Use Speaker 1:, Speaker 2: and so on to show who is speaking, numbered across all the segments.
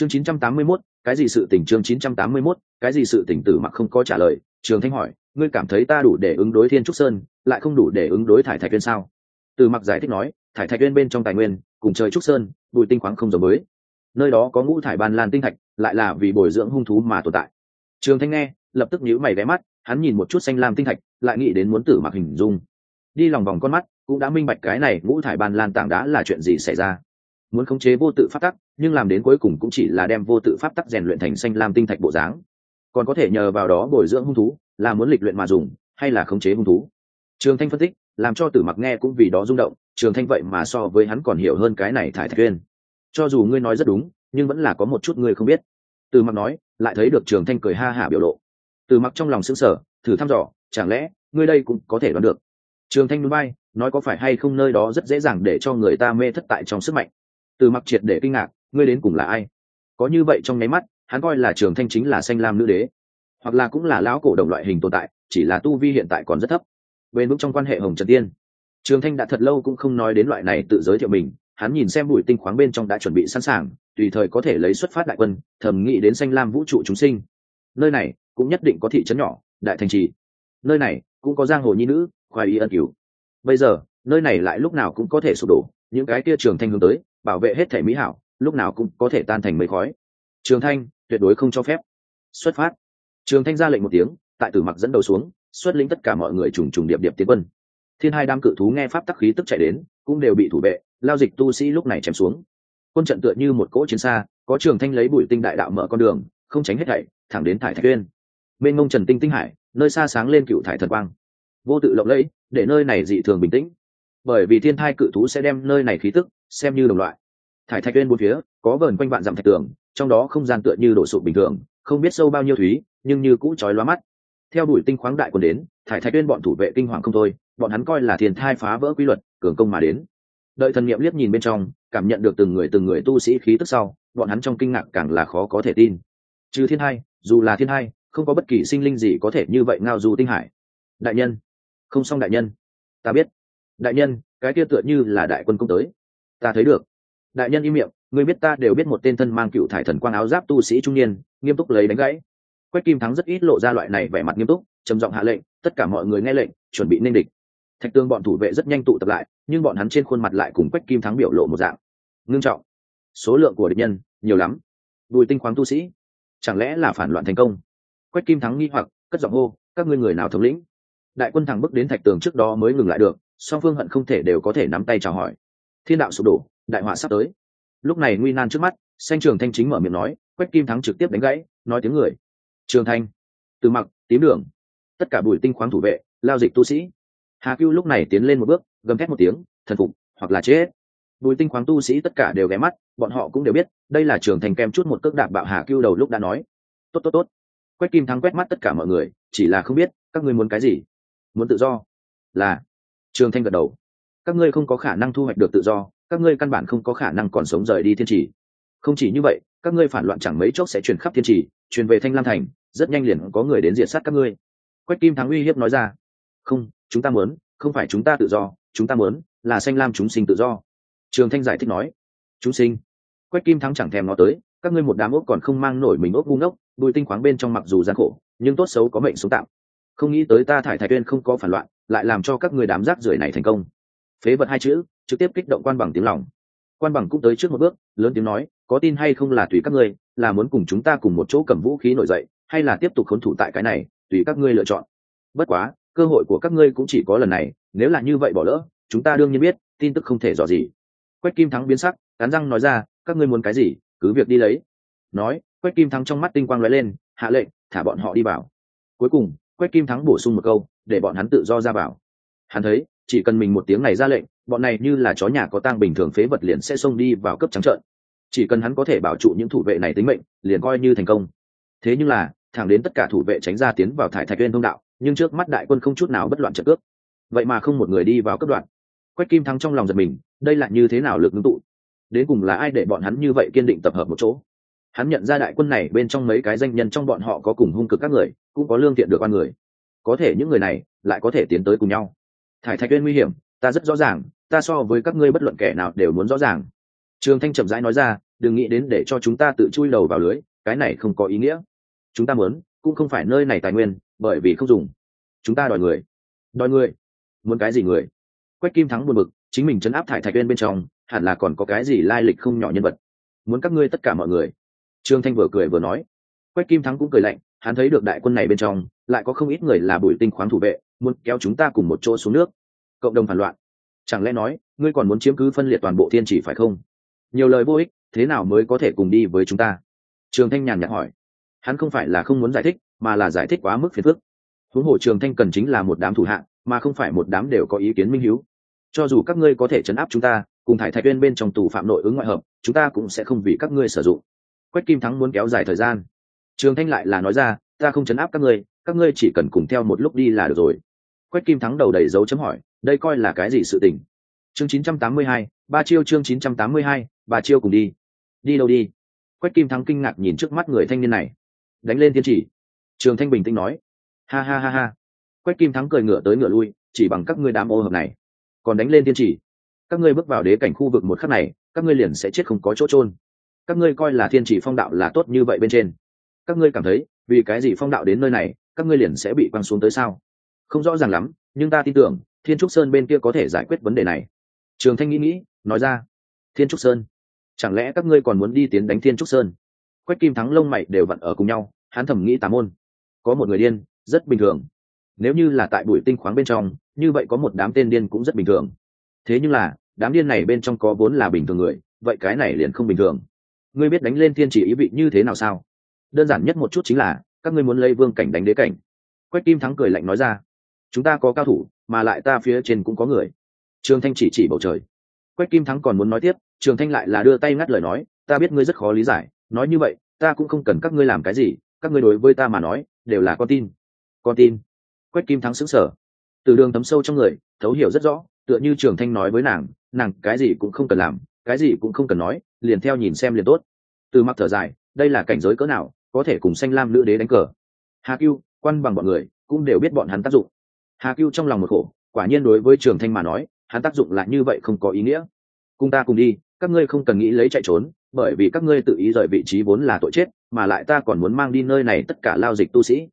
Speaker 1: chương 981, cái gì sự tình? Chương 981, cái gì sự tình? Tử mặc không có trả lời. Trường thanh hỏi ngươi cảm thấy ta đủ để ứng đối thiên trúc sơn lại không đủ để ứng đối thải thạch viên sao? Từ mặc giải thích nói thải thạch viên bên trong tài nguyên cùng trời trúc sơn bùi tinh khoáng không giống mới nơi đó có ngũ thải ban lan tinh thạch lại là vì bồi dưỡng hung thú mà tồn tại. Trường thanh nghe lập tức nhíu mày ghé mắt hắn nhìn một chút xanh lam tinh thạch lại nghĩ đến muốn tử mặc hình dung. Đi lòng vòng con mắt cũng đã minh bạch cái này ngũ thải ban lan tảng đá là chuyện gì xảy ra. Muốn khống chế vô tự pháp tắc nhưng làm đến cuối cùng cũng chỉ là đem vô tự pháp tắc rèn luyện thành xanh lam tinh thạch bộ dáng. Còn có thể nhờ vào đó bồi dưỡng hung thú, là muốn lịch luyện mà dùng, hay là khống chế hung thú. Trường thanh phân tích, làm cho tử mặc nghe cũng vì đó rung động, trường thanh vậy mà so với hắn còn hiểu hơn cái này thải thạch uyên. Cho dù ngươi nói rất đúng, nhưng vẫn là có một chút ngươi không biết. Tử mặc nói, lại thấy được trường thanh cười ha hả biểu lộ. Tử mặc trong lòng sững sờ, thử thăm dò, chẳng lẽ ngươi đây cũng có thể đoán được? Trường thanh núi bay nói có phải hay không nơi đó rất dễ dàng để cho người ta mê thất tại trong sức mạnh. Từ mặc triệt để kinh ngạc ngươi đến cùng là ai? Có như vậy trong nháy mắt, hắn coi là trường thanh chính là xanh lam nữ đế. Hoặc là cũng là lão cổ đồng loại hình tồn tại, chỉ là tu vi hiện tại còn rất thấp. Bên vững trong quan hệ hồng trần tiên. Trường thanh đã thật lâu cũng không nói đến loại này tự giới thiệu mình. Hắn nhìn xem bụi tinh khoáng bên trong đã chuẩn bị sẵn sàng, tùy thời có thể lấy xuất phát đại quân, thầm nghĩ đến xanh lam vũ trụ chúng sinh. Nơi này cũng nhất định có thị trấn nhỏ, đại thành trì. Nơi này cũng có giang hồ nhi nữ khoai y ân cứu bây giờ, nơi này lại lúc nào cũng có thể sụp đổ, những cái kia trường thanh hướng tới, bảo vệ hết thể mỹ hảo lúc nào cũng có thể tan thành mây khói. Trường thanh, tuyệt đối không cho phép. Xuất phát. Trường thanh ra lệnh một tiếng, tại tử mặc dẫn đầu xuống, xuất lĩnh tất cả mọi người trùng trùng điệp điệp tiến quân. Thiên hai đám cự thú nghe pháp tắc khí tức chạy đến, cũng đều bị thủ vệ, lao dịch tu sĩ lúc này chém xuống. Quân trận tựa như một cỗ chiến xa, có trường thanh lấy bụi tinh đại đạo mở con đường, không tránh hết thảy, thẳng đến thải thạch uyên bên ngông trần tinh tinh hải, nơi xa sáng lên cựu thải thần quang. Vô tự lộng lẫy, để nơi này dị thường bình tĩnh. Bởi vì thiên thai cự thú sẽ đem nơi này khí tức, xem như đồng loại thải thạch uyên bốn phía, có vờn quanh vạn dặm thạch tường, trong đó không gian tựa như đổ sụp bình thường, không biết sâu bao nhiêu thúy, nhưng như cũ chói lóa mắt. Theo đuổi tinh khoáng đại quân đến, thải thạch uyên bọn thủ vệ kinh hoàng không thôi, bọn hắn coi là thiền thai phá vỡ quy luật, cường công mà đến. Đợi thần niệm liếc nhìn bên trong, cảm nhận được từng người từng người tu sĩ khí tức sau, bọn hắn trong kinh ngạc càng là khó có thể tin. Trừ thiên hai dù là thiên hai không có bất kỳ sinh linh gì có thể như vậy ngao du tinh hải. Đại nhân, không xong đại nhân. Ta biết. Đại nhân, cái kia tựa như là đại quân công tới. Ta thấy được đại nhân im miệng, người biết ta đều biết một tên thân mang cựu thải thần quang áo giáp tu sĩ trung niên, nghiêm túc lấy đánh gãy. Quách kim thắng rất ít lộ ra loại này vẻ mặt nghiêm túc, trầm giọng hạ lệnh, tất cả mọi người nghe lệnh, chuẩn bị nên địch. Thạch tương bọn thủ vệ rất nhanh tụ tập lại, nhưng bọn hắn trên khuôn mặt lại cùng quách kim thắng biểu lộ một dạng. Ngưng trọng. Số lượng của địch nhân, nhiều lắm. Bùi tinh khoáng tu sĩ, chẳng lẽ là phản loạn thành công? Quách kim thắng nghi hoặc, cất giọng hô, các ngươi người nào thống lĩnh? Đại quân thẳng bước đến thạch tường trước đó mới ngừng lại được, song phương hận không thể đều có thể nắm tay chào hỏi. Thiên đạo sụp đổ đại họa sắp tới. Lúc này nguy nan trước mắt xanh trường thanh chính mở miệng nói, quách kim thắng trực tiếp đánh gãy, nói tiếng người. Trường thanh, từ mặc, tím đường, tất cả bùi tinh khoáng thủ vệ, lao dịch tu sĩ. Hà cưu lúc này tiến lên một bước, gầm thét một tiếng, thần phục, hoặc là chết. Bùi tinh khoáng tu sĩ tất cả đều ghé mắt, bọn họ cũng đều biết, đây là trường thành kem chút một cước đạp bạo hà cưu đầu lúc đã nói. Tốt tốt tốt. Quách kim thắng quét mắt tất cả mọi người, chỉ là không biết, các ngươi muốn cái gì? Muốn tự do? Là. Trường thanh gật đầu. Các ngươi không có khả năng thu hoạch được tự do các ngươi căn bản không có khả năng còn sống rời đi thiên trì. Không chỉ như vậy, các ngươi phản loạn chẳng mấy chốc sẽ truyền khắp thiên trì, truyền về thanh lam thành, rất nhanh liền có người đến diệt sát các ngươi. Quách kim thắng uy hiếp nói ra, không, chúng ta muốn, không phải chúng ta tự do, chúng ta muốn là xanh lam chúng sinh tự do. Trường thanh giải thích nói, chúng sinh. Quách kim thắng chẳng thèm nó tới, các ngươi một đám ốc còn không mang nổi mình ốc ngu ngốc, bùi tinh khoáng bên trong mặc dù gian khổ, nhưng tốt xấu có mệnh sống tạm. Không nghĩ tới ta thải thạch tuyên không có phản loạn, lại làm cho các người đám rác rưởi này thành công. Phế vật hai chữ trực tiếp kích động quan bằng tiếng lòng. Quan bằng cũng tới trước một bước, lớn tiếng nói, có tin hay không là tùy các ngươi, là muốn cùng chúng ta cùng một chỗ cầm vũ khí nổi dậy, hay là tiếp tục khốn thủ tại cái này, tùy các ngươi lựa chọn. Bất quá, cơ hội của các ngươi cũng chỉ có lần này, nếu là như vậy bỏ lỡ, chúng ta đương nhiên biết, tin tức không thể dò gì quách kim thắng biến sắc, cắn răng nói ra, các ngươi muốn cái gì, cứ việc đi lấy. Nói, quách kim thắng trong mắt tinh quang lóe lên, hạ lệnh, thả bọn họ đi vào. Cuối cùng, quách kim thắng bổ sung một câu, để bọn hắn tự do ra vào. Hắn thấy chỉ cần mình một tiếng này ra lệnh, bọn này như là chó nhà có tang bình thường phế vật liền sẽ xông đi vào cấp trắng trợn. Chỉ cần hắn có thể bảo trụ những thủ vệ này tính mệnh, liền coi như thành công. Thế nhưng là, thẳng đến tất cả thủ vệ tránh ra tiến vào thải thạch viên thông đạo, nhưng trước mắt đại quân không chút nào bất loạn trợ cướp vậy mà không một người đi vào cấp đoạn. Quách kim thắng trong lòng giật mình, đây là như thế nào lực ngưng tụ? Đến cùng là ai để bọn hắn như vậy kiên định tập hợp một chỗ? Hắn nhận ra đại quân này bên trong mấy cái danh nhân trong bọn họ có cùng hung cực các người, cũng có lương thiện được con người. Có thể những người này lại có thể tiến tới cùng nhau thải thạch uyên nguy hiểm, ta rất rõ ràng, ta so với các ngươi bất luận kẻ nào đều muốn rõ ràng. Trường thanh chậm rãi nói ra, đừng nghĩ đến để cho chúng ta tự chui đầu vào lưới, cái này không có ý nghĩa. Chúng ta muốn, cũng không phải nơi này tài nguyên, bởi vì không dùng. Chúng ta đòi người. Đòi người? Muốn cái gì người? Quách kim thắng buồn bực, chính mình chấn áp thải thạch uyên bên trong, hẳn là còn có cái gì lai lịch không nhỏ nhân vật. Muốn các ngươi tất cả mọi người. Trương thanh vừa cười vừa nói. Quách kim thắng cũng cười lạnh, hắn thấy được đại quân này bên trong, lại có không ít người là bùi tinh khoáng thủ vệ muốn kéo chúng ta cùng một chỗ xuống nước. Cộng đồng phản loạn. Chẳng lẽ nói, ngươi còn muốn chiếm cứ phân liệt toàn bộ thiên chỉ phải không? Nhiều lời vô ích, thế nào mới có thể cùng đi với chúng ta? Trường thanh nhàn nhạt hỏi. Hắn không phải là không muốn giải thích, mà là giải thích quá mức phiền phức. Huống hồ trường thanh cần chính là một đám thủ hạng mà không phải một đám đều có ý kiến minh hiếu. Cho dù các ngươi có thể chấn áp chúng ta, cùng thải thạch viên bên trong tù phạm nội ứng ngoại hợp, chúng ta cũng sẽ không vì các ngươi sử dụng. Quách kim thắng muốn kéo dài thời gian. Trường thanh lại là nói ra, ta không chấn áp các ngươi các ngươi chỉ cần cùng theo một lúc đi là được rồi quách kim thắng đầu đầy dấu chấm hỏi đây coi là cái gì sự tình? Chương 982, ba chiêu chương 982, ba chiêu cùng đi. Đi đâu đi? Quách kim thắng kinh ngạc nhìn trước mắt người thanh niên này. Đánh lên thiên chỉ. Trường thanh bình tĩnh nói. Ha ha ha ha. Quách kim thắng cười ngựa tới ngựa lui chỉ bằng các ngươi đám ô hợp này. Còn đánh lên thiên chỉ. Các ngươi bước vào đế cảnh khu vực một khắc này các ngươi liền sẽ chết không có chỗ trôn các ngươi coi là thiên chỉ phong đạo là tốt như vậy bên trên. Các ngươi cảm thấy vì cái gì phong đạo đến nơi này các ngươi liền sẽ bị quăng xuống tới sao? Không rõ ràng lắm, nhưng ta tin tưởng, thiên trúc sơn bên kia có thể giải quyết vấn đề này. Trường thanh nghĩ nghĩ, nói ra, thiên trúc sơn, chẳng lẽ các ngươi còn muốn đi tiến đánh thiên trúc sơn? Quách kim thắng lông mày đều vặn ở cùng nhau, hắn thầm nghĩ tà môn. Có một người điên, rất bình thường. Nếu như là tại bụi tinh khoáng bên trong, như vậy có một đám tên điên cũng rất bình thường. Thế nhưng là, đám điên này bên trong có vốn là bình thường người, vậy cái này liền không bình thường. Ngươi biết đánh lên thiên chỉ ý vị như thế nào sao? Đơn giản nhất một chút chính là, các ngươi muốn lấy vương cảnh đánh đế cảnh. Quách kim thắng cười lạnh nói ra chúng ta có cao thủ, mà lại ta phía trên cũng có người. Trường thanh chỉ chỉ bầu trời. Quách kim thắng còn muốn nói tiếp, trường thanh lại là đưa tay ngắt lời nói, ta biết ngươi rất khó lý giải, nói như vậy, ta cũng không cần các ngươi làm cái gì, các ngươi đối với ta mà nói, đều là con tin. Con tin? Quách kim thắng xứng sở từ đường thấm sâu trong người, thấu hiểu rất rõ, tựa như trường thanh nói với nàng nàng, cái gì cũng không cần làm, cái gì cũng không cần nói, liền theo nhìn xem liền tốt. Từ mặc thở dài, đây là cảnh giới cỡ nào, có thể cùng xanh lam nữ đế đánh cờ. Hà cưu, quan bằng bọn người cũng đều biết bọn hắn tác dụng hà cưu trong lòng một khổ, quả nhiên đối với trường thanh mà nói, hắn tác dụng lại như vậy không có ý nghĩa. Cùng ta cùng đi, các ngươi không cần nghĩ lấy chạy trốn, bởi vì các ngươi tự ý rời vị trí vốn là tội chết, mà lại ta còn muốn mang đi nơi này tất cả lao dịch tu sĩ.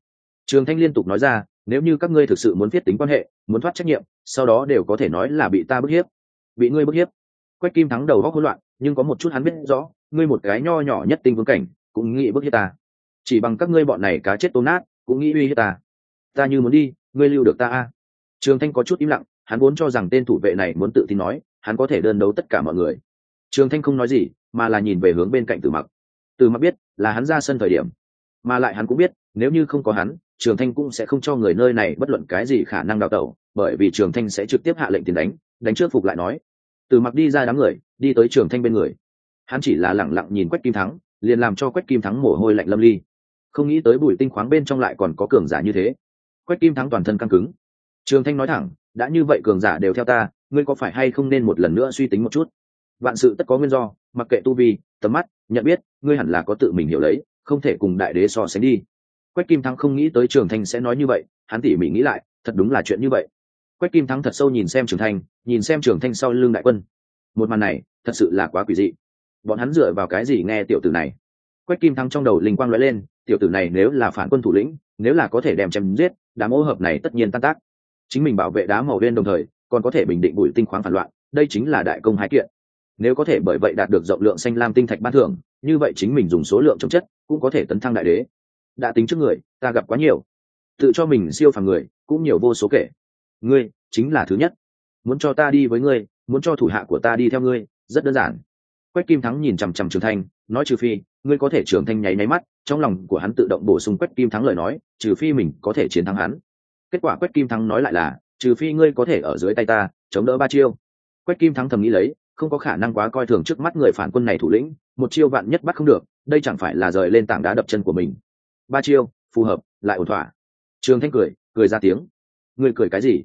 Speaker 1: Trường thanh liên tục nói ra, nếu như các ngươi thực sự muốn viết tính quan hệ, muốn thoát trách nhiệm, sau đó đều có thể nói là bị ta bức hiếp. Bị ngươi bức hiếp. Quách kim thắng đầu góc hỗn loạn, nhưng có một chút hắn biết rõ, ngươi một cái nho nhỏ nhất tinh vương cảnh, cũng nghĩ bức hiếp ta. Chỉ bằng các ngươi bọn này cá chết tôm nát, cũng nghĩ uy hiếp ta. Ta như muốn đi ngươi lưu được ta a? Trường thanh có chút im lặng, hắn vốn cho rằng tên thủ vệ này muốn tự tin nói, hắn có thể đơn đấu tất cả mọi người. Trường thanh không nói gì, mà là nhìn về hướng bên cạnh từ mặc. Từ mặc biết là hắn ra sân thời điểm, mà lại hắn cũng biết, nếu như không có hắn, trường thanh cũng sẽ không cho người nơi này bất luận cái gì khả năng đào tẩu, bởi vì trường thanh sẽ trực tiếp hạ lệnh tiền đánh đánh trước phục lại nói. Từ mặc đi ra đám người, đi tới trường thanh bên người. Hắn chỉ là lẳng lặng nhìn quách kim thắng, liền làm cho quách kim thắng mồ hôi lạnh lâm ly. Không nghĩ tới bụi tinh khoáng bên trong lại còn có cường giả như thế quách kim thắng toàn thân căng cứng. Trường thanh nói thẳng, đã như vậy cường giả đều theo ta, ngươi có phải hay không nên một lần nữa suy tính một chút? Vạn sự tất có nguyên do, mặc kệ tu vi, tầm mắt, nhận biết, ngươi hẳn là có tự mình hiểu lấy, không thể cùng đại đế so sánh đi. Quách kim thắng không nghĩ tới trường thanh sẽ nói như vậy, hắn tỉ mỉ nghĩ lại, thật đúng là chuyện như vậy. Quách kim thắng thật sâu nhìn xem trường thanh, nhìn xem trường thanh sau lưng đại quân. Một màn này, thật sự là quá quỷ dị. Bọn hắn dựa vào cái gì nghe tiểu tử này? Quách kim thắng trong đầu linh quang lóe lên tiểu tử này nếu là phản quân thủ lĩnh, nếu là có thể đem chém giết, đám ô hợp này tất nhiên tan tác. Chính mình bảo vệ đá màu đen đồng thời, còn có thể bình định bụi tinh khoáng phản loạn, đây chính là đại công hai kiện. Nếu có thể bởi vậy đạt được rộng lượng xanh lam tinh thạch ban thưởng, như vậy chính mình dùng số lượng trong chất, cũng có thể tấn thăng đại đế. Đã tính trước người, ta gặp quá nhiều. Tự cho mình siêu phàm người, cũng nhiều vô số kể. Ngươi, chính là thứ nhất. Muốn cho ta đi với ngươi, muốn cho thủ hạ của ta đi theo ngươi, rất đơn giản. Quách kim thắng nhìn chằm chằm trường thanh, nói trừ phi ngươi có thể trường thanh nháy nháy mắt, trong lòng của hắn tự động bổ sung quách kim thắng lời nói, trừ phi mình có thể chiến thắng hắn. Kết quả quách kim thắng nói lại là, trừ phi ngươi có thể ở dưới tay ta, chống đỡ ba chiêu. Quách kim thắng thầm nghĩ lấy, không có khả năng quá coi thường trước mắt người phản quân này thủ lĩnh, một chiêu vạn nhất bắt không được, đây chẳng phải là rời lên tảng đá đập chân của mình. Ba chiêu, phù hợp, lại ổn thỏa. Trường thanh cười cười ra tiếng. Ngươi cười cái gì?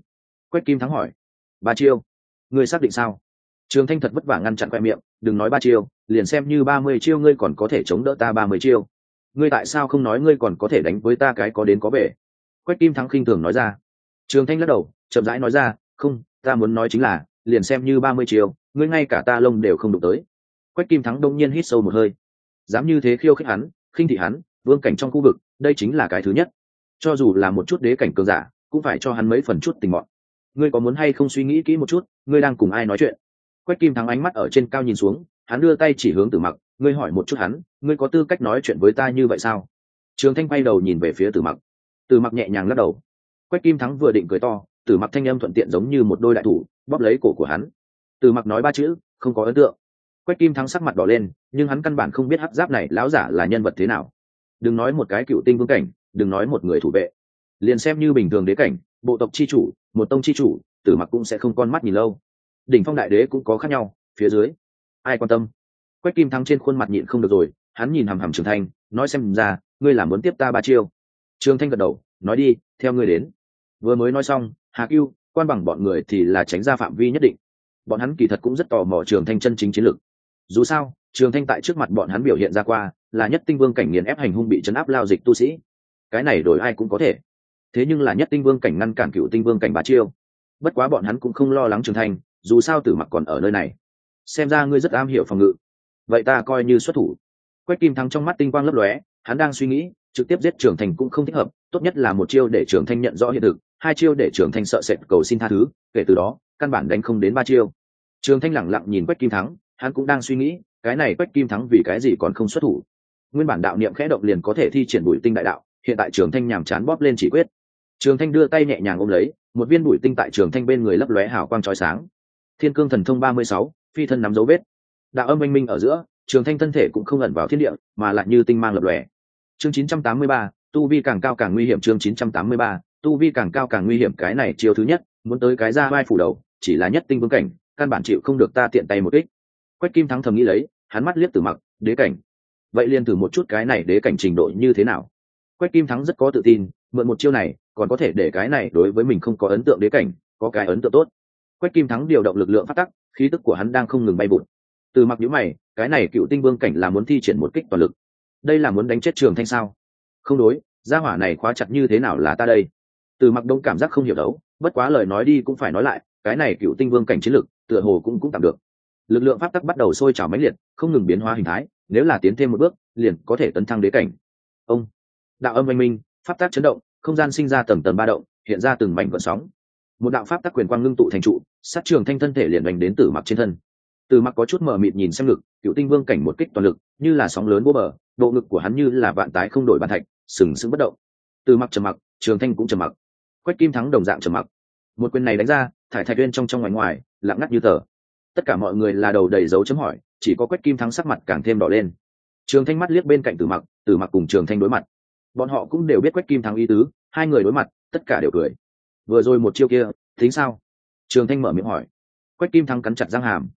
Speaker 1: Quách kim thắng hỏi. Ba chiêu. Ngươi xác định sao? Trường thanh thật vất vả ngăn chặn khoe miệng, đừng nói ba chiêu liền xem như ba mươi chiêu ngươi còn có thể chống đỡ ta ba mươi chiêu. Ngươi tại sao không nói ngươi còn có thể đánh với ta cái có đến có về quách kim thắng khinh thường nói ra. Trường thanh lắc đầu, chậm rãi nói ra, không, ta muốn nói chính là, liền xem như ba mươi chiêu, ngươi ngay cả ta lông đều không đụng tới. Quách kim thắng đông nhiên hít sâu một hơi. Dám như thế khiêu khích hắn, khinh thị hắn, vương cảnh trong khu vực, đây chính là cái thứ nhất. Cho dù là một chút đế cảnh cường giả, cũng phải cho hắn mấy phần chút tình mọn. Ngươi có muốn hay không suy nghĩ kỹ một chút, ngươi đang cùng ai nói chuyện? Quách kim thắng ánh mắt ở trên cao nhìn xuống hắn đưa tay chỉ hướng tử mặc, ngươi hỏi một chút hắn, ngươi có tư cách nói chuyện với ta như vậy sao? Trường thanh quay đầu nhìn về phía tử mặc. Tử mặc nhẹ nhàng lắc đầu. Quách kim thắng vừa định cười to, tử mặc thanh âm thuận tiện giống như một đôi đại thủ, bóp lấy cổ của hắn. Tử mặc nói ba chữ, không có ấn tượng. Quách kim thắng sắc mặt đỏ lên, nhưng hắn căn bản không biết hát giáp này lão giả là nhân vật thế nào. Đừng nói một cái cựu tinh vương cảnh, đừng nói một người thủ vệ. Liền xem như bình thường đế cảnh, bộ tộc chi chủ, một tông chi chủ, tử mặc cũng sẽ không con mắt nhìn lâu. Đỉnh phong đại đế cũng có khác nhau, phía dưới ai quan tâm? Quách kim thắng trên khuôn mặt nhịn không được rồi, hắn nhìn hằm hằm trường thanh, nói xem ra, ngươi là muốn tiếp ta ba chiêu. Trường thanh gật đầu, nói đi, theo ngươi đến. Vừa mới nói xong, hà cưu, quan bằng bọn người thì là tránh ra phạm vi nhất định. Bọn hắn kỳ thật cũng rất tò mò trường thanh chân chính chiến lược. Dù sao, trường thanh tại trước mặt bọn hắn biểu hiện ra qua, là nhất tinh vương cảnh nghiền ép hành hung bị chấn áp lao dịch tu sĩ. Cái này đổi ai cũng có thể. Thế nhưng là nhất tinh vương cảnh ngăn cản cựu tinh vương cảnh ba chiêu. Bất quá bọn hắn cũng không lo lắng trường thanh, dù sao tử mặc còn ở nơi này xem ra ngươi rất am hiểu phòng ngự. Vậy ta coi như xuất thủ. Quách kim thắng trong mắt tinh quang lấp lóe, hắn đang suy nghĩ, trực tiếp giết trưởng thành cũng không thích hợp, tốt nhất là một chiêu để trưởng thanh nhận rõ hiện thực, hai chiêu để trưởng thanh sợ sệt cầu xin tha thứ, kể từ đó, căn bản đánh không đến ba chiêu. Trường thanh lẳng lặng nhìn quách kim thắng, hắn cũng đang suy nghĩ, cái này quách kim thắng vì cái gì còn không xuất thủ? Nguyên bản đạo niệm khẽ động liền có thể thi triển bụi tinh đại đạo, hiện tại trường thanh nhàm chán bóp lên chỉ quyết. Trường thanh đưa tay nhẹ nhàng ôm lấy, một viên bụi tinh tại trường thanh bên người lấp lóe hào quang trói sáng. Thiên cương thần thông ba mươi sáu phi thân nắm dấu vết. Đạo âm minh minh ở giữa, trường thanh thân thể cũng không ẩn vào thiên địa, mà lại như tinh mang lập lòe. Chương chín trăm tám mươi ba, tu vi càng cao càng nguy hiểm chương chín trăm tám mươi ba, tu vi càng cao càng nguy hiểm cái này chiều thứ nhất, muốn tới cái ra vai phủ đầu, chỉ là nhất tinh vương cảnh, căn bản chịu không được ta tiện tay một kích. Quách kim thắng thầm nghĩ lấy, hắn mắt liếc từ mặc đế cảnh. Vậy liền thử một chút cái này đế cảnh trình độ như thế nào? Quách kim thắng rất có tự tin, mượn một chiêu này, còn có thể để cái này đối với mình không có ấn tượng đế cảnh, có cái ấn tượng tốt quách kim thắng điều động lực lượng phát tắc, khí tức của hắn đang không ngừng bay bụt từ mặc nhữ mày, cái này cựu tinh vương cảnh là muốn thi triển một kích toàn lực. Đây là muốn đánh chết trường thanh sao? Không đối, gia hỏa này khóa chặt như thế nào là ta đây? Từ mặc đông cảm giác không hiểu đấu, bất quá lời nói đi cũng phải nói lại, cái này cựu tinh vương cảnh chiến lực, tựa hồ cũng cũng tạm được. Lực lượng pháp tắc bắt đầu sôi trào mãnh liệt, không ngừng biến hóa hình thái, nếu là tiến thêm một bước, liền có thể tấn thăng đế cảnh. Ông, đạo âm anh minh, pháp tắc chấn động, không gian sinh ra tầng tầng ba động, hiện ra từng mảnh vận sóng. Một đạo pháp tắc quyền quang ngưng tụ thành trụ sát trường thanh thân thể liền đánh đến tử mặc trên thân. Tử mặc có chút mờ mịt nhìn xem ngực, cựu tinh vương cảnh một kích toàn lực, như là sóng lớn bố bờ, bộ ngực của hắn như là vạn tái không đổi bàn thạch, sừng sững bất động. Tử mặc trầm mặc, trường thanh cũng trầm mặc. Quách kim thắng đồng dạng trầm mặc. Một quyền này đánh ra, thải thạch uyên trong trong ngoài ngoài, lặng ngắt như tờ. Tất cả mọi người là đầu đầy dấu chấm hỏi, chỉ có quách kim thắng sắc mặt càng thêm đỏ lên. Trường thanh mắt liếc bên cạnh tử mặc tử mặc cùng trường thanh đối mặt. Bọn họ cũng đều biết quách kim thắng ý tứ, hai người đối mặt, tất cả đều cười. Vừa rồi một chiêu kia thính sao? Trường thanh mở miệng hỏi. Quách kim thắng cắn chặt răng hàm.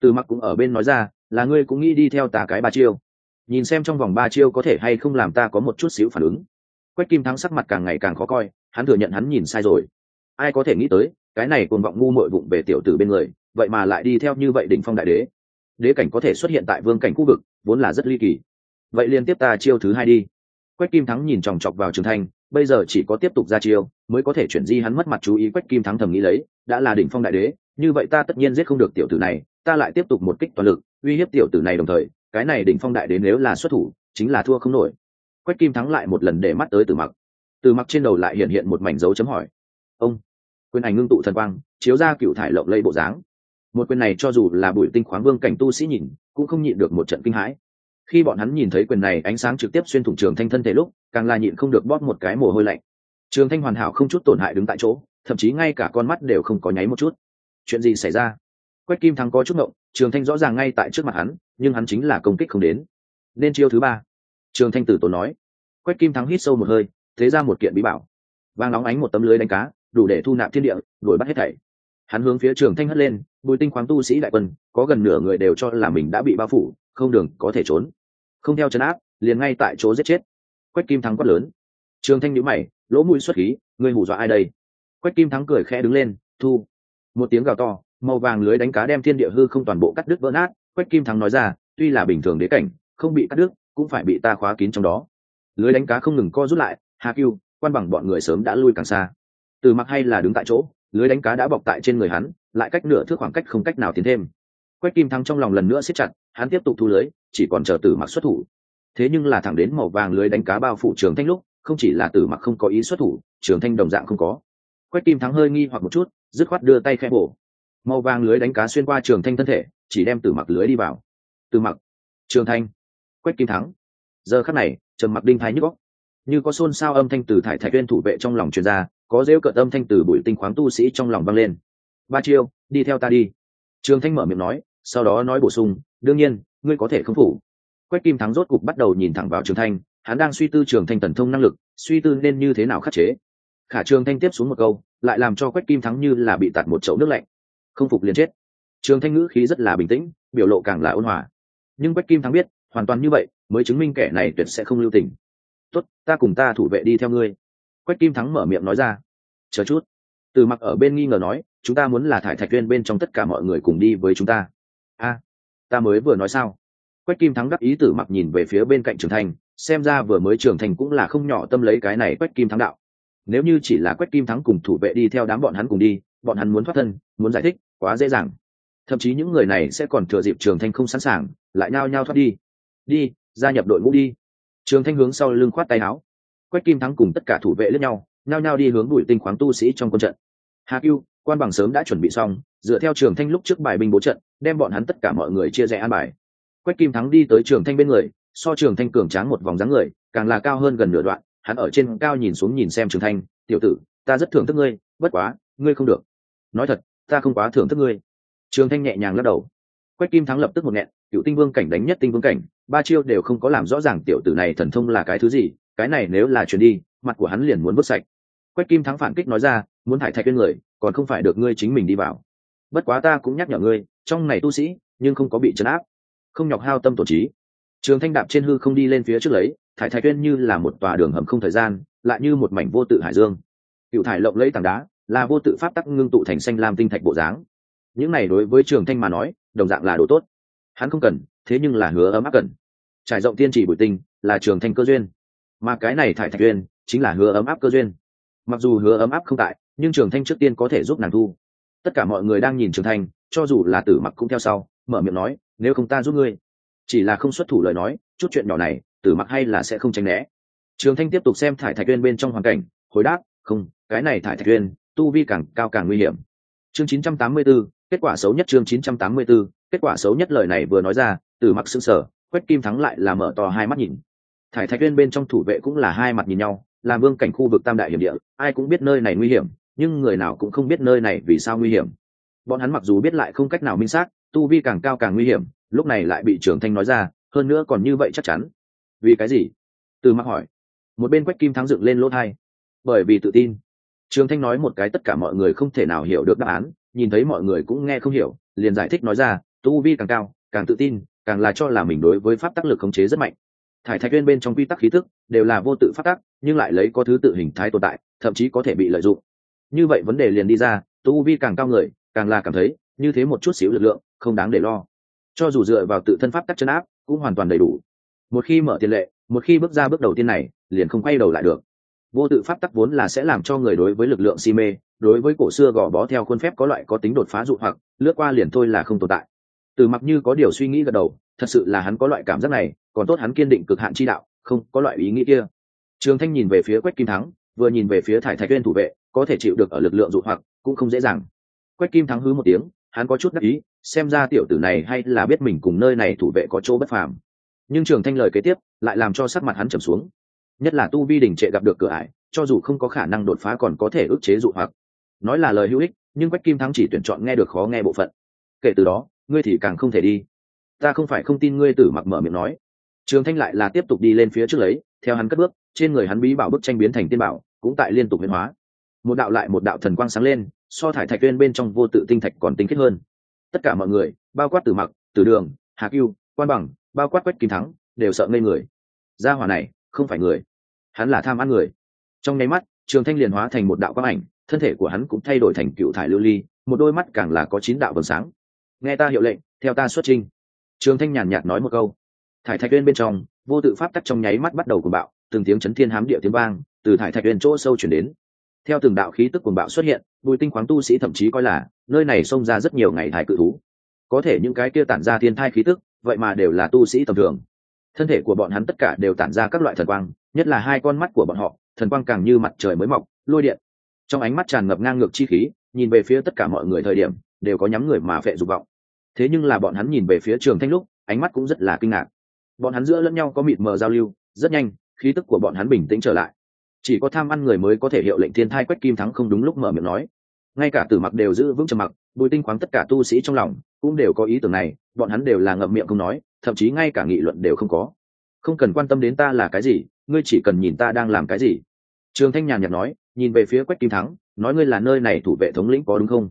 Speaker 1: Từ mặc cũng ở bên nói ra, là ngươi cũng nghĩ đi theo ta cái ba chiêu. Nhìn xem trong vòng ba chiêu có thể hay không làm ta có một chút xíu phản ứng. Quách kim thắng sắc mặt càng ngày càng khó coi, hắn thừa nhận hắn nhìn sai rồi. Ai có thể nghĩ tới, cái này cuồng vọng ngu mội vụng về tiểu tử bên người, vậy mà lại đi theo như vậy đỉnh phong đại đế. Đế cảnh có thể xuất hiện tại vương cảnh khu vực, vốn là rất ly kỳ. Vậy liên tiếp ta chiêu thứ hai đi. Quách kim thắng nhìn chòng chọc vào trường thanh bây giờ chỉ có tiếp tục ra chiêu, mới có thể chuyển di hắn mất mặt chú ý quách kim thắng thầm nghĩ lấy, đã là đỉnh phong đại đế, như vậy ta tất nhiên giết không được tiểu tử này, ta lại tiếp tục một kích toàn lực, uy hiếp tiểu tử này đồng thời, cái này đỉnh phong đại đế nếu là xuất thủ, chính là thua không nổi. Quách kim thắng lại một lần để mắt tới từ mặc. Từ mặc trên đầu lại hiện hiện một mảnh dấu chấm hỏi. Ông, quyền ảnh ngưng tụ thần quang, chiếu ra cựu thải lộng lây bộ dáng. Một quyền này cho dù là bùi tinh khoáng vương cảnh tu sĩ nhìn, cũng không nhịn được một trận kinh hãi khi bọn hắn nhìn thấy quyền này ánh sáng trực tiếp xuyên thủng trường thanh thân thể lúc, càng là nhịn không được bóp một cái mồ hôi lạnh. Trường thanh hoàn hảo không chút tổn hại đứng tại chỗ, thậm chí ngay cả con mắt đều không có nháy một chút. Chuyện gì xảy ra? Quách kim thắng có chút ngộng, trường thanh rõ ràng ngay tại trước mặt hắn, nhưng hắn chính là công kích không đến. Nên chiêu thứ ba. Trường thanh tử tổ nói. Quách kim thắng hít sâu một hơi, thế ra một kiện bí bảo. Vang nóng ánh một tấm lưới đánh cá, đủ để thu nạp thiên địa, đuổi bắt hết thảy. Hắn hướng phía trường thanh hất lên, bùi tinh khoáng tu sĩ đại quân, có gần nửa người đều cho là mình đã bị bao phủ, không đường có thể trốn không theo chấn áp, liền ngay tại chỗ giết chết. Quách kim thắng quát lớn. Trường thanh nhữ mày, lỗ mũi xuất khí, ngươi hù dọa ai đây? Quách kim thắng cười khẽ đứng lên, thu. Một tiếng gào to, màu vàng lưới đánh cá đem thiên địa hư không toàn bộ cắt đứt vỡ nát. Quách kim thắng nói ra, tuy là bình thường đế cảnh, không bị cắt đứt, cũng phải bị ta khóa kín trong đó. Lưới đánh cá không ngừng co rút lại, hà cưu quan bằng bọn người sớm đã lui càng xa. Từ mặc hay là đứng tại chỗ, lưới đánh cá đã bọc tại trên người hắn, lại cách nửa thước khoảng cách không cách nào tiến thêm. Quách kim thắng trong lòng lần nữa siết chặt, hắn tiếp tục thu lưới chỉ còn chờ tử mặc xuất thủ. Thế nhưng là thẳng đến màu vàng lưới đánh cá bao phủ trường thanh lúc, không chỉ là tử mặc không có ý xuất thủ, trường thanh đồng dạng không có. Quách kim thắng hơi nghi hoặc một chút, dứt khoát đưa tay khẽ bổ. Màu vàng lưới đánh cá xuyên qua trường thanh thân thể, chỉ đem tử mặc lưới đi vào. Tử mặc, trường thanh. Quách kim thắng. Giờ khắc này, trầm mặc đinh thái nhức góc như có xôn xao âm thanh từ thải thạch viên thủ vệ trong lòng truyền ra, có rêu cợt âm thanh từ bụi tinh khoáng tu sĩ trong lòng vang lên. Ba chiêu, đi theo ta đi. Trường thanh mở miệng nói, sau đó nói bổ sung, đương nhiên ngươi có thể không phủ. Quách kim thắng rốt cục bắt đầu nhìn thẳng vào trường thanh, hắn đang suy tư trường thanh tần thông năng lực, suy tư nên như thế nào khắc chế. Khả trường thanh tiếp xuống một câu, lại làm cho quách kim thắng như là bị tạt một chậu nước lạnh. Không phục liền chết. Trường thanh ngữ khí rất là bình tĩnh, biểu lộ càng là ôn hòa. Nhưng quách kim thắng biết, hoàn toàn như vậy, mới chứng minh kẻ này tuyệt sẽ không lưu tình. Tốt, ta cùng ta thủ vệ đi theo ngươi. Quách kim thắng mở miệng nói ra. Chờ chút. Từ mặc ở bên nghi ngờ nói, chúng ta muốn là thải thạch viên bên trong tất cả mọi người cùng đi với chúng ta. A ta mới vừa nói sao? Quách kim thắng đắc ý tử mặc nhìn về phía bên cạnh trường thành xem ra vừa mới trưởng thành cũng là không nhỏ tâm lấy cái này quách kim thắng đạo. Nếu như chỉ là quách kim thắng cùng thủ vệ đi theo đám bọn hắn cùng đi, bọn hắn muốn thoát thân, muốn giải thích, quá dễ dàng. Thậm chí những người này sẽ còn thừa dịp trường thanh không sẵn sàng, lại nhao nhao thoát đi. Đi, gia nhập đội ngũ đi. Trường thanh hướng sau lưng khoát tay áo. Quách kim thắng cùng tất cả thủ vệ lẫn nhau, nhao nhao đi hướng đuổi tinh khoáng tu sĩ trong quân trận. Hà cưu quan bằng sớm đã chuẩn bị xong, dựa theo trường thanh lúc trước bài binh bố trận, đem bọn hắn tất cả mọi người chia rẽ an bài. Quách kim thắng đi tới trường thanh bên người, so trường thanh cường tráng một vòng dáng người, càng là cao hơn gần nửa đoạn, hắn ở trên cao nhìn xuống nhìn xem trường thanh, tiểu tử, ta rất thưởng thức ngươi, bất quá, ngươi không được. Nói thật, ta không quá thưởng thức ngươi. Trường thanh nhẹ nhàng lắc đầu. Quách kim thắng lập tức một nghẹn, cựu tinh vương cảnh đánh nhất tinh vương cảnh, ba chiêu đều không có làm rõ ràng tiểu tử này thần thông là cái thứ gì, cái này nếu là chuyển đi, mặt của hắn liền muốn vứt sạch. Quách kim thắng phản kích nói ra muốn thải thạch bên người, còn không phải được ngươi chính mình đi vào. Bất quá ta cũng nhắc nhở ngươi, trong này tu sĩ, nhưng không có bị chấn áp. Không nhọc hao tâm tổ trí. Trường thanh đạp trên hư không đi lên phía trước lấy, thải thạch tuyên như là một tòa đường hầm không thời gian, lại như một mảnh vô tự hải dương. Cựu thải lộng lấy tảng đá, là vô tự pháp tắc ngưng tụ thành xanh lam tinh thạch bộ dáng. Những này đối với trường thanh mà nói, đồng dạng là đồ tốt. Hắn không cần, thế nhưng là hứa ấm áp cần. Trải rộng tiên chỉ bụi tinh, là trường thanh cơ duyên. Mà cái này thải thạch duyên, chính là hứa ấm áp cơ duyên. Mặc dù hứa ấm áp không tại nhưng trường thanh trước tiên có thể giúp nàng thu. Tất cả mọi người đang nhìn trường thanh cho dù là tử mặc cũng theo sau mở miệng nói nếu không ta giúp ngươi. Chỉ là không xuất thủ lời nói chút chuyện nhỏ này tử mặc hay là sẽ không tránh né. Trường thanh tiếp tục xem thải thạch uyên bên trong hoàn cảnh hồi đáp không cái này thải thạch uyên tu vi càng cao càng nguy hiểm. Chương 984, kết quả xấu nhất chương 984, kết quả xấu nhất lời này vừa nói ra tử mặc sững sờ quét kim thắng lại là mở to hai mắt nhìn. Thải thạch uyên bên trong thủ vệ cũng là hai mặt nhìn nhau là vương cảnh khu vực tam đại hiểm địa ai cũng biết nơi này nguy hiểm nhưng người nào cũng không biết nơi này vì sao nguy hiểm. Bọn hắn mặc dù biết lại không cách nào minh xác, tu vi càng cao càng nguy hiểm, lúc này lại bị trưởng thanh nói ra, hơn nữa còn như vậy chắc chắn. Vì cái gì? Từ mặc hỏi. Một bên quách kim thắng dựng lên lỗ thai. Bởi vì tự tin. Trường thanh nói một cái tất cả mọi người không thể nào hiểu được đáp án, nhìn thấy mọi người cũng nghe không hiểu, liền giải thích nói ra, tu vi càng cao, càng tự tin, càng là cho là mình đối với pháp tắc lực khống chế rất mạnh. Thải thạch viên bên trong quy tắc khí thức đều là vô tự phát tác nhưng lại lấy có thứ tự hình thái tồn tại, thậm chí có thể bị lợi dụng như vậy vấn đề liền đi ra, tu vi càng cao người, càng là cảm thấy, như thế một chút xíu lực lượng, không đáng để lo. Cho dù dựa vào tự thân pháp tắc chân áp, cũng hoàn toàn đầy đủ. Một khi mở tiền lệ, một khi bước ra bước đầu tiên này, liền không quay đầu lại được. Vô tự pháp tắc vốn là sẽ làm cho người đối với lực lượng si mê, đối với cổ xưa gò bó theo khuôn phép có loại có tính đột phá dụ hoặc, lướt qua liền thôi là không tồn tại. Từ mặc như có điều suy nghĩ gật đầu, thật sự là hắn có loại cảm giác này, còn tốt hắn kiên định cực hạn chi đạo, không có loại ý nghĩ kia. Trường thanh nhìn về phía quách kim thắng vừa nhìn về phía thải thạch viên thủ vệ, có thể chịu được ở lực lượng dụ hoặc cũng không dễ dàng. Quách kim thắng hứ một tiếng, hắn có chút đắc ý, xem ra tiểu tử này hay là biết mình cùng nơi này thủ vệ có chỗ bất phàm. Nhưng trường thanh lời kế tiếp, lại làm cho sắc mặt hắn trầm xuống. Nhất là tu vi đình trệ gặp được cửa ải, cho dù không có khả năng đột phá còn có thể ức chế dụ hoặc. Nói là lời hữu ích, nhưng quách kim thắng chỉ tuyển chọn nghe được khó nghe bộ phận. Kể từ đó, ngươi thì càng không thể đi. Ta không phải không tin ngươi tử mặc mở miệng nói. Trường thanh lại là tiếp tục đi lên phía trước lấy, theo hắn cất bước trên người hắn bí bảo bức tranh biến thành tiên bảo, cũng tại liên tục biến hóa. Một đạo lại một đạo thần quang sáng lên, so thải thạch viên bên trong vô tự tinh thạch còn tinh khiết hơn. Tất cả mọi người, bao quát từ mặc từ đường hạ cưu, quan bằng, bao quát quách kim thắng, đều sợ ngây người. Gia hỏa này, không phải người. Hắn là tham ăn người. Trong nháy mắt, trường thanh liền hóa thành một đạo quang ảnh, thân thể của hắn cũng thay đổi thành cựu thải lưu ly, một đôi mắt càng là có chín đạo vầng sáng. Nghe ta hiệu lệnh, theo ta xuất trinh trường thanh nhàn nhạt nói một câu. Thải thạch uyên bên trong, vô tự pháp tắc trong nháy mắt bắt đầu cuồng bạo từng tiếng chấn thiên hám địa tiếng vang, từ thải thạch uyên chỗ sâu chuyển đến. Theo từng đạo khí tức cuồng bạo xuất hiện, bùi tinh khoáng tu sĩ thậm chí coi là, nơi này xông ra rất nhiều ngày thải cự thú. Có thể những cái kia tản ra thiên thai khí tức, vậy mà đều là tu sĩ tầm thường. Thân thể của bọn hắn tất cả đều tản ra các loại thần quang, nhất là hai con mắt của bọn họ, thần quang càng như mặt trời mới mọc, lôi điện. Trong ánh mắt tràn ngập ngang ngược chi khí, nhìn về phía tất cả mọi người thời điểm, đều có nhắm người mà phệ dục vọng. Thế nhưng là bọn hắn nhìn về phía trường thanh lúc, ánh mắt cũng rất là kinh ngạc. Bọn hắn giữa lẫn nhau có mịt mờ giao lưu, rất nhanh khí tức của bọn hắn bình tĩnh trở lại. Chỉ có tham ăn người mới có thể hiệu lệnh thiên thai quách kim thắng không đúng lúc mở miệng nói. Ngay cả tử mặc đều giữ vững trầm mặc, bùi tinh khoáng tất cả tu sĩ trong lòng cũng đều có ý tưởng này, bọn hắn đều là ngậm miệng không nói, thậm chí ngay cả nghị luận đều không có. Không cần quan tâm đến ta là cái gì, ngươi chỉ cần nhìn ta đang làm cái gì. Trường thanh nhàn nhạt nói, nhìn về phía quách kim thắng, nói ngươi là nơi này thủ vệ thống lĩnh có đúng không?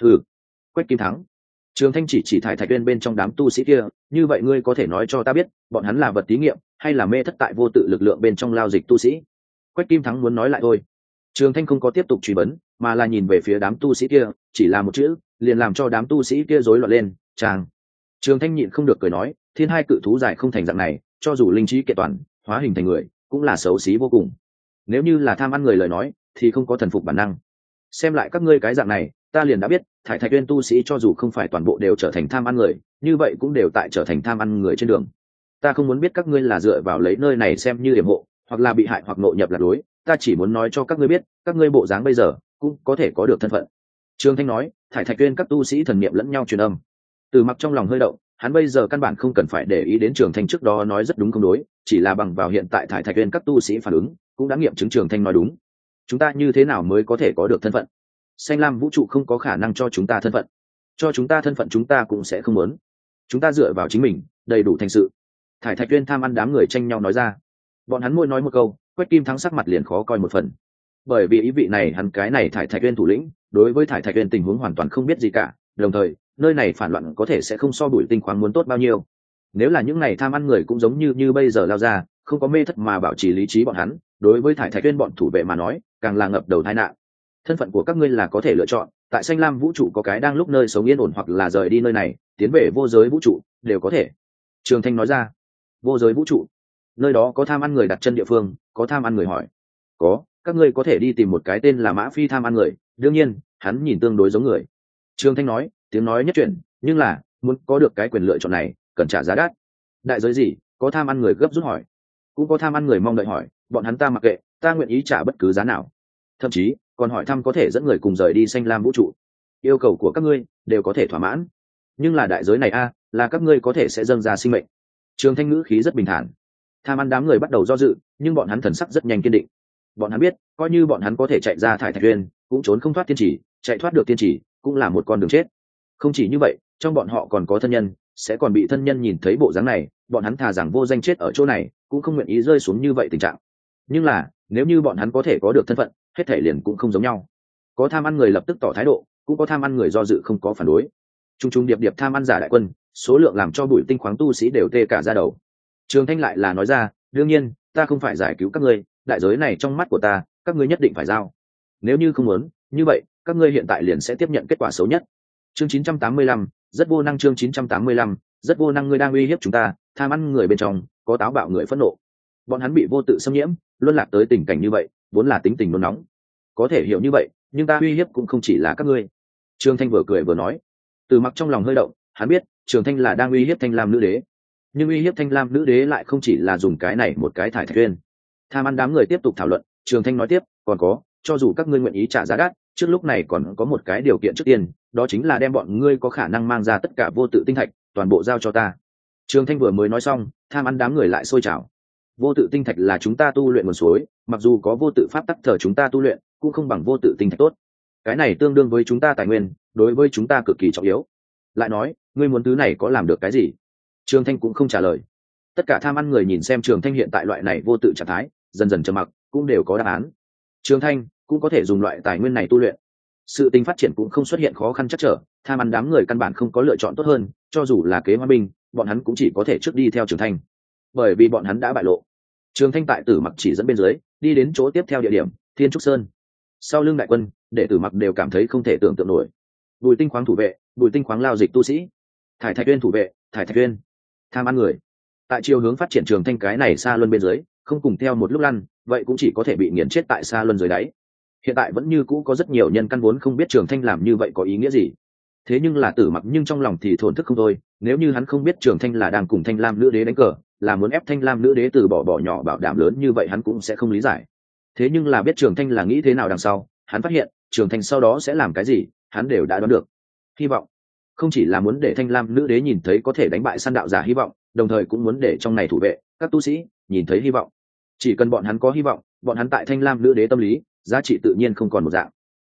Speaker 1: Ừ quách kim thắng trường thanh chỉ chỉ thải thạch viên bên trong đám tu sĩ kia, như vậy ngươi có thể nói cho ta biết, bọn hắn là vật thí nghiệm, hay là mê thất tại vô tự lực lượng bên trong lao dịch tu sĩ? Quách kim thắng muốn nói lại thôi. Trường thanh không có tiếp tục truy vấn, mà là nhìn về phía đám tu sĩ kia, chỉ là một chữ, liền làm cho đám tu sĩ kia rối loạn lên chàng trường thanh nhịn không được cười nói, thiên hai cự thú dài không thành dạng này, cho dù linh trí kiện toàn, hóa hình thành người, cũng là xấu xí vô cùng. Nếu như là tham ăn người lời nói, thì không có thần phục bản năng. Xem lại các ngươi cái dạng này ta liền đã biết, thải thạch uyên tu sĩ cho dù không phải toàn bộ đều trở thành tham ăn người, như vậy cũng đều tại trở thành tham ăn người trên đường. Ta không muốn biết các ngươi là dựa vào lấy nơi này xem như điểm hộ, hoặc là bị hại hoặc nội nhập lạc lối ta chỉ muốn nói cho các ngươi biết, các ngươi bộ dáng bây giờ cũng có thể có được thân phận. Trương thanh nói, thải thạch uyên các tu sĩ thần niệm lẫn nhau truyền âm. Từ mặc trong lòng hơi động, hắn bây giờ căn bản không cần phải để ý đến trường thanh trước đó nói rất đúng không đối, chỉ là bằng vào hiện tại thải thạch uyên các tu sĩ phản ứng, cũng đã nghiệm chứng trường thanh nói đúng. Chúng ta như thế nào mới có thể có được thân phận? Xanh lam vũ trụ không có khả năng cho chúng ta thân phận. Cho chúng ta thân phận chúng ta cũng sẽ không muốn. Chúng ta dựa vào chính mình, đầy đủ thành sự. Thải thạch tuyên tham ăn đám người tranh nhau nói ra. Bọn hắn môi nói một câu, quách kim thắng sắc mặt liền khó coi một phần. Bởi vì ý vị này hắn cái này thải thạch tuyên thủ lĩnh, đối với thải thạch tuyên tình huống hoàn toàn không biết gì cả. Đồng thời, nơi này phản loạn có thể sẽ không so đuổi tinh khoáng muốn tốt bao nhiêu. Nếu là những này tham ăn người cũng giống như như bây giờ lao ra, không có mê thất mà bảo trì lý trí bọn hắn, đối với thải thạch tuyên bọn thủ vệ mà nói, càng là ngập đầu tai nạn thân phận của các ngươi là có thể lựa chọn, tại xanh lam vũ trụ có cái đang lúc nơi sống yên ổn hoặc là rời đi nơi này, tiến về vô giới vũ trụ, đều có thể. Trường thanh nói ra. Vô giới vũ trụ? Nơi đó có tham ăn người đặt chân địa phương, có tham ăn người hỏi. Có, các ngươi có thể đi tìm một cái tên là mã phi tham ăn người, đương nhiên, hắn nhìn tương đối giống người. Trương thanh nói, tiếng nói nhất truyền nhưng là, muốn có được cái quyền lựa chọn này, cần trả giá đắt. Đại giới gì, có tham ăn người gấp rút hỏi. Cũng có tham ăn người mong đợi hỏi, bọn hắn ta mặc kệ, ta nguyện ý trả bất cứ giá nào. Thậm chí còn hỏi thăm có thể dẫn người cùng rời đi xanh lam vũ trụ. Yêu cầu của các ngươi đều có thể thỏa mãn. Nhưng là đại giới này a, là các ngươi có thể sẽ dâng ra sinh mệnh. Trường thanh ngữ khí rất bình thản. Tham ăn đám người bắt đầu do dự, nhưng bọn hắn thần sắc rất nhanh kiên định. Bọn hắn biết, coi như bọn hắn có thể chạy ra thải thạch uyên cũng trốn không thoát tiên trì, chạy thoát được tiên trì, cũng là một con đường chết. Không chỉ như vậy, trong bọn họ còn có thân nhân, sẽ còn bị thân nhân nhìn thấy bộ dáng này, bọn hắn thà rằng vô danh chết ở chỗ này, cũng không nguyện ý rơi xuống như vậy tình trạng. Nhưng là, nếu như bọn hắn có thể có được thân phận hết thể liền cũng không giống nhau. Có tham ăn người lập tức tỏ thái độ cũng có tham ăn người do dự không có phản đối. T r u n g t r u n g điệp điệp tham ăn giả đại quân số lượng làm cho bụi tinh khoáng tu sĩ đều tê cả ra đầu. Trường thanh lại là nói ra đương nhiên ta không phải giải cứu các ngươi đại giới này trong mắt của ta các ngươi nhất định phải giao. Nếu như không muốn như vậy các ngươi hiện tại liền sẽ tiếp nhận kết quả xấu nhất. Chương 985, rất vô năng chương 985, rất vô năng ngươi đang uy hiếp chúng ta tham ăn người bên trong có táo bạo người phẫn nộ. Bọn hắn bị vô tự xâm nhiễm luân lạc tới tình cảnh như vậy vốn là tính tình nôn nóng có thể hiểu như vậy, nhưng ta uy hiếp cũng không chỉ là các ngươi. Trường thanh vừa cười vừa nói. Từ mặc trong lòng hơi động, hắn biết trường thanh là đang uy hiếp thanh lam nữ đế. Nhưng uy hiếp thanh lam nữ đế lại không chỉ là dùng cái này một cái thải thạch tuyên tham ăn đám người tiếp tục thảo luận, trường thanh nói tiếp, còn có, cho dù các ngươi nguyện ý trả giá đắt, trước lúc này còn có một cái điều kiện trước tiên, đó chính là đem bọn ngươi có khả năng mang ra tất cả vô tự tinh thạch, toàn bộ giao cho ta. Trường thanh vừa mới nói xong, tham ăn đám người lại sôi trào. Vô tự tinh thạch là chúng ta tu luyện nguồn suối, mặc dù có vô tự pháp tắc thờ chúng ta tu luyện cũng không bằng vô tự tinh thạch tốt. Cái này tương đương với chúng ta tài nguyên, đối với chúng ta cực kỳ trọng yếu. Lại nói, ngươi muốn thứ này có làm được cái gì? Trường thanh cũng không trả lời. Tất cả tham ăn người nhìn xem trường thanh hiện tại loại này vô tự trạng thái, dần dần trầm mặc, cũng đều có đáp án. Trường thanh cũng có thể dùng loại tài nguyên này tu luyện. Sự tình phát triển cũng không xuất hiện khó khăn chắc trở, tham ăn đám người căn bản không có lựa chọn tốt hơn, cho dù là kế hoa binh, bọn hắn cũng chỉ có thể trước đi theo trường thanh. Bởi vì bọn hắn đã bại lộ. Trường thanh tại tử mặc chỉ dẫn bên dưới, đi đến chỗ tiếp theo địa điểm, thiên trúc sơn sau lưng đại quân, đệ tử mặc đều cảm thấy không thể tưởng tượng nổi. Bùi tinh khoáng thủ vệ, bùi tinh khoáng lao dịch tu sĩ. Thải thạch uyên thủ vệ, thải thạch uyên. Tham ăn người. Tại chiều hướng phát triển trường thanh cái này xa luân bên dưới, không cùng theo một lúc lăn, vậy cũng chỉ có thể bị nghiền chết tại xa luân dưới đáy. Hiện tại vẫn như cũ có rất nhiều nhân căn vốn không biết trường thanh làm như vậy có ý nghĩa gì. Thế nhưng là tử mặc nhưng trong lòng thì thổn thức không thôi, nếu như hắn không biết trường thanh là đang cùng thanh lam nữ đế đánh cờ, là muốn ép thanh lam nữ đế từ bỏ bỏ nhỏ bảo đảm lớn như vậy hắn cũng sẽ không lý giải thế nhưng là biết trường thanh là nghĩ thế nào đằng sau, hắn phát hiện, trường thanh sau đó sẽ làm cái gì, hắn đều đã đoán được. Hy vọng. Không chỉ là muốn để thanh lam nữ đế nhìn thấy có thể đánh bại săn đạo giả hy vọng, đồng thời cũng muốn để trong này thủ vệ, các tu sĩ nhìn thấy hy vọng. Chỉ cần bọn hắn có hy vọng, bọn hắn tại thanh lam nữ đế tâm lý, giá trị tự nhiên không còn một dạng.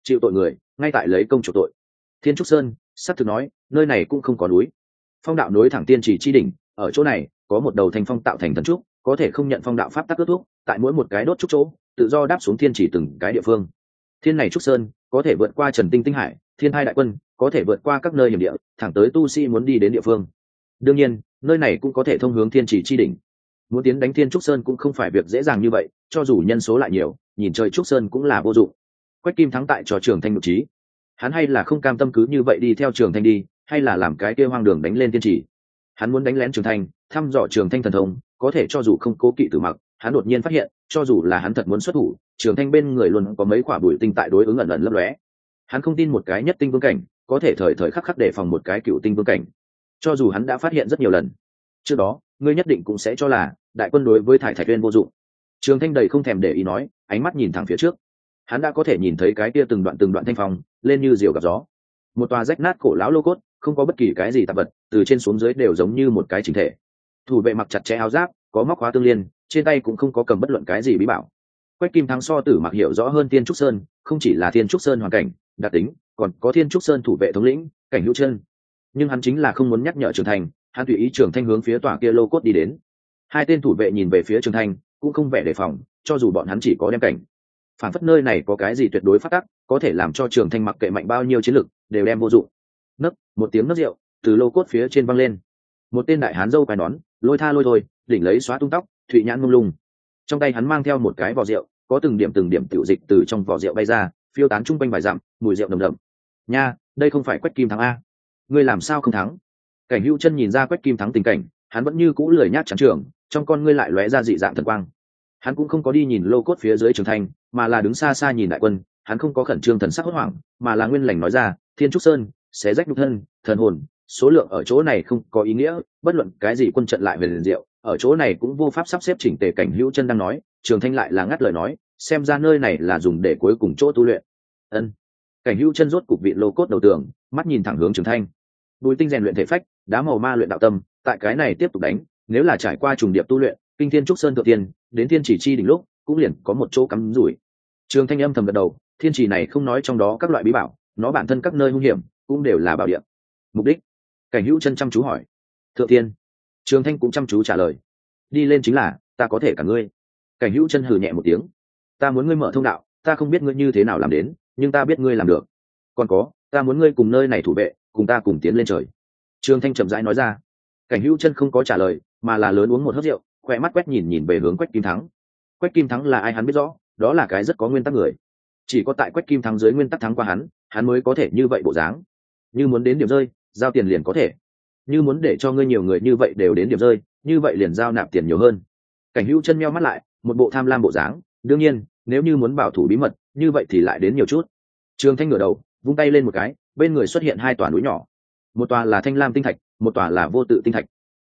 Speaker 1: Chịu tội người, ngay tại lấy công chủ tội. Thiên trúc sơn s thực nói, nơi này cũng không có núi. Phong đạo nối thẳng tiên chỉ chi đỉnh, ở chỗ này, có một đầu thanh phong tạo thành thần trúc, có thể không nhận phong đạo pháp tắc ước thuốc tại mỗi một cái đốt trúc chỗ tự do đáp xuống thiên chỉ từng cái địa phương. Thiên này trúc sơn, có thể vượt qua trần tinh tinh hải, thiên hai đại quân, có thể vượt qua các nơi hiểm địa, thẳng tới tu sĩ muốn đi đến địa phương. Đương nhiên, nơi này cũng có thể thông hướng thiên chỉ chi đỉnh. Muốn tiến đánh thiên trúc sơn cũng không phải việc dễ dàng như vậy, cho dù nhân số lại nhiều, nhìn trời trúc sơn cũng là vô dụng. Quách kim thắng tại trò trường thanh nội trí. Hắn hay là không cam tâm cứ như vậy đi theo trường thanh đi, hay là làm cái kia hoang đường đánh lên thiên chỉ? Hắn muốn đánh lén trường thanh, thăm dò trường thanh thần thông, có thể cho dù không cố kỵ tử mặc hắn đột nhiên phát hiện, cho dù là hắn thật muốn xuất thủ, trường thanh bên người luôn có mấy quả bụi tinh tại đối ứng ẩn ẩn lấp lóe. Hắn không tin một cái nhất tinh vương cảnh, có thể thời thời khắc khắc để phòng một cái cựu tinh vương cảnh. Cho dù hắn đã phát hiện rất nhiều lần, trước đó, ngươi nhất định cũng sẽ cho là, đại quân đối với thải thạch viên vô dụng. Trường thanh đầy không thèm để ý nói, ánh mắt nhìn thẳng phía trước. Hắn đã có thể nhìn thấy cái kia từng đoạn từng đoạn thanh phong, lên như diều gặp gió. Một tòa rách nát cổ lão lô cốt, không có bất kỳ cái gì tạp vật, từ trên xuống dưới đều giống như một cái chính thể. Thủ vệ mặc chặt chẽ áo giáp có móc khóa tương liên, trên tay cũng không có cầm bất luận cái gì bí bảo. Quách kim thắng so tử mặc hiểu rõ hơn thiên trúc sơn, không chỉ là thiên trúc sơn hoàn cảnh, đặc tính, còn có thiên trúc sơn thủ vệ thống lĩnh, cảnh hữu chân. Nhưng hắn chính là không muốn nhắc nhở trưởng thành, hắn tùy ý trưởng thanh hướng phía tòa kia lô cốt đi đến. Hai tên thủ vệ nhìn về phía trường thanh cũng không vẻ đề phòng, cho dù bọn hắn chỉ có đem cảnh. Phản phất nơi này có cái gì tuyệt đối phát tắc, có thể làm cho trường thanh mặc kệ mạnh bao nhiêu chiến lực, đều đem vô dụng. Nấc, một tiếng nấc rượu, từ lô cốt phía trên văng lên một tên đại hán dâu quai nón lôi tha lôi thôi đỉnh lấy xóa tung tóc thụy nhãn mông lung. Trong tay hắn mang theo một cái vỏ rượu có từng điểm từng điểm tiểu dịch từ trong vỏ rượu bay ra phiêu tán chung quanh vài dặm mùi rượu nồng đậm. Nha đây không phải quách kim thắng a. Ngươi làm sao không thắng? Cảnh hữu chân nhìn ra quách kim thắng tình cảnh hắn vẫn như cũ lười nhác trắng trường trong con ngươi lại lóe ra dị dạng thần quang. Hắn cũng không có đi nhìn lô cốt phía dưới trường thành, mà là đứng xa xa nhìn đại quân hắn không có khẩn trương thần sắc hốt hoảng mà là nguyên lành nói ra thiên trúc sơn xé rách nhục thân thần hồn số lượng ở chỗ này không có ý nghĩa, bất luận cái gì quân trận lại về liền diệu, ở chỗ này cũng vô pháp sắp xếp chỉnh tề cảnh hữu chân đang nói, trường thanh lại là ngắt lời nói, xem ra nơi này là dùng để cuối cùng chỗ tu luyện. Ân. Cảnh hữu chân rốt cục vị lô cốt đầu tường, mắt nhìn thẳng hướng trường thanh. Bùi tinh rèn luyện thể phách, đá màu ma luyện đạo tâm, tại cái này tiếp tục đánh, nếu là trải qua trùng điệp tu luyện, kinh thiên trúc sơn thượng tiên, đến thiên chỉ chi đỉnh lúc, cũng liền có một chỗ cắm rủi. Trường thanh âm thầm gật đầu, thiên chỉ này không nói trong đó các loại bí bảo, nó bản thân các nơi hung hiểm, cũng đều là bảo địa. Mục đích? Cảnh hữu chân chăm chú hỏi. Thượng tiên, trường thanh cũng chăm chú trả lời. Đi lên chính là, ta có thể cả ngươi. Cảnh hữu chân hừ nhẹ một tiếng. Ta muốn ngươi mở thông đạo, ta không biết ngươi như thế nào làm đến, nhưng ta biết ngươi làm được. Còn có, ta muốn ngươi cùng nơi này thủ vệ, cùng ta cùng tiến lên trời. Trường thanh chậm rãi nói ra. Cảnh hữu chân không có trả lời, mà là lớn uống một hớt rượu, khỏe mắt quét nhìn nhìn về hướng quách kim thắng. Quách kim thắng là ai hắn biết rõ, đó là cái rất có nguyên tắc người. Chỉ có tại quách kim thắng dưới nguyên tắc thắng qua hắn hắn mới có thể như vậy bộ dáng. Như muốn đến điểm rơi giao tiền liền có thể. Như muốn để cho ngươi nhiều người như vậy đều đến điểm rơi, như vậy liền giao nạp tiền nhiều hơn. Cảnh hữu chân meo mắt lại, một bộ tham lam bộ dáng, đương nhiên, nếu như muốn bảo thủ bí mật, như vậy thì lại đến nhiều chút. Trường thanh ngửa đầu, vung tay lên một cái, bên người xuất hiện hai tòa núi nhỏ. Một tòa là thanh lam tinh thạch, một tòa là vô tự tinh thạch.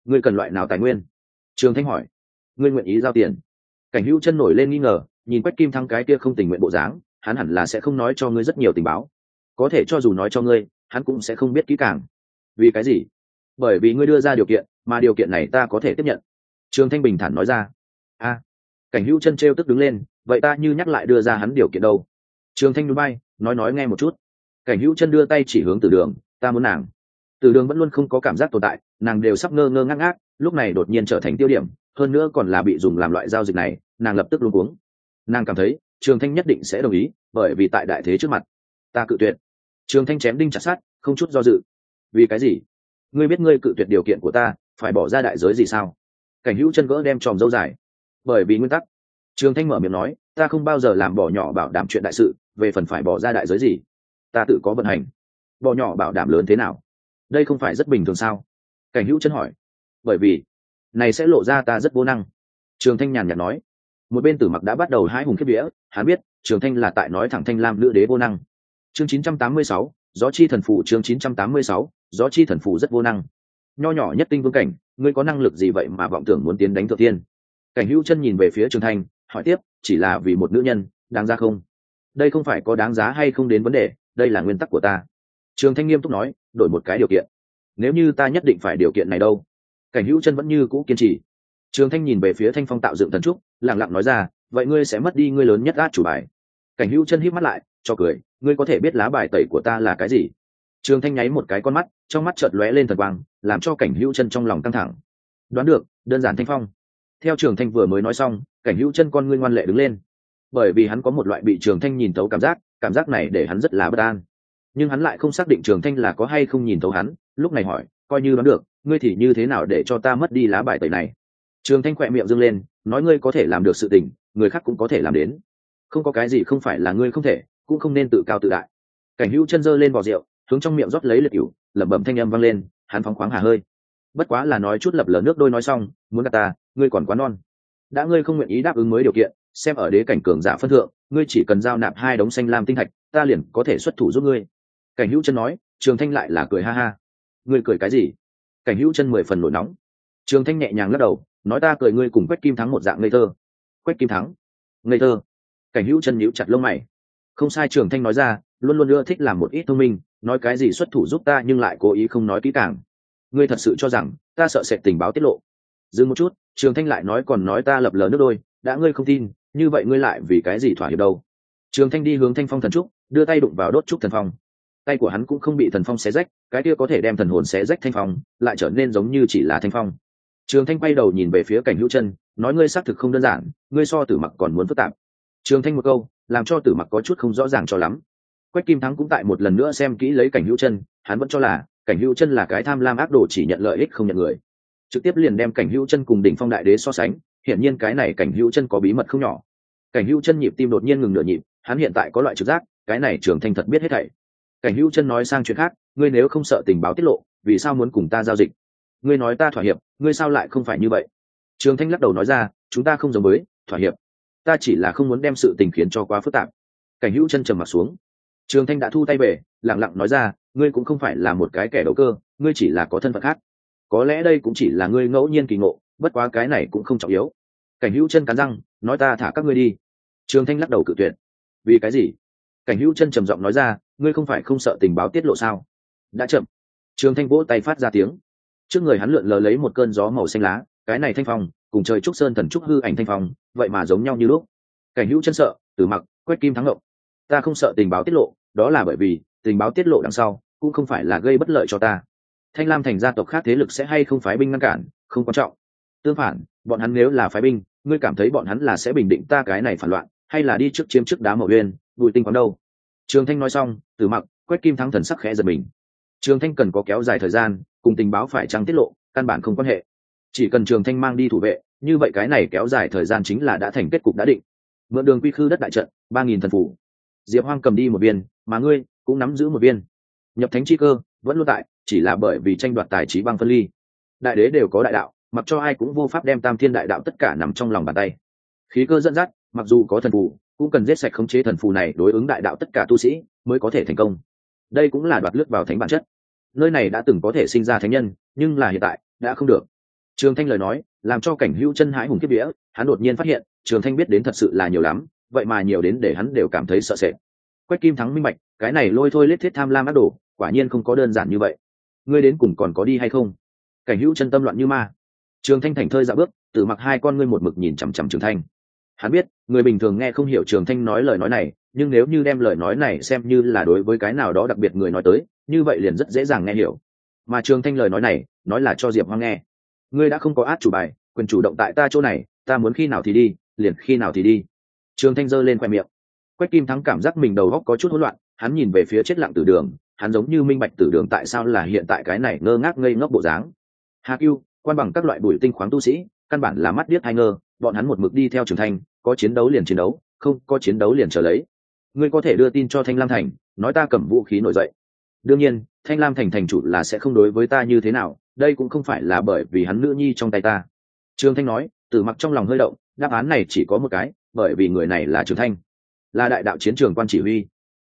Speaker 1: Ngươi cần loại nào tài nguyên? Trường thanh hỏi. Ngươi nguyện ý giao tiền. Cảnh hữu chân nổi lên nghi ngờ, nhìn quách kim thăng cái kia không tình nguyện bộ dáng, hắn hẳn là sẽ không nói cho ngươi rất nhiều tình báo. Có thể cho dù nói cho ngươi, hắn cũng sẽ không biết kỹ càng vì cái gì? Bởi vì ngươi đưa ra điều kiện, mà điều kiện này ta có thể tiếp nhận. Trường thanh bình thản nói ra. A, cảnh hữu chân t tức đứng lên, vậy ta như nhắc lại đưa ra hắn điều kiện đâu? Trường thanh núi bay, nói nói nghe một chút. Cảnh hữu chân đưa tay chỉ hướng từ đường, ta muốn nàng. Từ đường vẫn luôn không có cảm giác tồn tại, nàng đều sắp ngơ ngơ ngác ngác, lúc này đột nhiên trở thành tiêu điểm, hơn nữa còn là bị dùng làm loại giao dịch này, nàng lập tức luôn cuống. Nàng cảm thấy, trường thanh nhất định sẽ đồng ý, bởi vì tại đại thế trước mặt, ta cự tuyệt. Trường thanh chém đinh chặt sát không chút do dự vì cái gì? Ngươi biết ngươi cự tuyệt điều kiện của ta phải bỏ ra đại giới gì sao? Cảnh hữu chân gỡ đem tròm dâu dài. Bởi vì nguyên tắc. Trường thanh mở miệng nói ta không bao giờ làm bỏ nhỏ bảo đảm chuyện đại sự về phần phải bỏ ra đại giới gì? Ta tự có vận hành. Bỏ nhỏ bảo đảm lớn thế nào? Đây không phải rất bình thường sao? Cảnh hữu chân hỏi. Bởi vì này sẽ lộ ra ta rất vô năng. Trường thanh nhàn nhạt nói. Một bên tử mặc đã bắt đầu hai hùng kiếp đĩa hắn biết trường thanh là tại nói thẳng thanh lam nữ đế vô năng. Chương 986, gió chi thần phụ chương 986, gió chi thần phù rất vô năng. Nho nhỏ nhất tinh vương cảnh, ngươi có năng lực gì vậy mà vọng tưởng muốn tiến đánh thượng tiên cảnh hữu chân nhìn về phía trường thanh, hỏi tiếp, chỉ là vì một nữ nhân, đáng ra không? Đây không phải có đáng giá hay không đến vấn đề, đây là nguyên tắc của ta. Trường thanh nghiêm túc nói, đổi một cái điều kiện. Nếu như ta nhất định phải điều kiện này đâu? Cảnh hữu chân vẫn như cũ kiên trì. Trường thanh nhìn về phía thanh phong tạo dựng thần trúc lẳng lặng nói ra, vậy ngươi sẽ mất đi ngươi lớn nhất át chủ bài. Cảnh hữu chân híp mắt lại, cho cười, ngươi có thể biết lá bài tẩy của ta là cái gì? Trường thanh nháy một cái con mắt, trong mắt chợt lóe lên thần quang, làm cho cảnh hữu chân trong lòng căng thẳng. Đoán được, đơn giản thanh phong. Theo trường thanh vừa mới nói xong, cảnh hữu chân con ngươi ngoan lệ đứng lên. Bởi vì hắn có một loại bị trường thanh nhìn thấu cảm giác cảm giác này để hắn rất là bất an. Nhưng hắn lại không xác định trường thanh là có hay không nhìn thấu hắn, lúc này hỏi, coi như đoán được, ngươi thì như thế nào để cho ta mất đi lá bài tẩy này? Trường thanh khỏe miệng dâng lên, nói ngươi có thể làm được sự tình, người khác cũng có thể làm đến. Không có cái gì không phải là ngươi không thể, cũng không nên tự cao tự đại. Cảnh hữu chân giơ lên vò rượu hướng trong miệng rót lấy liệt cựu lẩm bẩm thanh âm vang lên, hắn phóng khoáng hà hơi. Bất quá là nói chút lập lờ nước đôi nói xong, muốn gạt ta, ngươi còn quá non. Đã ngươi không nguyện ý đáp ứng mới điều kiện, xem ở đế cảnh cường giả phân thượng, ngươi chỉ cần giao nạp hai đống xanh lam tinh thạch, ta liền có thể xuất thủ giúp ngươi. Cảnh hữu chân nói, trường thanh lại là cười ha ha. Ngươi cười cái gì? Cảnh hữu chân mười phần nổi nóng. Trường thanh nhẹ nhàng lắc đầu, nói ta cười ngươi cùng quách kim thắng một dạng ngây thơ. Quách kim thắng? Ngây thơ. Cảnh hữu chân nhíu chặt lông mày. Không sai, trường thanh nói ra luôn luôn ưa thích làm một ít thông minh, nói cái gì xuất thủ giúp ta nhưng lại cố ý không nói kỹ càng. Ngươi thật sự cho rằng, ta sợ sệt tình báo tiết lộ. Dừng một chút, trường thanh lại nói còn nói ta lập lờ nước đôi, đã ngươi không tin, như vậy ngươi lại vì cái gì thỏa hiệp đâu? Trường thanh đi hướng thanh phong thần trúc, đưa tay đụng vào đốt trúc thần phong. Tay của hắn cũng không bị thần phong xé rách, cái kia có thể đem thần hồn xé rách thanh phong, lại trở nên giống như chỉ là thanh phong. Trường thanh quay đầu nhìn về phía cảnh hữu chân, nói ngươi xác thực không đơn giản, ngươi so tử mặc còn muốn phức tạp. Trường thanh một câu, làm cho tử mặc có chút không rõ ràng cho lắm quách kim thắng cũng tại một lần nữa xem kỹ lấy cảnh hữu chân, hắn vẫn cho là cảnh hữu chân là cái tham lam ác đồ chỉ nhận lợi ích không nhận người. Trực tiếp liền đem cảnh hữu chân cùng đỉnh phong đại đế so sánh, hiển nhiên cái này cảnh hữu chân có bí mật không nhỏ. Cảnh hữu chân nhịp tim đột nhiên ngừng nửa nhịp, hắn hiện tại có loại trực giác, cái này trường thanh thật biết hết thảy. Cảnh hữu chân nói sang chuyện khác, ngươi nếu không sợ tình báo tiết lộ, vì sao muốn cùng ta giao dịch? Ngươi nói ta thỏa hiệp, ngươi sao lại không phải như vậy? Trường thanh lắc đầu nói ra, chúng ta không giống với, thỏa hiệp. Ta chỉ là không muốn đem sự tình khiến cho quá phức tạp. Cảnh hữu chân trầm mặt xuống trường thanh đã thu tay về lẳng lặng nói ra, ngươi cũng không phải là một cái kẻ đầu cơ, ngươi chỉ là có thân phận khác. Có lẽ đây cũng chỉ là ngươi ngẫu nhiên kỳ ngộ, bất quá cái này cũng không trọng yếu. Cảnh hữu chân cắn răng, nói ta thả các ngươi đi. Trường thanh lắc đầu cự tuyệt. Vì cái gì? Cảnh hữu chân trầm giọng nói ra, ngươi không phải không sợ tình báo tiết lộ sao? Đã chậm. Trường thanh vỗ tay phát ra tiếng. Trước người hắn lượn lờ lấy một cơn gió màu xanh lá, cái này thanh phong, cùng trời trúc sơn thần trúc hư ảnh thanh phong, vậy mà giống nhau như lúc. Cảnh hữu chân sợ, từ mặc, quét kim thắng ngộng ta không sợ tình báo tiết lộ, đó là bởi vì tình báo tiết lộ đằng sau cũng không phải là gây bất lợi cho ta. Thanh lam thành gia tộc khác thế lực sẽ hay không phái binh ngăn cản, không quan trọng. Tương phản, bọn hắn nếu là phái binh, ngươi cảm thấy bọn hắn là sẽ bình định ta cái này phản loạn, hay là đi trước chiếm trước đá màu uyên bùi tinh quán đâu? Trường thanh nói xong, từ mặc, quét kim thắng thần sắc khẽ giật mình. Trường thanh cần có kéo dài thời gian, cùng tình báo phải trăng tiết lộ, căn bản không quan hệ. Chỉ cần trường thanh mang đi thủ vệ, như vậy cái này kéo dài thời gian chính là đã thành kết cục đã định. Mượn đường quy khư đất đại trận, ba nghìn thần phủ diệp hoang cầm đi một viên, mà ngươi cũng nắm giữ một viên. Nhập thánh chi cơ vẫn luôn tại, chỉ là bởi vì tranh đoạt tài trí băng phân ly. Đại đế đều có đại đạo, mặc cho ai cũng vô pháp đem tam thiên đại đạo tất cả nằm trong lòng bàn tay. Khí cơ dẫn dắt, mặc dù có thần phù, cũng cần giết sạch khống chế thần phù này đối ứng đại đạo tất cả tu sĩ mới có thể thành công. Đây cũng là đoạt lướt vào thánh bản chất. Nơi này đã từng có thể sinh ra thánh nhân, nhưng là hiện tại đã không được. Trường thanh lời nói, làm cho cảnh hữu chân hãi hùng kiếp vía, hắn đột nhiên phát hiện, trường thanh biết đến thật sự là nhiều lắm vậy mà nhiều đến để hắn đều cảm thấy sợ sệt. Quách kim thắng minh bạch, cái này lôi thôi lết thiết tham lam ác đồ, quả nhiên không có đơn giản như vậy. Ngươi đến cùng còn có đi hay không? Cảnh hữu chân tâm loạn như ma. Trường thanh thành thơi dạo bước tự mặc hai con ngươi một mực nhìn chằm chằm trường thanh. Hắn biết, người bình thường nghe không hiểu trường thanh nói lời nói này, nhưng nếu như đem lời nói này xem như là đối với cái nào đó đặc biệt người nói tới, như vậy liền rất dễ dàng nghe hiểu. Mà trường thanh lời nói này, nói là cho diệp hoang nghe. Ngươi đã không có át chủ bài, quyền chủ động tại ta chỗ này, ta muốn khi nào thì đi, liền khi nào thì đi trường thanh giơ lên khoe miệng. Quách kim thắng cảm giác mình đầu góc có chút hỗn loạn, hắn nhìn về phía chết lặng tử đường, hắn giống như minh bạch tử đường tại sao là hiện tại cái này ngơ ngác ngây ngốc bộ dáng. Hạ cưu, quan bằng các loại bụi tinh khoáng tu sĩ, căn bản là mắt điếc hai ngơ, bọn hắn một mực đi theo trường thanh, có chiến đấu liền chiến đấu, không, có chiến đấu liền trở lấy. Ngươi có thể đưa tin cho thanh lam thành, nói ta cầm vũ khí nổi dậy. Đương nhiên, thanh lam thành thành chủ là sẽ không đối với ta như thế nào, đây cũng không phải là bởi vì hắn nữ nhi trong tay ta. Trương thanh nói từ mặc trong lòng hơi động, đáp án này chỉ có một cái bởi vì người này là trường thanh, là đại đạo chiến trường quan chỉ huy.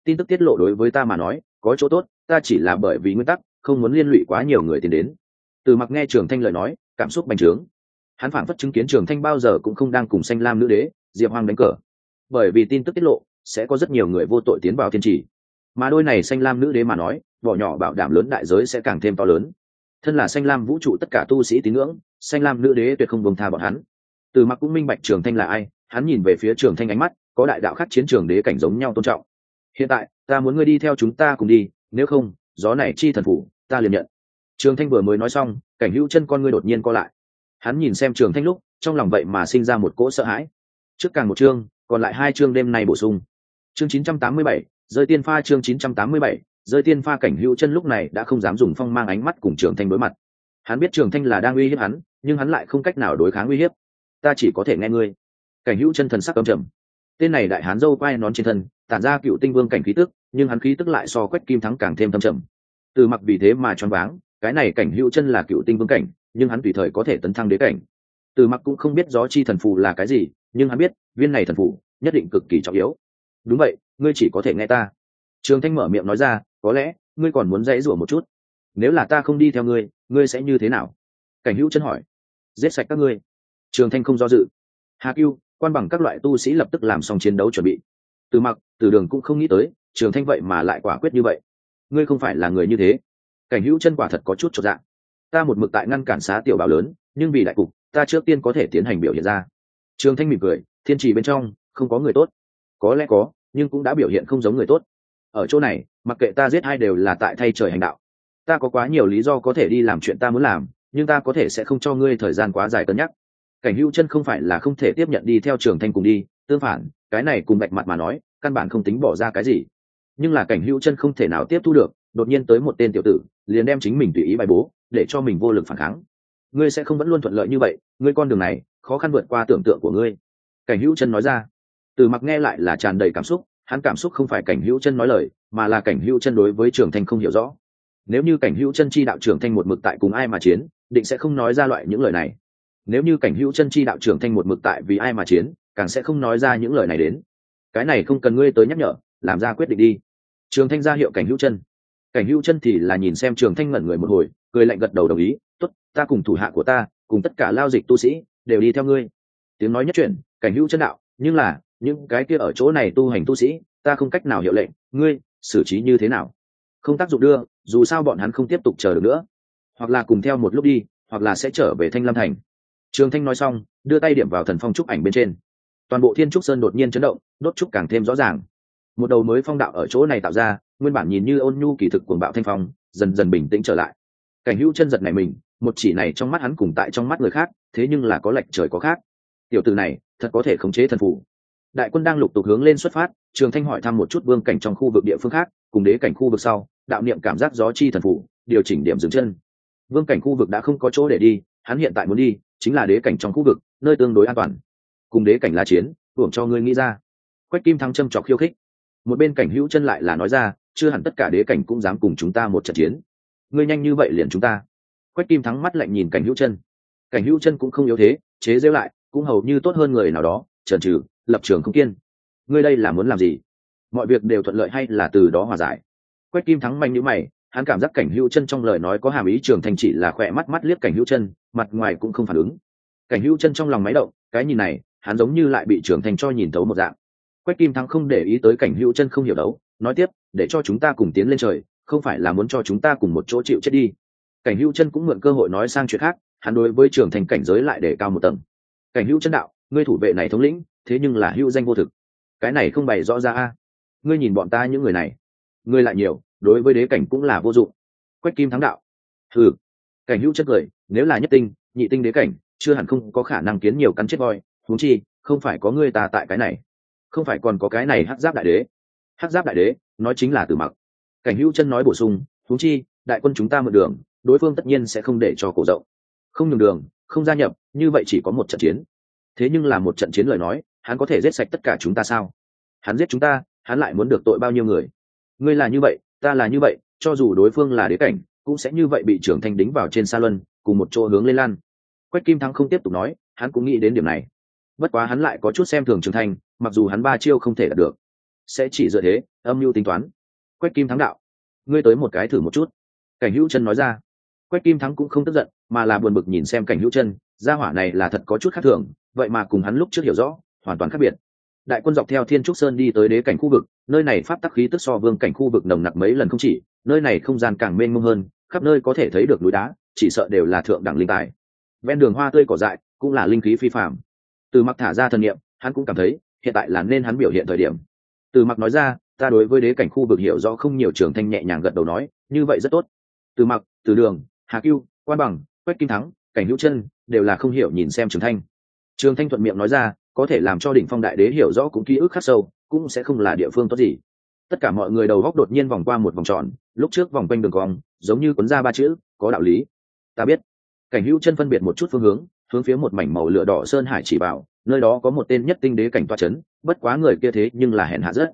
Speaker 1: Tin tức tiết lộ đối với ta mà nói, có chỗ tốt, ta chỉ là bởi vì nguyên tắc, không muốn liên lụy quá nhiều người tiến đến. Từ mặc nghe trường thanh lời nói, cảm xúc bành trướng. Hắn phảng phất chứng kiến trường thanh bao giờ cũng không đang cùng xanh lam nữ đế, diệp hoàng đánh cờ. Bởi vì tin tức tiết lộ, sẽ có rất nhiều người vô tội tiến vào thiên trì. Mà đôi này xanh lam nữ đế mà nói vỏ nhỏ bảo đảm lớn đại giới sẽ càng thêm to lớn. Thân là xanh lam vũ trụ tất cả tu sĩ tín ngưỡng xanh lam nữ đế tuyệt không bông tha bọn hắn. Từ mặc cũng minh bạch trường thanh là ai hắn nhìn về phía trường thanh ánh mắt có đại đạo khác chiến trường đế cảnh giống nhau tôn trọng. Hiện tại ta muốn ngươi đi theo chúng ta cùng đi nếu không gió này chi thần phủ ta liền nhận. Trường thanh vừa mới nói xong cảnh hữu chân con ngươi đột nhiên co lại. Hắn nhìn xem trường thanh lúc trong lòng vậy mà sinh ra một cỗ sợ hãi. Trước càng một chương còn lại hai chương đêm nay bổ sung. Chương 987, rơi tiên pha chương 987, rơi tiên pha cảnh hữu chân lúc này đã không dám dùng phong mang ánh mắt cùng trường thanh đối mặt. Hắn biết trường thanh là đang uy hiếp hắn nhưng hắn lại không cách nào đối kháng uy hiếp. Ta chỉ có thể nghe ngươi cảnh hữu chân thần sắc âm trầm. Tên này đại hán dâu quai nón trên thân, tản ra cựu tinh vương cảnh khí tức, nhưng hắn khí tức lại so quách kim thắng càng thêm thâm trầm. Từ mặc vì thế mà choáng váng, cái này cảnh hữu chân là cựu tinh vương cảnh, nhưng hắn tùy thời có thể tấn thăng đế cảnh. Từ mặc cũng không biết gió chi thần phù là cái gì, nhưng hắn biết, viên này thần phù, nhất định cực kỳ trọng yếu. Đúng vậy, ngươi chỉ có thể nghe ta. Trường thanh mở miệng nói ra, có lẽ, ngươi còn muốn dãy rủa một chút. Nếu là ta không đi theo ngươi ngươi sẽ như thế nào? Cảnh hữu chân hỏi. Giết sạch các ngươi. Trường thanh không do dự. Hà cưu quan bằng các loại tu sĩ lập tức làm xong chiến đấu chuẩn bị. Từ mặc, từ đường cũng không nghĩ tới, trường thanh vậy mà lại quả quyết như vậy. Ngươi không phải là người như thế. Cảnh hữu chân quả thật có chút trọn dạng ta một mực tại ngăn cản xá tiểu bảo lớn, nhưng vì đại cục, ta trước tiên có thể tiến hành biểu hiện ra. Trường thanh mỉm cười, thiên trì bên trong, không có người tốt. Có lẽ có, nhưng cũng đã biểu hiện không giống người tốt. Ở chỗ này, mặc kệ ta giết ai đều là tại thay trời hành đạo. Ta có quá nhiều lý do có thể đi làm chuyện ta muốn làm, nhưng ta có thể sẽ không cho ngươi thời gian quá dài cân nhắc cảnh hữu chân không phải là không thể tiếp nhận đi theo trường thanh cùng đi, tương phản, cái này cùng bạch mặt mà nói, căn bản không tính bỏ ra cái gì. Nhưng là cảnh hữu chân không thể nào tiếp thu được, đột nhiên tới một tên tiểu tử, liền đem chính mình tùy ý bài bố, để cho mình vô lực phản kháng. Ngươi sẽ không vẫn luôn thuận lợi như vậy, ngươi con đường này, khó khăn vượt qua tưởng tượng của ngươi. Cảnh hữu chân nói ra. Từ mặc nghe lại là tràn đầy cảm xúc, hắn cảm xúc không phải cảnh hữu chân nói lời, mà là cảnh hữu chân đối với trường thanh không hiểu rõ. Nếu như cảnh hữu chân chi đạo trưởng thanh một mực tại cùng ai mà chiến, định sẽ không nói ra loại những lời này nếu như cảnh hữu chân chi đạo trưởng thanh một mực tại vì ai mà chiến, càng sẽ không nói ra những lời này đến. Cái này không cần ngươi tới nhắc nhở, làm ra quyết định đi. Trường thanh ra hiệu cảnh hữu chân. Cảnh hữu chân thì là nhìn xem trường thanh ngẩn người một hồi, cười lạnh gật đầu đồng ý t ố t ta cùng thủ hạ của ta, cùng tất cả lao dịch tu sĩ, đều đi theo ngươi. Tiếng nói nhất truyền cảnh hữu chân đạo, nhưng là, những cái kia ở chỗ này tu hành tu sĩ, ta không cách nào hiệu lệnh, ngươi xử trí như thế nào? Không tác dụng đưa, dù sao bọn hắn không tiếp tục chờ được nữa. Hoặc là cùng theo một lúc đi, hoặc là sẽ trở về thanh lâm thành trường thanh nói xong, đưa tay điểm vào thần phong trúc ảnh bên trên. Toàn bộ thiên trúc sơn đột nhiên chấn động, đốt trúc càng thêm rõ ràng. Một đầu mới phong đạo ở chỗ này tạo ra, nguyên bản nhìn như ôn nhu kỳ thực cuồng bạo thanh phong, dần dần bình tĩnh trở lại. Cảnh hữu chân giật này mình, một chỉ này trong mắt hắn cùng tại trong mắt người khác, thế nhưng là có lệch trời có khác. Tiểu từ này, thật có thể khống chế thần phủ. Đại quân đang lục tục hướng lên xuất phát, trường thanh hỏi thăm một chút vương cảnh trong khu vực địa phương khác, cùng đế cảnh khu vực sau, đạo niệm cảm giác gió chi thần phủ, điều chỉnh điểm dừng chân. Vương cảnh khu vực đã không có chỗ để đi, hắn hiện tại muốn đi chính là đế cảnh trong khu vực, nơi tương đối an toàn. Cùng đế cảnh là chiến, hưởng cho ngươi nghĩ ra. Quách kim thắng châm trọc khiêu khích. Một bên cảnh hữu chân lại là nói ra, chưa hẳn tất cả đế cảnh cũng dám cùng chúng ta một trận chiến. Ngươi nhanh như vậy liền chúng ta. Quách kim thắng mắt lạnh nhìn cảnh hữu chân. Cảnh hữu chân cũng không yếu thế, chế rêu lại, cũng hầu như tốt hơn người nào đó trần trừ lập trường không kiên. Ngươi đây là muốn làm gì? Mọi việc đều thuận lợi hay là từ đó hòa giải? Quách kim thắng manh nhữ mày hắn cảm giác cảnh hữu chân trong lời nói có hàm ý trường thành chỉ là khỏe mắt mắt liếc cảnh hữu chân, mặt ngoài cũng không phản ứng. Cảnh hữu chân trong lòng máy động, cái nhìn này, hắn giống như lại bị trưởng thành cho nhìn thấu một dạng. Quách kim thắng không để ý tới cảnh hữu chân không hiểu đấu, nói tiếp, để cho chúng ta cùng tiến lên trời, không phải là muốn cho chúng ta cùng một chỗ chịu chết đi. Cảnh hữu chân cũng mượn cơ hội nói sang chuyện khác, hắn đối với trưởng thành cảnh giới lại để cao một tầng. Cảnh hữu chân đạo, ngươi thủ vệ này thống lĩnh, thế nhưng là hữu danh vô thực. Cái này không bày rõ ra a. Ngươi nhìn bọn ta những người này, ngươi lại nhiều đối với đế cảnh cũng là vô dụng. Quách kim thắng đạo. Thử cảnh hữu chất cười, nếu là nhất tinh, nhị tinh đế cảnh, chưa hẳn không có khả năng kiến nhiều cắn chết voi. Thú chi, không phải có ngươi ta tại cái này. Không phải còn có cái này hắc giáp đại đế. Hắc giáp đại đế, nói chính là từ mặc. Cảnh hữu chân nói bổ sung thú chi, đại quân chúng ta mượn đường, đối phương tất nhiên sẽ không để cho cổ rộng. Không nhường đường, không gia nhập, như vậy chỉ có một trận chiến. Thế nhưng là một trận chiến lời nói, hắn có thể giết sạch tất cả chúng ta sao? Hắn giết chúng ta, hắn lại muốn được tội bao nhiêu người? Ngươi là như vậy ta là như vậy, cho dù đối phương là đế cảnh, cũng sẽ như vậy bị trưởng thành đính vào trên sa luân, cùng một chỗ hướng lên lan. Quách kim thắng không tiếp tục nói, hắn cũng nghĩ đến điểm này. Bất quá hắn lại có chút xem thường trưởng thành, mặc dù hắn ba chiêu không thể đạt được. Sẽ chỉ dựa thế, âm mưu tính toán. Quách kim thắng đạo, ngươi tới một cái thử một chút. Cảnh hữu chân nói ra. Quách kim thắng cũng không tức giận, mà là buồn bực nhìn xem cảnh hữu chân, gia hỏa này là thật có chút khác thường, vậy mà cùng hắn lúc trước hiểu rõ, hoàn toàn khác biệt đại quân dọc theo thiên trúc sơn đi tới đế cảnh khu vực, nơi này pháp tắc khí tức so vương cảnh khu vực nồng nặc mấy lần không chỉ, nơi này không gian càng mênh mông hơn, khắp nơi có thể thấy được núi đá, chỉ sợ đều là thượng đẳng linh tài. Ven đường hoa tươi cỏ dại, cũng là linh khí phi phạm từ mặc thả ra thân nhiệm hắn cũng cảm thấy, hiện tại là nên hắn biểu hiện thời điểm. Từ mặc nói ra, ta đối với đế cảnh khu vực hiểu rõ không nhiều trường thanh nhẹ nhàng gật đầu nói, như vậy rất tốt. Từ mặc, từ đường, hà cưu, quan bằng, quách kim thắng, cảnh hữu chân, đều là không hiểu nhìn xem trường thanh. Trường thanh thuận miệng nói ra có thể làm cho đỉnh phong đại đế hiểu rõ cũng ký ức khắc sâu, cũng sẽ không là địa phương tốt gì. Tất cả mọi người đầu góc đột nhiên vòng qua một vòng tròn, lúc trước vòng quanh đường cong, giống như cuốn ra ba chữ, có đạo lý. Ta biết. Cảnh hữu chân phân biệt một chút phương hướng hướng phía một mảnh màu lửa đỏ sơn hải chỉ bảo nơi đó có một tên nhất tinh đế cảnh toa chấn, bất quá người kia thế nhưng là hèn hạ rất.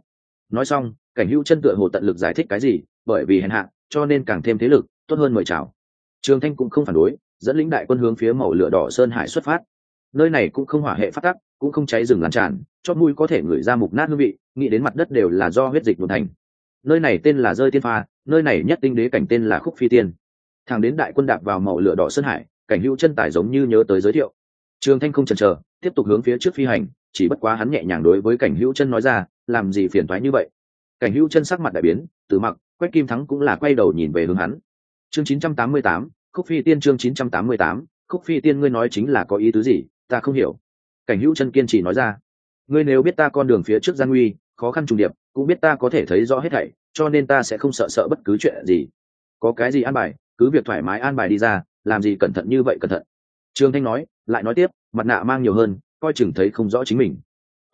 Speaker 1: Nói xong, cảnh hữu chân tựa hồ tận lực giải thích cái gì, bởi vì hèn hạ, cho nên càng thêm thế lực, tốt hơn mời chào. Trường thanh cũng không phản đối, dẫn lĩnh đại quân hướng phía màu lửa đỏ sơn hải xuất phát nơi này cũng không hỏa hệ phát tắc cũng không cháy rừng lan tràn chót mũi có thể ngửi ra mục nát hương vị nghĩ đến mặt đất đều là do huyết dịch một thành. Nơi này tên là rơi tiên pha nơi này nhất tinh đế cảnh tên là khúc phi tiên. Thằng đến đại quân đạp vào màu lửa đỏ sơn hải cảnh hữu chân tài giống như nhớ tới giới thiệu. Trường thanh không chần chờ tiếp tục hướng phía trước phi hành chỉ bất quá hắn nhẹ nhàng đối với cảnh hữu chân nói ra làm gì phiền thoái như vậy? Cảnh hữu chân sắc mặt đại biến từ mặc quách kim thắng cũng là quay đầu nhìn về hướng hắn. Chương 988, khúc phi tiên chương 988, khúc phi tiên ngươi nói chính là có ý tứ gì? Ta không hiểu. Cảnh hữu chân kiên trì nói ra, ngươi nếu biết ta con đường phía trước gian nguy khó khăn trùng điệp, cũng biết ta có thể thấy rõ hết thảy, cho nên ta sẽ không sợ sợ bất cứ chuyện gì. Có cái gì an bài, cứ việc thoải mái an bài đi ra, làm gì cẩn thận như vậy cẩn thận. Trương thanh nói, lại nói tiếp, mặt nạ mang nhiều hơn, coi chừng thấy không rõ chính mình.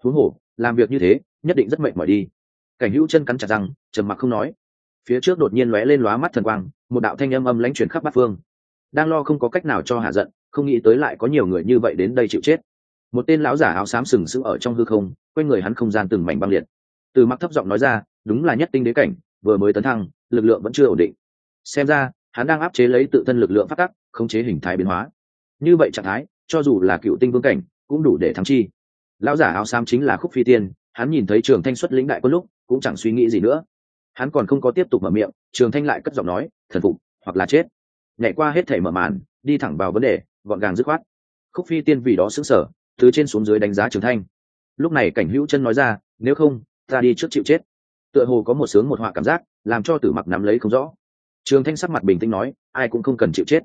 Speaker 1: Thú hồ làm việc như thế, nhất định rất mệt mỏi đi. Cảnh hữu chân cắn chặt răng, trầm mặc không nói. Phía trước đột nhiên lóe lên lóa mắt thần quang, một đạo thanh âm âm lãnh chuyển khắp bát phương. Đang lo không có cách nào cho hạ giận không nghĩ tới lại có nhiều người như vậy đến đây chịu chết. Một tên lão giả áo xám sừng sững ở trong hư không, quanh người hắn không gian từng mảnh băng liệt. Từ mặc thấp giọng nói ra, đúng là nhất tinh đế cảnh, vừa mới tấn thăng, lực lượng vẫn chưa ổn định. Xem ra, hắn đang áp chế lấy tự thân lực lượng phát tắc, khống chế hình thái biến hóa. Như vậy trạng thái, cho dù là cựu tinh vương cảnh, cũng đủ để thắng chi. Lão giả áo xám chính là khúc phi tiên, hắn nhìn thấy trường thanh xuất lĩnh đại quân lúc, cũng chẳng suy nghĩ gì nữa. Hắn còn không có tiếp tục mở miệng, trường thanh lại cất giọng nói, thần phục hoặc là chết. Nhảy qua hết thể mở màn, đi thẳng vào vấn đề gọn gàng dứt khoát. Khúc phi tiên vì đó xứng sở từ trên xuống dưới đánh giá trường thanh. Lúc này cảnh hữu chân nói ra, nếu không, ta đi trước chịu chết. Tựa hồ có một sướng một họa cảm giác, làm cho tử mặc nắm lấy không rõ. Trường thanh sắc mặt bình tĩnh nói, ai cũng không cần chịu chết.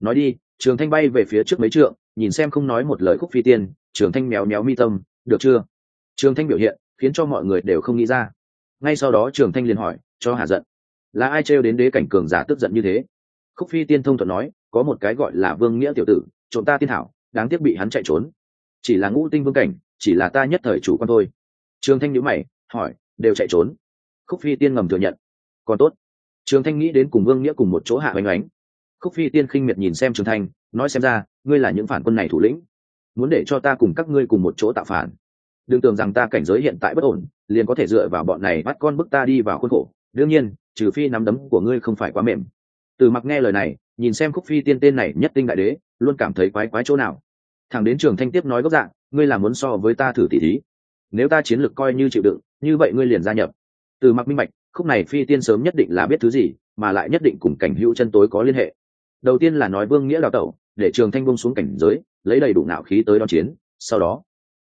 Speaker 1: Nói đi, trường thanh bay về phía trước mấy trượng, nhìn xem không nói một lời khúc phi tiên, trường thanh méo méo mi tâm, được chưa? Trường thanh biểu hiện, khiến cho mọi người đều không nghĩ ra. Ngay sau đó trường thanh liền hỏi, cho hà giận. Là ai trêu đến đế cảnh cường giả tức giận như thế? Khúc phi tiên thông thuận nói có một cái gọi là vương nghĩa tiểu tử, trộm ta tiên thảo, đáng tiếc bị hắn chạy trốn. Chỉ là ngũ tinh vương cảnh, chỉ là ta nhất thời chủ quan thôi. Trường thanh nhữ mày, hỏi, đều chạy trốn? Khúc phi tiên ngầm thừa nhận. Còn tốt. Trường thanh nghĩ đến cùng vương nghĩa cùng một chỗ hạ oanh oánh khúc phi tiên khinh miệt nhìn xem trường thanh, nói xem ra, ngươi là những phản quân này thủ lĩnh. Muốn để cho ta cùng các ngươi cùng một chỗ tạo phản. Đừng tưởng rằng ta cảnh giới hiện tại bất ổn, liền có thể dựa vào bọn này bắt con bức ta đi vào khuôn khổ. Đương nhiên, trừ phi nắm đấm của ngươi không phải quá mềm. Từ mặc nghe lời này nhìn xem khúc phi tiên tên này nhất tinh đại đế, luôn cảm thấy quái quái chỗ nào. Thằng đến trường thanh tiếp nói gốc dạng, ngươi là muốn so với ta thử tỷ thí. Nếu ta chiến lược coi như chịu đựng, như vậy ngươi liền gia nhập. Từ mặc minh bạch, khúc này phi tiên sớm nhất định là biết thứ gì, mà lại nhất định cùng cảnh hữu chân tối có liên hệ. Đầu tiên là nói vương nghĩa đào tẩu, để trường thanh bông xuống cảnh giới, lấy đầy đủ não khí tới đón chiến, sau đó,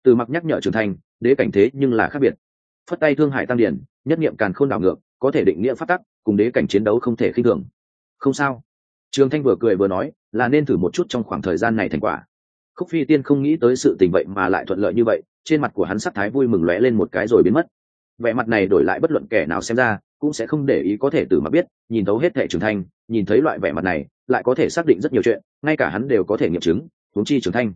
Speaker 1: từ mặc nhắc nhở trường thanh, đế cảnh thế nhưng là khác biệt. Phất tay thương hải tăng điển, nhất nghiệm càn khôn đảo ngược, có thể định nghĩa phát tắc, cùng đế cảnh chiến đấu không thể khinh thường. Không sao trường thanh vừa cười vừa nói, là nên thử một chút trong khoảng thời gian này thành quả. Khúc phi tiên không nghĩ tới sự tình vậy mà lại thuận lợi như vậy, trên mặt của hắn sắc thái vui mừng lóe lên một cái rồi biến mất. Vẻ mặt này đổi lại bất luận kẻ nào xem ra, cũng sẽ không để ý có thể từ mà biết, nhìn thấu hết thảy trưởng thành nhìn thấy loại vẻ mặt này, lại có thể xác định rất nhiều chuyện, ngay cả hắn đều có thể nghiệm chứng, huống chi trưởng thanh.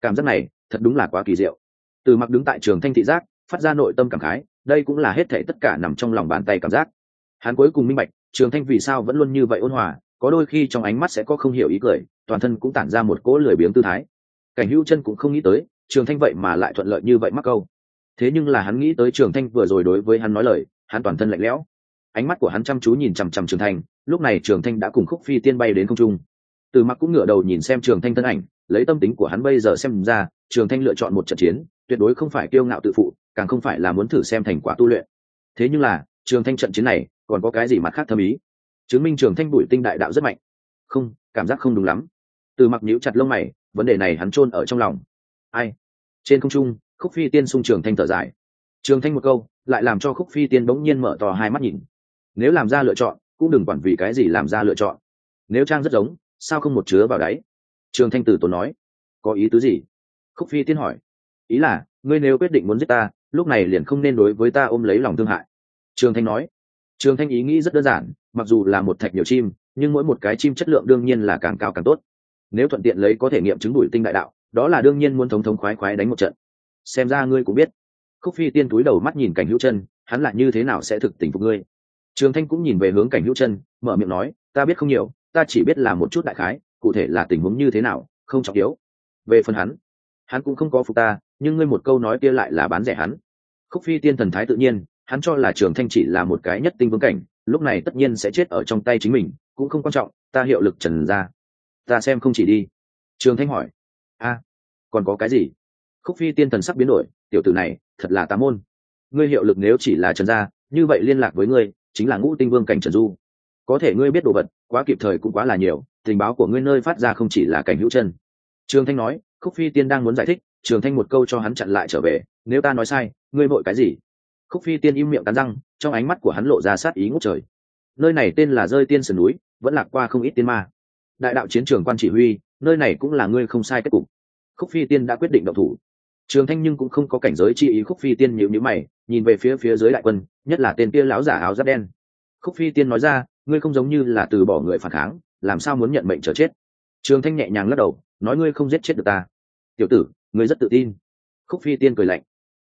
Speaker 1: Cảm giác này, thật đúng là quá kỳ diệu. Từ mặc đứng tại trường thanh thị giác, phát ra nội tâm cảm khái, đây cũng là hết thảy tất cả nằm trong lòng bàn tay cảm giác. Hắn cuối cùng minh bạch, trường thanh vì sao vẫn luôn như vậy ôn hòa có đôi khi trong ánh mắt sẽ có không hiểu ý cười, toàn thân cũng tản ra một cỗ lười biếng tư thái. Cảnh hữu chân cũng không nghĩ tới, trường thanh vậy mà lại thuận lợi như vậy mắc câu. Thế nhưng là hắn nghĩ tới trường thanh vừa rồi đối với hắn nói lời, hắn toàn thân lạnh lẽo. Ánh mắt của hắn chăm chú nhìn chằm chằm trường thanh, lúc này trường thanh đã cùng khúc phi tiên bay đến không trung. Từ mặc cũng ngửa đầu nhìn xem trường thanh thân ảnh, lấy tâm tính của hắn bây giờ xem ra, trường thanh lựa chọn một trận chiến, tuyệt đối không phải kiêu ngạo tự phụ, càng không phải là muốn thử xem thành quả tu luyện. Thế nhưng là, trường thanh trận chiến này, còn có cái gì mặt khác thâm ý? Chứng minh trường thanh bụi tinh đại đạo rất mạnh. Không, cảm giác không đúng lắm. Từ mặc nhíu chặt lông mày, vấn đề này hắn chôn ở trong lòng. Ai? Trên không trung, khúc phi tiên sung trường thanh thở dài. Trường thanh một câu, lại làm cho khúc phi tiên bỗng nhiên mở to hai mắt nhìn. Nếu làm ra lựa chọn, cũng đừng quản vì cái gì làm ra lựa chọn. Nếu trang rất giống, sao không một chứa vào đáy? Trường thanh tử tốn nói. Có ý tứ gì? Khúc phi tiên hỏi. Ý là, ngươi nếu quyết định muốn giết ta, lúc này liền không nên đối với ta ôm lấy lòng thương hại. Trường thanh nói trường thanh ý nghĩ rất đơn giản, mặc dù là một thạch nhiều chim, nhưng mỗi một cái chim chất lượng đương nhiên là càng cao càng tốt. Nếu thuận tiện lấy có thể nghiệm chứng đuổi tinh đại đạo, đó là đương nhiên muốn thống thống khoái khoái đánh một trận. Xem ra ngươi cũng biết. Khúc phi tiên túi đầu mắt nhìn cảnh hữu chân hắn lại như thế nào sẽ thực tình phục ngươi? Trường thanh cũng nhìn về hướng cảnh hữu chân mở miệng nói, ta biết không nhiều, ta chỉ biết là một chút đại khái, cụ thể là tình huống như thế nào, không trọng yếu. Về phần hắn hắn cũng không có phục ta, nhưng ngươi một câu nói kia lại là bán rẻ hắn. Khúc phi tiên thần thái tự nhiên hắn cho là trường thanh chỉ là một cái nhất tinh vương cảnh, lúc này tất nhiên sẽ chết ở trong tay chính mình, cũng không quan trọng, ta hiệu lực trần ra. Ta xem không chỉ đi. Trường thanh hỏi. A, còn có cái gì? Khúc phi tiên thần sắc biến đổi, tiểu tử này, thật là tà môn. Ngươi hiệu lực nếu chỉ là trần gia như vậy liên lạc với ngươi, chính là ngũ tinh vương cảnh trần du. Có thể ngươi biết đồ vật, quá kịp thời cũng quá là nhiều, tình báo của ngươi nơi phát ra không chỉ là cảnh hữu chân. Trường thanh nói, khúc phi tiên đang muốn giải thích, trường thanh một câu cho hắn chặn lại trở về, nếu ta nói sai, ngươi vội cái gì? Khúc phi tiên im miệng cắn răng, trong ánh mắt của hắn lộ ra sát ý ngút trời. Nơi này tên là rơi tiên sườn núi, vẫn lạc qua không ít tiên ma. Đại đạo chiến trường quan chỉ huy, nơi này cũng là ngươi không sai kết cục. Khúc phi tiên đã quyết định động thủ. Trường thanh nhưng cũng không có cảnh giới chi ý khúc phi tiên nhịu nhữ mày, nhìn về phía phía dưới đại quân, nhất là tên kia láo giả áo giáp đen. Khúc phi tiên nói ra, ngươi không giống như là từ bỏ người phản kháng, làm sao muốn nhận mệnh chờ chết? Trường thanh nhẹ nhàng lắc đầu, nói ngươi không giết chết được ta. Tiểu tử, ngươi rất tự tin. Khúc phi tiên cười lạnh.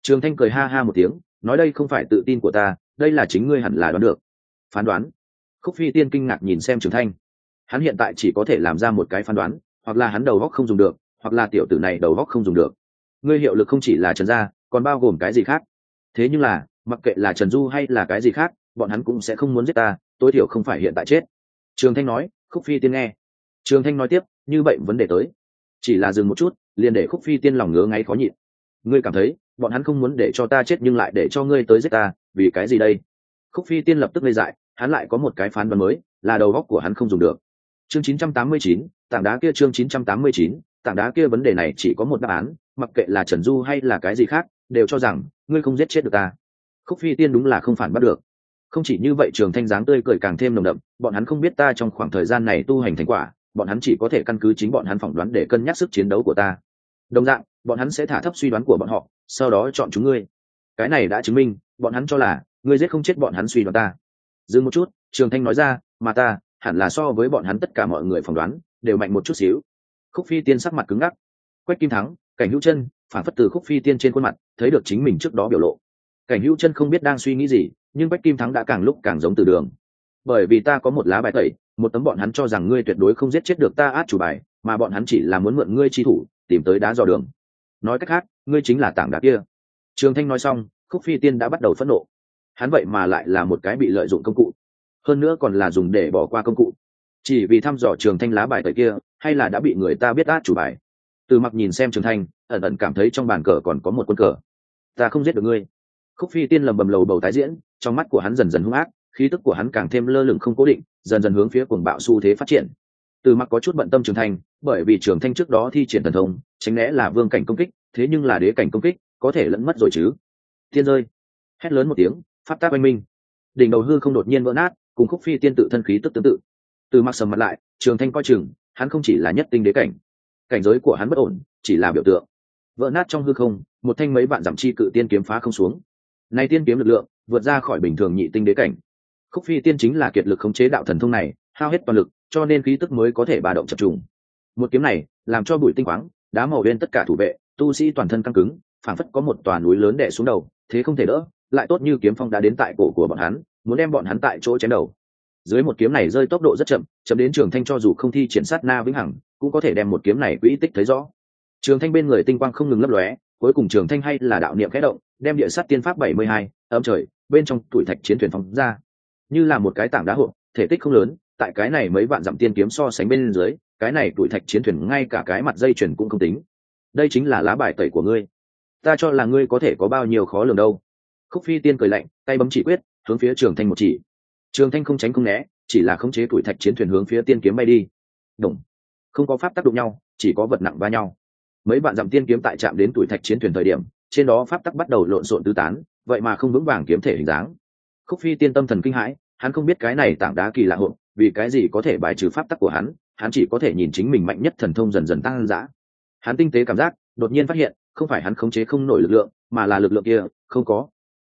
Speaker 1: Trường thanh cười ha ha một tiếng nói đây không phải tự tin của ta, đây là chính ngươi hẳn là đoán được. Phán đoán. Khúc phi tiên kinh ngạc nhìn xem trường thanh. Hắn hiện tại chỉ có thể làm ra một cái phán đoán, hoặc là hắn đầu góc không dùng được, hoặc là tiểu tử này đầu góc không dùng được. Ngươi hiệu lực không chỉ là trần gia, còn bao gồm cái gì khác? Thế nhưng là, mặc kệ là trần du hay là cái gì khác, bọn hắn cũng sẽ không muốn giết ta, tối thiểu không phải hiện tại chết. Trường thanh nói, khúc phi tiên nghe. Trường thanh nói tiếp, như vậy vấn đề tới. Chỉ là dừng một chút, liền để khúc phi tiên lòng ngứa ngáy khó nhịn. Ngươi cảm thấy bọn hắn không muốn để cho ta chết nhưng lại để cho ngươi tới giết ta vì cái gì đây? Khúc phi tiên lập tức lây dại hắn lại có một cái phán đoán mới là đầu góc của hắn không dùng được. Chương 989, tảng đá kia chương 989, tảng đá kia vấn đề này chỉ có một đáp án mặc kệ là trần du hay là cái gì khác đều cho rằng ngươi không giết chết được ta. Khúc phi tiên đúng là không phản bắt được. Không chỉ như vậy trường thanh dáng tươi cười càng thêm nồng đậm bọn hắn không biết ta trong khoảng thời gian này tu hành thành quả bọn hắn chỉ có thể căn cứ chính bọn hắn phỏng đoán để cân nhắc sức chiến đấu của ta. Đồng dạng bọn hắn sẽ thả thấp suy đoán của bọn họ sau đó chọn chúng ngươi. Cái này đã chứng minh, bọn hắn cho là, ngươi giết không chết bọn hắn suy đoán ta. Dừng một chút, trường thanh nói ra, mà ta, hẳn là so với bọn hắn tất cả mọi người phỏng đoán, đều mạnh một chút xíu. Khúc phi tiên sắc mặt cứng ngắc. Quách kim thắng, cảnh hữu chân, phản phất từ khúc phi tiên trên khuôn mặt, thấy được chính mình trước đó biểu lộ. Cảnh hữu chân không biết đang suy nghĩ gì, nhưng quách kim thắng đã càng lúc càng giống từ đường. Bởi vì ta có một lá bài tẩy, một tấm bọn hắn cho rằng ngươi tuyệt đối không giết chết được ta át chủ bài, mà bọn hắn chỉ là muốn mượn ngươi chi thủ, tìm tới đá dò đường nói cách khác, ngươi chính là tảng đá kia. Trường thanh nói xong, khúc phi tiên đã bắt đầu phẫn nộ. Hắn vậy mà lại là một cái bị lợi dụng công cụ. Hơn nữa còn là dùng để bỏ qua công cụ. Chỉ vì thăm dò trường thanh lá bài tời kia, hay là đã bị người ta biết át chủ bài. Từ mặc nhìn xem trường thanh, ẩn ẩn cảm thấy trong bàn cờ còn có một quân cờ. Ta không giết được ngươi. Khúc phi tiên lầm bầm lầu bầu tái diễn, trong mắt của hắn dần dần hung ác, khí tức của hắn càng thêm lơ lửng không cố định, dần dần hướng phía cuồng bạo xu thế phát triển từ mặc có chút bận tâm trường thanh, bởi vì trường thanh trước đó thi triển thần thông, tránh lẽ là vương cảnh công kích, thế nhưng là đế cảnh công kích, có thể lẫn mất rồi chứ. Thiên rơi. Hét lớn một tiếng phát tác oanh minh. Đỉnh đầu hư không đột nhiên vỡ nát, cùng khúc phi tiên tự thân khí tức tương tự. Từ mặc sầm mặt lại, trường thanh coi chừng, hắn không chỉ là nhất tinh đế cảnh cảnh giới của hắn bất ổn, chỉ là biểu tượng. Vỡ nát trong hư không, một thanh mấy vạn giảm chi cự tiên kiếm phá không xuống. Nay tiên kiếm lực lượng, vượt ra khỏi bình thường nhị tinh đế cảnh. Khúc phi tiên chính là kiệt lực khống chế đạo thần thông này, hao hết toàn lực cho nên khí tức mới có thể bà động chập trùng. Một kiếm này, làm cho bụi tinh khoáng đá màu bên tất cả thủ vệ, tu sĩ toàn thân căng cứng, phảng phất có một tòa núi lớn đè xuống đầu, thế không thể đỡ, lại tốt như kiếm phong đã đến tại cổ của bọn hắn, muốn đem bọn hắn tại chỗ chém đầu. Dưới một kiếm này rơi tốc độ rất chậm chậm đến trường thanh cho dù không thi triển sát na vĩnh hằng, cũng có thể đem một kiếm này quỹ tích thấy rõ. Trường thanh bên người tinh quang không ngừng lấp lóe, cuối cùng trường thanh hay là đạo niệm khẽ động, đem địa sát tiên pháp bảy mươi hai ấm trời, bên trong tuổi thạch chiến thuyền phóng ra. Như là một cái tảng đá hộp, thể tích không lớn tại cái này mấy vạn dặm tiên kiếm so sánh bên dưới, cái này tuổi thạch chiến thuyền ngay cả cái mặt dây chuyền cũng không tính. Đây chính là lá bài tẩy của ngươi. Ta cho là ngươi có thể có bao nhiêu khó lường đâu. Khúc phi tiên cười lạnh, tay bấm chỉ quyết, hướng phía trường thanh một chỉ. Trường thanh không tránh không né, chỉ là khống chế tuổi thạch chiến thuyền hướng phía tiên kiếm bay đi. Đụng không có pháp tác động nhau, chỉ có vật nặng va nhau. Mấy bạn dặm tiên kiếm tại trạm đến tuổi thạch chiến thuyền thời điểm, trên đó pháp tắc bắt đầu lộn xộn tứ tán, vậy mà không vững vàng kiếm thể hình dáng. Khúc phi tiên tâm thần kinh hãi, hắn không biết cái này tảng đá kỳ lạ hộp vì cái gì có thể bài trừ pháp tắc của hắn hắn chỉ có thể nhìn chính mình mạnh nhất thần thông dần dần tăng dã. Hắn tinh tế cảm giác, đột nhiên phát hiện, không phải hắn khống chế không nổi lực lượng, mà là lực lượng kia, không có.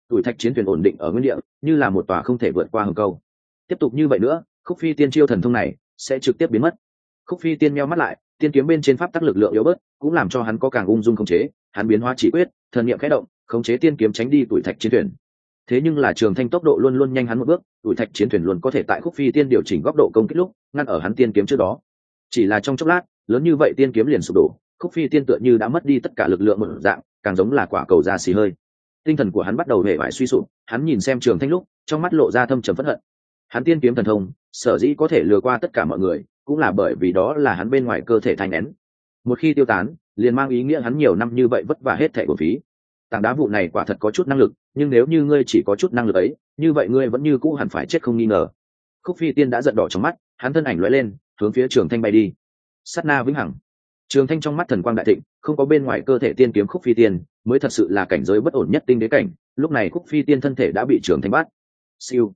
Speaker 1: Tuổi thạch chiến thuyền ổn định ở nguyên địa, như là một tòa không thể vượt qua hầm câu. Tiếp tục như vậy nữa, khúc phi tiên chiêu thần thông này sẽ trực tiếp biến mất. Khúc phi tiên meo mắt lại, tiên kiếm bên trên pháp tắc lực lượng yếu bớt, cũng làm cho hắn có càng ung dung khống chế, hắn biến hóa chỉ quyết, thần niệm khẽ động, khống chế tiên kiếm tránh đi tuổi thạch chiến thuyền thế nhưng là trường thanh tốc độ luôn luôn nhanh hắn một bước đuổi thạch chiến thuyền luôn có thể tại khúc phi tiên điều chỉnh góc độ công kích lúc, ngăn ở hắn tiên kiếm trước đó. Chỉ là trong chốc lát, lớn như vậy tiên kiếm liền sụp đổ, khúc phi tiên tựa như đã mất đi tất cả lực lượng một dạng, càng giống là quả cầu da xì hơi. Tinh thần của hắn bắt đầu hệ vải suy sụp, hắn nhìn xem trường thanh lúc, trong mắt lộ ra thâm trầm phẫn hận. Hắn tiên kiếm thần thông, sở dĩ có thể lừa qua tất cả mọi người, cũng là bởi vì đó là hắn bên ngoài cơ thể thanh nén. Một khi tiêu tán, liền mang ý nghĩa hắn nhiều năm như vậy vất vả hết thẻ của phí tảng đá vụ này quả thật có chút năng lực, nhưng nếu như ngươi chỉ có chút năng lực ấy, như vậy ngươi vẫn như cũ hẳn phải chết không nghi ngờ. Khúc phi tiên đã giận đỏ trong mắt, hắn thân ảnh lóe lên, hướng phía trường thanh bay đi. Sắt na vĩnh hằng. Trường thanh trong mắt thần quang đại thịnh, không có bên ngoài cơ thể tiên kiếm khúc phi tiên, mới thật sự là cảnh giới bất ổn nhất tinh đế cảnh, lúc này khúc phi tiên thân thể đã bị trường thanh bắt. Siêu.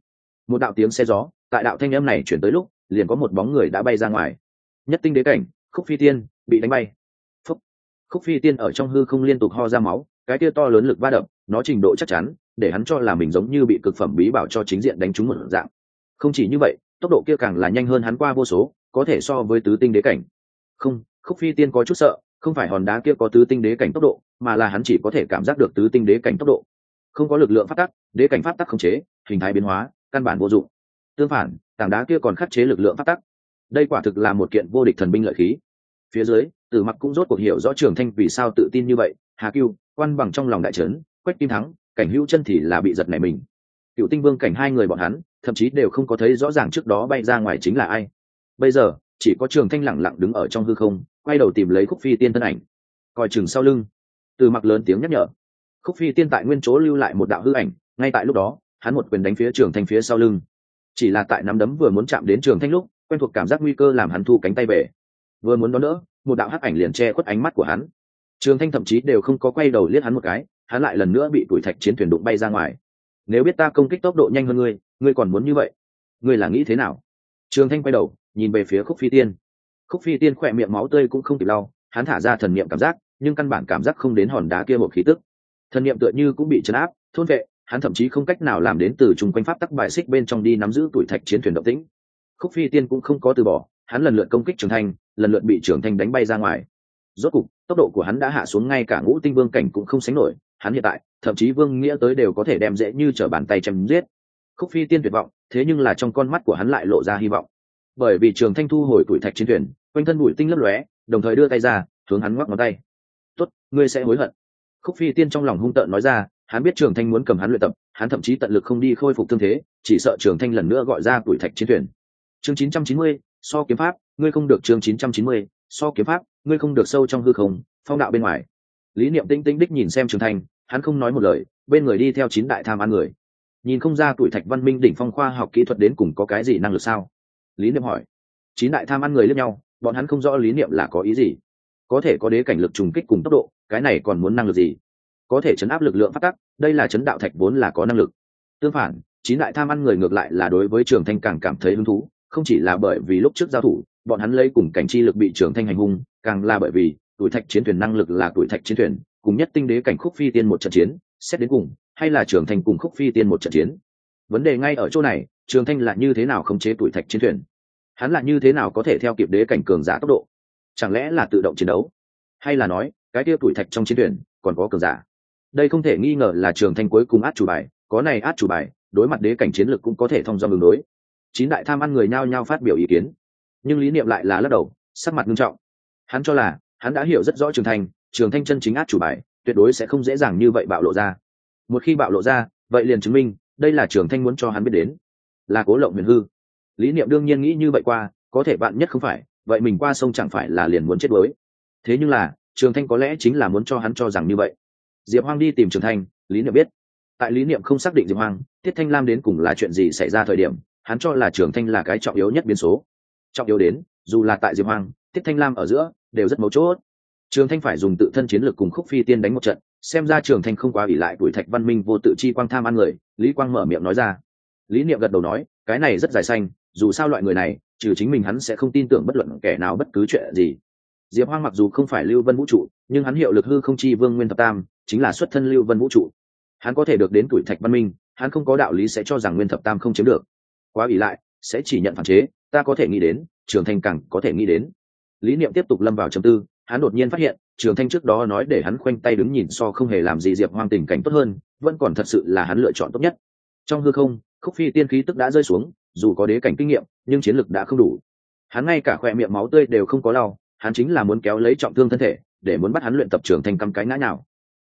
Speaker 1: Một đạo tiếng xe gió, tại đạo thanh âm này chuyển tới lúc, liền có một bóng người đã bay ra ngoài. Nhất tinh đế cảnh, khúc phi tiên bị đánh bay. Phúc. Khúc phi tiên ở trong hư không liên tục ho ra máu cái kia to lớn lực va đập, nó trình độ chắc chắn, để hắn cho là mình giống như bị cực phẩm bí bảo cho chính diện đánh trúng một dạng. Không chỉ như vậy, tốc độ kia càng là nhanh hơn hắn qua vô số, có thể so với tứ tinh đế cảnh. Không, khúc phi tiên có chút sợ, không phải hòn đá kia có tứ tinh đế cảnh tốc độ, mà là hắn chỉ có thể cảm giác được tứ tinh đế cảnh tốc độ. Không có lực lượng phát tắc, đế cảnh phát tắc không chế, hình thái biến hóa, căn bản vô dụng. Tương phản, tảng đá kia còn khắc chế lực lượng phát tắc. Đây quả thực là một kiện vô địch thần binh lợi khí. Phía dưới, tử mặc cũng rốt cuộc hiểu rõ trường thanh vì sao tự tin như vậy, hà cưu quan bằng trong lòng đại trấn, quách kim thắng, cảnh hữu chân thì là bị giật này mình. Cựu tinh vương cảnh hai người bọn hắn, thậm chí đều không có thấy rõ ràng trước đó bay ra ngoài chính là ai. Bây giờ, chỉ có trường thanh lẳng lặng đứng ở trong hư không, quay đầu tìm lấy khúc phi tiên thân ảnh. Coi chừng sau lưng. Từ mặc lớn tiếng nhắc nhở. Khúc phi tiên tại nguyên chỗ lưu lại một đạo hư ảnh, ngay tại lúc đó, hắn một quyền đánh phía trường thanh phía sau lưng. Chỉ là tại nắm đấm vừa muốn chạm đến trường thanh lúc, quen thuộc cảm giác nguy cơ làm hắn thu cánh tay về. Vừa muốn đón đỡ, một đạo hắc ảnh liền che khuất ánh mắt của hắn trường thanh thậm chí đều không có quay đầu liếc hắn một cái, hắn lại lần nữa bị tuổi thạch chiến thuyền đụng bay ra ngoài. Nếu biết ta công kích tốc độ nhanh hơn ngươi ngươi còn muốn như vậy? Ngươi là nghĩ thế nào? Trường thanh quay đầu, nhìn về phía khúc phi tiên. Khúc phi tiên khỏe miệng máu tươi cũng không kịp lau, hắn thả ra thần niệm cảm giác, nhưng căn bản cảm giác không đến hòn đá kia một khí tức. Thần niệm tựa như cũng bị chấn áp, thôn vệ, hắn thậm chí không cách nào làm đến từ chung quanh pháp tắc bài xích bên trong đi nắm giữ tuổi thạch chiến thuyền động tĩnh. Khúc phi tiên cũng không có từ bỏ, hắn lần lượt công kích trường thanh, lần lượt bị trường thanh đánh bay ra ngoài rốt cục tốc độ của hắn đã hạ xuống ngay cả ngũ tinh vương cảnh cũng không sánh nổi hắn hiện tại thậm chí vương nghĩa tới đều có thể đem dễ như t r ở bàn tay chém giết. Khúc phi tiên tuyệt vọng thế nhưng là trong con mắt của hắn lại lộ ra hy vọng. Bởi vì trường thanh thu hồi tuổi thạch chiến thuyền quanh thân bụi tinh lấp lóe đồng thời đưa tay ra hướng hắn ngoắc ngón tay. Tốt ngươi sẽ hối hận. Khúc phi tiên trong lòng hung tợn nói ra hắn biết trường thanh muốn cầm hắn luyện tập hắn thậm chí tận lực không đi khôi phục thương thế chỉ sợ trường thanh lần nữa gọi ra tuổi thạch chiến thuyền. Chương 990, so kiếm pháp ngươi không được chương 990, so kiếm pháp ngươi không được sâu trong hư không, phong đạo bên ngoài. Lý niệm tinh tinh đích nhìn xem trường thanh, hắn không nói một lời, bên người đi theo chín đại tham ăn người. Nhìn không ra tuổi thạch văn minh đỉnh phong khoa học kỹ thuật đến cùng có cái gì năng lực sao? Lý niệm hỏi. Chín đại tham ăn người lẫn nhau, bọn hắn không rõ lý niệm là có ý gì. Có thể có đế cảnh lực trùng kích cùng tốc độ, cái này còn muốn năng lực gì? Có thể chấn áp lực lượng phát tắc, đây là chấn đạo thạch vốn là có năng lực. Tương phản, chín đại tham ăn người ngược lại là đối với trường thanh càng cảm thấy hứng thú, không chỉ là bởi vì lúc trước giao thủ bọn hắn lấy cùng cảnh chi lực bị trường thanh hành hung, càng là bởi vì, tuổi thạch chiến thuyền năng lực là tuổi thạch chiến thuyền, cùng nhất tinh đế cảnh khúc phi tiên một trận chiến, xét đến cùng, hay là trường thanh cùng khúc phi tiên một trận chiến. Vấn đề ngay ở chỗ này trường thanh là như thế nào khống chế tuổi thạch chiến thuyền? Hắn là như thế nào có thể theo kịp đế cảnh cường giả tốc độ? Chẳng lẽ là tự động chiến đấu? Hay là nói, cái tiêu tuổi thạch trong chiến thuyền, còn có cường giả? Đây không thể nghi ngờ là trường thanh cuối cùng át chủ bài, có này át chủ bài, đối mặt đế cảnh chiến lược cũng có thể thông do đường đối. Chín đại tham ăn người nhao nhao phát biểu ý kiến nhưng lý niệm lại là lắc đầu, sắc mặt nghiêm trọng. Hắn cho là, hắn đã hiểu rất rõ trường thanh trường thanh chân chính át chủ bài, tuyệt đối sẽ không dễ dàng như vậy bạo lộ ra. Một khi bạo lộ ra, vậy liền chứng minh, đây là trường thanh muốn cho hắn biết đến. Là cố lộng huyền hư. Lý niệm đương nhiên nghĩ như vậy qua, có thể bạn nhất không phải, vậy mình qua sông chẳng phải là liền muốn chết đuối. Thế nhưng là, trường thanh có lẽ chính là muốn cho hắn cho rằng như vậy. Diệp hoang đi tìm trường thanh, lý niệm biết. Tại lý niệm không xác định diệp hoang, tiết thanh lam đến cùng là chuyện gì xảy ra thời điểm, hắn cho là trường thanh là cái trọng yếu nhất biến số trọng yếu đến, dù là tại diệp hoang, tiết thanh lam ở giữa, đều rất mấu chốt. Trường thanh phải dùng tự thân chiến lược cùng khúc phi tiên đánh một trận, xem ra trường thanh không quá ỷ lại tuổi thạch văn minh vô tự chi quang tham ăn người, lý quang mở miệng nói ra. Lý niệm gật đầu nói, cái này rất dài xanh, dù sao loại người này, trừ chính mình hắn sẽ không tin tưởng bất luận kẻ nào bất cứ chuyện gì. Diệp hoang mặc dù không phải lưu vân vũ trụ, nhưng hắn hiệu lực hư không chi vương nguyên thập tam, chính là xuất thân lưu vân vũ trụ. Hắn có thể được đến tuổi thạch văn minh, hắn không có đạo lý sẽ cho rằng nguyên thập tam không chiếm được. Quá ỷ lại, sẽ chỉ nhận phản chế ta có thể nghĩ đến, trường thanh càng có thể nghĩ đến. Lý niệm tiếp tục lâm vào trầm tư, hắn đột nhiên phát hiện, trường thanh trước đó nói để hắn khoanh tay đứng nhìn so không hề làm gì diệp hoang tình cảnh tốt hơn, vẫn còn thật sự là hắn lựa chọn tốt nhất. Trong hư không, khúc phi tiên khí tức đã rơi xuống, dù có đế cảnh kinh nghiệm, nhưng chiến lực đã không đủ. Hắn ngay cả khoe miệng máu tươi đều không có lau, hắn chính là muốn kéo lấy trọng thương thân thể, để muốn bắt hắn luyện tập trường thành cắm cái ngã nào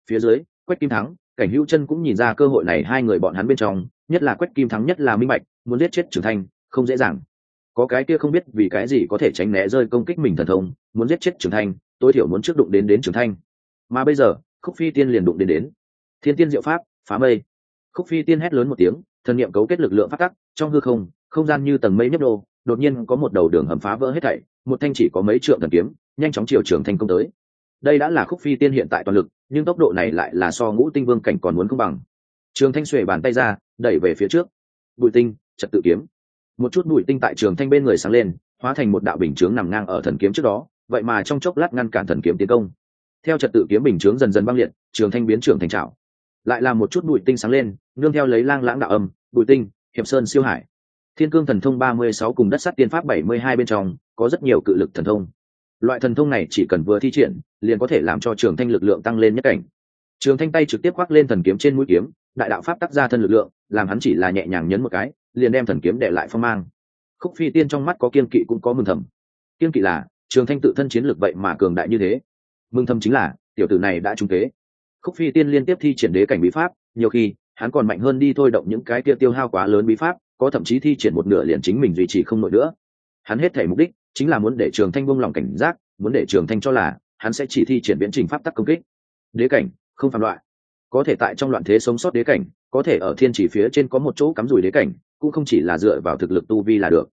Speaker 1: phía dưới, quách kim thắng, cảnh hữu chân cũng nhìn ra cơ hội này hai người bọn hắn bên trong, nhất là quách kim thắng nhất là minh bạch, muốn giết chết trường thanh, không dễ dàng có cái kia không biết vì cái gì có thể tránh né rơi công kích mình thần thông, muốn giết chết trường thanh, tối thiểu muốn trước đụng đến đến trường thanh. Mà bây giờ, khúc phi tiên liền đụng đến đến. Thiên tiên diệu pháp, phá mây. Khúc phi tiên hét lớn một tiếng, thần niệm cấu kết lực lượng phát tắc, trong hư không không gian như tầng mây nhấp đô đột nhiên có một đầu đường hầm phá vỡ hết thảy, một thanh chỉ có mấy trượng thần kiếm, nhanh chóng chiều trường thanh công tới. Đây đã là khúc phi tiên hiện tại toàn lực, nhưng tốc độ này lại là so ngũ tinh vương cảnh còn muốn công bằng. Trường thanh xuề bàn tay ra, đẩy về phía trước. Bụi tinh, trật tự kiếm một chút bụi tinh tại trường thanh bên người sáng lên, hóa thành một đạo bình chướng nằm ngang ở thần kiếm trước đó, vậy mà trong chốc lát ngăn cản thần kiếm tiến công. Theo trật tự kiếm bình chướng dần dần băng liệt, trường thanh biến trường thành trào lại là một chút bụi tinh sáng lên, nương theo lấy lang lãng đạo âm, bụi tinh, hiệp sơn siêu hải. Thiên cương thần thông ba mươi sáu cùng đất sắt tiên pháp bảy mươi hai bên trong, có rất nhiều cự lực thần thông. Loại thần thông này chỉ cần vừa thi triển, liền có thể làm cho trường thanh lực lượng tăng lên nhất cảnh. Trường thanh tay trực tiếp khoác lên thần kiếm trên mũi kiếm, đại đạo pháp tác ra thân lực lượng, làm hắn chỉ là nhẹ nhàng nhấn một cái liền đem thần kiếm đệ lại phong mang. Khúc phi tiên trong mắt có kiên kỵ cũng có mừng thầm. Kiên kỵ là, trường thanh tự thân chiến lược vậy mà cường đại như thế. Mừng thầm chính là, tiểu tử này đã trung kế. Khúc phi tiên liên tiếp thi triển đế cảnh bí pháp, nhiều khi, hắn còn mạnh hơn đi thôi động những cái tiêu tiêu hao quá lớn bí pháp, có thậm chí thi triển một nửa liền chính mình duy trì không nổi nữa. Hắn hết thể mục đích, chính là muốn để trường thanh buông lòng cảnh giác, muốn để trường thanh cho là, hắn sẽ chỉ thi triển biến trình pháp tắc công kích. Đế cảnh, không phạm loại. Có thể tại trong loạn thế sống sót đế cảnh, có thể ở thiên chỉ phía trên có một chỗ cắm rủi đế cảnh cũng không chỉ là dựa vào thực lực tu vi là được.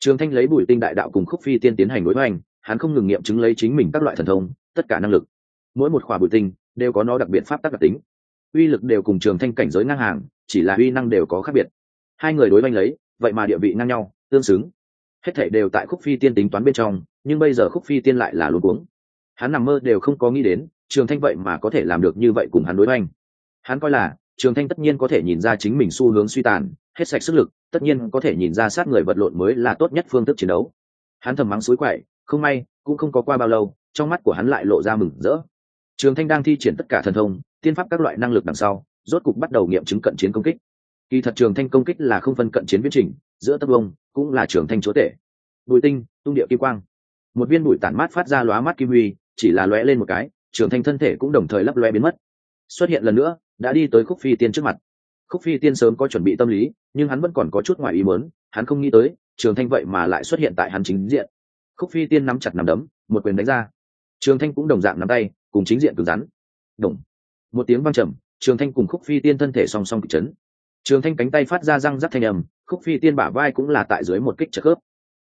Speaker 1: Trường thanh lấy bùi tinh đại đạo cùng khúc phi tiên tiến hành đối hoành, hắn không ngừng nghiệm chứng lấy chính mình các loại thần thông, tất cả năng lực. Mỗi một khỏa bùi tinh đều có nó đặc biệt pháp tắc đặc tính. Uy lực đều cùng trường thanh cảnh giới ngang hàng, chỉ là uy năng đều có khác biệt. Hai người đối hoành lấy, vậy mà địa vị ngang nhau, tương xứng. Hết thảy đều tại khúc phi tiên tính toán bên trong, nhưng bây giờ khúc phi tiên lại là luôn cuống. Hắn nằm mơ đều không có nghĩ đến, trường thanh vậy mà có thể làm được như vậy cùng hắn đối hoành. hắn coi là, trường thanh tất nhiên có thể nhìn ra chính mình xu hướng suy tàn hết sạch sức lực, tất nhiên có thể nhìn ra sát người vật lộn mới là tốt nhất phương thức chiến đấu. Hắn thầm mắng suối quậy, không may, cũng không có qua bao lâu, trong mắt của hắn lại lộ ra mừng rỡ. Trường thanh đang thi triển tất cả thần thông, tiên pháp các loại năng lực đằng sau, rốt cục bắt đầu nghiệm chứng cận chiến công kích. Kỳ thật trường thanh công kích là không phân cận chiến viễn trình, giữa tập ông cũng là trường thanh chúa tể. Bùi tinh, tung địa kim quang. Một viên bụi tản mát phát ra lóa mắt kim huy, chỉ là lóe lên một cái, trường thanh thân thể cũng đồng thời lấp lóe biến mất. Xuất hiện lần nữa, đã đi tới khúc phi tiên trước mặt khúc phi tiên sớm có chuẩn bị tâm lý, nhưng hắn vẫn còn có chút ngoài ý mớn hắn không nghĩ tới, trường thanh vậy mà lại xuất hiện tại hắn chính diện. Khúc phi tiên nắm chặt nắm đấm, một quyền đánh ra. Trường thanh cũng đồng dạng nắm tay, cùng chính diện cứng rắn. Đồng một tiếng vang trầm, trường thanh cùng khúc phi tiên thân thể song song kịch chấn. Trường thanh cánh tay phát ra răng rắc thanh ầm khúc phi tiên bả vai cũng là tại dưới một kích trợ khớp.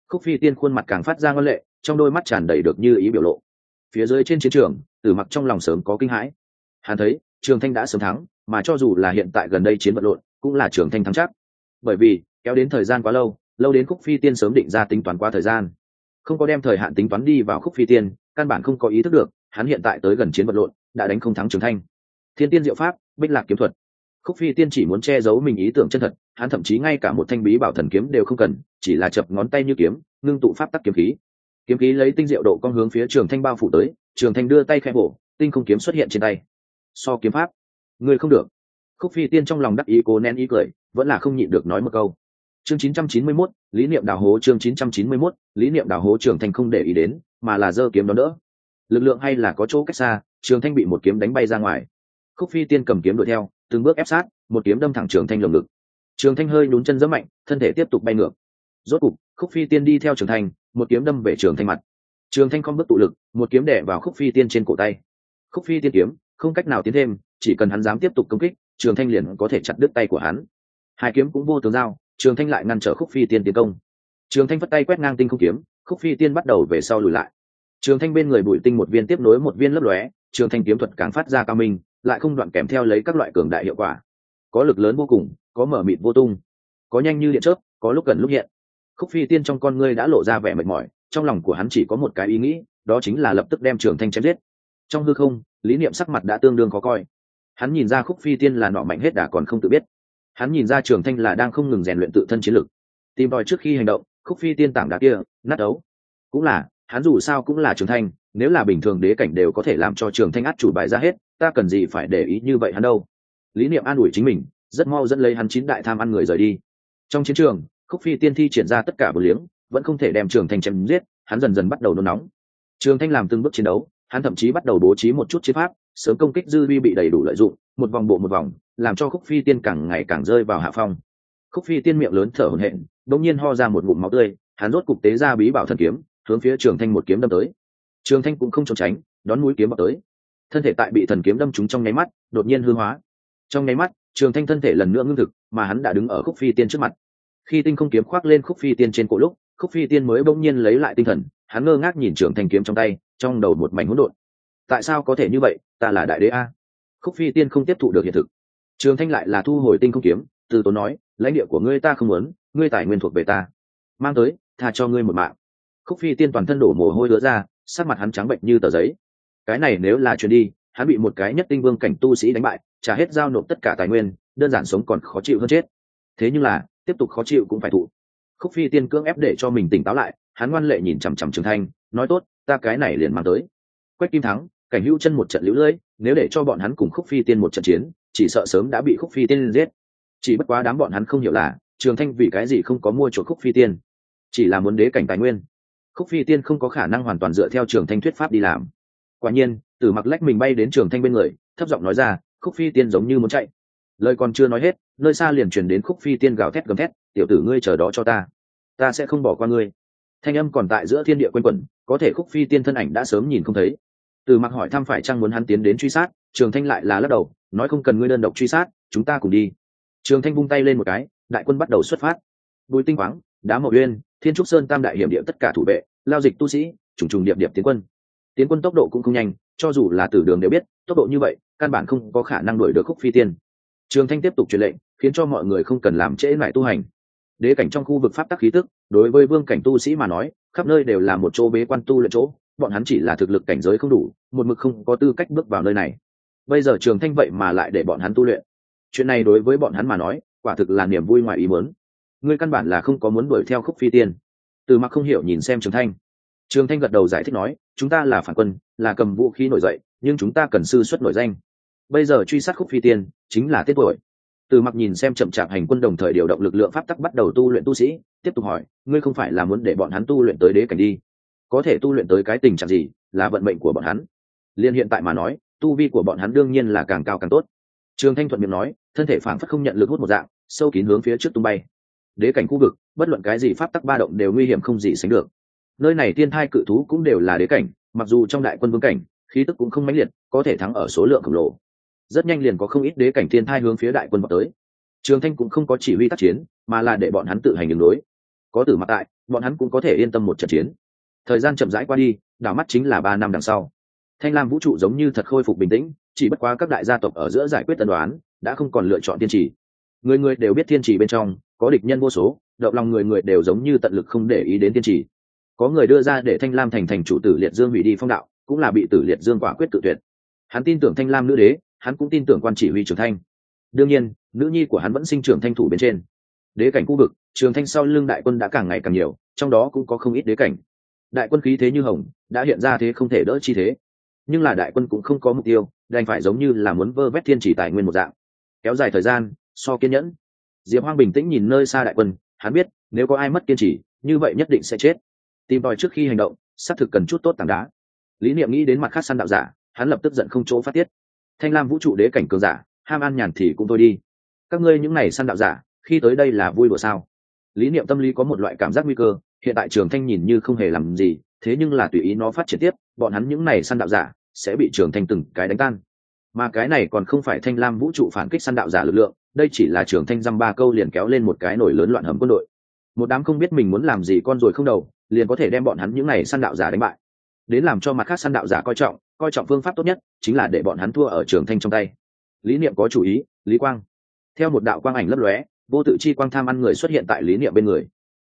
Speaker 1: Khúc phi tiên khuôn mặt càng phát ra ngân lệ, trong đôi mắt tràn đầy được như ý biểu lộ. Phía dưới trên chiến trường, tử mặc trong lòng sớm có kinh hãi. Hắn thấy trường thanh đã sớm thắng, mà cho dù là hiện tại gần đây chiến vật lộn, cũng là trường thanh thắng chắc. Bởi vì, kéo đến thời gian quá lâu lâu đến khúc phi tiên sớm định ra tính toán qua thời gian. Không có đem thời hạn tính toán đi vào khúc phi tiên, căn bản không có ý thức được, hắn hiện tại tới gần chiến vật lộn, đã đánh không thắng trường thanh. Thiên tiên diệu pháp, bích lạc kiếm thuật. Khúc phi tiên chỉ muốn che giấu mình ý tưởng chân thật, hắn thậm chí ngay cả một thanh bí bảo thần kiếm đều không cần, chỉ là chập ngón tay như kiếm, ngưng tụ pháp tắc kiếm khí. Kiếm khí lấy tinh diệu độ con hướng phía trường thanh bao phủ tới, trường thanh đưa tay khai bổ tinh không kiếm xuất hiện trên tay so kiếm pháp. Người không được. Khúc phi tiên trong lòng đắc ý cố nén ý cười vẫn là không nhịn được nói một câu. Chương 991, lý niệm đào hố chương 991, lý niệm đào hố trường thanh không để ý đến mà là giơ kiếm đó đỡ. Lực lượng hay là có chỗ cách xa trường thanh bị một kiếm đánh bay ra ngoài. Khúc phi tiên cầm kiếm đuổi theo từng bước ép sát một kiếm đâm thẳng trường thanh lồng ngực. Trường thanh hơi nhún chân rất mạnh thân thể tiếp tục bay ngược. Rốt cục khúc phi tiên đi theo trường thanh một kiếm đâm về trường thanh mặt. Trường thanh không bước tụ lực một kiếm đẻ vào khúc phi tiên trên cổ tay. Khúc phi tiên kiếm không cách nào tiến thêm, chỉ cần hắn dám tiếp tục công kích, trường thanh liền có thể chặt đứt tay của hắn. Hai kiếm cũng vô tướng giao, trường thanh lại ngăn trở khúc phi tiên tiến công. Trường thanh vất tay quét ngang tinh không kiếm, khúc phi tiên bắt đầu về sau lùi lại. Trường thanh bên người bụi tinh một viên tiếp nối một viên lấp lóe, trường thanh kiếm thuật càng phát ra cao minh, lại không đoạn kèm theo lấy các loại cường đại hiệu quả. Có lực lớn vô cùng, có mở mịt vô tung, có nhanh như điện chớp, có lúc gần lúc hiện. Khúc phi tiên trong con ngươi đã lộ ra vẻ mệt mỏi, trong lòng của hắn chỉ có một cái ý nghĩ, đó chính là lập tức đem trường thanh chém giết. Trong hư không lý niệm sắc mặt đã tương đương khó coi. Hắn nhìn ra khúc phi tiên là nọ mạnh hết đà còn không tự biết. Hắn nhìn ra trường thanh là đang không ngừng rèn luyện tự thân chiến lực. Tìm tòi trước khi hành động, khúc phi tiên tảng đá kia, nát đấu cũng là, hắn dù sao cũng là trường thanh, nếu là bình thường đế cảnh đều có thể làm cho trường thanh át chủ bài ra hết, ta cần gì phải để ý như vậy hắn đâu? Lý niệm an ủi chính mình, rất mau dẫn lấy hắn chín đại tham ăn người rời đi. Trong chiến trường, khúc phi tiên thi triển ra tất cả bờ liếng, vẫn không thể đem trường thanh chém giết, hắn dần dần bắt đầu nôn nóng. Trường thanh làm từng bước chiến đấu hắn thậm chí bắt đầu bố trí một chút chiến pháp, sớm công kích dư vi bị đầy đủ lợi dụng, một vòng bộ một vòng, làm cho khúc phi tiên càng ngày càng rơi vào hạ phong. Khúc phi tiên miệng lớn thở hổn hển đột nhiên ho ra một ngụm máu tươi, hắn rốt cục tế ra bí bảo thân kiếm, hướng phía trường thanh một kiếm đâm tới. Trường thanh cũng không trốn tránh, đón mũi kiếm bọc tới. Thân thể tại bị thần kiếm đâm trúng trong nháy mắt, đột nhiên hư hóa. Trong nháy mắt, trường thanh thân thể lần nữa ngưng thực, mà hắn đã đứng ở khúc phi tiên trước mặt. Khi tinh không kiếm khoác lên khúc phi tiên trên cổ lúc, khúc phi tiên mới bỗng nhiên lấy lại tinh thần, hắn ngơ ngác nhìn trường thanh kiếm trong tay trong đầu một mảnh hỗn độn. Tại sao có thể như vậy? Ta là đại đế a. Khúc phi tiên không tiếp thụ được hiện thực. Trường thanh lại là thu hồi tinh không kiếm, từ tốn nói, lãnh địa của ngươi ta không muốn, ngươi tài nguyên thuộc về ta. Mang tới, tha cho ngươi một mạng. Khúc phi tiên toàn thân đổ mồ hôi đứa ra, sắc mặt hắn trắng bệnh như tờ giấy. Cái này nếu là chuyền đi, hắn bị một cái nhất tinh vương cảnh tu sĩ đánh bại, trả hết giao nộp tất cả tài nguyên, đơn giản sống còn khó chịu hơn chết. Thế nhưng là, tiếp tục khó chịu cũng phải thụ. Khúc phi tiên cưỡng ép để cho mình tỉnh táo lại, hắn ngoan lệ nhìn chằm chằm trường thanh, nói, tốt ta cái này liền mang tới. Quách kim thắng, cảnh hữu chân một trận lũ lưỡi nếu để cho bọn hắn cùng khúc phi tiên một trận chiến, chỉ sợ sớm đã bị khúc phi tiên giết. Chỉ bất quá đám bọn hắn không hiểu là, trường thanh vì cái gì không có mua chuộc khúc phi tiên, chỉ là muốn đế cảnh tài nguyên. Khúc phi tiên không có khả năng hoàn toàn dựa theo trường thanh thuyết pháp đi làm. Quả nhiên tử mặc lách mình bay đến trường thanh bên người, thấp giọng nói ra, khúc phi tiên giống như muốn chạy. Lời còn chưa nói hết, nơi xa liền truyền đến khúc phi tiên gào thét gầm thét, tiểu tử ngươi chờ đó cho ta ta sẽ không bỏ qua ngươi. Thanh âm còn tại giữa thiên địa q u a n quẩn có thể khúc phi tiên thân ảnh đã sớm nhìn không thấy. Từ mặc hỏi thăm phải chăng muốn hắn tiến đến truy sát, trường thanh lại là lắc đầu, nói không cần ngươi đơn độc truy sát, chúng ta cùng đi. Trường thanh vung tay lên một cái, đại quân bắt đầu xuất phát. Bùi tinh khoáng đá mậu uyên, thiên trúc sơn tam đại hiểm địa tất cả thủ vệ, lao dịch tu sĩ, trùng trùng điệp điệp tiến quân. Tiến quân tốc độ cũng không nhanh, cho dù là tử đường đều biết, tốc độ như vậy, căn bản không có khả năng đuổi được khúc phi tiên. Trường thanh tiếp tục truyền lệnh, khiến cho mọi người không cần làm trễ lại tu hành đế cảnh trong khu vực pháp tắc khí tức, đối với vương cảnh tu sĩ mà nói, khắp nơi đều là một chỗ bế quan tu luyện chỗ, bọn hắn chỉ là thực lực cảnh giới không đủ, một mực không có tư cách bước vào nơi này. Bây giờ trường thanh vậy mà lại để bọn hắn tu luyện. Chuyện này đối với bọn hắn mà nói, quả thực là niềm vui ngoài ý muốn. Ngươi căn bản là không có muốn đuổi theo khúc phi tiên. Từ mặc không hiểu nhìn xem trường thanh. Trường thanh gật đầu giải thích nói, chúng ta là phản quân, là cầm vũ khí nổi dậy, nhưng chúng ta cần sư xuất nổi danh. Bây giờ truy sát khúc phi tiên, chính là tiết tuổi từ mặc nhìn xem chậm chạp hành quân đồng thời điều động lực lượng pháp tắc bắt đầu tu luyện tu sĩ, tiếp tục hỏi, ngươi không phải là muốn để bọn hắn tu luyện tới đế cảnh đi? Có thể tu luyện tới cái tình trạng gì, là vận mệnh của bọn hắn? Liên hiện tại mà nói, tu vi của bọn hắn đương nhiên là càng cao càng tốt. Trường thanh thuận miệng nói, thân thể phản phất không nhận lực hút một dạng, sâu kín hướng phía trước tung bay. Đế cảnh khu vực, bất luận cái gì pháp tắc ba động đều nguy hiểm không gì sánh được. Nơi này tiên thai cự thú cũng đều là đế cảnh, mặc dù trong đại quân vương cảnh, khí tức cũng không mãnh liệt, có thể thắng ở số lượng khổng lồ rất nhanh liền có không ít đế cảnh thiên thai hướng phía đại quân vào tới. Trường thanh cũng không có chỉ huy tác chiến, mà là để bọn hắn tự hành đường đối. Có tử mặc tại, bọn hắn cũng có thể yên tâm một trận chiến. Thời gian chậm rãi qua đi, đảo mắt chính là ba năm đằng sau. Thanh lam vũ trụ giống như thật khôi phục bình tĩnh, chỉ bất quá các đại gia tộc ở giữa giải quyết tân đoán, đã không còn lựa chọn tiên trì. Người người đều biết tiên trì bên trong, có địch nhân vô số, động lòng người người đều giống như tận lực không để ý đến tiên trì. Có người đưa ra để thanh lam thành thành chủ tử liệt dương hủy đi phong đạo, cũng là bị tử liệt dương quả quyết tự tuyệt. Hắn tin tưởng thanh lam nữ đế hắn cũng tin tưởng quan chỉ huy trưởng thanh. Đương nhiên, nữ nhi của hắn vẫn sinh trưởng thanh thủ bên trên. Đế cảnh khu vực, trường thanh sau lưng đại quân đã càng ngày càng nhiều, trong đó cũng có không ít đế cảnh. Đại quân khí thế như hồng, đã hiện ra thế không thể đỡ chi thế. Nhưng là đại quân cũng không có mục tiêu, đành phải giống như là muốn vơ vét thiên chỉ tài nguyên một dạng. Kéo dài thời gian, so kiên nhẫn. Diệp hoang bình tĩnh nhìn nơi xa đại quân, hắn biết, nếu có ai mất kiên trì, như vậy nhất định sẽ chết. Tìm tòi trước khi hành động, xác thực cần chút tốt tảng đá. Lý niệm nghĩ đến mặt khác săn đạo giả, hắn lập tức giận không chỗ phát tiết thanh lam vũ trụ đế cảnh cường giả, ham ăn nhàn thì cũng thôi đi. Các ngươi những n à y săn đạo giả, khi tới đây là vui đùa sao? Lý niệm tâm lý có một loại cảm giác nguy cơ, hiện tại trường thanh nhìn như không hề làm gì, thế nhưng là tùy ý nó phát triển tiếp, bọn hắn những n à y săn đạo giả sẽ bị trường thanh từng cái đánh tan. Mà cái này còn không phải thanh lam vũ trụ phản kích săn đạo giả lực lượng, đây chỉ là trường thanh dăm ba câu liền kéo lên một cái nổi lớn loạn hầm quân đội. Một đám không biết mình muốn làm gì con rồi không đầu, liền có thể đem bọn hắn những này săn đạo giả đánh bại đến làm cho mặt khác săn đạo giả coi trọng coi trọng phương pháp tốt nhất chính là để bọn hắn thua ở trường thanh trong tay. Lý niệm có chủ ý lý quang. Theo một đạo quang ảnh lấp lóe vô tự chi quang tham ăn người xuất hiện tại lý niệm bên người.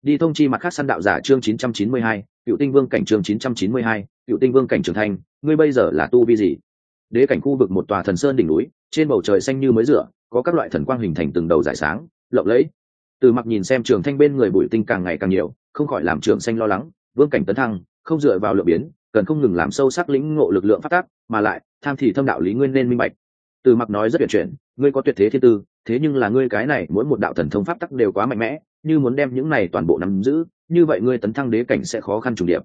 Speaker 1: Đi thông chi mặt khác săn đạo giả chương 992, cựu tinh vương cảnh chương 992, cựu tinh vương cảnh trường thanh, ngươi bây giờ là tu vi gì? Đế cảnh khu vực một tòa thần sơn đỉnh núi trên bầu trời xanh như mới rửa có các loại thần quang hình thành từng đầu giải sáng lộng lẫy. Từ mặc nhìn xem trường thanh bên người bụi tinh càng ngày càng nhiều không khỏi làm trường xanh lo lắng vương cảnh tấn thăng không dựa vào lượng biến cần không ngừng làm sâu sắc lĩnh ngộ lực lượng phát tác, mà lại, tham thì thâm đạo lý nguyên nên minh bạch. Từ mặc nói rất tuyệt chuyển, ngươi có tuyệt thế thiên tư, thế nhưng là ngươi cái này mỗi một đạo thần thông pháp tắc đều quá mạnh mẽ, như muốn đem những này toàn bộ nắm giữ, như vậy ngươi tấn thăng đế cảnh sẽ khó khăn trùng điệp.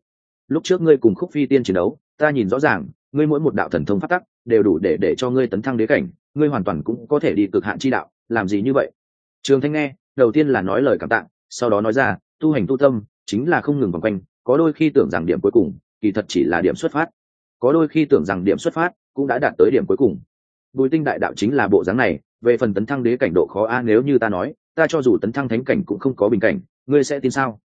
Speaker 1: Lúc trước ngươi cùng khúc phi tiên chiến đấu, ta nhìn rõ ràng, ngươi mỗi một đạo thần thông pháp tắc đều đủ để để cho ngươi tấn thăng đế cảnh, ngươi hoàn toàn cũng có thể đi cực hạn chi đạo, làm gì như vậy? Trường thanh nghe, đầu tiên là nói lời cảm tạng sau đó nói ra, tu hành tu tâm chính là không ngừng vòng quanh, có đôi khi tưởng rằng điểm cuối cùng kỳ thật chỉ là điểm xuất phát. Có đôi khi tưởng rằng điểm xuất phát cũng đã đạt tới điểm cuối cùng. Bùi tinh đại đạo chính là bộ dáng này, về phần tấn thăng đế cảnh độ khó a, nếu như ta nói, ta cho dù tấn thăng thánh cảnh cũng không có bình cảnh, ngươi sẽ tin sao?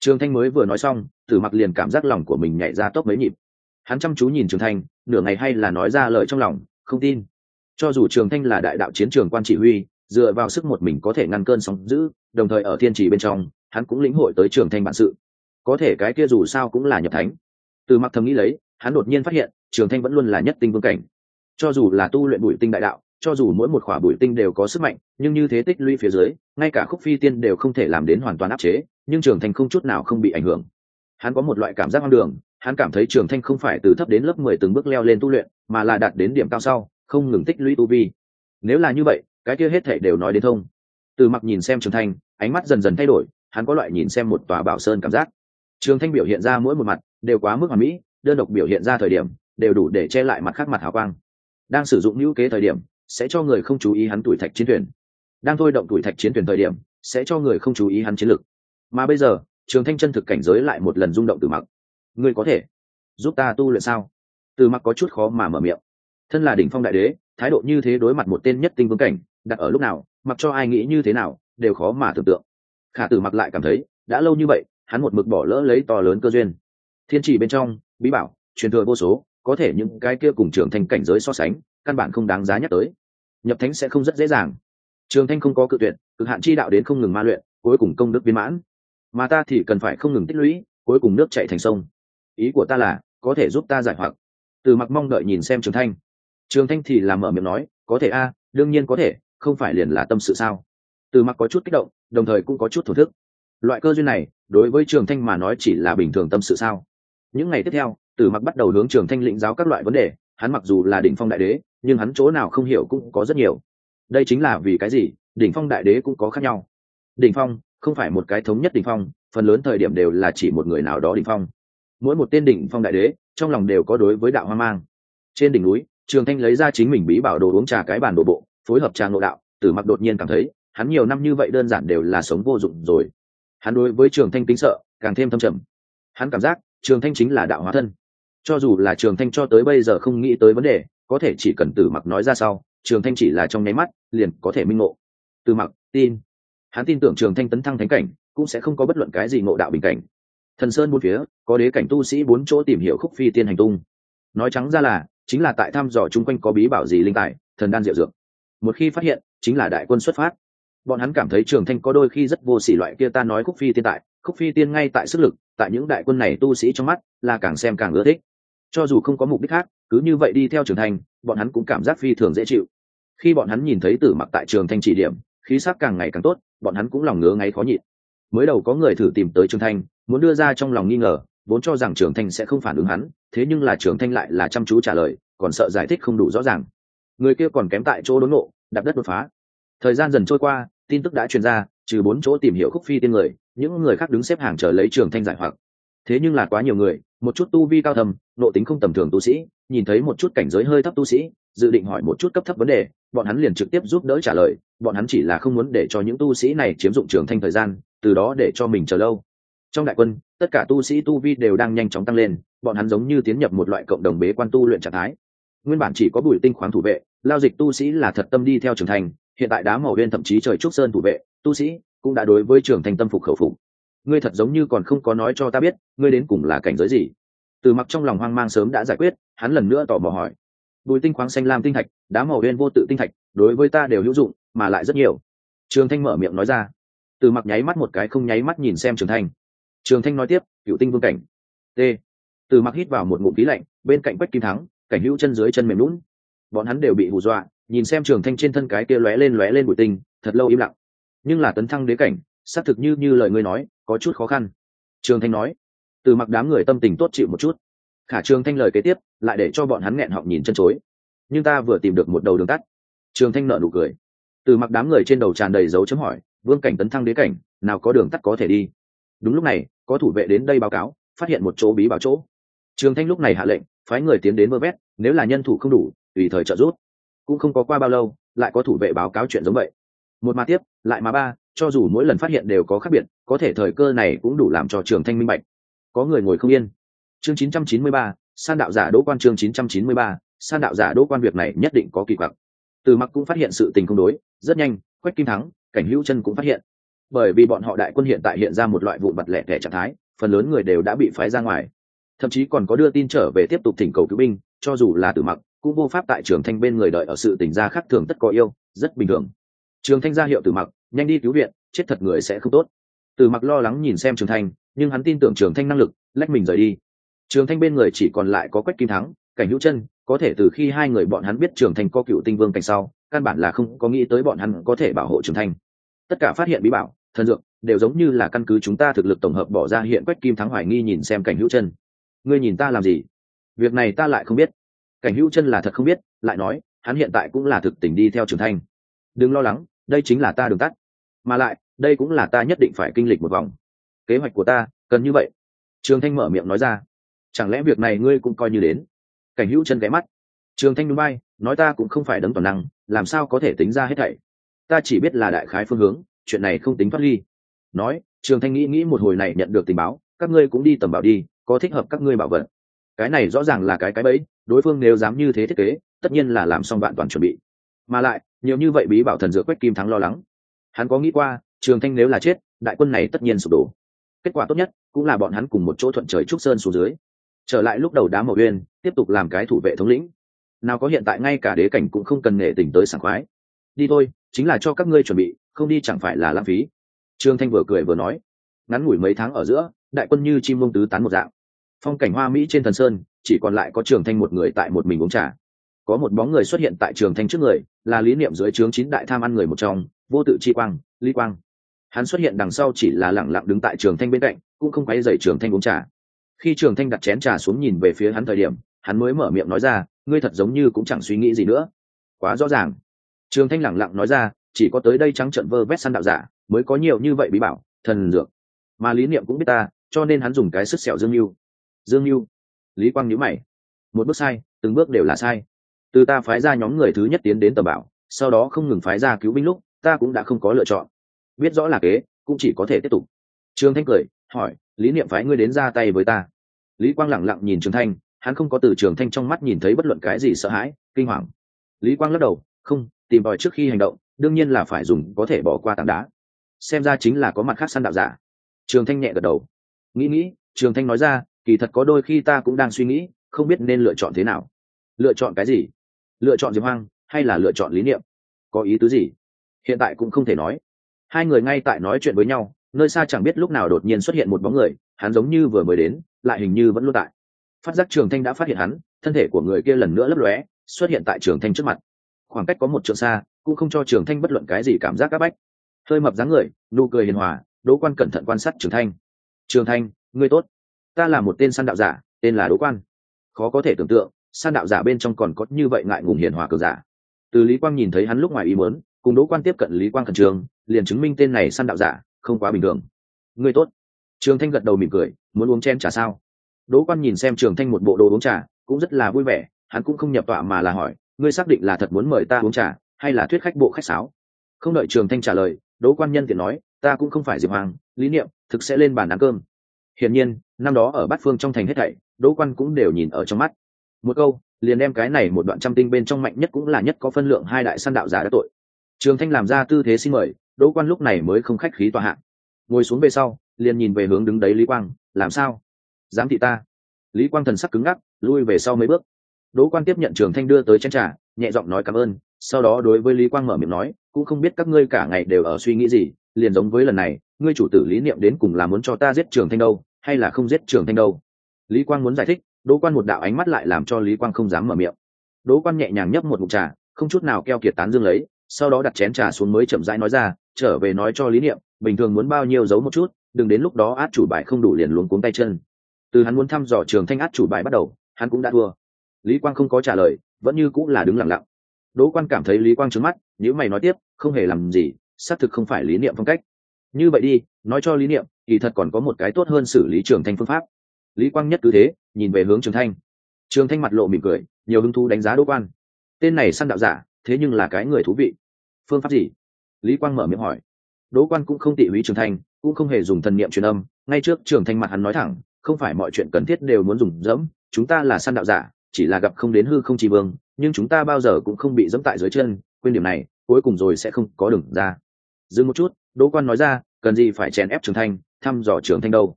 Speaker 1: Trường thanh mới vừa nói xong, tử mặc liền cảm giác lòng của mình nhảy ra tốc mấy nhịp. Hắn chăm chú nhìn trường thanh, nửa ngày hay là nói ra lời trong lòng, không tin. Cho dù trường thanh là đại đạo chiến trường quan chỉ huy, dựa vào sức một mình có thể ngăn cơn sóng giữ đồng thời ở thiên trì bên trong, hắn cũng lĩnh hội tới trường thanh bản sự. Có thể cái kia dù sao cũng là nhập thánh từ mặc thầm nghĩ lấy, hắn đột nhiên phát hiện, trường thanh vẫn luôn là nhất tinh vương cảnh. Cho dù là tu luyện bụi tinh đại đạo, cho dù mỗi một khỏa bụi tinh đều có sức mạnh, nhưng như thế tích lũy phía dưới, ngay cả khúc phi tiên đều không thể làm đến hoàn toàn áp chế, nhưng trường thanh không chút nào không bị ảnh hưởng. Hắn có một loại cảm giác hoang đường, hắn cảm thấy trường thanh không phải từ thấp đến lớp mười từng bước leo lên tu luyện, mà là đạt đến điểm cao sau, không ngừng tích lũy tu vi. Nếu là như vậy, cái kia hết thể đều nói đến thông. Từ mặc nhìn xem trường thanh, ánh mắt dần dần thay đổi, hắn có loại nhìn xem một tòa bảo sơn cảm giác. Trường thanh biểu hiện ra mỗi một mặt đều quá mức hoàn mỹ, đơn độc biểu hiện ra thời điểm, đều đủ để che lại mặt khác mặt hào quang. Đang sử dụng ngữ kế thời điểm, sẽ cho người không chú ý hắn tuổi thạch chiến thuyền đang thôi động tuổi thạch chiến thuyền thời điểm, sẽ cho người không chú ý hắn chiến lược mà bây giờ, trường thanh chân thực cảnh giới lại một lần rung động từ mặc. Ngươi có thể giúp ta tu luyện sao? Từ mặc có chút khó mà mở miệng. Thân là đỉnh phong đại đế, thái độ như thế đối mặt một tên nhất tinh vương cảnh, đặt ở lúc nào, mặc cho ai nghĩ như thế nào, đều khó mà tưởng tượng. Khả tử mặc lại cảm thấy, đã lâu như vậy, hắn một mực bỏ lỡ lấy to lớn cơ duyên thiên trì bên trong, bí bảo, truyền thừa vô số, có thể những cái kia cùng trường thanh cảnh giới so sánh, căn bản không đáng giá nhắc tới. Nhập thánh sẽ không rất dễ dàng. Trường thanh không có cự tuyệt, cực hạn chi đạo đến không ngừng ma luyện, cuối cùng công đức viên mãn. Mà ta thì cần phải không ngừng tích lũy, cuối cùng nước chạy thành sông. Ý của ta là, có thể giúp ta giải hoặc. Từ mặc mong đợi nhìn xem trường thanh. Trường thanh thì làm mở miệng nói, có thể a, đương nhiên có thể, không phải liền là tâm sự sao? Từ mặc có chút kích động, đồng thời cũng có chút thổ thức. Loại cơ duyên này, đối với trường thanh mà nói chỉ là bình thường tâm sự sao? Những ngày tiếp theo, từ mặc bắt đầu hướng trường thanh lĩnh giáo các loại vấn đề, hắn mặc dù là đỉnh phong đại đế, nhưng hắn chỗ nào không hiểu cũng có rất nhiều. Đây chính là vì cái gì? Đỉnh phong đại đế cũng có khác nhau. Đỉnh phong không phải một cái thống nhất đỉnh phong, phần lớn thời điểm đều là chỉ một người nào đó đỉnh phong. Mỗi một tên đỉnh phong đại đế, trong lòng đều có đối với đạo hoang mang. Trên đỉnh núi, trường thanh lấy ra chính mình bí bảo đồ uống trà cái bản đồ bộ, phối hợp trà ngộ đạo tử mặc đột nhiên cảm thấy, hắn nhiều năm như vậy đơn giản đều là sống vô dụng rồi. Hắn đối với trường thanh tính sợ, càng thêm thâm trầm. Hắn cảm giác trường thanh chính là đạo hóa thân. Cho dù là trường thanh cho tới bây giờ không nghĩ tới vấn đề, có thể chỉ cần tử mặc nói ra sau, trường thanh chỉ là trong nháy mắt, liền có thể minh ngộ. Tử mặc, tin. Hắn tin tưởng trường thanh tấn thăng thánh cảnh, cũng sẽ không có bất luận cái gì ngộ đạo bình cảnh. Thần sơn bốn phía, có đế cảnh tu sĩ bốn chỗ tìm hiểu khúc phi tiên hành tung. Nói trắng ra là, chính là tại thăm dò chung quanh có bí bảo gì linh tài, thần đan diệu dược. Một khi phát hiện, chính là đại quân xuất phát. Bọn hắn cảm thấy trường thanh có đôi khi rất vô s ỉ loại kia ta nói khúc phi tiên tại. Khúc phi tiên ngay tại sức lực tại những đại quân này tu sĩ trong mắt là càng xem càng ưa thích. Cho dù không có mục đích khác cứ như vậy đi theo trường thành, bọn hắn cũng cảm giác phi thường dễ chịu. Khi bọn hắn nhìn thấy tử mặc tại trường thanh chỉ điểm khí sắc càng ngày càng tốt bọn hắn cũng lòng ngứa ngáy khó nhịn. Mới đầu có người thử tìm tới trường thanh muốn đưa ra trong lòng nghi ngờ vốn cho rằng trường thanh sẽ không phản ứng hắn thế nhưng là trường thanh lại là chăm chú trả lời còn sợ giải thích không đủ rõ ràng. Người kia còn kém tại chỗ đốn nộ đạp đất đột phá. Thời gian dần trôi qua tin tức đã truyền ra trừ bốn chỗ tìm hiểu khúc phi tiên người, những người khác đứng xếp hàng chờ lấy trường thanh giải hoặc. Thế nhưng là quá nhiều người, một chút tu vi cao thầm nộ tính không tầm thường tu sĩ, nhìn thấy một chút cảnh giới hơi thấp tu sĩ, dự định hỏi một chút cấp thấp vấn đề, bọn hắn liền trực tiếp giúp đỡ trả lời, bọn hắn chỉ là không muốn để cho những tu sĩ này chiếm dụng trường thanh thời gian, từ đó để cho mình chờ lâu. Trong đại quân, tất cả tu sĩ tu vi đều đang nhanh chóng tăng lên, bọn hắn giống như tiến nhập một loại cộng đồng bế quan tu luyện trạng thái. Nguyên bản chỉ có bùi tinh khoáng thủ vệ, lao dịch tu sĩ là thật tâm đi theo trường thành, hiện tại đá màu bên thậm chí trời trúc sơn thủ vệ tu sĩ, cũng đã đối với trường thanh tâm phục khẩu phục. Ngươi thật giống như còn không có nói cho ta biết, ngươi đến cùng là cảnh giới gì. Từ mặc trong lòng hoang mang sớm đã giải quyết, hắn lần nữa tỏ mò hỏi. Bùi tinh khoáng xanh lam tinh thạch, đá màu đen vô tự tinh thạch, đối với ta đều hữu dụng, mà lại rất nhiều. Trường thanh mở miệng nói ra. Từ mặc nháy mắt một cái không nháy mắt nhìn xem trường thanh. Trường thanh nói tiếp, cựu tinh vương cảnh. T. Từ mặc hít vào một ngụm khí lạnh, bên cạnh quách kim thắng, cảnh hữu chân dưới chân mềm lún bọn hắn đều bị hù dọa, nhìn xem trường thanh trên thân cái kia lóe lên lóe lên bụi tinh, thật lâu im lặng nhưng là tấn thăng đế cảnh, xác thực như như lời ngươi nói, có chút khó khăn. Trường thanh nói. Từ mặc đám người tâm tình tốt chịu một chút. Khả trường thanh lời kế tiếp, lại để cho bọn hắn nghẹn họng nhìn chân chối. Nhưng ta vừa tìm được một đầu đường tắt. Trường thanh nợ nụ cười. Từ mặc đám người trên đầu tràn đầy dấu chấm hỏi, vương cảnh tấn thăng đế cảnh, nào có đường tắt có thể đi? Đúng lúc này, có thủ vệ đến đây báo cáo, phát hiện một chỗ bí bảo chỗ. Trường thanh lúc này hạ lệnh, phái người tiến đến mơ vét, nếu là nhân thủ không đủ, tùy thời trợ giúp. Cũng không có qua bao lâu, lại có thủ vệ báo cáo chuyện giống vậy một mà tiếp lại mà ba cho dù mỗi lần phát hiện đều có khác biệt có thể thời cơ này cũng đủ làm cho trường thanh minh bạch. Có người ngồi không yên. Chương 993, san đạo giả đỗ quan chương 993, san đạo giả đỗ quan việc này nhất định có kỳ quặc. Từ mặc cũng phát hiện sự tình không đối rất nhanh quách kim thắng cảnh hữu chân cũng phát hiện. Bởi vì bọn họ đại quân hiện tại hiện ra một loại vụ mặt lẻ tẻ trạng thái phần lớn người đều đã bị phái ra ngoài. Thậm chí còn có đưa tin trở về tiếp tục thỉnh cầu cứu binh cho dù là tử mặc cũng vô pháp tại trường thanh bên người đợi ở sự tình gia khác thường tất có yêu rất bình thường trường thanh ra hiệu tử mặc, nhanh đi cứu viện, chết thật người sẽ không tốt. Tử mặc lo lắng nhìn xem trường thanh, nhưng hắn tin tưởng trường thanh năng lực, lách mình rời đi. Trường thanh bên người chỉ còn lại có quách kim thắng, cảnh hữu chân có thể từ khi hai người bọn hắn biết trường thanh có cựu tinh vương cảnh sau, căn bản là không có nghĩ tới bọn hắn có thể bảo hộ trường thanh. Tất cả phát hiện bí bảo, thần dược, đều giống như là căn cứ chúng ta thực lực tổng hợp bỏ ra hiện quách kim thắng hoài nghi nhìn xem cảnh hữu chân ngươi nhìn ta làm gì? Việc này ta lại không biết. Cảnh hữu chân là thật không biết, lại nói, hắn hiện tại cũng là thực tình đi theo trường thanh đừng lo lắng, đây chính là ta đường tắt. Mà lại, đây cũng là ta nhất định phải kinh lịch một vòng. Kế hoạch của ta, cần như vậy. Trường thanh mở miệng nói ra. Chẳng lẽ việc này ngươi cũng coi như đến? Cảnh hữu chân ghé mắt. Trường thanh núi bay nói ta cũng không phải đấng toàn năng, làm sao có thể tính ra hết thảy? Ta chỉ biết là đại khái phương hướng, chuyện này không tính thoát ly. Nói, trường thanh nghĩ nghĩ một hồi này nhận được tình báo, các ngươi cũng đi tầm bảo đi, có thích hợp các ngươi bảo vật. Cái này rõ ràng là cái cái bẫy, đối phương nếu dám như thế thiết kế, tất nhiên là làm xong bạn toàn chuẩn bị. Mà lại nhiều như vậy bí bảo thần dược quách kim thắng lo lắng. Hắn có nghĩ qua, trường thanh nếu là chết, đại quân này tất nhiên sụp đổ. Kết quả tốt nhất, cũng là bọn hắn cùng một chỗ thuận trời trúc sơn xuống dưới. Trở lại lúc đầu đá màu uyên tiếp tục làm cái thủ vệ thống lĩnh. Nào có hiện tại ngay cả đế cảnh cũng không cần nghệ tỉnh tới sảng khoái. Đi thôi, chính là cho các ngươi chuẩn bị, không đi chẳng phải là lãng phí. Trương thanh vừa cười vừa nói. Ngắn ngủi mấy tháng ở giữa, đại quân như chim mông tứ tán một dạng. Phong cảnh hoa mỹ trên thần sơn, chỉ còn lại có trường thanh một người tại một mình uống trà có một bóng người xuất hiện tại trường thanh trước người, là lý niệm dưới trướng chín đại tham ăn người một trong, vô tự chi quang lý quang. Hắn xuất hiện đằng sau chỉ là lẳng lặng đứng tại trường thanh bên cạnh, cũng không quay dậy trường thanh uống trà. Khi trường thanh đặt chén trà xuống nhìn về phía hắn thời điểm, hắn mới mở miệng nói ra, ngươi thật giống như cũng chẳng suy nghĩ gì nữa. Quá rõ ràng. Trường thanh lẳng lặng nói ra, chỉ có tới đây trắng trận vơ vét săn đạo giả, mới có nhiều như vậy bí bảo, thần dược. Mà lý niệm cũng biết ta, cho nên hắn dùng cái sức sẹo dương mưu dương mưu lý quang nhữ mày. Một bước sai, từng bước đều là sai từ ta phái ra nhóm người thứ nhất tiến đến tầm bảo, sau đó không ngừng phái ra cứu binh lúc, ta cũng đã không có lựa chọn. Biết rõ là kế, cũng chỉ có thể tiếp tục. Trương thanh cười, hỏi, lý niệm phái ngươi đến ra tay với ta? Lý quang lẳng lặng nhìn trường thanh, hắn không có từ trường thanh trong mắt nhìn thấy bất luận cái gì sợ hãi, kinh hoàng. Lý quang lắc đầu, không, tìm tòi trước khi hành động, đương nhiên là phải dùng, có thể bỏ qua tảng đá. Xem ra chính là có mặt khác săn đạo giả. Trường thanh nhẹ gật đầu. Nghĩ nghĩ, trường thanh nói ra, kỳ thật có đôi khi ta cũng đang suy nghĩ, không biết nên lựa chọn thế nào. Lựa chọn cái gì? Lựa chọn diệp hoang hay là lựa chọn lý niệm? Có ý tứ gì? Hiện tại cũng không thể nói. Hai người ngay tại nói chuyện với nhau, nơi xa chẳng biết lúc nào đột nhiên xuất hiện một bóng người, hắn giống như vừa mới đến, lại hình như vẫn luôn tại. Phát giác trường thanh đã phát hiện hắn, thân thể của người kia lần nữa lấp lóe, xuất hiện tại trường thanh trước mặt. Khoảng cách có một trượng xa, cũng không cho trường thanh bất luận cái gì cảm giác áp bách. Hơi mập dáng người, nụ cười hiền hòa đỗ quan cẩn thận quan sát trường thanh. Trường thanh, ngươi tốt. Ta là một tên săn đạo giả, tên là đỗ quan. Khó có thể tưởng tượng San đạo giả bên trong còn có như vậy ngại ngùng hiền hòa cường giả. Từ lý quang nhìn thấy hắn lúc ngoài ý muốn, cùng đỗ quan tiếp cận lý quang khẩn trường liền chứng minh tên này săn đạo giả không quá bình thường. Ngươi tốt. Trường thanh gật đầu mỉm cười, muốn uống chen trà sao? Đỗ quan nhìn xem trường thanh một bộ đồ uống trà, cũng rất là vui vẻ, hắn cũng không nhập tọa mà là hỏi, ngươi xác định là thật muốn mời ta uống trà, hay là thuyết khách bộ khách sáo? Không đợi trường thanh trả lời, đỗ quan nhân tiện nói, ta cũng không phải diệp hoàng, lý niệm, thực sẽ lên bàn ăn cơm. Hiển nhiên, năm đó ở bát phương trong thành hết thảy, đỗ quan cũng đều nhìn ở trong mắt một câu, liền đem cái này một đoạn trăm tinh bên trong mạnh nhất cũng là nhất có phân lượng hai đại săn đạo giả đã tội. Trường thanh làm ra tư thế xin mời, đỗ quan lúc này mới không khách khí tòa hạng ngồi xuống về sau, liền nhìn về hướng đứng đấy lý quang, làm sao? Dám thị ta? Lý quang thần sắc cứng ngắc, lui về sau mấy bước. Đỗ quan tiếp nhận trường thanh đưa tới chén trà, nhẹ giọng nói cảm ơn, sau đó đối với lý quang mở miệng nói, cũng không biết các ngươi cả ngày đều ở suy nghĩ gì, liền giống với lần này, ngươi chủ tử lý niệm đến cùng là muốn cho ta giết trường thanh đâu, hay là không giết trường thanh đâu? Lý quang muốn giải thích đỗ quan một đạo ánh mắt lại làm cho lý quang không dám mở miệng. Đỗ quan nhẹ nhàng nhấp một mục trà, không chút nào keo kiệt tán dương lấy, sau đó đặt chén trà xuống mới chậm rãi nói ra, trở về nói cho lý niệm, bình thường muốn bao nhiêu giấu một chút, đừng đến lúc đó át chủ bài không đủ liền luống cuống tay chân. Từ hắn muốn thăm dò trường thanh át chủ bài bắt đầu, hắn cũng đã thua. Lý quang không có trả lời, vẫn như cũng là đứng lặng lặng. Đỗ quan cảm thấy lý quang trứng mắt nếu mày nói tiếp, không hề làm gì, xác thực không phải lý niệm phong cách. Như vậy đi, nói cho lý niệm, kỳ thật còn có một cái tốt hơn xử lý trường thanh phương pháp lý quang nhất cứ thế, nhìn về hướng trường thanh. Trường thanh mặt lộ mỉm cười, nhiều hứng thú đánh giá đỗ quan. Tên này săn đạo giả, thế nhưng là cái người thú vị. Phương pháp gì? Lý quang mở miệng hỏi. Đỗ quan cũng không tị húy trường thanh, cũng không hề dùng thần niệm truyền âm. Ngay trước trường thanh mặt hắn nói thẳng, không phải mọi chuyện cần thiết đều muốn dùng dẫm, chúng ta là săn đạo giả, chỉ là gặp không đến hư không chỉ vương, nhưng chúng ta bao giờ cũng không bị dẫm tại dưới chân, quên điểm này, cuối cùng rồi sẽ không có đường ra. Dừng một chút, đỗ quan nói ra, cần gì phải chèn ép trường thanh, thăm dò trường thanh đâu?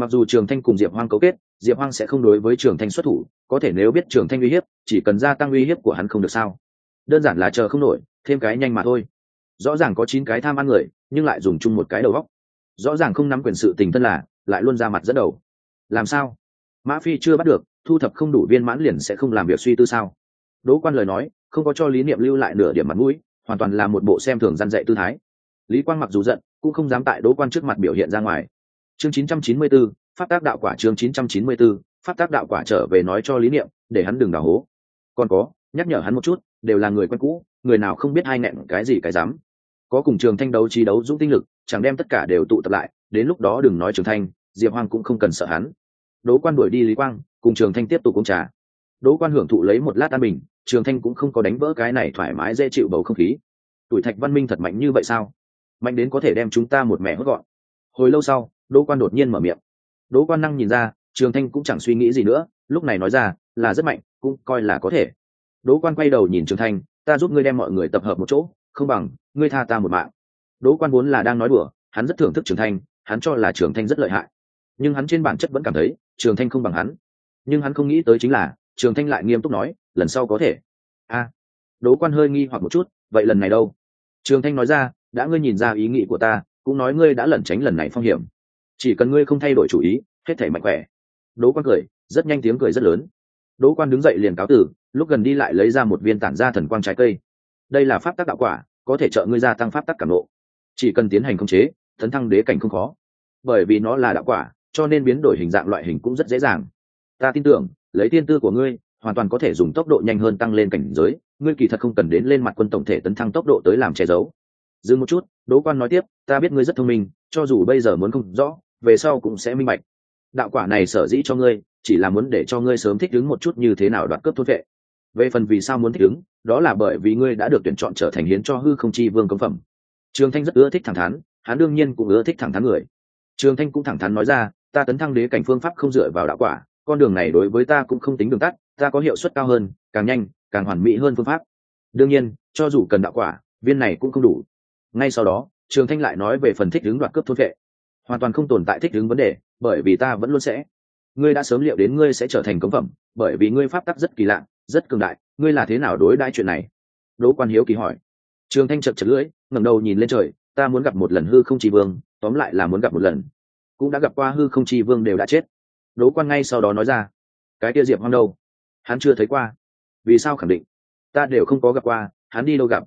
Speaker 1: Mặc dù trường thanh cùng diệp hoang cấu kết, diệp hoang sẽ không đối với trường thanh xuất thủ, có thể nếu biết trường thanh uy hiếp, chỉ cần gia tăng uy hiếp của hắn không được sao. Đơn giản là chờ không nổi, thêm cái nhanh mà thôi. Rõ ràng có chín cái tham ăn người, nhưng lại dùng chung một cái đầu góc rõ ràng không nắm quyền sự tình thân là, lại luôn ra mặt dẫn đầu. Làm sao? Mã phi chưa bắt được, thu thập không đủ viên mãn liền sẽ không làm việc suy tư sao? Đỗ quan lời nói, không có cho lý niệm lưu lại nửa điểm mặt mũi, hoàn toàn là một bộ xem thường gian dạy tư thái. Lý quang mặc dù giận, cũng không dám tại đỗ quan trước mặt biểu hiện ra ngoài chương 994, pháp tác đạo quả chương 994, pháp tác đạo quả trở về nói cho lý niệm để hắn đừng đào hố. Còn có nhắc nhở hắn một chút đều là người quen cũ người nào không biết hai nghẹn cái gì cái dám. Có cùng trường thanh đấu trí đấu dũng tinh lực chẳng đem tất cả đều tụ tập lại đến lúc đó đừng nói trường thanh diệp hoang cũng không cần sợ hắn. Đỗ quan đuổi đi lý quang cùng trường thanh tiếp tục công trà. Đỗ quan hưởng thụ lấy một lát an bình trường thanh cũng không có đánh vỡ cái này thoải mái dễ chịu bầu không khí. Tuổi thạch văn minh thật mạnh như vậy sao? Mạnh đến có thể đem chúng ta một mẹ hốt gọn. Hồi lâu sau đỗ quan đột nhiên mở miệng. Đỗ quan năng nhìn ra, trường thanh cũng chẳng suy nghĩ gì nữa, lúc này nói ra, là rất mạnh, cũng coi là có thể. Đỗ quan quay đầu nhìn trường thanh, ta giúp ngươi đem mọi người tập hợp một chỗ, không bằng, ngươi tha ta một mạng. Đỗ quan vốn là đang nói đùa, hắn rất thưởng thức trường thanh, hắn cho là trường thanh rất lợi hại. Nhưng hắn trên bản chất vẫn cảm thấy, trường thanh không bằng hắn. Nhưng hắn không nghĩ tới chính là, trường thanh lại nghiêm túc nói, lần sau có thể. A. Đỗ quan hơi nghi hoặc một chút, vậy lần này đâu? Trường thanh nói ra, đã ngươi nhìn ra ý nghĩ của ta, cũng nói ngươi đã lẩn tránh lần này phong hiểm chỉ cần ngươi không thay đổi chủ ý, hết thể mạnh khỏe. Đỗ quan cười, rất nhanh tiếng cười rất lớn. Đỗ quan đứng dậy liền cáo tử, lúc gần đi lại lấy ra một viên tản ra thần quang trái cây. Đây là pháp tắc đạo quả, có thể trợ ngươi gia tăng pháp tắc cảm nộ. Chỉ cần tiến hành khống chế, tấn thăng đế cảnh không khó. Bởi vì nó là đạo quả, cho nên biến đổi hình dạng loại hình cũng rất dễ dàng. Ta tin tưởng, lấy tiên tư của ngươi, hoàn toàn có thể dùng tốc độ nhanh hơn tăng lên cảnh giới, ngươi kỳ thật không cần đến lên mặt quân tổng thể tấn thăng tốc độ tới làm che giấu. Dừng một chút, đỗ quan nói tiếp, ta biết ngươi rất thông minh, cho dù bây giờ muốn không rõ về sau cũng sẽ minh bạch. Đạo quả này sở dĩ cho ngươi, chỉ là muốn để cho ngươi sớm thích ứng một chút như thế nào đoạt cướp thôn vệ. Về phần vì sao muốn thích ứng, đó là bởi vì ngươi đã được tuyển chọn trở thành hiến cho hư không chi vương công phẩm. Trường thanh rất ưa thích thẳng thắn, hắn đương nhiên cũng ưa thích thẳng thắn người. Trường thanh cũng thẳng thắn nói ra, ta tấn thăng đế cảnh phương pháp không dựa vào đạo quả, con đường này đối với ta cũng không tính đường tắt, ta có hiệu suất cao hơn, càng nhanh, càng hoàn mỹ hơn phương pháp. Đương nhiên, cho dù cần đạo quả, viên này cũng không đủ. Ngay sau đó, trường thanh lại nói về phần thích ứng đoạt cướp thôn vệ hoàn toàn không tồn tại thích ứng vấn đề, bởi vì ta vẫn luôn sẽ. Ngươi đã sớm liệu đến ngươi sẽ trở thành cống phẩm, bởi vì ngươi pháp tắc rất kỳ lạ, rất cường đại, ngươi là thế nào đối đãi chuyện này? Đỗ quan hiếu kỳ hỏi. Trường thanh chật chật lưỡi, ngẩng đầu nhìn lên trời, ta muốn gặp một lần hư không chi vương, tóm lại là muốn gặp một lần. Cũng đã gặp qua hư không chi vương đều đã chết. Đỗ quan ngay sau đó nói ra. Cái kia diệp hoang đâu? Hắn chưa thấy qua. Vì sao khẳng định? Ta đều không có gặp qua, hắn đi đâu gặp?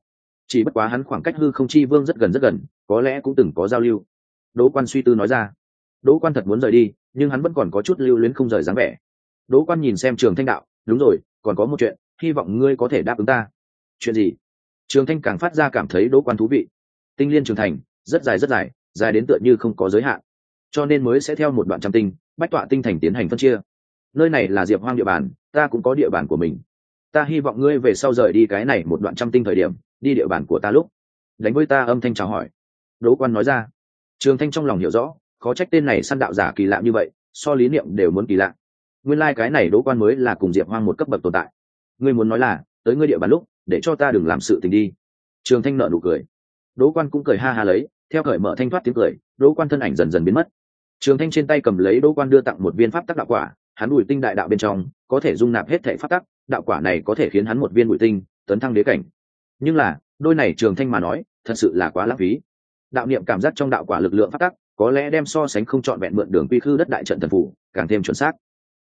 Speaker 1: Chỉ bất quá hắn khoảng cách hư không chi vương rất gần rất gần, có lẽ cũng từng có giao lưu đỗ quan suy tư nói ra. Đỗ quan thật muốn rời đi, nhưng hắn vẫn còn có chút lưu luyến không rời dáng vẻ. Đỗ quan nhìn xem trường thanh đạo, đúng rồi, còn có một chuyện, hy vọng ngươi có thể đáp ứng ta. Chuyện gì? Trường thanh càng phát ra cảm thấy đỗ quan thú vị. Tinh liên trường thành, rất dài rất dài dài đến tựa như không có giới hạn, cho nên mới sẽ theo một đoạn trăm tinh, bách tọa tinh thành tiến hành phân chia. Nơi này là diệp hoang địa bàn, ta cũng có địa bàn của mình. Ta hy vọng ngươi về sau rời đi cái này một đoạn trăm tinh thời điểm, đi địa bàn của ta lúc. Đánh với ta âm thanh chào hỏi. Đỗ quan nói ra trường thanh trong lòng hiểu rõ, khó trách tên này săn đạo giả kỳ lạ như vậy, so lý niệm đều muốn kỳ lạ. Nguyên lai、like、cái này đỗ quan mới là cùng diệp hoang một cấp bậc tồn tại. Ngươi muốn nói là, tới ngươi địa bàn lúc, để cho ta đừng làm sự tình đi. Trường thanh nợ nụ cười. Đỗ quan cũng cười ha ha lấy, theo cởi mở thanh thoát tiếng cười đỗ quan thân ảnh dần dần biến mất. Trường thanh trên tay cầm lấy đỗ quan đưa tặng một viên pháp tắc đạo quả, hắn bùi tinh đại đạo bên trong, có thể dung nạp hết thể pháp tắc, đạo quả này có thể khiến hắn một viên bùi tinh, tấn thăng đế cảnh. Nhưng là, đôi này trường thanh mà nói, thật sự là quá lãng phí đạo niệm cảm giác trong đạo quả lực lượng phát tắc, có lẽ đem so sánh không trọn vẹn mượn đường quy khư đất đại trận thần phủ, càng thêm chuẩn xác.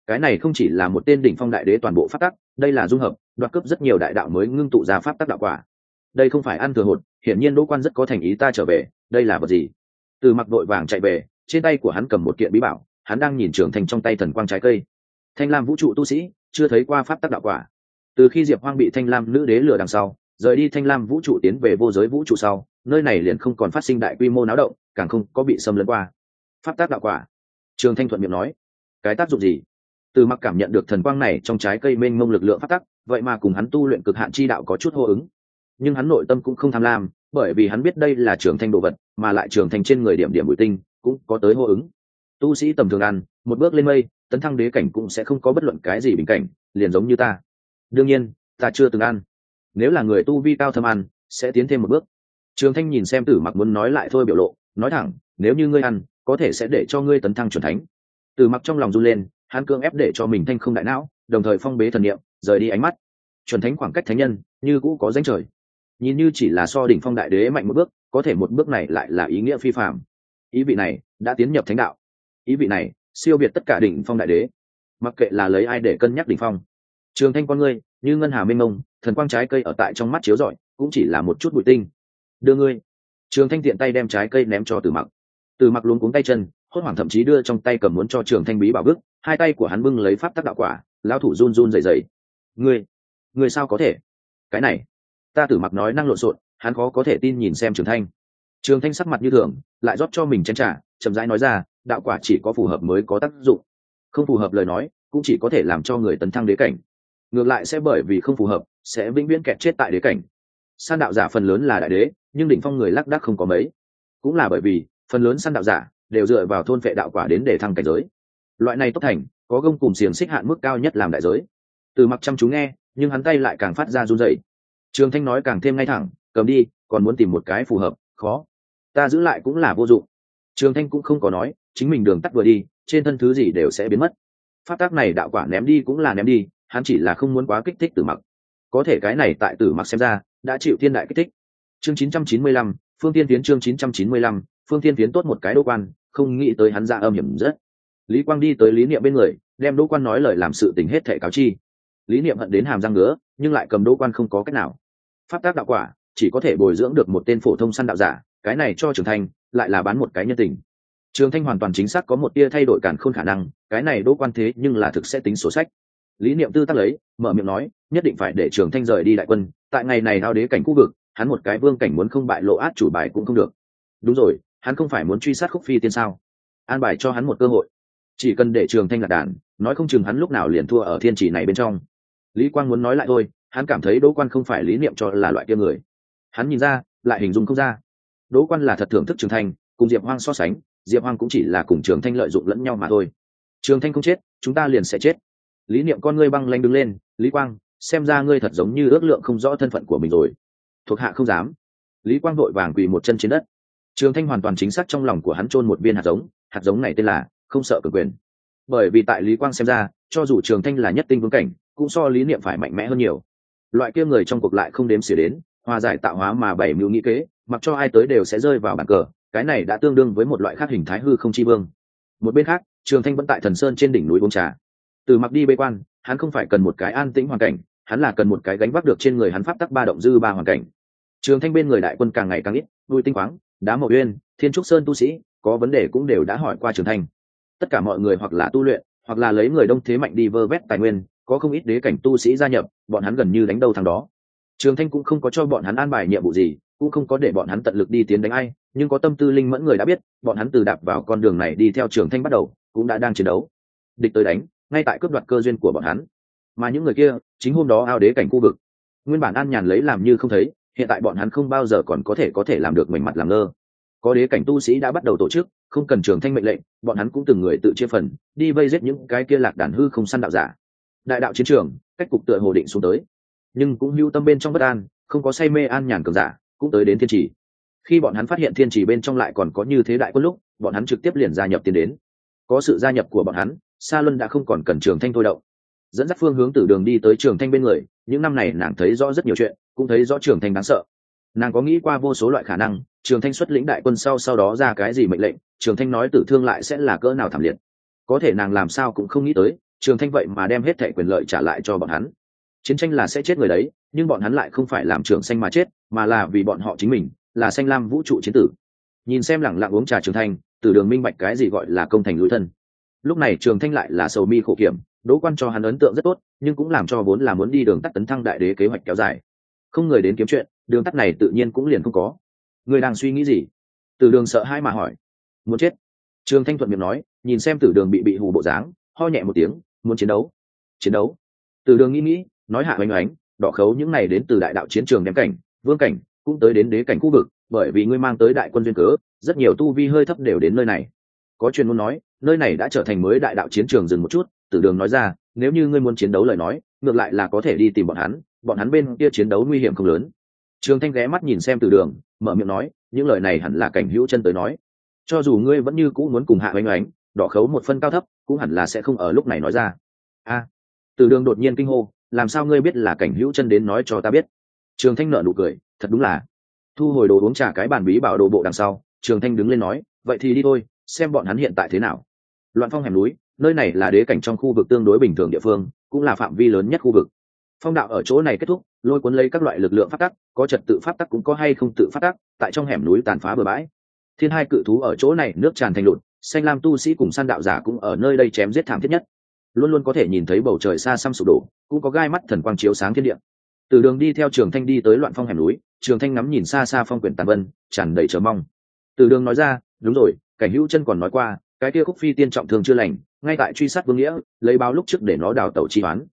Speaker 1: Cái này không chỉ là một tên đỉnh phong đại đế toàn bộ phát tắc, đây là dung hợp, đoạt cướp rất nhiều đại đạo mới ngưng tụ ra pháp tắc đạo quả. Đây không phải ăn thừa hụt, hiển nhiên đỗ quan rất có thành ý ta trở về, đây là vật gì? Từ mặc đội vàng chạy về, trên tay của hắn cầm một kiện bí bảo, hắn đang nhìn trưởng thành trong tay thần quang trái cây. Thanh lam vũ trụ tu sĩ, chưa thấy qua pháp tắc đạo quả. Từ khi diệp hoang bị thanh lam nữ đế lừa đằng sau rời đi thanh lam vũ trụ tiến về vô giới vũ trụ sau, nơi này liền không còn phát sinh đại quy mô náo động, càng không có bị xâm lấn qua. Pháp tác đạo quả. Trường thanh thuận miệng nói, cái tác dụng gì? Từ mặc cảm nhận được thần quang này trong trái cây mênh mông lực lượng phát tắc vậy mà cùng hắn tu luyện cực hạn chi đạo có chút hô ứng. Nhưng hắn nội tâm cũng không tham lam, bởi vì hắn biết đây là trường thanh đồ vật, mà lại trường thanh trên người điểm điểm bụi tinh cũng có tới hô ứng. Tu sĩ tầm thường ăn, một bước lên mây, tấn thăng đế cảnh cũng sẽ không có bất luận cái gì bình cảnh, liền giống như ta. Đương nhiên, ta chưa từng ăn nếu là người tu vi cao thâm ăn, sẽ tiến thêm một bước. Trường thanh nhìn xem tử mặc muốn nói lại thôi biểu lộ, nói thẳng, nếu như ngươi ăn, có thể sẽ để cho ngươi tấn thăng c thánh. Tử mặc trong lòng run lên, hắn cương ép để cho mình thanh không đại não, đồng thời phong bế thần niệm, rời đi ánh mắt. Chuẩn thánh khoảng cách thánh nhân, như cũ có danh trời. Nhìn như chỉ là so đỉnh phong đại đế mạnh một bước, có thể một bước này lại là ý nghĩa phi phạm ý vị này đã tiến nhập thánh đạo. Ý vị này, siêu việt tất cả đỉnh phong đại đế. Mặc kệ là lấy ai để cân nhắc đỉnh phong. Trường thanh con ngươi như ngân hà minh mông, thần quang trái cây ở tại trong mắt chiếu rọi, cũng chỉ là một chút bụi tinh. Đưa ngươi. Trường thanh tiện tay đem trái cây ném cho từ mặc. Từ mặc luống cuống tay chân, hốt hoảng thậm chí đưa trong tay cầm muốn cho trường thanh bí bảo bức, hai tay của hắn bưng lấy pháp tắc đạo quả lao thủ run run dày dày ngươi ngươi sao có thể? Cái này, ta tử mặc nói năng lộn xộn, hắn khó có thể tin nhìn xem trường thanh. Trường thanh sắc mặt như thường, lại rót cho mình chân trả chậm rãi nói ra, đạo quả chỉ có phù hợp mới có tác dụng. Không phù hợp lời nói, cũng chỉ có thể làm cho người tấn thăng đế cảnh ngược lại sẽ bởi vì không phù hợp, sẽ vĩnh viễn kẹt chết tại đế cảnh. San đạo giả phần lớn là đại đế, nhưng đỉnh phong người lác đác không có mấy. Cũng là bởi vì, phần lớn san đạo giả đều dựa vào thôn vệ đạo quả đến để thăng cảnh giới. Loại này tốt thành, có gông cùng xiềng xích hạn mức cao nhất làm đại giới. Từ mặc chăm chú nghe, nhưng hắn tay lại càng phát ra run dậy trường thanh nói càng thêm ngay thẳng, cầm đi, còn muốn tìm một cái phù hợp, khó. Ta giữ lại cũng là vô dụng. Trường thanh cũng không có nói, chính mình đường tắt vừa đi, trên thân thứ gì đều sẽ biến mất. Phát tác này đạo quả ném đi cũng là ném đi hắn chỉ là không muốn quá kích thích tử mặc. Có thể cái này tại tử mặc xem ra đã chịu thiên đại kích thích. Chương 995, phương tiên tiến chương 995, phương tiên tiến tốt một cái đô quan không nghĩ tới hắn ra âm hiểm rất. Lý quang đi tới lý niệm bên người đem đỗ quan nói lời làm sự tình hết thệ cáo chi. Lý niệm hận đến hàm răng ngứa nhưng lại cầm đỗ quan không có cách nào. Pháp tác đạo quả chỉ có thể bồi dưỡng được một tên phổ thông săn đạo giả cái này cho trường thanh lại là bán một cái nhân tình. Trường thanh hoàn toàn chính xác có một tia thay đổi cản khôn khả năng cái này đỗ quan thế nhưng là thực sẽ tính sổ sách lý niệm tư tác lấy, mở miệng nói, nhất định phải để trường thanh rời đi đại quân, tại ngày này thao đế cảnh khu vực, hắn một cái vương cảnh muốn không bại lộ át chủ bài cũng không được. Đúng rồi, hắn không phải muốn truy sát khúc phi tiên sao? An bài cho hắn một cơ hội. Chỉ cần để trường thanh lạc đàn, nói không chừng hắn lúc nào liền thua ở thiên chỉ này bên trong. Lý quang muốn nói lại thôi, hắn cảm thấy đỗ quan không phải lý niệm cho là loại kia người. Hắn nhìn ra, lại hình dung không ra. Đỗ quan là thật thưởng thức trường thanh, cùng diệp hoang so sánh, diệp hoang cũng chỉ là cùng trường thanh lợi dụng lẫn nhau mà thôi. Trường thanh không chết, chúng ta liền sẽ chết lý niệm con ngươi băng lanh đứng lên, lý quang, xem ra ngươi thật giống như ước lượng không rõ thân phận của mình rồi. Thuộc hạ không dám. Lý quang vội vàng quỳ một chân trên đất. Trường thanh hoàn toàn chính xác trong lòng của hắn chôn một viên hạt giống hạt giống này tên là không sợ cường quyền. Bởi vì tại lý quang xem ra, cho dù trường thanh là nhất tinh vương cảnh, cũng so lý niệm phải mạnh mẽ hơn nhiều. Loại kia người trong cuộc lại không đếm xỉa đến, hòa giải tạo hóa mà bảy mưu nghĩ kế, mặc cho ai tới đều sẽ rơi vào bàn cờ, cái này đã tương đương với một loại khác hình thái hư không chi vương. Một bên khác, trường thanh vẫn tại thần sơn trên đỉnh núi uống trà từ mặc đi bê quan, hắn không phải cần một cái an tĩnh hoàn cảnh, hắn là cần một cái gánh vác được trên người hắn pháp tắc ba động dư ba hoàn cảnh. Trường thanh bên người đại quân càng ngày càng ít nuôi tinh khoáng, đá mậu uyên, thiên trúc sơn tu sĩ, có vấn đề cũng đều đã hỏi qua trường thanh. Tất cả mọi người hoặc là tu luyện, hoặc là lấy người đông thế mạnh đi vơ vét tài nguyên, có không ít đế cảnh tu sĩ gia nhập, bọn hắn gần như đánh đầu thằng đó. Trường thanh cũng không có cho bọn hắn an bài nhiệm vụ gì, cũng không có để bọn hắn tận lực đi tiến đánh ai, nhưng có tâm tư linh mẫn người đã biết, bọn hắn từ đạp vào con đường này đi theo trường thanh bắt đầu, cũng đã đang chiến đấu. Địch tới đánh ngay tại cướp đoạt cơ duyên của bọn hắn. Mà những người kia, chính hôm đó ao đế cảnh khu vực. Nguyên bản an nhàn lấy làm như không thấy, hiện tại bọn hắn không bao giờ còn có thể có thể làm được mình mặt làm ngơ. Có đế cảnh tu sĩ đã bắt đầu tổ chức, không cần trường thanh mệnh lệnh, bọn hắn cũng từng người tự chia phần, đi vây giết những cái kia lạc đàn hư không săn đạo giả. Đại đạo chiến trường, cách cục tựa hồ định xuống tới. Nhưng cũng hưu tâm bên trong bất an, không có say mê an nhàn cường giả, cũng tới đến thiên trì. Khi bọn hắn phát hiện thiên trì bên trong lại còn có như thế đại quân lúc, bọn hắn trực tiếp liền gia nhập tiến đến. Có sự gia nhập của bọn hắn sa luân đã không còn cần trường thanh thôi động. Dẫn dắt phương hướng từ đường đi tới trường thanh bên người, những năm này nàng thấy rõ rất nhiều chuyện, cũng thấy rõ trường thanh đáng sợ. Nàng có nghĩ qua vô số loại khả năng, trường thanh xuất lĩnh đại quân sau sau đó ra cái gì mệnh lệnh, trường thanh nói tử thương lại sẽ là cỡ nào thảm liệt. Có thể nàng làm sao cũng không nghĩ tới, trường thanh vậy mà đem hết thẻ quyền lợi trả lại cho bọn hắn. Chiến tranh là sẽ chết người đấy, nhưng bọn hắn lại không phải làm trường xanh mà chết, mà là vì bọn họ chính mình, là xanh lam vũ trụ chiến tử. Nhìn xem lẳng lặng uống trà trường thanh, từ đường minh bạch cái gì gọi là công thành lũi thân lúc này trường thanh lại là sầu mi khổ kiểm đỗ quan cho hắn ấn tượng rất tốt, nhưng cũng làm cho vốn là muốn đi đường tắt tấn thăng đại đế kế hoạch kéo dài. Không người đến kiếm chuyện, đường tắt này tự nhiên cũng liền không có. Người đang suy nghĩ gì? Từ đường sợ hai mà hỏi. Muốn chết. Trường thanh thuận miệng nói, nhìn xem tử đường bị bị hù bộ dáng, ho nhẹ một tiếng, muốn chiến đấu. Chiến đấu? Từ đường nghĩ nghĩ, nói hạ oanh oánh, đỏ khấu những này đến từ đại đạo chiến trường đem cảnh, vương cảnh, cũng tới đến đế cảnh khu vực, bởi vì ngươi mang tới đại quân duyên cớ, rất nhiều tu vi hơi thấp đều đến nơi này. Có chuyện muốn nói nơi này đã trở thành mới đại đạo chiến trường dừng một chút tử đường nói ra nếu như ngươi muốn chiến đấu lời nói ngược lại là có thể đi tìm bọn hắn bọn hắn bên kia chiến đấu nguy hiểm không lớn. Trường thanh ghé mắt nhìn xem tử đường mở miệng nói những lời này hẳn là cảnh hữu chân tới nói. Cho dù ngươi vẫn như cũ muốn cùng hạ oanh oánh đỏ khấu một phân cao thấp cũng hẳn là sẽ không ở lúc này nói ra. A. À, tử đường đột nhiên kinh hô làm sao ngươi biết là cảnh hữu chân đến nói cho ta biết? Trường thanh nợ nụ cười thật đúng là. Thu hồi đồ uống trà cái bàn bí bảo đồ bộ đằng sau trường thanh đứng lên nói vậy thì đi thôi xem bọn hắn hiện tại thế nào loạn phong hẻm núi, nơi này là đế cảnh trong khu vực tương đối bình thường địa phương, cũng là phạm vi lớn nhất khu vực. Phong đạo ở chỗ này kết thúc, lôi cuốn lấy các loại lực lượng phát tắc, có trật tự phát tắc cũng có hay không tự phát tắc, tại trong hẻm núi tàn phá bừa bãi. Thiên hai cự thú ở chỗ này, nước tràn thành lụt, xanh lam tu sĩ cùng săn đạo giả cũng ở nơi đây chém giết thảm thiết nhất. Luôn luôn có thể nhìn thấy bầu trời xa xăm sụp đổ, cũng có gai mắt thần quang chiếu sáng thiên địa. Từ đường đi theo trường thanh đi tới loạn phong hẻm núi, trường thanh ngắm nhìn xa xa phong quyển tàn vân, tràn đầy chờ mong. Từ đường nói ra, đúng rồi, cảnh hữu chân còn nói qua cái kia khúc phi tiên trọng thương chưa lành, ngay tại truy sát vương nghĩa, lấy báo lúc trước để nó đào tẩu chi oán.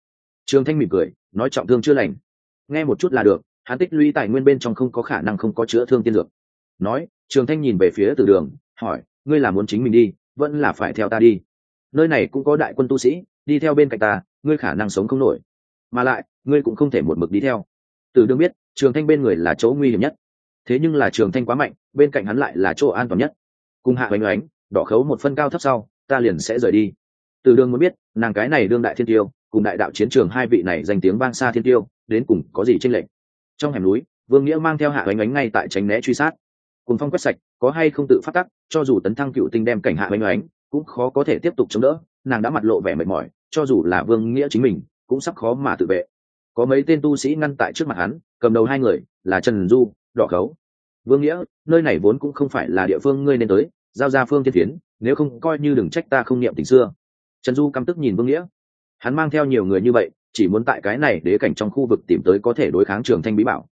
Speaker 1: trường thanh mỉm cười, nói trọng thương chưa lành. Nghe một chút là được, hắn tích lũy tài nguyên bên trong không có khả năng không có chữa thương tiên dược. Nói, trường thanh nhìn về phía từ đường, hỏi, ngươi là muốn chính mình đi, vẫn là phải theo ta đi? Nơi này cũng có đại quân tu sĩ, đi theo bên cạnh ta, ngươi khả năng sống không nổi. Mà lại, ngươi cũng không thể một mực đi theo. Từ đường biết, trường thanh bên người là chỗ nguy hiểm nhất. Thế nhưng là trường thanh quá mạnh, bên cạnh hắn lại là chỗ an toàn nhất. Cùng hạ oanh oánh đỏ khấu một phân cao thấp sau, ta liền sẽ rời đi. Từ đường muốn biết, nàng cái này đương đại thiên tiêu, cùng đại đạo chiến trường hai vị này danh tiếng vang xa thiên tiêu, đến cùng có gì tranh lệch? Trong hẻm núi, vương nghĩa mang theo hạ oanh oánh ngay tại tránh né truy sát. Cùng phong quét sạch, có hay không tự phát tắc, cho dù tấn thăng cựu tinh đem cảnh hạ oanh oánh cũng khó có thể tiếp tục chống đỡ, nàng đã mặt lộ vẻ mệt mỏi, cho dù là vương nghĩa chính mình, cũng sắp khó mà tự vệ. Có mấy tên tu sĩ ngăn tại trước mặt hắn, cầm đầu hai người, là trần du, đỏ khấu. Vương nghĩa, nơi này vốn cũng không phải là địa phương ngươi nên tới giao ra phương tiên phiến nếu không coi như đừng trách ta không niệm tình xưa. Trần du căm tức nhìn vương nghĩa. Hắn mang theo nhiều người như vậy chỉ muốn tại cái này đế cảnh trong khu vực tìm tới có thể đối kháng trường thanh bí bảo.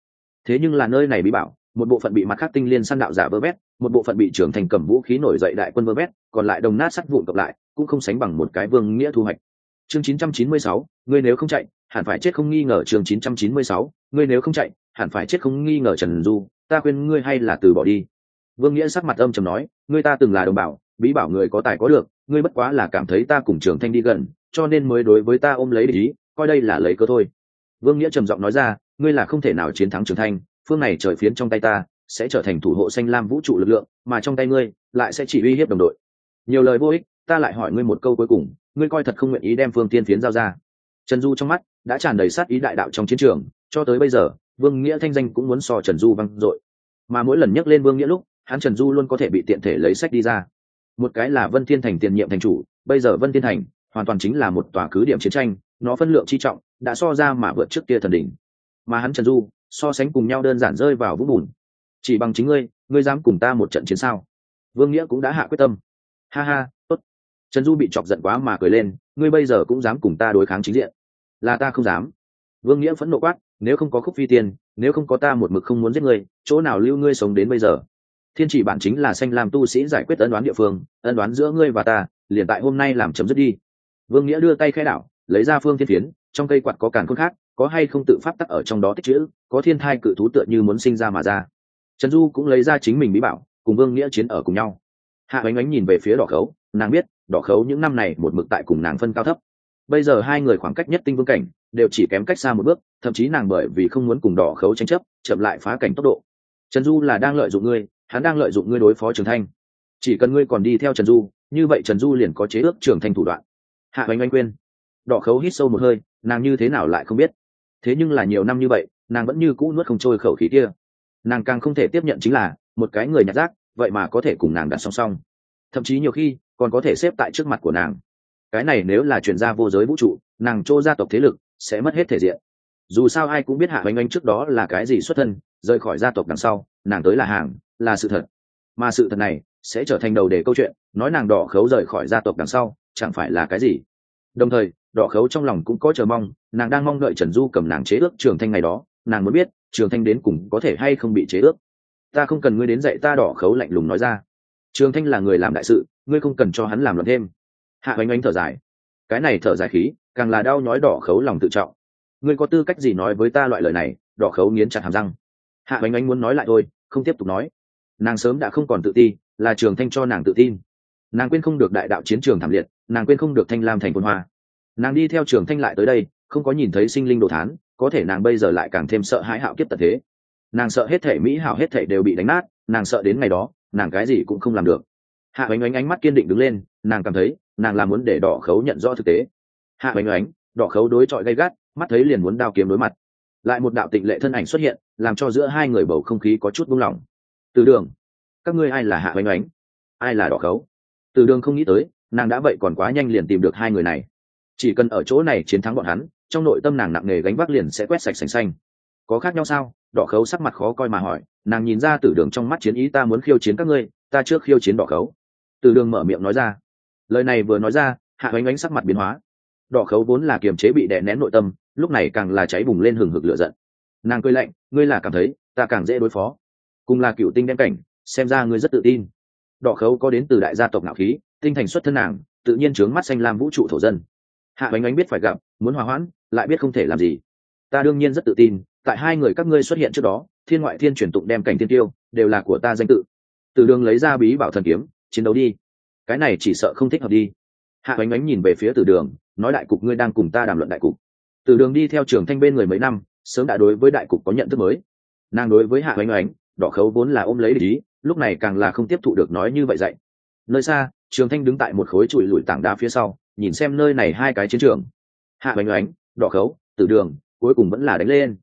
Speaker 1: Thế nhưng là nơi này bí bảo một bộ phận bị mặt khác tinh liên săn đạo giả vơ vét một bộ phận bị trường thành cầm vũ khí nổi dậy đại quân vơ vét còn lại đồng nát sắt vụn cộng lại cũng không sánh bằng một cái vương nghĩa thu hoạch. Chương 996, ngươi nếu không chạy hẳn phải chết không nghi ngờ chương 996, ngươi nếu không chạy hẳn phải chết không nghi ngờ trần du ta khuyên ngươi hay là từ bỏ đi. Vương nghĩa sắc mặt âm trầm nói ngươi ta từng là đồng bào, bí bảo người có tài có được ngươi bất quá là cảm thấy ta cùng trường thanh đi gần, cho nên mới đối với ta ôm lấy ý, coi đây là lấy cơ thôi. Vương nghĩa trầm giọng nói ra, ngươi là không thể nào chiến thắng trường thanh phương này trời phiến trong tay ta, sẽ trở thành thủ hộ xanh lam vũ trụ lực lượng, mà trong tay ngươi, lại sẽ chỉ uy hiếp đồng đội. Nhiều lời vô ích, ta lại hỏi ngươi một câu cuối cùng, ngươi coi thật không nguyện ý đem phương tiên phiến giao ra. Trần du trong mắt đã tràn đầy sát ý đại đạo trong chiến trường, cho tới bây giờ, vương nghĩa thanh danh cũng muốn so trần du văng dội. Mà mỗi lần nhắc lên vương nghĩa lúc hắn trần du luôn có thể bị tiện thể lấy sách đi ra. Một cái là vân thiên thành tiền nhiệm thành chủ, bây giờ vân thiên thành hoàn toàn chính là một tòa cứ điểm chiến tranh, nó phân lượng chi trọng, đã so ra mà vượt trước kia thần đỉnh. Mà hắn trần du, so sánh cùng nhau đơn giản rơi vào vũng bùn. Chỉ bằng chính ngươi ngươi dám cùng ta một trận chiến sao? Vương nghĩa cũng đã hạ quyết tâm. Ha ha, tốt. Trần du bị chọc giận quá mà cười lên, ngươi bây giờ cũng dám cùng ta đối kháng chính diện. Là ta không dám. Vương nghĩa phẫn nộ quát, nếu không có khúc phi tiền nếu không có ta một mực không muốn giết ngươi, chỗ nào lưu ngươi sống đến bây giờ? Thiên chỉ bản chính là xanh làm tu sĩ giải quyết ân đoán địa phương, ân đoán giữa ngươi và ta, liền tại hôm nay làm chấm dứt đi. Vương nghĩa đưa tay khai đảo, lấy ra phương thiên phiến, trong cây quạt có càn khôn khác, có hay không tự pháp tắc ở trong đó tích chữ, có thiên thai cự thú tựa như muốn sinh ra mà ra. Trần du cũng lấy ra chính mình bí bảo, cùng vương nghĩa chiến ở cùng nhau. Hạ ánh ánh nhìn về phía đỏ khấu, nàng biết, đỏ khấu những năm này một mực tại cùng nàng phân cao thấp. Bây giờ hai người khoảng cách nhất tinh vương cảnh, đều chỉ kém cách xa một bước, thậm chí nàng bởi vì không muốn cùng đỏ khấu tranh chấp, chậm lại phá cảnh tốc độ. Trần du là đang lợi dụng ngươi hắn đang lợi dụng ngươi đối phó trường thanh. Chỉ cần ngươi còn đi theo trần du, như vậy trần du liền có chế ước trường thanh thủ đoạn. Hạ oanh oanh quên đỏ khấu hít sâu một hơi, nàng như thế nào lại không biết? Thế nhưng là nhiều năm như vậy, nàng vẫn như cũ nuốt không trôi khẩu khí kia. Nàng càng không thể tiếp nhận chính là, một cái người nhặt rác, vậy mà có thể cùng nàng đặt song song. Thậm chí nhiều khi, còn có thể xếp tại trước mặt của nàng. Cái này nếu là chuyển gia vô giới vũ trụ, nàng trô gia tộc thế lực sẽ mất hết thể diện. Dù sao ai cũng biết hạ oanh oanh trước đó là cái gì xuất thân, rời khỏi gia tộc đằng sau nàng tới là hàng, là sự thật. Mà sự thật này sẽ trở thành đầu để câu chuyện, nói nàng đỏ khấu rời khỏi gia tộc đằng sau, chẳng phải là cái gì? Đồng thời, đỏ khấu trong lòng cũng có chờ mong, nàng đang mong đợi trần du cầm nàng chế ước trường thanh ngày đó, nàng muốn biết, trường thanh đến cùng có thể hay không bị chế ước. Ta không cần ngươi đến dạy ta đỏ khấu lạnh lùng nói ra. Trường thanh là người làm đại sự, ngươi không cần cho hắn làm luận thêm. Hạ oanh oanh thở dài. Cái này thở dài khí, càng là đau nhói đỏ khấu lòng tự trọng. Ngươi có tư cách gì nói với ta loại lời này, đỏ khấu nghiến chặt hàm răng. Hạ oanh oanh muốn nói lại thôi không tiếp tục nói. Nàng sớm đã không còn tự ti, là trường thanh cho nàng tự tin. Nàng quên không được đại đạo chiến trường thảm liệt, nàng quên không được thanh lam thành quân hoa. Nàng đi theo trường thanh lại tới đây, không có nhìn thấy sinh linh đồ thán, có thể nàng bây giờ lại càng thêm sợ hãi hạo kiếp tật thế. Nàng sợ hết thể mỹ hảo hết thể đều bị đánh nát, nàng sợ đến ngày đó, nàng cái gì cũng không làm được. Hạ oánh oánh ánh mắt kiên định đứng lên, nàng cảm thấy, nàng là muốn để đỏ khấu nhận rõ thực tế. Hạ oánh oánh đỏ khấu đối chọi gay gắt, mắt thấy liền muốn đao kiếm đối mặt lại một đạo tịnh lệ thân ảnh xuất hiện, làm cho giữa hai người bầu không khí có chút buông lỏng. Từ đường, các ngươi ai là hạ oanh oánh? Ai là đỏ khấu? Từ đường không nghĩ tới, nàng đã vậy còn quá nhanh liền tìm được hai người này. Chỉ cần ở chỗ này chiến thắng bọn hắn, trong nội tâm nàng nặng nề gánh vác liền sẽ quét sạch sành xanh. Có khác nhau sao? Đỏ khấu sắc mặt khó coi mà hỏi. Nàng nhìn ra từ đường trong mắt chiến ý ta muốn khiêu chiến các ngươi, ta trước khiêu chiến đỏ khấu. Từ đường mở miệng nói ra. Lời này vừa nói ra, hạ oanh oánh sắc mặt biến hóa. Đỏ khấu vốn là kiềm chế bị đè nén nội tâm lúc này càng là cháy bùng lên hừng hực lửa giận. Nàng cười lạnh, ngươi là cảm thấy ta càng dễ đối phó. Cùng là cựu tinh đem cảnh, xem ra ngươi rất tự tin. Đỏ khấu có đến từ đại gia tộc ngạo khí, tinh thành xuất thân nàng, tự nhiên trướng mắt xanh lam vũ trụ thổ dân. Hạ bánh ánh biết phải gặp, muốn hòa hoãn, lại biết không thể làm gì. Ta đương nhiên rất tự tin, tại hai người các ngươi xuất hiện trước đó, thiên ngoại thiên truyền tụng đem cảnh tiên tiêu, đều là của ta danh tự. Từ đường lấy ra bí bảo thần kiếm, chiến đấu đi. Cái này chỉ sợ không thích hợp đi. Hạ bánh ánh nhìn về phía từ đường, nói đại cục ngươi đang cùng ta đàm luận đại cục từ đường đi theo trường thanh bên người mấy năm, sớm đã đối với đại cục có nhận thức mới. Nàng đối với hạ bánh oánh đỏ khấu vốn là ôm lấy lý lúc này càng là không tiếp thụ được nói như vậy dạy. Nơi xa, trường thanh đứng tại một khối trụi lụi tảng đá phía sau, nhìn xem nơi này hai cái chiến trường. Hạ bánh oánh đỏ khấu tử đường, cuối cùng vẫn là đánh lên.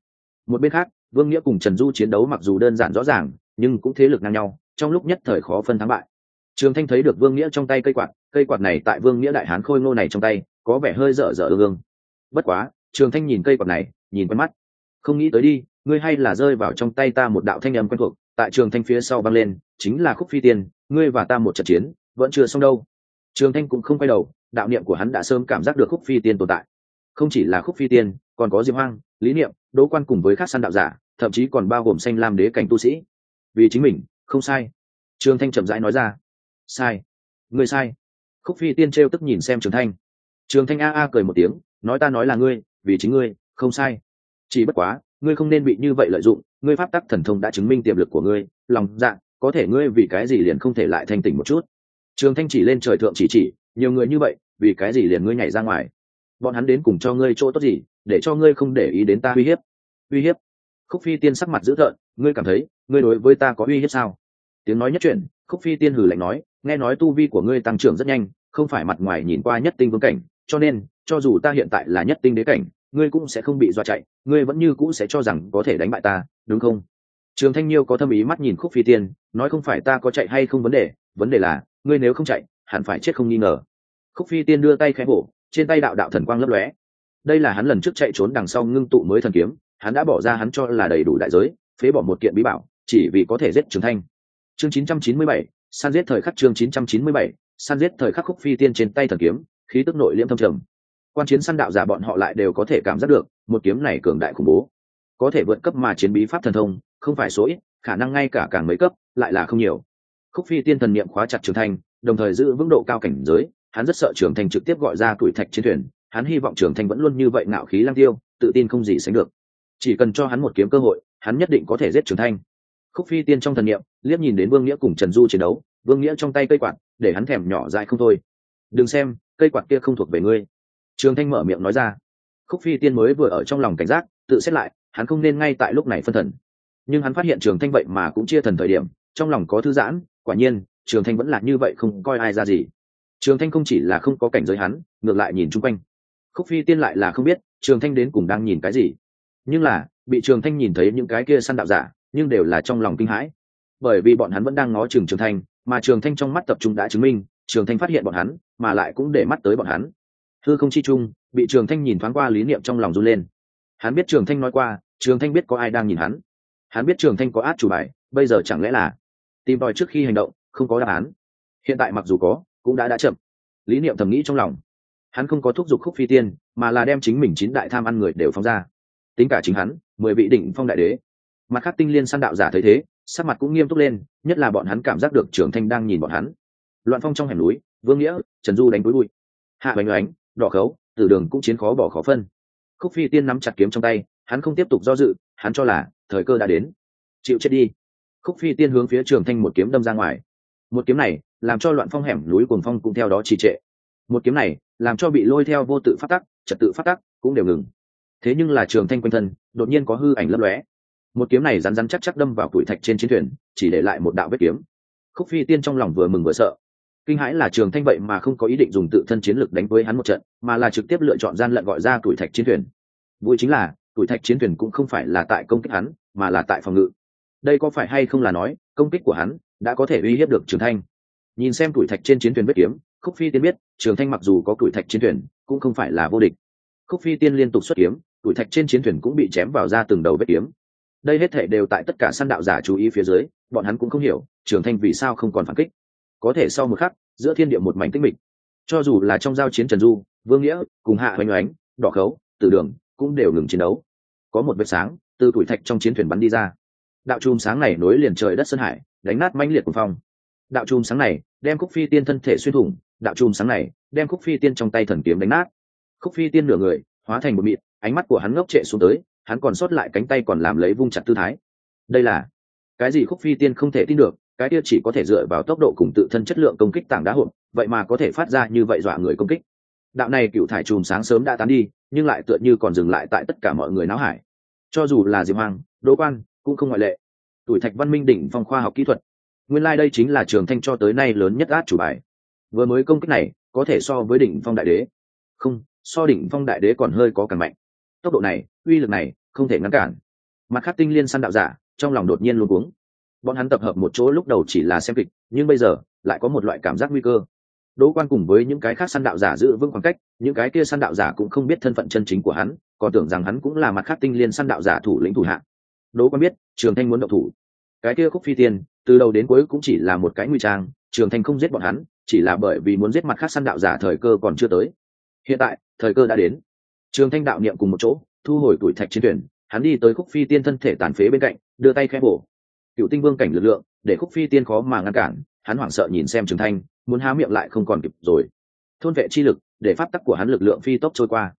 Speaker 1: Một bên khác, vương nghĩa cùng trần du chiến đấu mặc dù đơn giản rõ ràng, nhưng cũng thế lực ngang nhau, trong lúc nhất thời khó phân thắng bại. Trường thanh thấy được vương nghĩa trong tay cây quạt cây quạt này tại vương nghĩa đại hán khôi ngô này trong tay, có vẻ hơi dở dở ương ương. Bất quá trường thanh nhìn cây quạt này, nhìn quen mắt. Không nghĩ tới đi, ngươi hay là rơi vào trong tay ta một đạo thanh âm quen thuộc, tại trường thanh phía sau băng lên, chính là khúc phi tiên, ngươi và ta một trận chiến, vẫn chưa xong đâu. Trường thanh cũng không quay đầu, đạo niệm của hắn đã sớm cảm giác được khúc phi tiên tồn tại. Không chỉ là khúc phi tiên, còn có diệp hoang, lý niệm, đỗ quan cùng với các săn đạo giả, thậm chí còn bao gồm xanh lam đế cảnh tu sĩ. Vì chính mình, không sai. Trường thanh chậm rãi nói ra. Sai. Ngươi sai. Khúc phi tiên t tức nhìn xem trường thanh. Trường thanh a a cười một tiếng, nói ta nói là ngươi vì chính ngươi, không sai. Chỉ bất quá, ngươi không nên bị như vậy lợi dụng, ngươi pháp tắc thần thông đã chứng minh tiềm lực của ngươi, lòng dạ có thể ngươi vì cái gì liền không thể lại thanh tỉnh một chút. Trường thanh chỉ lên trời thượng chỉ chỉ, nhiều người như vậy, vì cái gì liền ngươi nhảy ra ngoài? Bọn hắn đến cùng cho ngươi chỗ tốt gì, để cho ngươi không để ý đến ta uy hiếp? Uy hiếp? Khúc phi tiên sắc mặt dữ thợn ngươi cảm thấy, ngươi đối với ta có uy hiếp sao? Tiếng nói nhất chuyện khúc phi tiên hử lạnh nói, nghe nói tu vi của ngươi tăng trưởng rất nhanh, không phải mặt ngoài nhìn qua nhất tinh vương cảnh, cho nên, cho dù ta hiện tại là nhất tinh đế cảnh ngươi cũng sẽ không bị dọa chạy ngươi vẫn như cũ sẽ cho rằng có thể đánh bại ta đúng không? Trường thanh nhiêu có thâm ý mắt nhìn khúc phi tiên nói không phải ta có chạy hay không vấn đề vấn đề là ngươi nếu không chạy hẳn phải chết không nghi ngờ. Khúc phi tiên đưa tay khẽ bổ trên tay đạo đạo thần quang lấp lóe. Đây là hắn lần trước chạy trốn đằng sau ngưng tụ mới thần kiếm hắn đã bỏ ra hắn cho là đầy đủ đại giới phế bỏ một kiện bí bảo chỉ vì có thể giết trường thanh. Chương 997, san giết thời khắc chương 997, san giết thời khắc khúc phi tiên trên tay thần kiếm khí tức nội liễm thâm trầm quan chiến săn đạo giả bọn họ lại đều có thể cảm giác được, một kiếm này cường đại khủng bố. Có thể vượt cấp mà chiến bí pháp thần thông, không phải số ít, khả năng ngay cả càng mấy cấp, lại là không nhiều. Khúc phi tiên thần niệm khóa chặt trường thanh đồng thời giữ vững độ cao cảnh giới, hắn rất sợ trường thanh trực tiếp gọi ra tuổi thạch chiến thuyền, hắn hy vọng trường thanh vẫn luôn như vậy ngạo khí lang tiêu, tự tin không gì sánh được. Chỉ cần cho hắn một kiếm cơ hội, hắn nhất định có thể giết trường thanh khúc phi tiên trong thần niệm, liếc nhìn đến vương nghĩa cùng trần du chiến đấu, vương nghĩa trong tay cây quạt, để hắn thèm nhỏ dại không thôi. Đừng xem, cây quạt kia không thuộc về ngươi trường thanh mở miệng nói ra. Khúc phi tiên mới vừa ở trong lòng cảnh giác, tự xét lại, hắn không nên ngay tại lúc này phân thần. Nhưng hắn phát hiện trường thanh vậy mà cũng chia thần thời điểm, trong lòng có thư giãn, quả nhiên, trường thanh vẫn là như vậy không coi ai ra gì. Trường thanh không chỉ là không có cảnh giới hắn, ngược lại nhìn chung quanh. Khúc phi tiên lại là không biết, trường thanh đến cùng đang nhìn cái gì. Nhưng là, bị trường thanh nhìn thấy những cái kia săn đạo giả, nhưng đều là trong lòng kinh hãi. Bởi vì bọn hắn vẫn đang ngó trường trường thanh, mà trường thanh trong mắt tập trung đã chứng minh, trường thanh phát hiện bọn hắn, mà lại cũng để mắt tới bọn hắn thư không chi chung bị trường thanh nhìn thoáng qua lý niệm trong lòng run lên. Hắn biết trường thanh nói qua, trường thanh biết có ai đang nhìn hắn. Hắn biết trường thanh có át chủ bài, bây giờ chẳng lẽ là tìm tòi trước khi hành động, không có đáp án. Hiện tại mặc dù có, cũng đã đã chậm. Lý niệm thầm nghĩ trong lòng. Hắn không có thúc giục khúc phi tiên, mà là đem chính mình chín đại tham ăn người đều phóng ra. Tính cả chính hắn, mười vị đỉnh phong đại đế. Mặt khác tinh liên săn đạo giả thấy thế, sắc mặt cũng nghiêm túc lên, nhất là bọn hắn cảm giác được trường thanh đang nhìn bọn hắn. Loạn phong trong hẻm núi, vương nghĩa, trần du đánh túi bụi. Hạ bánh oánh đỏ khấu tử đường cũng chiến khó bỏ khó phân. Khúc phi tiên nắm chặt kiếm trong tay, hắn không tiếp tục do dự, hắn cho là, thời cơ đã đến. Chịu chết đi. Khúc phi tiên hướng phía trường thanh một kiếm đâm ra ngoài. Một kiếm này, làm cho loạn phong hẻm núi cuồng phong cũng theo đó trì trệ. Một kiếm này, làm cho bị lôi theo vô tự phát tắc, trật tự phát tắc cũng đều ngừng. Thế nhưng là trường thanh quanh thân, đột nhiên có hư ảnh lấp lóe. Một kiếm này rắn rắn chắc chắc đâm vào củi thạch trên chiến thuyền, chỉ để lại một đạo vết kiếm. Khúc phi tiên trong lòng vừa mừng vừa sợ kinh hãi là trường thanh vậy mà không có ý định dùng tự thân chiến lực đánh với hắn một trận, mà là trực tiếp lựa chọn gian lận gọi ra tuổi thạch chiến thuyền. Vui chính là, tuổi thạch chiến thuyền cũng không phải là tại công kích hắn, mà là tại phòng ngự. Đây có phải hay không là nói, công kích của hắn đã có thể uy hiếp được trường thanh? Nhìn xem tuổi thạch trên chiến thuyền vết kiếm, khúc phi tiên biết, trường thanh mặc dù có tuổi thạch chiến thuyền, cũng không phải là vô địch. Khúc phi tiên liên tục xuất kiếm, tuổi thạch trên chiến thuyền cũng bị chém vào ra từng đầu vết kiếm. Đây hết thể đều tại tất cả săn đạo giả chú ý phía dưới, bọn hắn cũng không hiểu, trường thanh vì sao không còn phản kích có thể sau một khắc, giữa thiên địa một mảnh tích mịch. Cho dù là trong giao chiến trần du, vương nghĩa, cùng hạ hoành oánh, đỏ khấu từ đường, cũng đều ngừng chiến đấu. Có một vết sáng, từ tuổi thạch trong chiến thuyền bắn đi ra. Đạo chùm sáng này nối liền trời đất sơn hải, đánh nát mãnh liệt của phong. Đạo chùm sáng này, đem khúc phi tiên thân thể xuyên thủng. Đạo chùm sáng này, đem khúc phi tiên trong tay thần kiếm đánh nát. Khúc phi tiên nửa người, hóa thành một mịt, ánh mắt của hắn ngốc trệ xuống tới, hắn còn sót lại cánh tay còn làm lấy vung chặt tư thái. Đây là cái gì khúc phi tiên không thể tin được? Cái kia chỉ có thể dựa vào tốc độ cùng tự thân chất lượng công kích tảng đá hộp, vậy mà có thể phát ra như vậy dọa người công kích. Đạo này cựu thải chùm sáng sớm đã tán đi, nhưng lại tựa như còn dừng lại tại tất cả mọi người náo hải. Cho dù là diệp hoàng đỗ quan, cũng không ngoại lệ. Tuổi thạch văn minh đỉnh phong khoa học kỹ thuật. Nguyên lai、like、đây chính là trường thanh cho tới nay lớn nhất át chủ bài. Vừa mới công kích này, có thể so với đỉnh phong đại đế. Không, so đỉnh phong đại đế còn hơi có càng mạnh. Tốc độ này, uy lực này, không thể ngăn cản. Mặt khác tinh liên săn đạo giả, trong lòng đột nhiên luôn cuống bọn hắn tập hợp một chỗ lúc đầu chỉ là xem kịch, nhưng bây giờ, lại có một loại cảm giác nguy cơ. Đỗ quan cùng với những cái khác săn đạo giả giữ vững khoảng cách, những cái kia săn đạo giả cũng không biết thân phận chân chính của hắn, còn tưởng rằng hắn cũng là mặt khác tinh liên săn đạo giả thủ lĩnh thủ hạng đỗ quan biết, trường thanh muốn động thủ. Cái kia khúc phi tiên, từ đầu đến cuối cũng chỉ là một cái nguy trang, trường thanh không giết bọn hắn, chỉ là bởi vì muốn giết mặt khác săn đạo giả thời cơ còn chưa tới. Hiện tại, thời cơ đã đến. Trường thanh đạo niệm cùng một chỗ, thu hồi tuổi thạch chiến tuyển, hắn đi tới khúc phi tiên thân thể tàn phế bên cạnh, đưa tay khẽ bổ cựu tinh vương cảnh lực lượng, để khúc phi tiên khó mà ngăn cản, hắn hoảng sợ nhìn xem trường thanh, muốn há miệng lại không còn kịp rồi. Thôn vệ chi lực, để pháp tắc của hắn lực lượng phi tốc trôi qua.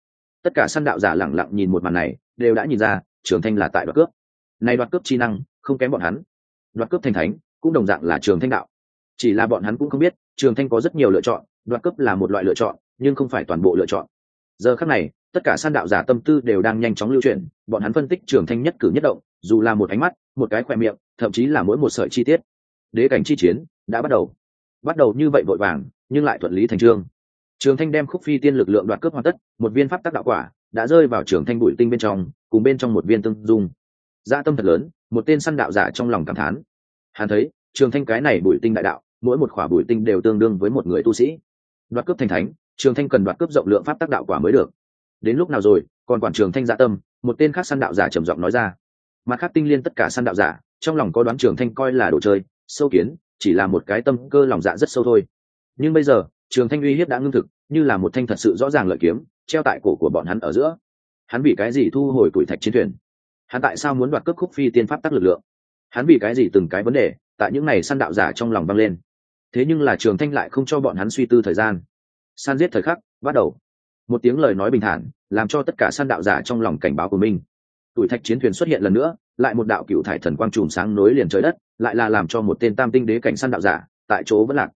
Speaker 1: Tất cả săn đạo giả lẳng lặng nhìn một màn này, đều đã nhìn ra, trường thanh là tại đoạt cướp. Này đoạt cướp chi năng, không kém bọn hắn. Đoạt cướp thanh thánh, cũng đồng dạng là trường thanh đạo. Chỉ là bọn hắn cũng không biết, trường thanh có rất nhiều lựa chọn, đoạt cướp là một loại lựa chọn, nhưng không phải toàn bộ lựa chọn. Giờ khắc này, tất cả san đạo giả tâm tư đều đang nhanh chóng lưu chuyển, bọn hắn phân tích trường thanh nhất cử nhất động, dù là một ánh mắt một cái khoe miệng, thậm chí là mỗi một sợi chi tiết. Đế cảnh chi chiến đã bắt đầu. Bắt đầu như vậy vội vàng, nhưng lại thuận lý thành trương. Trường thanh đem khúc phi tiên lực lượng đoạt cướp hoàn tất, một viên pháp tác đạo quả đã rơi vào trường thanh bụi tinh bên trong, cùng bên trong một viên tương dung. Gia tâm thật lớn, một tên săn đạo giả trong lòng cảm thán. Hắn thấy, trường thanh cái này bụi tinh đại đạo, mỗi một khỏa bụi tinh đều tương đương với một người tu sĩ. Đoạt cướp thành thánh, trường thanh cần đoạt cướp rộng lượng pháp tác đạo quả mới được. Đến lúc nào rồi, còn quản trường thanh dạ tâm, một tên khác săn đạo giả trầm giọng nói ra mặt khác tinh liên tất cả săn đạo giả, trong lòng có đoán trường thanh coi là đồ chơi, sâu kiến, chỉ là một cái tâm cơ lòng dạ rất sâu thôi. Nhưng bây giờ, trường thanh uy hiếp đã ngưng thực, như là một thanh thật sự rõ ràng lợi kiếm, treo tại cổ của bọn hắn ở giữa. Hắn bị cái gì thu hồi tuổi thạch chiến thuyền? Hắn tại sao muốn đoạt cướp khúc phi tiên pháp tắc lực lượng? Hắn bị cái gì từng cái vấn đề, tại những này săn đạo giả trong lòng vang lên? Thế nhưng là trường thanh lại không cho bọn hắn suy tư thời gian. San giết thời khắc, bắt đầu. Một tiếng lời nói bình thản, làm cho tất cả săn đạo giả trong lòng cảnh báo của mình tuổi thạch chiến thuyền xuất hiện lần nữa, lại một đạo cựu thải thần quang trùm sáng nối liền trời đất, lại là làm cho một tên tam tinh đế cảnh săn đạo giả, tại chỗ vẫn lạc.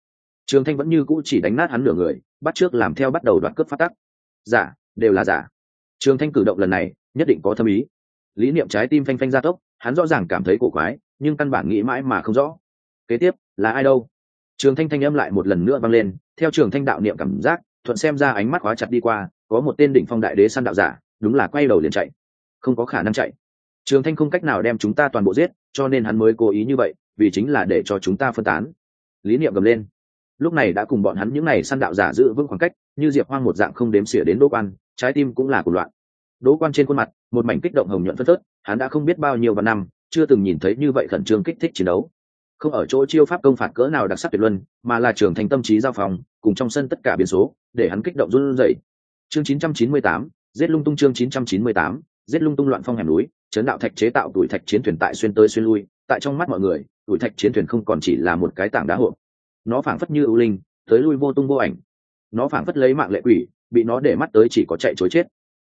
Speaker 1: Trường thanh vẫn như cũ chỉ đánh nát hắn nửa người, bắt trước làm theo bắt đầu đoạt cướp phát tắc. Giả, đều là giả. Trường thanh cử động lần này, nhất định có thâm ý. Lý niệm trái tim phanh phanh gia tốc, hắn rõ ràng cảm thấy cổ quái, nhưng căn bản nghĩ mãi mà không rõ. Kế tiếp, là ai đâu? Trường thanh thanh âm lại một lần nữa vang lên, theo trường thanh đạo niệm cảm giác, thuận xem ra ánh mắt khóa chặt đi qua, có một tên đỉnh phong đại đế săn đạo giả, đúng là quay đầu liền chạy không có khả năng chạy. Trường thanh không cách nào đem chúng ta toàn bộ giết cho nên hắn mới cố ý như vậy vì chính là để cho chúng ta phân tán. Lý niệm gầm lên. Lúc này đã cùng bọn hắn những n à y săn đạo giả giữ vững khoảng cách như diệp hoang một dạng không đếm xỉa đến đỗ quan trái tim cũng là cuộc loạn. Đỗ quan trên khuôn mặt một mảnh kích động hồng nhuận phân phớt hắn đã không biết bao nhiêu và năm chưa từng nhìn thấy như vậy khẩn trương kích thích chiến đấu. Không ở chỗ chiêu pháp công phạt cỡ nào đặc sắc tuyệt luân mà là trường thành tâm trí giao phòng cùng trong sân tất cả biến số để hắn kích động run rẩy. Chương 998, giết lung tung chương 998, giết lung tung loạn phong hẻm núi, chấn đạo thạch chế tạo tuổi thạch chiến thuyền tại xuyên tới xuyên lui, tại trong mắt mọi người, tuổi thạch chiến thuyền không còn chỉ là một cái tảng đá hộp. Nó phảng phất như ưu linh, tới lui vô tung vô ảnh. Nó phảng phất lấy mạng lệ quỷ, bị nó để mắt tới chỉ có chạy chối chết.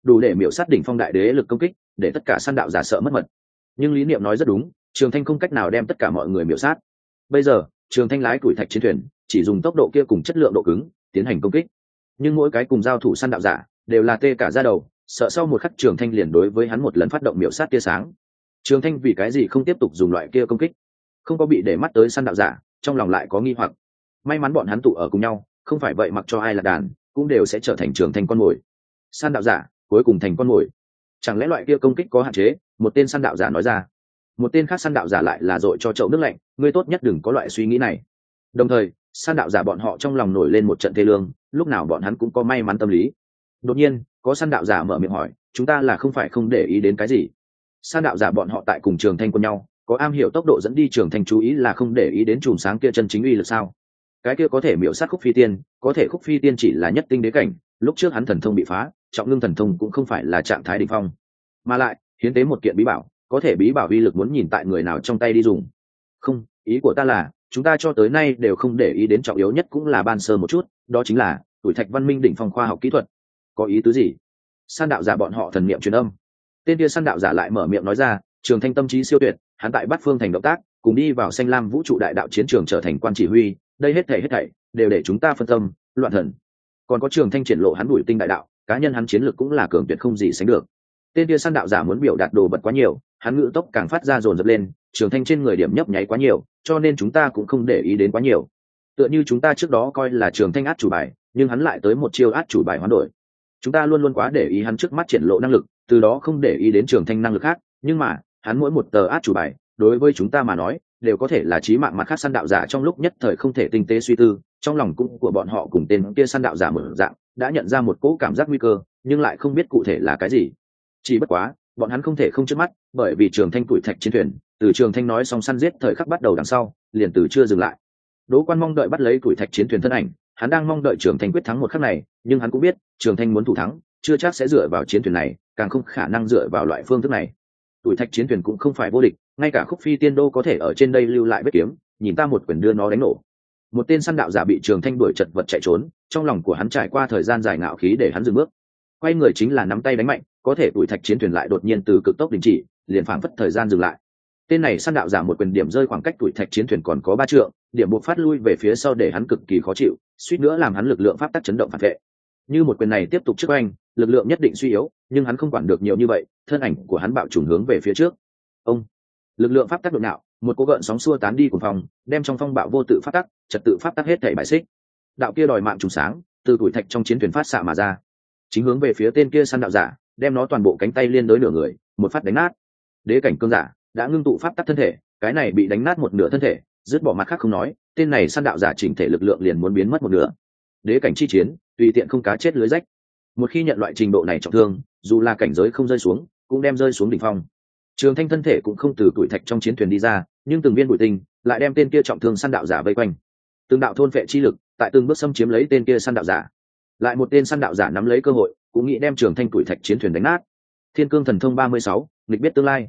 Speaker 1: Đủ để miểu sát đỉnh phong đại đế lực công kích, để tất cả săn đạo giả sợ mất mật. Nhưng lý niệm nói rất đúng, trường thanh không cách nào đem tất cả mọi người miểu sát. Bây giờ, trường thanh lái tuổi thạch chiến thuyền, chỉ dùng tốc độ kia cùng chất lượng độ cứng, tiến hành công kích. Nhưng mỗi cái cùng giao thủ săn đạo giả, đều là tê cả ra đầu sợ sau một khắc trường thanh liền đối với hắn một lần phát động miểu sát tia sáng. Trường thanh vì cái gì không tiếp tục dùng loại kia công kích? Không có bị để mắt tới săn đạo giả, trong lòng lại có nghi hoặc. May mắn bọn hắn tụ ở cùng nhau, không phải vậy mặc cho ai là đàn, cũng đều sẽ trở thành trường thành con mồi. Săn đạo giả, cuối cùng thành con mồi. Chẳng lẽ loại kia công kích có hạn chế? Một tên săn đạo giả nói ra. Một tên khác săn đạo giả lại là dội cho chậu nước lạnh, ngươi tốt nhất đừng có loại suy nghĩ này. Đồng thời, săn đạo giả bọn họ trong lòng nổi lên một trận thê lương, lúc nào bọn hắn cũng có may mắn tâm lý đột nhiên, có săn đạo giả mở miệng hỏi, chúng ta là không phải không để ý đến cái gì? Săn đạo giả bọn họ tại cùng trường thanh quân nhau, có am hiểu tốc độ dẫn đi trường thanh chú ý là không để ý đến chùm sáng kia chân chính uy lực sao? Cái kia có thể miễu sát khúc phi tiên, có thể khúc phi tiên chỉ là nhất tinh đế cảnh, lúc trước hắn thần thông bị phá, trọng ngưng thần thông cũng không phải là trạng thái đ ỉ n h phong. Mà lại, hiến tế một kiện bí bảo, có thể bí bảo uy lực muốn nhìn tại người nào trong tay đi dùng. Không, ý của ta là, chúng ta cho tới nay đều không để ý đến trọng yếu nhất cũng là ban sơ một chút, đó chính là tuổi thạch văn minh đỉnh phong khoa học kỹ thuật có ý tứ gì? San đạo giả bọn họ thần niệm truyền âm. Tên kia san đạo giả lại mở miệng nói ra, trường thanh tâm trí siêu tuyệt, hắn tại bát phương thành động tác, cùng đi vào xanh lam vũ trụ đại đạo chiến trường trở thành quan chỉ huy, đây hết thảy hết thảy đều để chúng ta phân tâm, loạn thần. Còn có trường thanh triển lộ hắn đuổi tinh đại đạo, cá nhân hắn chiến lược cũng là cường tuyệt không gì sánh được. Tên kia săn đạo giả muốn biểu đạt đồ bật quá nhiều, hắn ngự tốc càng phát ra dồn dập lên, trường thanh trên người điểm nhấp nháy quá nhiều, cho nên chúng ta cũng không để ý đến quá nhiều. Tựa như chúng ta trước đó coi là trường thanh át chủ bài, nhưng hắn lại tới một chiêu át chủ bài hoán đổi chúng ta luôn luôn quá để ý hắn trước mắt triển lộ năng lực, từ đó không để ý đến trường thanh năng lực khác, nhưng mà, hắn mỗi một tờ át chủ bài, đối với chúng ta mà nói, đều có thể là trí mạng mặt khác săn đạo giả trong lúc nhất thời không thể tinh tế suy tư, trong lòng cũng của bọn họ cùng tên kia săn đạo giả mở dạng, đã nhận ra một cỗ cảm giác nguy cơ, nhưng lại không biết cụ thể là cái gì. Chỉ bất quá, bọn hắn không thể không trước mắt, bởi vì trường thanh tuổi thạch chiến thuyền, từ trường thanh nói xong săn giết thời khắc bắt đầu đằng sau, liền từ chưa dừng lại. Đỗ quan mong đợi bắt lấy tuổi thạch chiến thuyền thân ảnh hắn đang mong đợi trường thanh quyết thắng một khắc này, nhưng hắn cũng biết, trường thanh muốn thủ thắng, chưa chắc sẽ dựa vào chiến thuyền này, càng không khả năng dựa vào loại phương thức này. Tuổi thạch chiến thuyền cũng không phải vô địch, ngay cả khúc phi tiên đô có thể ở trên đây lưu lại vết kiếm, nhìn ta một quyền đưa nó đánh nổ. Một tên săn đạo giả bị trường thanh đuổi chật vật chạy trốn, trong lòng của hắn trải qua thời gian dài ngạo khí để hắn dừng bước. Quay người chính là nắm tay đánh mạnh, có thể tuổi thạch chiến thuyền lại đột nhiên từ cực tốc đình chỉ, liền phảng phất thời gian dừng lại. Tên này săn đạo giả một quyền điểm rơi khoảng cách tuổi thạch chiến thuyền còn có ba trượng, điểm buộc phát lui về phía sau để hắn cực kỳ khó chịu suýt nữa làm hắn lực lượng pháp tắc chấn động phản vệ. Như một quyền này tiếp tục trước anh lực lượng nhất định suy yếu, nhưng hắn không quản được nhiều như vậy, thân ảnh của hắn bạo trùng hướng về phía trước. Ông! Lực lượng pháp tắc đột nạo, một cố gợn sóng xua tán đi của phòng, đem trong phong bạo vô tự pháp tắc, trật tự pháp tắc hết thể bài xích. Đạo kia đòi mạng trùng sáng, từ tuổi thạch trong chiến thuyền phát xạ mà ra. Chính hướng về phía tên kia săn đạo giả, đem nó toàn bộ cánh tay liên đối nửa người, một phát đánh nát. Đế cảnh cương giả, đã ngưng tụ pháp tắc thân thể, cái này bị đánh nát một nửa thân thể dứt bỏ mặt khác không nói, tên này săn đạo giả chỉnh thể lực lượng liền muốn biến mất một nửa. Đế cảnh chi chiến, tùy tiện không cá chết lưới rách. Một khi nhận loại trình độ này trọng thương, dù là cảnh giới không rơi xuống, cũng đem rơi xuống đỉnh phong. Trường thanh thân thể cũng không từ tuổi thạch trong chiến thuyền đi ra, nhưng từng viên bụi tinh lại đem tên kia trọng thương săn đạo giả vây quanh. Từng đạo thôn vệ chi lực tại từng bước xâm chiếm lấy tên kia săn đạo giả. Lại một tên săn đạo giả nắm lấy cơ hội, cũng nghĩ đem trường thanh tuổi thạch chiến thuyền đánh nát. Thiên cương thần thông ba mươi sáu, nghịch biết tương lai.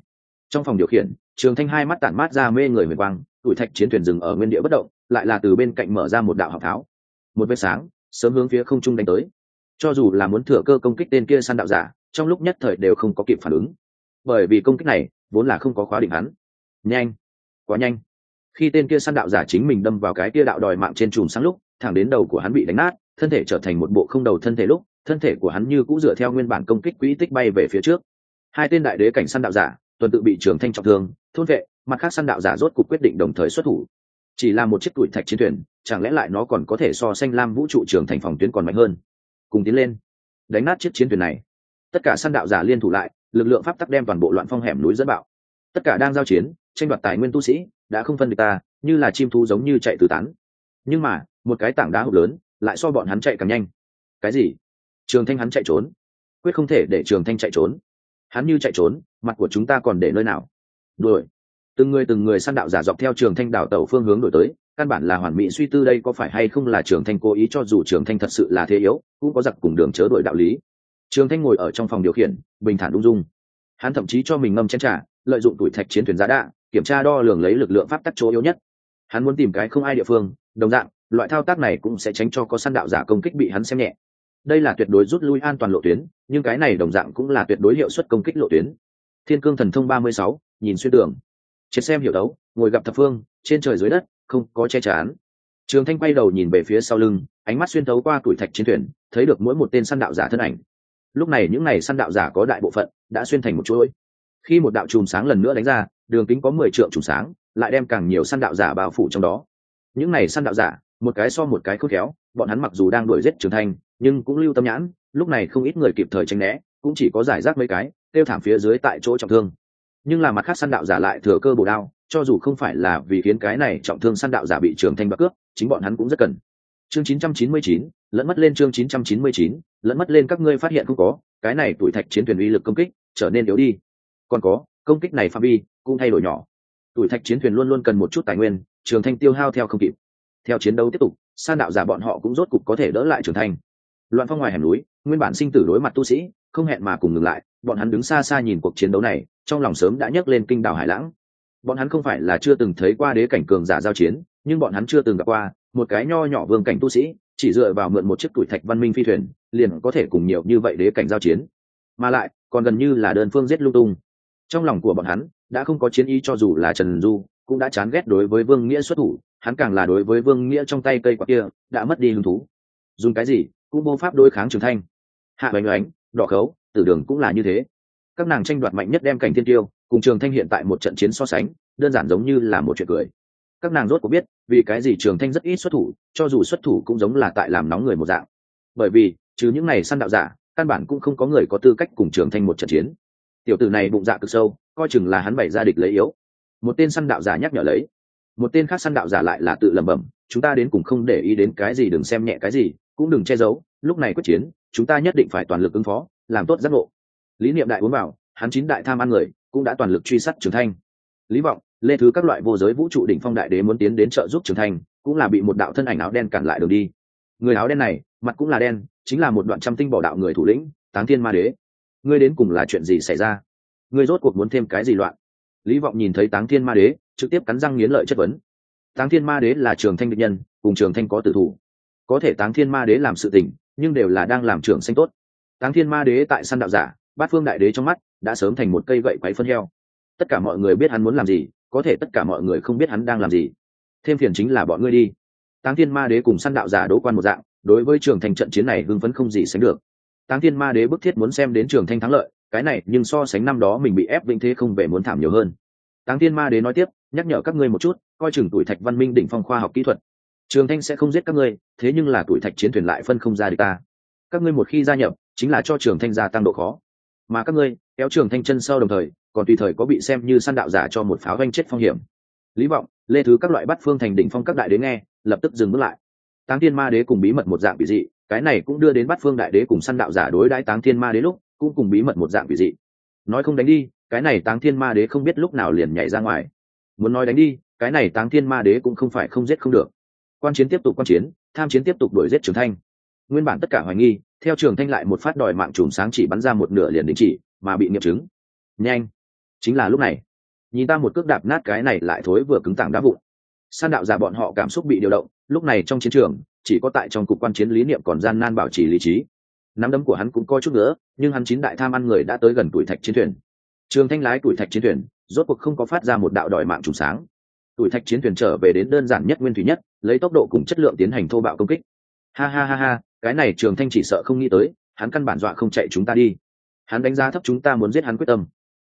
Speaker 1: Trong phòng điều khiển, trường thanh hai mắt tản mát ra mê người mệt quang tuổi thạch chiến thuyền dừng ở nguyên địa bất động, lại là từ bên cạnh mở ra một đạo học tháo. Một vết sáng, sớm hướng phía không trung đánh tới. Cho dù là muốn thừa cơ công kích tên kia săn đạo giả, trong lúc nhất thời đều không có kịp phản ứng. Bởi vì công kích này, vốn là không có khóa định hắn. Nhanh! Quá nhanh! Khi tên kia săn đạo giả chính mình đâm vào cái kia đạo đòi mạng trên chùm sáng lúc, thẳng đến đầu của hắn bị đánh nát, thân thể trở thành một bộ không đầu thân thể lúc, thân thể của hắn như cũng dựa theo nguyên bản công kích quỹ tích bay về phía trước. Hai tên đại đế cảnh săn đạo giả, tuần tự bị trường thanh trọng thương, thôn vệ mặt khác săn đạo giả rốt cuộc quyết định đồng thời xuất thủ. Chỉ là một chiếc tuổi thạch chiến thuyền, chẳng lẽ lại nó còn có thể so xanh lam vũ trụ trường thành phòng tuyến còn mạnh hơn? Cùng tiến lên, đánh nát chiếc chiến thuyền này. Tất cả săn đạo giả liên thủ lại, lực lượng pháp tắc đem toàn bộ loạn phong hẻm núi dẫn bạo. Tất cả đang giao chiến, tranh đoạt tài nguyên tu sĩ, đã không phân được ta, như là chim thú giống như chạy từ tán. Nhưng mà, một cái tảng đá hộp lớn, lại so bọn hắn chạy càng nhanh. Cái gì? Trường thanh hắn chạy trốn. Quyết không thể để trường thanh chạy trốn. Hắn như chạy trốn, mặt của chúng ta còn để nơi nào? Đuổi từng người từng người săn đạo giả dọc theo trường thanh đảo tàu phương hướng đổi tới, căn bản là hoàn mỹ suy tư đây có phải hay không là trường thanh cố ý cho dù trường thanh thật sự là thế yếu, cũng có giặc cùng đường chớ đổi đạo lý. Trường thanh ngồi ở trong phòng điều khiển, bình thản ung dung. Hắn thậm chí cho mình ngâm chén t r à lợi dụng tuổi thạch chiến thuyền giá đạ, kiểm tra đo lường lấy lực lượng pháp tắc chỗ yếu nhất. Hắn muốn tìm cái không ai địa phương, đồng dạng, loại thao tác này cũng sẽ tránh cho có săn đạo giả công kích bị hắn xem nhẹ. Đây là tuyệt đối rút lui an toàn lộ tuyến, nhưng cái này đồng dạng cũng là tuyệt đối hiệu suất công kích lộ tuyến. Thiên cương thần thông ba mươi sáu, nhìn xuyên đường triệt xem hiểu đấu, ngồi gặp thập phương, trên trời dưới đất, không có che chắn trường thanh quay đầu nhìn về phía sau lưng, ánh mắt xuyên thấu qua tuổi thạch chiến thuyền, thấy được mỗi một tên săn đạo giả thân ảnh. Lúc này những ngày săn đạo giả có đại bộ phận đã xuyên thành một chuỗi. Khi một đạo chùm sáng lần nữa đánh ra, đường kính có mười triệu chùm sáng, lại đem càng nhiều săn đạo giả bao phủ trong đó. Những ngày săn đạo giả, một cái so một cái khôn khéo, bọn hắn mặc dù đang đuổi giết trường thanh, nhưng cũng lưu tâm nhãn, lúc này không ít người kịp thời tranh né, cũng chỉ có giải rác mấy cái tiêu thảm phía dưới tại chỗ trọng thương nhưng là mặt khác săn đạo giả lại thừa cơ bổ đao cho dù không phải là vì khiến cái này trọng thương săn đạo giả bị trường thanh bắt cướp chính bọn hắn cũng rất cần. Chương 999, lẫn mất lên chương 999, lẫn mất lên các ngươi phát hiện không có cái này tuổi thạch chiến thuyền uy lực công kích trở nên yếu đi. Còn có công kích này phạm vi cũng thay đổi nhỏ. Tuổi thạch chiến thuyền luôn luôn cần một chút tài nguyên trường thanh tiêu hao theo không kịp. Theo chiến đấu tiếp tục san đạo giả bọn họ cũng rốt cục có thể đỡ lại trường thanh. Loạn phong ngoài hẻm núi nguyên bản sinh tử đối mặt tu sĩ không hẹn mà cùng ngừng lại bọn hắn đứng xa xa nhìn cuộc chiến đấu này, trong lòng sớm đã nhấc lên kinh đảo hải lãng. Bọn hắn không phải là chưa từng thấy qua đế cảnh cường giả giao chiến, nhưng bọn hắn chưa từng gặp qua, một cái nho nhỏ vương cảnh tu sĩ, chỉ dựa vào mượn một chiếc tuổi thạch văn minh phi thuyền, liền có thể cùng nhiều như vậy đế cảnh giao chiến. Mà lại, còn gần như là đơn phương giết lung tung. Trong lòng của bọn hắn, đã không có chiến ý cho dù là trần du, cũng đã chán ghét đối với vương nghĩa xuất thủ, hắn càng là đối với vương nghĩa trong tay cây quả kia, đã mất đi hứng thú. Dùng cái gì, cũng vô pháp đối kháng trường thanh. Hạ bánh oánh đỏ khấu tử đường cũng là như thế. Các nàng tranh đoạt mạnh nhất đem cảnh thiên tiêu, cùng trường thanh hiện tại một trận chiến so sánh, đơn giản giống như là một chuyện cười. Các nàng rốt có biết, vì cái gì trường thanh rất ít xuất thủ, cho dù xuất thủ cũng giống là tại làm nóng người một dạng. Bởi vì, trừ những này săn đạo giả, căn bản cũng không có người có tư cách cùng trường thanh một trận chiến. Tiểu tử này bụng dạ cực sâu, coi chừng là hắn bày ra địch lấy yếu. Một tên săn đạo giả nhắc nhở lấy. Một tên khác săn đạo giả lại là tự lẩm bẩm, chúng ta đến cùng không để ý đến cái gì, đừng xem nhẹ cái gì, cũng đừng che giấu, lúc này quyết chiến, chúng ta nhất định phải toàn lực ứng phó làm tốt giác ngộ. Lý niệm đại uống vào, hắn chín đại tham ăn người, cũng đã toàn lực truy sát trường thanh. Lý vọng, lê thứ các loại vô giới vũ trụ đỉnh phong đại đế muốn tiến đến trợ giúp trường thanh, cũng là bị một đạo thân ảnh áo đen cản lại đường đi. Người áo đen này, mặt cũng là đen, chính là một đoạn trăm tinh bỏ đạo người thủ lĩnh, táng thiên ma đế. Ngươi đến cùng là chuyện gì xảy ra? Ngươi rốt cuộc muốn thêm cái gì loạn? Lý vọng nhìn thấy táng thiên ma đế, trực tiếp cắn răng nghiến lợi chất vấn. Táng thiên ma đế là trường thanh định nhân, cùng trường thanh có tử thủ. Có thể táng thiên ma đế làm sự tình, nhưng đều là đang làm trường sanh tốt táng thiên ma đế tại săn đạo giả, bát phương đại đế trong mắt đã sớm thành một cây gậy quáy phân heo. Tất cả mọi người biết hắn muốn làm gì, có thể tất cả mọi người không biết hắn đang làm gì. Thêm phiền chính là bọn ngươi đi. Táng thiên ma đế cùng săn đạo giả đỗ quan một dạng, đối với trường thanh trận chiến này hưng phấn không gì sánh được. Táng thiên ma đế bức thiết muốn xem đến trường thanh thắng lợi, cái này nhưng so sánh năm đó mình bị ép vĩnh thế không về muốn thảm nhiều hơn. Táng thiên ma đế nói tiếp, nhắc nhở các ngươi một chút, coi chừng tuổi thạch văn minh đỉnh phong khoa học kỹ thuật. Trường thanh sẽ không giết các ngươi, thế nhưng là tuổi thạch chiến thuyền lại phân không ra được ta các ngươi một khi gia nhập, chính là cho trường thanh gia tăng độ khó. Mà các ngươi, kéo trường thanh chân sau đồng thời, còn tùy thời có bị xem như săn đạo giả cho một pháo ganh chết phong hiểm. Lý vọng, lê thứ các loại bắt phương thành đỉnh phong các đại đế nghe, lập tức dừng bước lại. Táng thiên ma đế cùng bí mật một dạng bị dị, cái này cũng đưa đến bắt phương đại đế cùng săn đạo giả đối đãi táng thiên ma đế lúc, cũng cùng bí mật một dạng bị dị. Nói không đánh đi, cái này táng thiên ma đế không biết lúc nào liền nhảy ra ngoài. Muốn nói đánh đi, cái này táng thiên ma đế cũng không phải không giết không được. Quan chiến tiếp tục quan chiến, tham chiến tiếp tục đuổi giết trường thanh nguyên bản tất cả hoài nghi, theo trường thanh lại một phát đòi mạng chùm sáng chỉ bắn ra một nửa liền đình chỉ, mà bị nghiệm chứng. Nhanh! Chính là lúc này, nhìn ta một cước đạp nát cái này lại thối vừa cứng tảng đá vụn. San đạo giả bọn họ cảm xúc bị điều động, lúc này trong chiến trường, chỉ có tại trong cục quan chiến lý niệm còn gian nan bảo trì lý trí. Nắm đấm của hắn cũng coi chút nữa nhưng hắn chín đại tham ăn người đã tới gần tuổi thạch chiến thuyền. Trường thanh lái tuổi thạch chiến thuyền, rốt cuộc không có phát ra một đạo đòi mạng trùng sáng. Tuổi thạch chiến thuyền trở về đến đơn giản nhất nguyên thủy nhất, lấy tốc độ cùng chất lượng tiến hành thô bạo công kích. Ha ha ha ha cái này trường thanh chỉ sợ không nghĩ tới, hắn căn bản dọa không chạy chúng ta đi. Hắn đánh giá thấp chúng ta muốn giết hắn quyết tâm.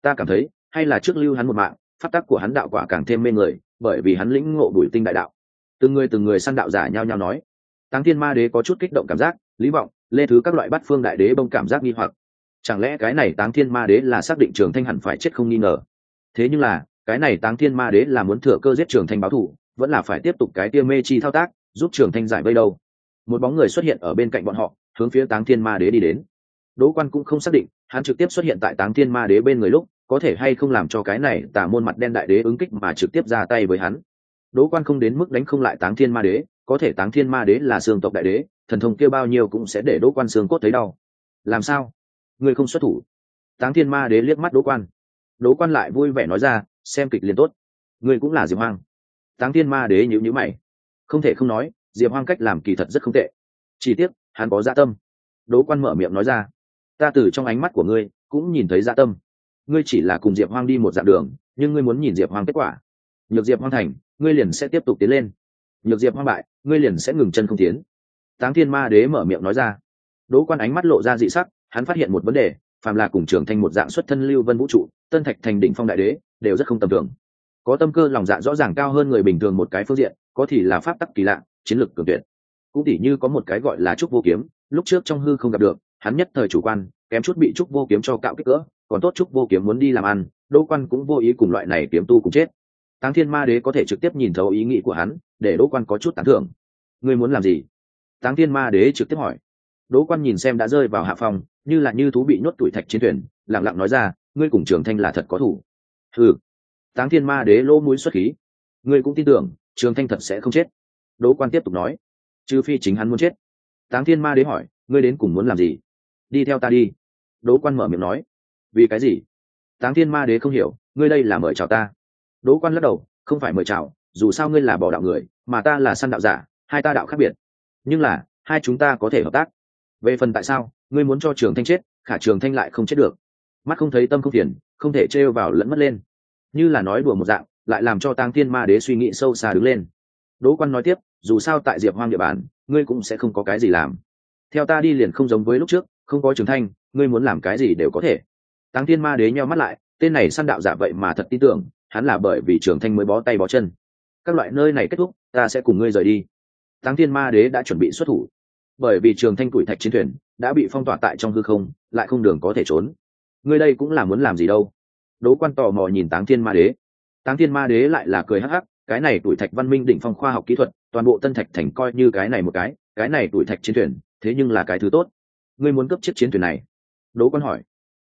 Speaker 1: Ta cảm thấy, hay là trước lưu hắn một mạng, pháp tắc của hắn đạo quả càng thêm mê người, bởi vì hắn lĩnh ngộ bùi tinh đại đạo. Từng người từng người săn đạo giả nhao nhao nói. Tăng thiên ma đế có chút kích động cảm giác, lý vọng, lê thứ các loại bắt phương đại đế bông cảm giác nghi hoặc. Chẳng lẽ cái này táng thiên ma đế là xác định trường thanh hẳn phải chết không nghi ngờ? Thế nhưng là, cái này táng thiên ma đế là muốn thừa cơ giết trường thanh báo thù, vẫn là phải tiếp tục cái tia mê chi thao tác, giúp trường thanh giải vây đâu? Một bóng người xuất hiện ở bên cạnh bọn họ, hướng phía táng thiên ma đế đi đến. Đỗ quan cũng không xác định, hắn trực tiếp xuất hiện tại táng thiên ma đế bên người lúc, có thể hay không làm cho cái này tả môn mặt đen đại đế ứng kích mà trực tiếp ra tay với hắn. Đỗ quan không đến mức đánh không lại táng thiên ma đế, có thể táng thiên ma đế là xương tộc đại đế, thần thông kia bao nhiêu cũng sẽ để đỗ quan xương cốt thấy đau. Làm sao? Người không xuất thủ. Táng thiên ma đế liếc mắt đỗ quan. Đỗ quan lại vui vẻ nói ra, xem kịch liền tốt. Người cũng là diệp hoang. Táng thiên ma đế nhữ nhữ mày. Không thể không nói diệp hoang cách làm kỳ thật rất không tệ. Chỉ tiếc, hắn có dạ tâm. Đỗ quan mở miệng nói ra, ta từ trong ánh mắt của ngươi cũng nhìn thấy dạ tâm. Ngươi chỉ là cùng diệp hoang đi một dạng đường, nhưng ngươi muốn nhìn diệp hoang kết quả. Nhược diệp hoang thành, ngươi liền sẽ tiếp tục tiến lên. Nhược diệp hoang bại, ngươi liền sẽ ngừng chân không tiến. Táng thiên ma đế mở miệng nói ra. Đỗ quan ánh mắt lộ ra dị sắc, hắn phát hiện một vấn đề, phàm là cùng trưởng thành một dạng xuất thân lưu vân vũ trụ, tân thạch thành đỉnh phong đại đế đều rất không tầm thường. Có tâm cơ, lòng dạ rõ ràng cao hơn người bình thường một cái phương diện, có thì là pháp tắc kỳ lạ chiến lược cường tuyệt. Cũng tỉ như có một cái gọi là trúc vô kiếm, lúc trước trong hư không gặp được, hắn nhất thời chủ quan, kém chút bị trúc vô kiếm cho cạo kích cỡ, còn tốt trúc vô kiếm muốn đi làm ăn đỗ quan cũng vô ý cùng loại này kiếm tu cũng chết. Táng thiên ma đế có thể trực tiếp nhìn thấu ý nghĩ của hắn, để đỗ quan có chút tán thưởng. Ngươi muốn làm gì? Táng thiên ma đế trực tiếp hỏi. Đỗ quan nhìn xem đã rơi vào hạ phòng, như là như thú bị nhốt tuổi thạch trên thuyền, lặng lặng nói ra, ngươi cùng trường thanh là thật có thủ. Ừ táng thiên ma đế lỗ mũi xuất khí. Ngươi cũng tin tưởng, trường thanh thật sẽ không chết đỗ quan tiếp tục nói, trừ phi chính hắn muốn chết. Táng thiên ma đế hỏi, ngươi đến cùng muốn làm gì? Đi theo ta đi. Đỗ quan mở miệng nói, vì cái gì? Táng thiên ma đế không hiểu, ngươi đây là mời chào ta? Đỗ quan lắc đầu, không phải mời chào, dù sao ngươi là bỏ đạo người, mà ta là săn đạo giả, hai ta đạo khác biệt. Nhưng là, hai chúng ta có thể hợp tác. Về phần tại sao, ngươi muốn cho trường thanh chết, khả trường thanh lại không chết được. Mắt không thấy tâm không phiền, không thể trêu vào lẫn mất lên. Như là nói đùa một dạng, lại làm cho táng thiên ma đế suy nghĩ sâu xa đứng lên. Đỗ quan nói tiếp dù sao tại diệp hoang địa bàn, ngươi cũng sẽ không có cái gì làm. Theo ta đi liền không giống với lúc trước, không có trường thanh, ngươi muốn làm cái gì đều có thể. Tăng thiên ma đế nheo mắt lại, tên này săn đạo giả vậy mà thật tin tưởng, hắn là bởi vì trường thanh mới bó tay bó chân. Các loại nơi này kết thúc, ta sẽ cùng ngươi rời đi. Táng thiên ma đế đã chuẩn bị xuất thủ. Bởi vì trường thanh tuổi thạch chiến thuyền đã bị phong tỏa tại trong hư không, lại không đường có thể trốn. Ngươi đây cũng là muốn làm gì đâu? Đỗ quan tò mò nhìn táng thiên ma đế. Táng thiên ma đế lại là cười hắc hắc, cái này tuổi thạch văn minh đỉnh phong khoa học kỹ thuật toàn bộ tân thạch thành coi như cái này một cái cái này tuổi thạch chiến thuyền, thế nhưng là cái thứ tốt. Ngươi muốn cấp chiếc chiến thuyền này? Đỗ quan hỏi.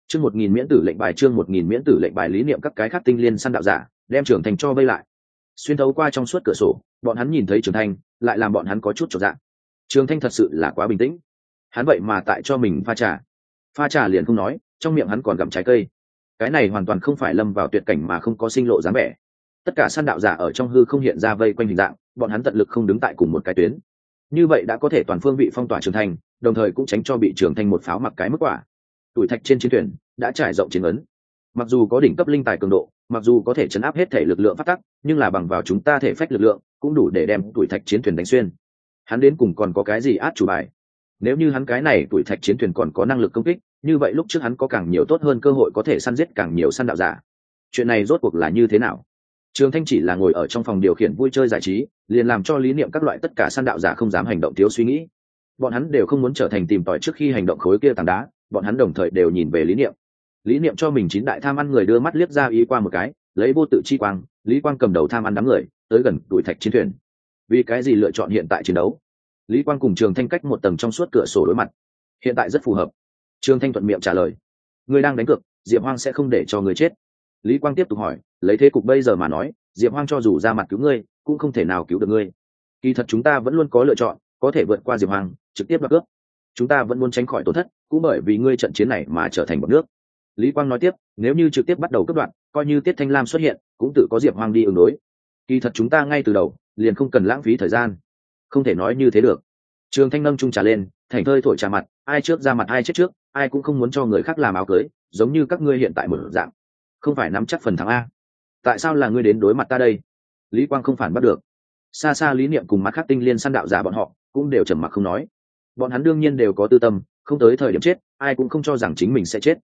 Speaker 1: Chương một nghìn miễn tử lệnh bài, chương một nghìn miễn tử lệnh bài lý niệm các cái khác tinh liên săn đạo giả, đem trưởng thành cho vây lại. Xuyên thấu qua trong suốt cửa sổ, bọn hắn nhìn thấy trường thanh lại làm bọn hắn có chút trọn dạng trường thanh thật sự là quá bình tĩnh. Hắn vậy mà tại cho mình pha trà. Pha trà liền không nói, trong miệng hắn còn gặm trái cây. Cái này hoàn toàn không phải lâm vào tuyệt cảnh mà không có sinh lộ dáng vẻ. Tất cả săn đạo giả ở trong hư không hiện ra vây quanh hình dạng bọn hắn tận lực không đứng tại cùng một cái tuyến. Như vậy đã có thể toàn phương bị phong tỏa trường thành, đồng thời cũng tránh cho bị trường thành một pháo mặc cái mức quả. Tuổi thạch trên chiến thuyền đã trải rộng chiến ấn. Mặc dù có đỉnh cấp linh tài cường độ, mặc dù có thể chấn áp hết thể lực lượng phát tắc, nhưng là bằng vào chúng ta thể phách lực lượng, cũng đủ để đem tuổi thạch chiến thuyền đánh xuyên. Hắn đến cùng còn có cái gì át chủ bài? Nếu như hắn cái này tuổi thạch chiến thuyền còn có năng lực công kích, như vậy lúc trước hắn có càng nhiều tốt hơn cơ hội có thể săn giết càng nhiều săn đạo giả. Chuyện này rốt cuộc là như thế nào? Trường thanh chỉ là ngồi ở trong phòng điều khiển vui chơi giải trí liền làm cho lý niệm các loại tất cả săn đạo giả không dám hành động thiếu suy nghĩ. Bọn hắn đều không muốn trở thành tìm tòi trước khi hành động khối kia tảng đá, bọn hắn đồng thời đều nhìn về lý niệm. Lý niệm cho mình chín đại tham ăn người đưa mắt liếc ra ý qua một cái, lấy vô tự chi quang, lý quang cầm đầu tham ăn đám người, tới gần đuổi thạch chiến thuyền. Vì cái gì lựa chọn hiện tại chiến đấu? Lý quang cùng trường thanh cách một tầng trong suốt cửa sổ đối mặt. Hiện tại rất phù hợp. Trường thanh thuận miệng trả lời. Người đang đánh cược, diệp hoang sẽ không để cho người chết. Lý quang tiếp tục hỏi, lấy thế cục bây giờ mà nói diệp hoang cho dù ra mặt cứu ngươi, cũng không thể nào cứu được ngươi. Kỳ thật chúng ta vẫn luôn có lựa chọn, có thể vượt qua diệp hoang, trực tiếp đoạt cướp chúng ta vẫn muốn tránh khỏi tổn thất, cũng bởi vì ngươi trận chiến này mà trở thành một nước. Lý quang nói tiếp, nếu như trực tiếp bắt đầu cấp đoạn coi như tiết thanh lam xuất hiện, cũng tự có diệp hoang đi ứng đối. Kỳ thật chúng ta ngay từ đầu, liền không cần lãng phí thời gian. Không thể nói như thế được. Trường thanh nâng trung trả lên, thành thơi thổi trà mặt, ai trước ra mặt ai chết trước, ai cũng không muốn cho người khác làm áo cưới, giống như các ngươi hiện tại một dạng. Không phải nắm chắc phần thắng a tại sao là ngươi đến đối mặt ta đây? Lý quang không phản bắt được. Xa xa lý niệm cùng mắt khắc tinh liên săn đạo giả bọn họ cũng đều trầm mặc không nói. Bọn hắn đương nhiên đều có tư tâm, không tới thời điểm chết, ai cũng không cho rằng chính mình sẽ chết.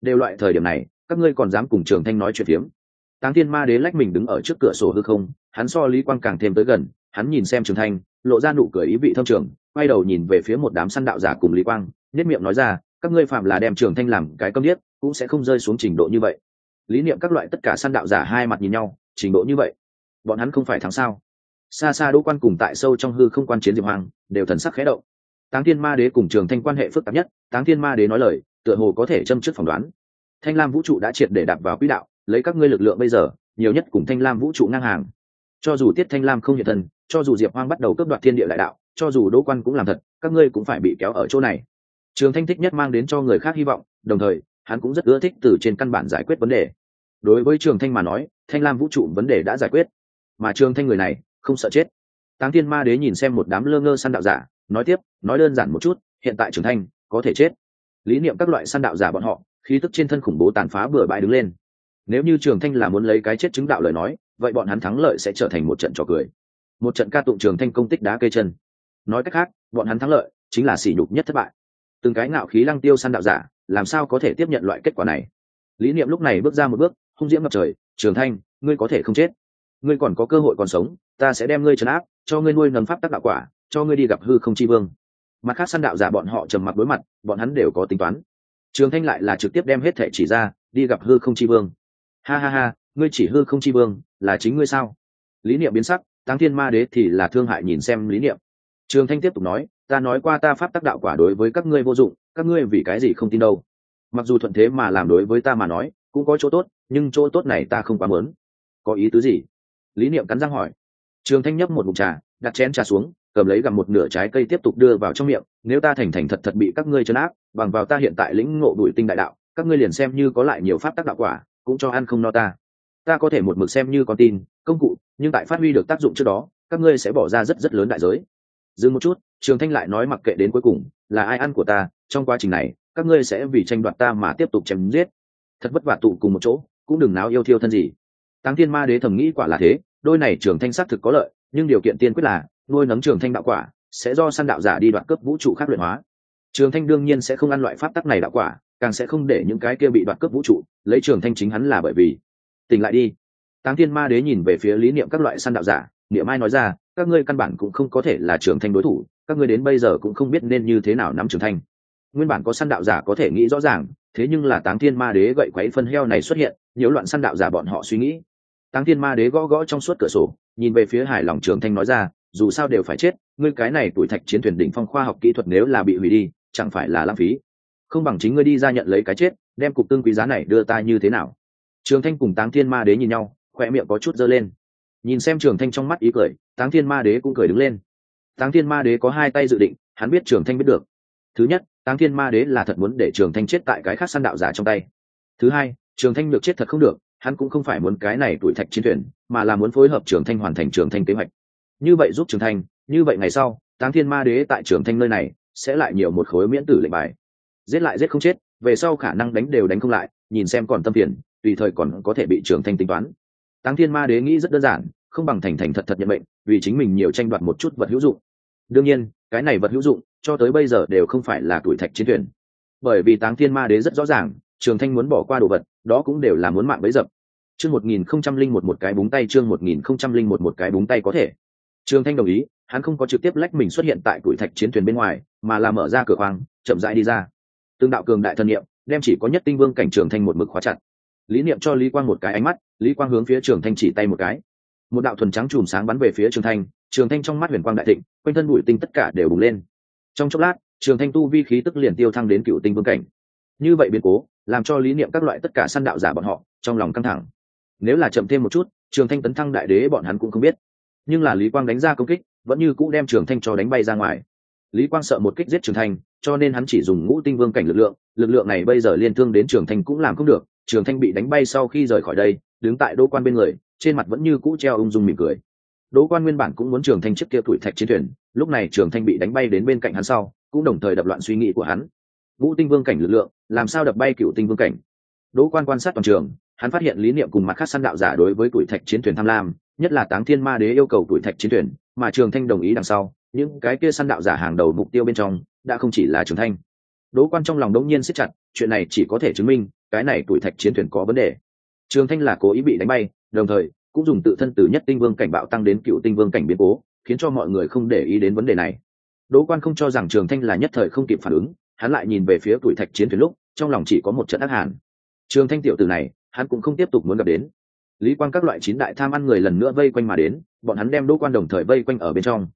Speaker 1: Đều loại thời điểm này, các ngươi còn dám cùng trường thanh nói chuyện phiếm. Táng thiên ma đế lách mình đứng ở trước cửa sổ hư không, hắn so lý quang càng thêm tới gần, hắn nhìn xem trường thanh, lộ ra nụ cười ý vị thâm trường, quay đầu nhìn về phía một đám săn đạo giả cùng lý quang nết miệng nói ra, các ngươi phạm là đem trường thanh làm cái câm điếc, cũng sẽ không rơi xuống trình độ như vậy lý niệm các loại tất cả săn đạo giả hai mặt nhìn nhau, trình độ như vậy, bọn hắn không phải thắng sao? Xa xa đỗ quan cùng tại sâu trong hư không quan chiến diệp hoàng, đều thần sắc khẽ động. Táng thiên ma đế cùng trường thanh quan hệ phức tạp nhất, táng thiên ma đế nói lời, tựa hồ có thể châm trước phỏng đoán. Thanh lam vũ trụ đã triệt để đạp vào quỹ đạo, lấy các ngươi lực lượng bây giờ, nhiều nhất cùng thanh lam vũ trụ ngang hàng. Cho dù tiết thanh lam không hiện thân, cho dù diệp hoang bắt đầu cướp đoạt thiên địa đại đạo, cho dù đỗ quan cũng làm thật, các ngươi cũng phải bị kéo ở chỗ này. Trường thanh thích nhất mang đến cho người khác hy vọng, đồng thời hắn cũng rất ưa thích từ trên căn bản giải quyết vấn đề. Đối với trường thanh mà nói, thanh lam vũ trụ vấn đề đã giải quyết. Mà trường thanh người này, không sợ chết. Táng thiên ma đế nhìn xem một đám lơ ngơ săn đạo giả, nói tiếp, nói đơn giản một chút, hiện tại trường thanh có thể chết. Lý niệm các loại săn đạo giả bọn họ, khí tức trên thân khủng bố tàn phá bừa bãi đứng lên. Nếu như trường thanh là muốn lấy cái chết chứng đạo lời nói, vậy bọn hắn thắng lợi sẽ trở thành một trận trò cười. Một trận ca tụng trường thanh công tích đá cây chân. Nói cách khác, bọn hắn thắng lợi chính là sỉ nhục nhất thất bại. Từng cái ngạo khí lăng tiêu săn đạo giả làm sao có thể tiếp nhận loại kết quả này? Lý niệm lúc này bước ra một bước, hung diễm ngập trời, trường thanh, ngươi có thể không chết. Ngươi còn có cơ hội còn sống, ta sẽ đem ngươi trấn áp, cho ngươi nuôi nấm pháp tác đạo quả, cho ngươi đi gặp hư không chi vương. Mặt khác săn đạo giả bọn họ trầm mặc đối mặt, bọn hắn đều có tính toán. Trường thanh lại là trực tiếp đem hết thệ chỉ ra, đi gặp hư không chi vương. Ha ha ha, ngươi chỉ hư không chi vương, là chính ngươi sao? Lý niệm biến sắc tăng thiên ma đế thì là thương hại nhìn xem lý niệm. Trường thanh tiếp tục nói ta nói qua ta pháp tác đạo quả đối với các ngươi vô dụng, các ngươi vì cái gì không tin đâu. Mặc dù thuận thế mà làm đối với ta mà nói, cũng có chỗ tốt, nhưng chỗ tốt này ta không quá mớn có ý tứ gì? Lý niệm cắn răng hỏi. Trường thanh nhấp một mục trà, đặt chén trà xuống, cầm lấy gặm một nửa trái cây tiếp tục đưa vào trong miệng. Nếu ta thành thành thật thật bị các ngươi chấn áp, bằng vào ta hiện tại lĩnh ngộ đuổi tinh đại đạo, các ngươi liền xem như có lại nhiều pháp tác đạo quả, cũng cho ăn không no ta. Ta có thể một mực xem như con tin, công cụ, nhưng tại phát huy được tác dụng trước đó, các ngươi sẽ bỏ ra rất rất lớn đại giới dừng một chút, trường thanh lại nói mặc kệ đến cuối cùng, là ai ăn của ta, trong quá trình này, các ngươi sẽ vì tranh đoạt ta mà tiếp tục chém giết. Thật vất vả tụ cùng một chỗ, cũng đừng náo yêu thiêu thân gì. Tăng thiên ma đế thầm nghĩ quả là thế, đôi này trường thanh xác thực có lợi, nhưng điều kiện tiên quyết là, nuôi nấng trường thanh đạo quả, sẽ do săn đạo giả đi đoạt cấp vũ trụ khác luyện hóa. Trường thanh đương nhiên sẽ không ăn loại pháp tắc này đạo quả, càng sẽ không để những cái kia bị đoạt cấp vũ trụ, lấy trường thanh chính hắn là bởi vì. Tỉnh lại đi. Táng thiên ma đế nhìn về phía lý niệm các loại săn đạo giả, niệm ai nói ra các ngươi căn bản cũng không có thể là trường thanh đối thủ, các ngươi đến bây giờ cũng không biết nên như thế nào nắm trường thanh nguyên bản có săn đạo giả có thể nghĩ rõ ràng, thế nhưng là táng thiên ma đế gậy quấy phân heo này xuất hiện, nhiễu loạn săn đạo giả bọn họ suy nghĩ. Táng thiên ma đế gõ gõ trong suốt cửa sổ, nhìn về phía hải lòng trường thanh nói ra, dù sao đều phải chết, ngươi cái này tuổi thạch chiến thuyền đỉnh phong khoa học kỹ thuật nếu là bị hủy đi, chẳng phải là lãng phí. Không bằng chính ngươi đi ra nhận lấy cái chết, đem cục tương quý giá này đưa ta như thế nào? Trường thanh cùng táng thiên ma đế nhìn nhau, khoe miệng có chút dơ lên nhìn xem trường thanh trong mắt ý cười, táng thiên ma đế cũng cười đứng lên. Táng thiên ma đế có hai tay dự định, hắn biết trường thanh biết được. Thứ nhất, táng thiên ma đế là thật muốn để trường thanh chết tại cái khác săn đạo giả trong tay. Thứ hai, trường thanh được chết thật không được, hắn cũng không phải muốn cái này tuổi thạch chiến thuyền, mà là muốn phối hợp trường thanh hoàn thành trường thanh kế hoạch. Như vậy giúp trường thanh, như vậy ngày sau, táng thiên ma đế tại trường thanh nơi này sẽ lại nhiều một khối miễn tử lệnh bài. Giết lại giết không chết, về sau khả năng đánh đều đánh không lại, nhìn xem còn tâm phiền, tùy thời còn có thể bị trường thanh tính toán táng thiên ma đế nghĩ rất đơn giản, không bằng thành thành thật thật nhận mệnh, vì chính mình nhiều tranh đoạt một chút vật hữu dụng. Đương nhiên, cái này vật hữu dụng, cho tới bây giờ đều không phải là tuổi thạch chiến thuyền. Bởi vì táng thiên ma đế rất rõ ràng, trường thanh muốn bỏ qua đồ vật, đó cũng đều là muốn mạng bấy dập. Chương một nghìn không trăm linh một một cái búng tay, chương một nghìn không trăm linh một một cái búng tay có thể. Trường thanh đồng ý, hắn không có trực tiếp lách mình xuất hiện tại tuổi thạch chiến thuyền bên ngoài, mà là mở ra cửa khoang, chậm rãi đi ra. Tương đạo cường đại thân nhiệm, đem chỉ có nhất tinh vương cảnh trường thanh một mực khóa chặt lý niệm cho lý quang một cái ánh mắt, lý quang hướng phía trường thanh chỉ tay một cái. Một đạo thuần trắng chùm sáng bắn về phía trường thanh trường thanh trong mắt huyền quang đại thịnh, quanh thân bụi tinh tất cả đều bùng lên. Trong chốc lát, trường thanh tu vi khí tức liền tiêu thăng đến cựu tinh vương cảnh. Như vậy biến cố, làm cho lý niệm các loại tất cả săn đạo giả bọn họ trong lòng căng thẳng. Nếu là chậm thêm một chút, trường thanh tấn thăng đại đế bọn hắn cũng không biết. Nhưng là lý quang đánh ra công kích, vẫn như cũ đem trường thanh cho đánh bay ra ngoài. Lý quang sợ một kích giết trường thanh, cho nên hắn chỉ dùng ngũ tinh vương cảnh lực lượng lực lượng này bây giờ liên thương đến trường thanh cũng làm không được trường thanh bị đánh bay sau khi rời khỏi đây, đứng tại đỗ quan bên người, trên mặt vẫn như cũ treo ung dung mỉm cười. Đỗ quan nguyên bản cũng muốn trường thanh trước kia tuổi thạch chiến thuyền, lúc này trường thanh bị đánh bay đến bên cạnh hắn sau, cũng đồng thời đập loạn suy nghĩ của hắn. Ngũ tinh vương cảnh lực lượng, làm sao đập bay cựu tinh vương cảnh? Đỗ quan quan sát toàn trường, hắn phát hiện lý niệm cùng mặt khác săn đạo giả đối với tuổi thạch chiến thuyền tham lam, nhất là táng thiên ma đế yêu cầu tuổi thạch chiến thuyền, mà trường thanh đồng ý đằng sau, những cái kia săn đạo giả hàng đầu mục tiêu bên trong, đã không chỉ là trường thanh. Đỗ quan trong lòng đống nhiên siết chặt, chuyện này chỉ có thể chứng minh cái này tuổi thạch chiến thuyền có vấn đề. Trường thanh là cố ý bị đánh bay, đồng thời cũng dùng tự thân từ nhất tinh vương cảnh bạo tăng đến cựu tinh vương cảnh biến cố, khiến cho mọi người không để ý đến vấn đề này. Đỗ quan không cho rằng trường thanh là nhất thời không kịp phản ứng, hắn lại nhìn về phía tuổi thạch chiến thuyền lúc, trong lòng chỉ có một trận ác hàn. Trường thanh tiểu tử này, hắn cũng không tiếp tục muốn gặp đến. Lý quan các loại chín đại tham ăn người lần nữa vây quanh mà đến, bọn hắn đem đỗ quan đồng thời vây quanh ở bên trong.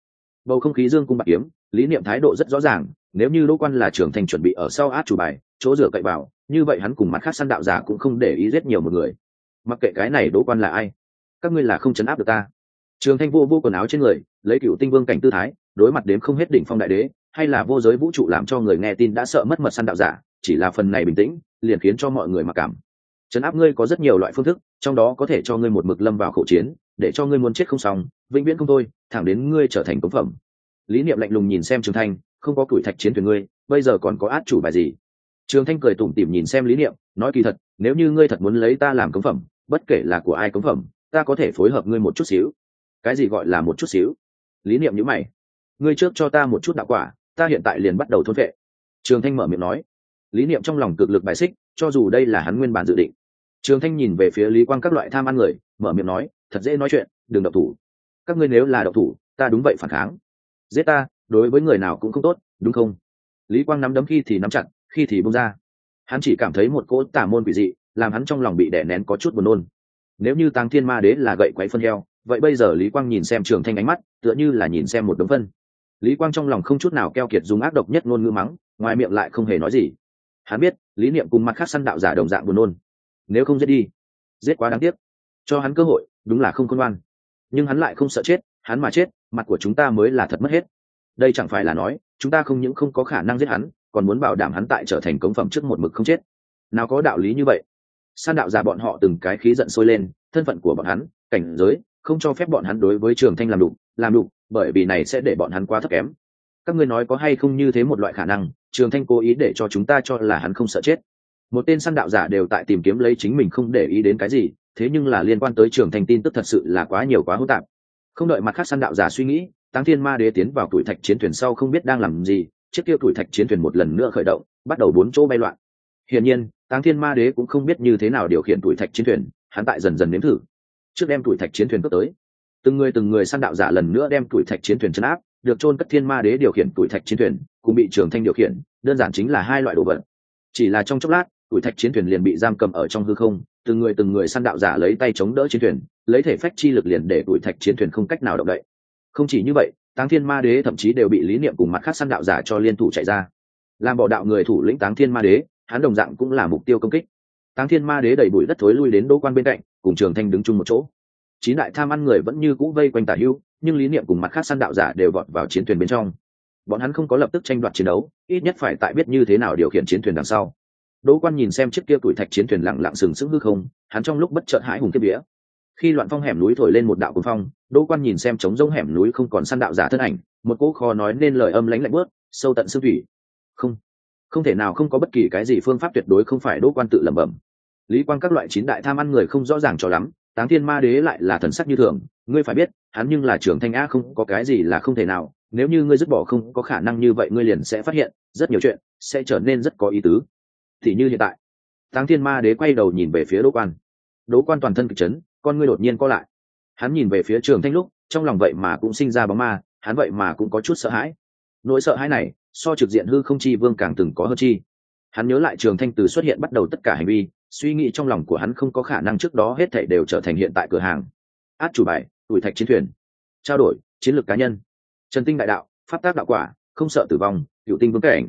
Speaker 1: Bầu không khí dương cung bạc kiếm, lý niệm thái độ rất rõ ràng, nếu như đỗ quan là trường thanh chuẩn bị ở sau át chủ bài chỗ rửa cậy vào, như vậy hắn cùng mặt khác săn đạo giả cũng không để ý giết nhiều một người. Mặc kệ cái này đỗ quan là ai, các ngươi là không chấn áp được ta. Trường thanh vô vô quần áo trên người, lấy cựu tinh vương cảnh tư thái, đối mặt đếm không hết đỉnh phong đại đế, hay là vô giới vũ trụ làm cho người nghe tin đã sợ mất mật săn đạo giả, chỉ là phần này bình tĩnh, liền khiến cho mọi người mặc cảm. Chấn áp ngươi có rất nhiều loại phương thức, trong đó có thể cho ngươi một mực lâm vào khẩu chiến, để cho ngươi muốn chết không xong, vĩnh viễn không thôi, thẳng đến ngươi trở thành cống phẩm. Lý niệm lạnh lùng nhìn xem trường thanh, không có tuổi thạch chiến thuyền ngươi, bây giờ còn có át chủ bài gì? Trường thanh cười tủm tỉm nhìn xem lý niệm, nói kỳ thật, nếu như ngươi thật muốn lấy ta làm cống phẩm, bất kể là của ai cống phẩm, ta có thể phối hợp ngươi một chút xíu. Cái gì gọi là một chút xíu? Lý niệm nhữ mày. Ngươi trước cho ta một chút đạo quả, ta hiện tại liền bắt đầu thôn vệ. Trường thanh mở miệng nói. Lý niệm trong lòng cực lực bài xích, cho dù đây là hắn nguyên bản dự định. Trường thanh nhìn về phía lý quang các loại tham ăn người, mở miệng nói, thật dễ nói chuyện, đừng độc thủ. Các ngươi nếu là độc thủ, ta đúng vậy phản kháng. Giết ta, đối với người nào cũng không tốt, đúng không? Lý quang nắm đấm khi thì nắm chặt khi thì bung ra. Hắn chỉ cảm thấy một cỗ tả môn quỷ dị, làm hắn trong lòng bị đè nén có chút buồn nôn. Nếu như tàng thiên ma đế là gậy quấy phân heo, vậy bây giờ lý quang nhìn xem trường thanh ánh mắt, tựa như là nhìn xem một đống phân. Lý quang trong lòng không chút nào keo kiệt dùng ác độc nhất ngôn ngữ mắng, ngoài miệng lại không hề nói gì. Hắn biết, lý niệm cùng mặt khác săn đạo giả đồng dạng buồn nôn. Nếu không giết đi, giết quá đáng tiếc. Cho hắn cơ hội, đúng là không khôn ngoan. Nhưng hắn lại không sợ chết, hắn mà chết, mặt của chúng ta mới là thật mất hết. Đây chẳng phải là nói, chúng ta không những không có khả năng giết hắn còn muốn bảo đảm hắn tại trở thành cống phẩm trước một mực không chết. Nào có đạo lý như vậy? San đạo giả bọn họ từng cái khí giận sôi lên, thân phận của bọn hắn, cảnh giới, không cho phép bọn hắn đối với trường thanh làm đục làm đục, bởi vì này sẽ để bọn hắn quá thấp kém. Các ngươi nói có hay không như thế một loại khả năng, trường thanh cố ý để cho chúng ta cho là hắn không sợ chết. Một tên săn đạo giả đều tại tìm kiếm lấy chính mình không để ý đến cái gì, thế nhưng là liên quan tới trường thanh tin tức thật sự là quá nhiều quá hỗn tạp. Không đợi mặt khác săn đạo giả suy nghĩ tăng thiên ma đế tiến vào tuổi thạch chiến thuyền sau không biết đang làm gì chiếc kia tuổi thạch chiến thuyền một lần nữa khởi động, bắt đầu bốn chỗ bay loạn. Hiển nhiên tăng thiên ma đế cũng không biết như thế nào điều khiển tuổi thạch chiến thuyền, hắn tại dần dần nếm thử. Trước đem tuổi thạch chiến thuyền cất tới, từng người từng người săn đạo giả lần nữa đem tuổi thạch chiến thuyền chấn áp, được chôn cất thiên ma đế điều khiển tuổi thạch chiến thuyền, cùng bị trường thanh điều khiển, đơn giản chính là hai loại đồ vật. Chỉ là trong chốc lát, tuổi thạch chiến thuyền liền bị giam cầm ở trong hư không, từng người từng người săn đạo giả lấy tay chống đỡ chiến thuyền, lấy thể phách chi lực liền để tuổi thạch chiến thuyền không cách nào động đậy. Không chỉ như vậy táng thiên ma đế thậm chí đều bị lý niệm cùng mặt khác săn đạo giả cho liên thủ chạy ra. Làm bỏ đạo người thủ lĩnh táng thiên ma đế, hắn đồng dạng cũng là mục tiêu công kích. Táng thiên ma đế đẩy bụi đất thối lui đến đỗ quan bên cạnh, cùng trường thanh đứng chung một chỗ. Chín đại tham ăn người vẫn như cũ vây quanh tả hưu, nhưng lý niệm cùng mặt khác săn đạo giả đều vọt vào chiến thuyền bên trong. Bọn hắn không có lập tức tranh đoạt chiến đấu, ít nhất phải tại biết như thế nào điều khiển chiến thuyền đằng sau. Đỗ quan nhìn xem chiếc kia tuổi thạch chiến thuyền lặng lặng sừng sững hư không, hắn trong lúc bất chợt hãi hùng kiếp vía khi loạn phong hẻm núi thổi lên một đạo cuồng phong, đỗ quan nhìn xem trống rỗng hẻm núi không còn săn đạo giả thân ảnh, một cỗ khó nói nên lời âm lãnh lạnh bớt sâu tận xương thủy. Không không thể nào không có bất kỳ cái gì phương pháp tuyệt đối không phải đỗ quan tự lẩm bẩm. Lý quan các loại chín đại tham ăn người không rõ ràng cho lắm, táng thiên ma đế lại là thần sắc như thường, ngươi phải biết, hắn nhưng là trưởng thanh a không có cái gì là không thể nào, nếu như ngươi dứt bỏ không có khả năng như vậy ngươi liền sẽ phát hiện, rất nhiều chuyện sẽ trở nên rất có ý tứ. Thì như hiện tại, táng thiên ma đế quay đầu nhìn về phía đỗ quan. Đỗ quan toàn thân kịch chấn con ngươi đột nhiên co lại. Hắn nhìn về phía trường thanh lúc, trong lòng vậy mà cũng sinh ra bóng ma, hắn vậy mà cũng có chút sợ hãi. Nỗi sợ hãi này, so trực diện hư không chi vương càng từng có hơn chi. Hắn nhớ lại trường thanh từ xuất hiện bắt đầu tất cả hành vi, suy nghĩ trong lòng của hắn không có khả năng trước đó hết thảy đều trở thành hiện tại cửa hàng. Át chủ bài tuổi thạch chiến thuyền. Trao đổi, chiến lược cá nhân. Trần tinh đại đạo, pháp tác đạo quả, không sợ tử vong hữu tinh vương cảnh.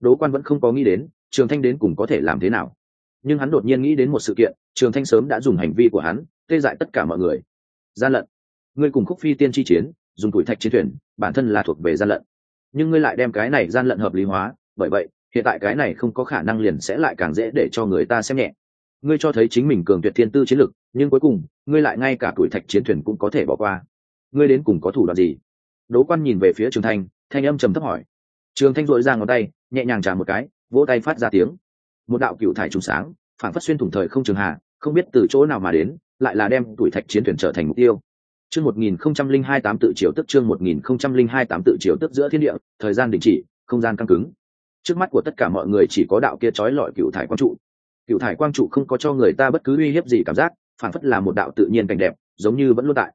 Speaker 1: Đỗ quan vẫn không có nghĩ đến, trường thanh đến cùng có thể làm thế nào. Nhưng hắn đột nhiên nghĩ đến một sự kiện, trường thanh sớm đã dùng hành vi của hắn tê dại tất cả mọi người. Gian lận. Ngươi cùng khúc phi tiên chi chiến, dùng tuổi thạch chiến thuyền, bản thân là thuộc về gian lận. Nhưng ngươi lại đem cái này gian lận hợp lý hóa, bởi vậy, hiện tại cái này không có khả năng liền sẽ lại càng dễ để cho người ta xem nhẹ. Ngươi cho thấy chính mình cường tuyệt thiên tư chiến lực nhưng cuối cùng, ngươi lại ngay cả tuổi thạch chiến thuyền cũng có thể bỏ qua. Ngươi đến cùng có thủ đoạn gì? Đỗ quan nhìn về phía trường thanh thanh âm trầm thấp hỏi. Trường thanh dội ra ngón tay, nhẹ nhàng trả một cái, vỗ tay phát ra tiếng. Một đạo cựu thải trùng sáng phản phát xuyên thủng thời không trường hạ, không biết từ chỗ nào mà đến lại là đem tuổi thạch chiến thuyền trở thành mục tiêu. Chương một nghìn không trăm linh hai tám tự chiều tức, chương một nghìn không trăm linh hai tám tự chiều tức giữa thiên địa, thời gian đình chỉ, không gian căng cứng. Trước mắt của tất cả mọi người chỉ có đạo kia trói lọi cựu thải quang trụ. Cựu thải quang trụ không có cho người ta bất cứ uy hiếp gì cảm giác phản phất là một đạo tự nhiên cảnh đẹp, giống như vẫn luôn tại.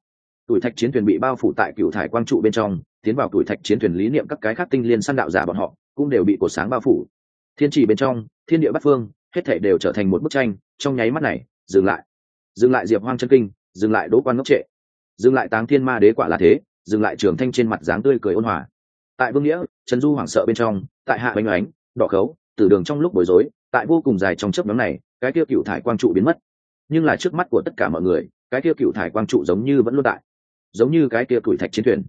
Speaker 1: Tuổi thạch chiến thuyền bị bao phủ tại cựu thải quang trụ bên trong, tiến vào tuổi thạch chiến thuyền lý niệm các cái khác tinh liên săn đạo giả bọn họ, cũng đều bị cột sáng bao phủ. Thiên trì bên trong, thiên địa bát phương, hết thể đều trở thành một bức tranh, trong nháy mắt này, dừng lại dừng lại diệp hoang chân kinh, dừng lại đỗ quan ngốc trệ. Dừng lại táng thiên ma đế quả là thế, dừng lại trường thanh trên mặt dáng tươi cười ôn hòa. Tại vương nghĩa, trần du hoảng sợ bên trong, tại hạ bánh oánh, đỏ khấu từ đường trong lúc bối rối, tại vô cùng dài trong chớp nhóm này, cái kia cựu thải quang trụ biến mất. Nhưng là trước mắt của tất cả mọi người, cái kia cựu thải quang trụ giống như vẫn luôn tại, giống như cái kia tuổi thạch chiến thuyền.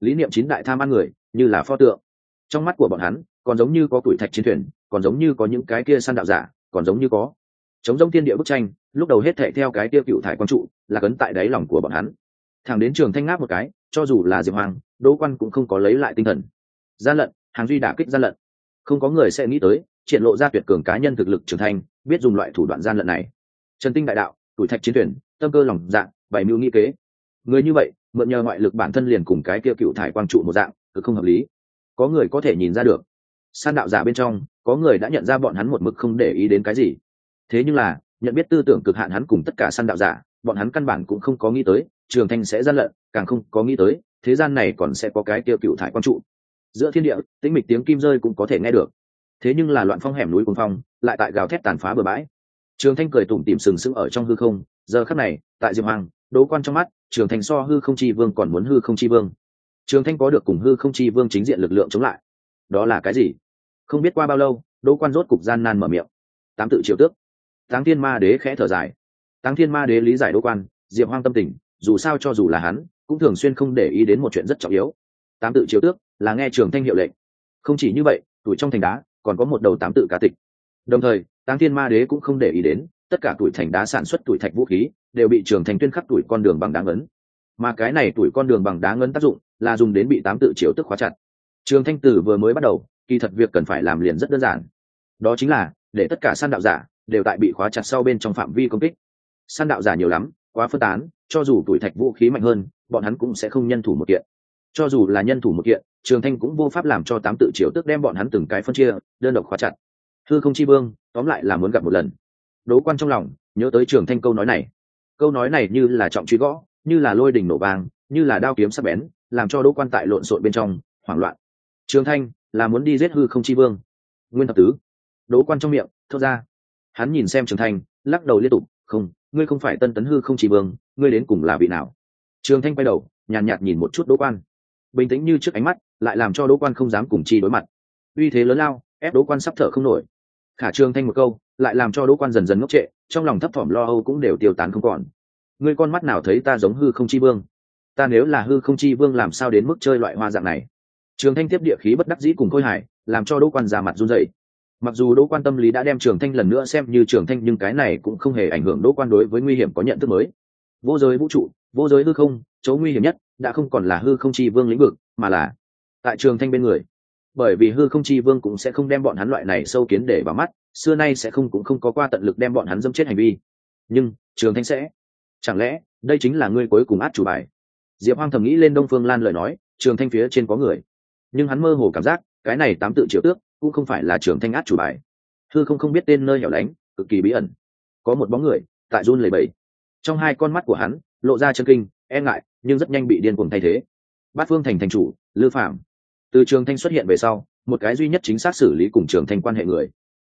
Speaker 1: Lý niệm chín đại tham ăn người, như là pho tượng. Trong mắt của bọn hắn, còn giống như có tuổi thạch chiến thuyền, còn giống như có những cái kia săn đạo giả, còn giống như có chống giống thiên địa bức tranh, lúc đầu hết thệ theo cái tiêu cựu thải quang trụ, là cấn tại đáy lòng của bọn hắn. Thằng đến trường thanh ngáp một cái, cho dù là diệp hoàng, đỗ quan cũng không có lấy lại tinh thần. Gian lận, hàng duy đả kích gian lận. Không có người sẽ nghĩ tới, triển lộ ra tuyệt cường cá nhân thực lực trưởng thành, biết dùng loại thủ đoạn gian lận này. Trần tinh đại đạo, tuổi thạch chiến tuyển, tâm cơ lòng dạng bảy mưu nghĩ kế. Người như vậy, mượn nhờ ngoại lực bản thân liền cùng cái kia cựu thải quang trụ một dạng, cực không hợp lý. Có người có thể nhìn ra được. San đạo giả bên trong, có người đã nhận ra bọn hắn một mực không để ý đến cái gì thế nhưng là, nhận biết tư tưởng cực hạn hắn cùng tất cả san đạo giả, bọn hắn căn bản cũng không có nghĩ tới, trường thanh sẽ gian lận, càng không có nghĩ tới, thế gian này còn sẽ có cái kia cựu thải quang trụ. Giữa thiên địa, tĩnh mịch tiếng kim rơi cũng có thể nghe được. Thế nhưng là loạn phong hẻm núi cuồng phong, lại tại gào thét tàn phá bờ bãi. Trường thanh cười tủm tìm sừng sững ở trong hư không, giờ khắc này, tại diệp hoàng đỗ quan trong mắt, trường thanh so hư không chi vương còn muốn hư không chi vương. Trường thanh có được cùng hư không chi vương chính diện lực lượng chống lại. Đó là cái gì? Không biết qua bao lâu đỗ quan rốt cục gian nan mở miệng. Tám tự triều tước táng thiên ma đế khẽ thở dài. Táng thiên ma đế lý giải đỗ quan, diệp hoang tâm tình, dù sao cho dù là hắn, cũng thường xuyên không để ý đến một chuyện rất trọng yếu. Tám tự triều tước, là nghe trường thanh hiệu lệnh. Không chỉ như vậy, tuổi trong thành đá, còn có một đầu tám tự cá tịch. Đồng thời, táng thiên ma đế cũng không để ý đến, tất cả tuổi thành đá sản xuất tuổi thạch vũ khí, đều bị trường thành tuyên khắc tuổi con đường bằng đá ngấn. Mà cái này tuổi con đường bằng đá ngấn tác dụng, là dùng đến bị tám tự chiếu tức khóa chặt. Trường thanh tử vừa mới bắt đầu, kỳ thật việc cần phải làm liền rất đơn giản. Đó chính là, để tất cả san đạo giả đều tại bị khóa chặt sau bên trong phạm vi công kích. San đạo giả nhiều lắm, quá phân tán, cho dù tuổi thạch vũ khí mạnh hơn, bọn hắn cũng sẽ không nhân thủ một kiện. Cho dù là nhân thủ một kiện, trường thanh cũng vô pháp làm cho tám tự triều tức đem bọn hắn từng cái phân chia, đơn độc khóa chặt. Thư không chi vương, tóm lại là muốn gặp một lần. Đố quan trong lòng, nhớ tới trường thanh câu nói này. Câu nói này như là trọng truy gõ, như là lôi đình nổ vàng như là đao kiếm sắc bén, làm cho đỗ quan tại lộn xộn bên trong, hoảng loạn. Trường thanh, là muốn đi giết hư không chi vương. Nguyên thập tứ. Đỗ quan trong miệng, thốt ra hắn nhìn xem trường thanh lắc đầu liên tục không ngươi không phải tân tấn hư không chi vương ngươi đến cùng là vị nào? Trường thanh quay đầu nhàn nhạt, nhạt nhìn một chút đỗ quan. Bình tĩnh như trước ánh mắt lại làm cho đỗ quan không dám cùng chi đối mặt. Uy thế lớn lao ép đỗ quan sắp thở không nổi. Khả trường thanh một câu lại làm cho đỗ quan dần dần ngốc trệ trong lòng thấp thỏm lo âu cũng đều tiêu tán không còn. Ngươi con mắt nào thấy ta giống hư không chi vương? Ta nếu là hư không chi vương làm sao đến mức chơi loại hoa dạng này? Trường thanh tiếp địa khí bất đắc dĩ cùng khôi hải làm cho đỗ quan ra mặt run dậy mặc dù đỗ quan tâm lý đã đem trường thanh lần nữa xem như trường thanh nhưng cái này cũng không hề ảnh hưởng đỗ quan đối với nguy hiểm có nhận thức mới. Vô giới vũ trụ, vô giới hư không, chỗ nguy hiểm nhất đã không còn là hư không chi vương lĩnh vực, mà là tại trường thanh bên người. Bởi vì hư không chi vương cũng sẽ không đem bọn hắn loại này sâu kiến để vào mắt, xưa nay sẽ không cũng không có qua tận lực đem bọn hắn dâm chết hành vi. Nhưng, trường thanh sẽ. Chẳng lẽ, đây chính là ngươi cuối cùng át chủ bài? Diệp hoang thầm nghĩ lên đông phương lan lời nói, trường thanh phía trên có người. Nhưng hắn mơ hồ cảm giác, cái này tám tự triệu tước cũng không phải là trường thanh át chủ bài. Hư không không biết tên nơi hẻo lánh, cực kỳ bí ẩn. Có một bóng người, tại run lầy bầy trong hai con mắt của hắn, lộ ra chân kinh e ngại, nhưng rất nhanh bị điên cuồng thay thế. Bát phương thành thành chủ, lư phạm từ trường thanh xuất hiện về sau, một cái duy nhất chính xác xử lý cùng trường thanh quan hệ người.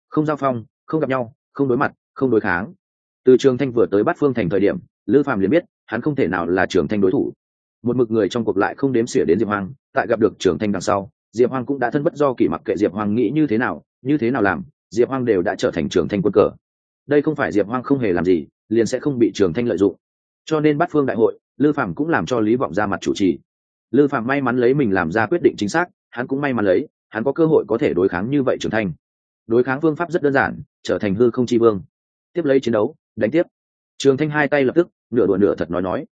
Speaker 1: Không giao phong, không gặp nhau, không đối mặt, không đối kháng. Từ trường thanh vừa tới bát phương thành thời điểm, lư phàm liền biết, hắn không thể nào là trường thanh đối thủ. Một mực người trong cuộc lại không đếm xỉa đến diệp hoang, tại gặp được trường thanh đằng sau diệp hoang cũng đã thân bất do kỷ mặc kệ diệp hoang nghĩ như thế nào, như thế nào làm, diệp hoang đều đã trở thành trường thanh quân cờ. Đây không phải diệp hoang không hề làm gì, liền sẽ không bị trường thanh lợi dụng. Cho nên bát phương đại hội, lư phạm cũng làm cho lý vọng ra mặt chủ trì. Lư phạm may mắn lấy mình làm ra quyết định chính xác, hắn cũng may mắn lấy, hắn có cơ hội có thể đối kháng như vậy trưởng thành đối kháng phương pháp rất đơn giản, trở thành hư không chi vương. Tiếp lấy chiến đấu, đánh tiếp. Trường thanh hai tay lập tức, nửa đùa nửa thật nói nói.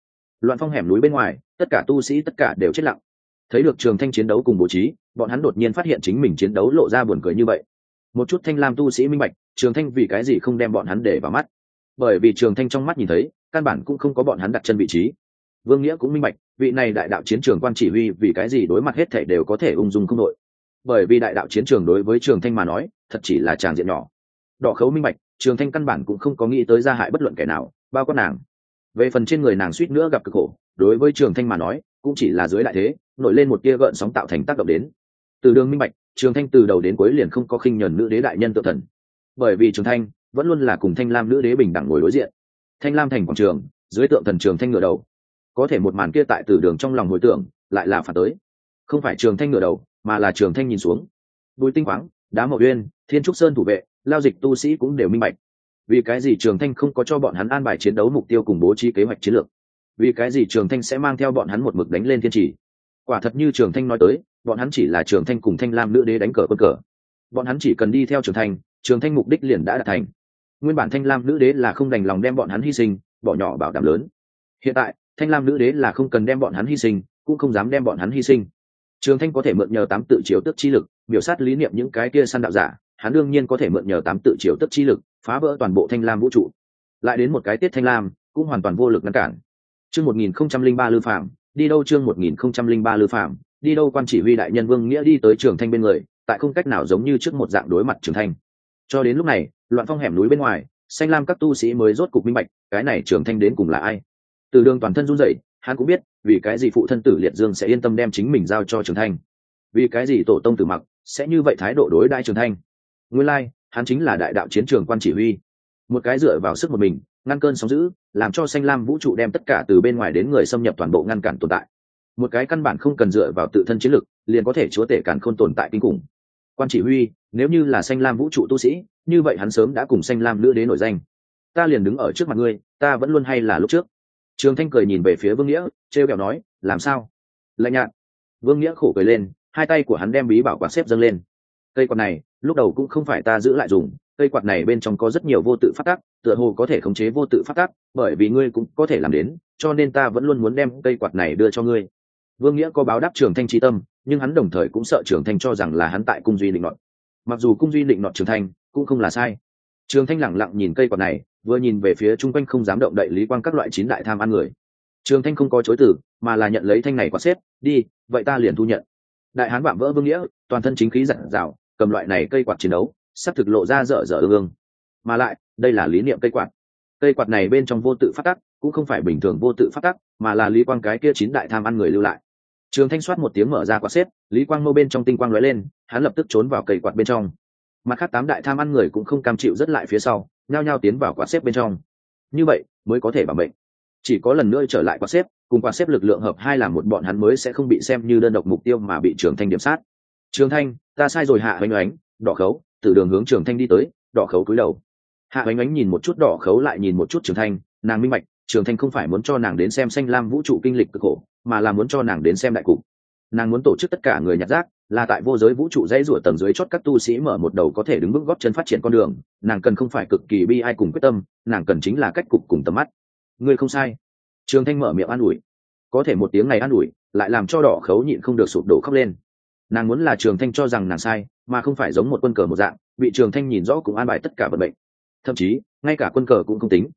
Speaker 1: Loạn phong hẻm núi bên ngoài, tất cả tu sĩ tất cả đều chết lặng thấy được trường thanh chiến đấu cùng bố trí, bọn hắn đột nhiên phát hiện chính mình chiến đấu lộ ra buồn cười như vậy. Một chút thanh lam tu sĩ minh bạch, trường thanh vì cái gì không đem bọn hắn để vào mắt. Bởi vì trường thanh trong mắt nhìn thấy, căn bản cũng không có bọn hắn đặt chân vị trí. Vương nghĩa cũng minh bạch, vị này đại đạo chiến trường quan chỉ huy vì cái gì đối mặt hết thể đều có thể ung dung không đội. Bởi vì đại đạo chiến trường đối với trường thanh mà nói, thật chỉ là tràng diện nhỏ. Đỏ khấu minh bạch, trường thanh căn bản cũng không có nghĩ tới gia hại bất luận kẻ nào, bao quát nàng. Về phần trên người nàng suýt nữa gặp cực khổ đối với trường thanh mà nói, cũng chỉ là dưới đại thế, nổi lên một tia gợn sóng tạo thành tác động đến. Từ đường minh bạch, trường thanh từ đầu đến cuối liền không có khinh nhẫn nữ đế đại nhân tự thần. Bởi vì trường thanh vẫn luôn là cùng thanh lam nữ đế bình đẳng ngồi đối diện. Thanh lam thành quảng trường, dưới tượng thần trường thanh ngựa đầu. Có thể một màn kia tại từ đường trong lòng hồi tưởng, lại là phản tới. Không phải trường thanh ngựa đầu, mà là trường thanh nhìn xuống. Bùi tinh khoáng đá mậu uyên, thiên trúc sơn thủ vệ, lao dịch tu sĩ cũng đều minh bạch. Vì cái gì trường thanh không có cho bọn hắn an bài chiến đấu mục tiêu cùng bố trí kế hoạch chiến lược? Vì cái gì trường thanh sẽ mang theo bọn hắn một mực đánh lên thiên trì? Quả thật như trường thanh nói tới, bọn hắn chỉ là trường thanh cùng thanh lam nữ đế đánh cờ quân cờ. Bọn hắn chỉ cần đi theo trường thanh trường thanh mục đích liền đã đạt thành. Nguyên bản thanh lam nữ đế là không đành lòng đem bọn hắn hy sinh, bỏ nhỏ bảo đảm lớn. Hiện tại, thanh lam nữ đế là không cần đem bọn hắn hy sinh, cũng không dám đem bọn hắn hy sinh. Trường thanh có thể mượn nhờ tám tự chiếu tức chi lực, biểu sát lý niệm những cái kia săn đạo giả, hắn đương nhiên có thể mượn nhờ tám tự chiếu tức chi lực, phá vỡ toàn bộ thanh lam vũ trụ. Lại đến một cái tiết thanh lam, cũng hoàn toàn vô lực ngăn cản chương một nghìn không trăm linh ba lư phạm đi đâu chương một nghìn không trăm linh ba lư phạm đi đâu quan chỉ huy đại nhân vương nghĩa đi tới trường thanh bên người, tại không cách nào giống như trước một dạng đối mặt trường thanh. Cho đến lúc này, loạn phong hẻm núi bên ngoài, xanh lam các tu sĩ mới rốt cục minh bạch, cái này trường thanh đến cùng là ai. Từ đường toàn thân run rẩy, hắn cũng biết, vì cái gì phụ thân tử liệt dương sẽ yên tâm đem chính mình giao cho trường thanh. Vì cái gì tổ tông tử mặc sẽ như vậy thái độ đối đại trường thanh? Nguyên lai, hắn chính là đại đạo chiến trường quan chỉ huy. Một cái dựa vào sức một mình ngăn cơn sóng giữ làm cho xanh lam vũ trụ đem tất cả từ bên ngoài đến người xâm nhập toàn bộ ngăn cản tồn tại. Một cái căn bản không cần dựa vào tự thân chiến lực, liền có thể chúa tể cản khôn tồn tại kinh khủng. Quan chỉ huy, nếu như là xanh lam vũ trụ tu sĩ, như vậy hắn sớm đã cùng xanh lam nữ đế nổi danh. Ta liền đứng ở trước mặt ngươi, ta vẫn luôn hay là lúc trước. Trường thanh cười nhìn về phía vương nghĩa, trêu kẹo nói, làm sao? Lạnh nhạt. Vương nghĩa khổ cười lên, hai tay của hắn đem bí bảo quạt xếp dâng lên. Cây quạt này, lúc đầu cũng không phải ta giữ lại dùng cây quạt này bên trong có rất nhiều vô tự phát tác, tựa hồ có thể khống chế vô tự phát tác, bởi vì ngươi cũng có thể làm đến, cho nên ta vẫn luôn muốn đem cây quạt này đưa cho ngươi. Vương nghĩa có báo đáp trường thanh tri tâm, nhưng hắn đồng thời cũng sợ trường thanh cho rằng là hắn tại cung duy định nọt mặc dù cung duy định nọt trường thanh, cũng không là sai. Trường thanh lẳng lặng nhìn cây quạt này, vừa nhìn về phía chung quanh không dám động đậy lý quang các loại chín đại tham ăn người. Trường thanh không có chối từ, mà là nhận lấy thanh này quạt xếp, đi, vậy ta liền thu nhận. Đại hán vạm vỡ vương nghĩa, toàn thân chính khí dặn dào cầm loại này cây quạt chiến đấu sắp thực lộ ra dở dở ương ương. Mà lại, đây là lý niệm cây quạt. Cây quạt này bên trong vô tự phát tắc, cũng không phải bình thường vô tự phát tắc, mà là lý quang cái kia chín đại tham ăn người lưu lại. Trường thanh soát một tiếng mở ra quạt xếp, lý quang mâu bên trong tinh quang lóe lên, hắn lập tức trốn vào cây quạt bên trong. Mặt khác tám đại tham ăn người cũng không cam chịu rất lại phía sau, nhao nhao tiến vào quạt xếp bên trong. Như vậy, mới có thể bảo mệnh. Chỉ có lần nữa trở lại quạt xếp, cùng quạt xếp lực lượng hợp hai là một bọn hắn mới sẽ không bị xem như đơn độc mục tiêu mà bị trường thanh điểm sát. Trường thanh, ta sai rồi hạ oanh oánh, đỏ khấu từ đường hướng trường thanh đi tới, đỏ khấu cúi đầu. Hạ Ánh Ánh nhìn một chút đỏ khấu lại nhìn một chút trường thanh, nàng minh bạch, trường thanh không phải muốn cho nàng đến xem xanh lam vũ trụ kinh lịch cực khổ, mà là muốn cho nàng đến xem đại cục. Nàng muốn tổ chức tất cả người nhặt rác, là tại vô giới vũ trụ dãy rủa tầng dưới chót các tu sĩ mở một đầu có thể đứng bước góp chân phát triển con đường, nàng cần không phải cực kỳ bi ai cùng quyết tâm, nàng cần chính là cách cục cùng tầm mắt. Ngươi không sai. Trường thanh mở miệng an ủi. Có thể một tiếng này an ủi, lại làm cho đỏ khấu nhịn không được sụp đổ khóc lên. Nàng muốn là trường thanh cho rằng nàng sai mà không phải giống một quân cờ một dạng, bị trường thanh nhìn rõ cũng an bài tất cả vận mệnh. Thậm chí, ngay cả quân cờ cũng không tính.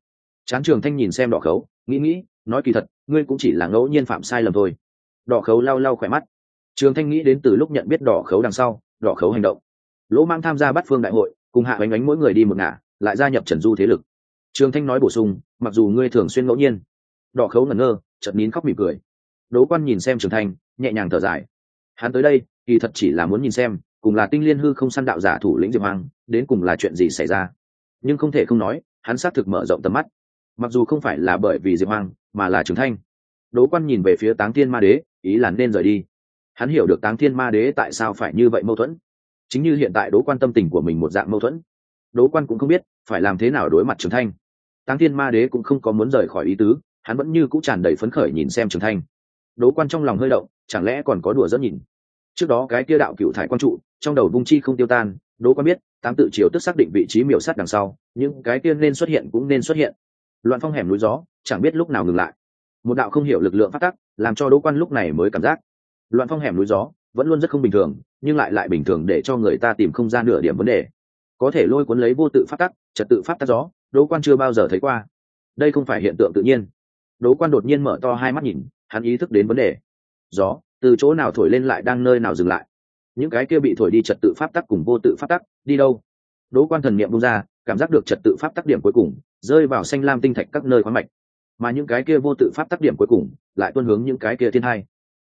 Speaker 1: Chán trường thanh nhìn xem đỏ khấu, nghĩ nghĩ, nói kỳ thật, ngươi cũng chỉ là ngẫu nhiên phạm sai lầm thôi. Đỏ khấu lau lau khỏe mắt. Trường thanh nghĩ đến từ lúc nhận biết đỏ khấu đằng sau, đỏ khấu hành động. Lỗ mang tham gia bắt phương đại hội, cùng hạ bánh bánh mỗi người đi một ngả, lại gia nhập trần du thế lực. Trường thanh nói bổ sung, mặc dù ngươi thường xuyên ngẫu nhiên. Đỏ khấu ngẩn ngơ, chợt nín khóc mỉm cười. Đỗ quan nhìn xem trường thanh, nhẹ nhàng thở dài. Hắn tới đây, kỳ thật chỉ là muốn nhìn xem cùng là tinh liên hư không săn đạo giả thủ lĩnh diệp hoàng đến cùng là chuyện gì xảy ra? Nhưng không thể không nói, hắn xác thực mở rộng tầm mắt. Mặc dù không phải là bởi vì diệp hoàng mà là trường thanh. Đỗ quan nhìn về phía táng thiên ma đế, ý là nên rời đi. Hắn hiểu được táng thiên ma đế tại sao phải như vậy mâu thuẫn. Chính như hiện tại đỗ quan tâm tình của mình một dạng mâu thuẫn. Đỗ quan cũng không biết, phải làm thế nào đối mặt trường thanh. Táng thiên ma đế cũng không có muốn rời khỏi ý tứ, hắn vẫn như cũng tràn đầy phấn khởi nhìn xem trường thanh. Đỗ quan trong lòng hơi động, chẳng lẽ còn có đùa dẫn nhìn? Trước đó cái kia đạo cựu thải quan trụ trong đầu vung chi không tiêu tan, đỗ quan biết, tám tự triều tức xác định vị trí miểu sát đằng sau, những cái tiên nên xuất hiện cũng nên xuất hiện. Loạn phong hẻm núi gió, chẳng biết lúc nào ngừng lại. Một đạo không hiểu lực lượng phát tắc, làm cho đỗ quan lúc này mới cảm giác. Loạn phong hẻm núi gió, vẫn luôn rất không bình thường, nhưng lại lại bình thường để cho người ta tìm không gian nửa điểm vấn đề. Có thể lôi cuốn lấy vô tự phát tắc, trật tự phát tắc gió, đỗ quan chưa bao giờ thấy qua. Đây không phải hiện tượng tự nhiên. Đỗ quan đột nhiên mở to hai mắt nhìn, hắn ý thức đến vấn đề. Gió, từ chỗ nào thổi lên lại đang nơi nào dừng lại? Những cái kia bị thổi đi trật tự pháp tắc cùng vô tự pháp tắc, đi đâu? Đỗ quan thần niệm bung ra, cảm giác được trật tự pháp tắc điểm cuối cùng, rơi vào xanh lam tinh thạch các nơi khoáng mạch. Mà những cái kia vô tự pháp tắc điểm cuối cùng, lại tuân hướng những cái kia thiên hai.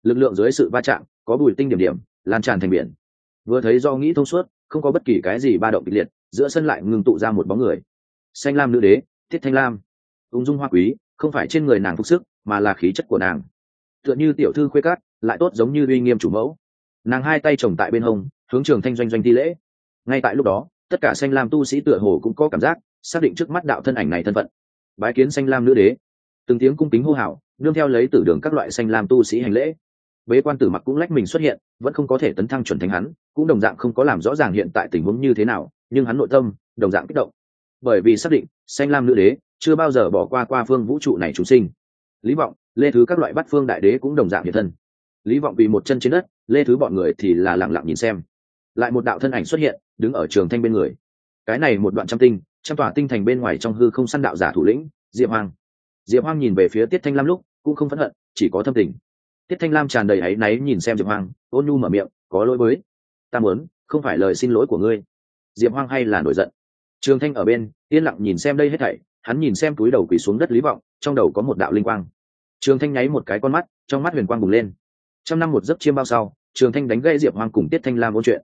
Speaker 1: Lực lượng dưới sự va chạm, có bùi tinh điểm điểm, lan tràn thành biển. Vừa thấy do nghĩ thông suốt, không có bất kỳ cái gì ba động kịch liệt, giữa sân lại ngừng tụ ra một bóng người. Xanh lam nữ đế, thiết thanh lam. Ung dung hoa quý, không phải trên người nàng phục sức, mà là khí chất của nàng. Tựa như tiểu thư khuê cát lại tốt giống như uy nghiêm chủ mẫu nàng hai tay chồng tại bên hông, hướng trường thanh doanh doanh thi lễ. Ngay tại lúc đó, tất cả xanh lam tu sĩ tựa hồ cũng có cảm giác, xác định trước mắt đạo thân ảnh này thân phận. Bái kiến xanh lam nữ đế. Từng tiếng cung kính hô hào, nương theo lấy tử đường các loại xanh lam tu sĩ hành lễ. Bế quan tử mặc cũng lách mình xuất hiện, vẫn không có thể tấn thăng chuẩn thánh hắn, cũng đồng dạng không có làm rõ ràng hiện tại tình huống như thế nào, nhưng hắn nội tâm, đồng dạng kích động. Bởi vì xác định, xanh lam nữ đế chưa bao giờ bỏ qua qua phương vũ trụ này chúng sinh. Lý vọng, lê thứ các loại bắt phương đại đế cũng đồng dạng hiện thân lý vọng vì một chân trên đất, lê thứ bọn người thì là lẳng lặng nhìn xem. Lại một đạo thân ảnh xuất hiện, đứng ở trường thanh bên người. Cái này một đoạn trăm tinh, trăm tòa tinh thành bên ngoài trong hư không săn đạo giả thủ lĩnh, diệp Hoang. diệp hoang nhìn về phía tiết thanh lam lúc, cũng không phẫn hận, chỉ có thâm tình. Tiết thanh lam tràn đầy áy náy nhìn xem diệp hoang, ôn nhu mở miệng, có lỗi với, ta muốn, không phải lời xin lỗi của ngươi. Diệp hoang hay là nổi giận. Trường thanh ở bên, yên lặng nhìn xem đây hết thảy, hắn nhìn xem túi đầu quỳ xuống đất lý vọng, trong đầu có một đạo linh quang. Trường thanh nháy một cái con mắt, trong mắt huyền quang bùng lên trăm năm một giấc chiêm bao sau, trường thanh đánh gây diệp hoang cùng tiết thanh lam ôn chuyện.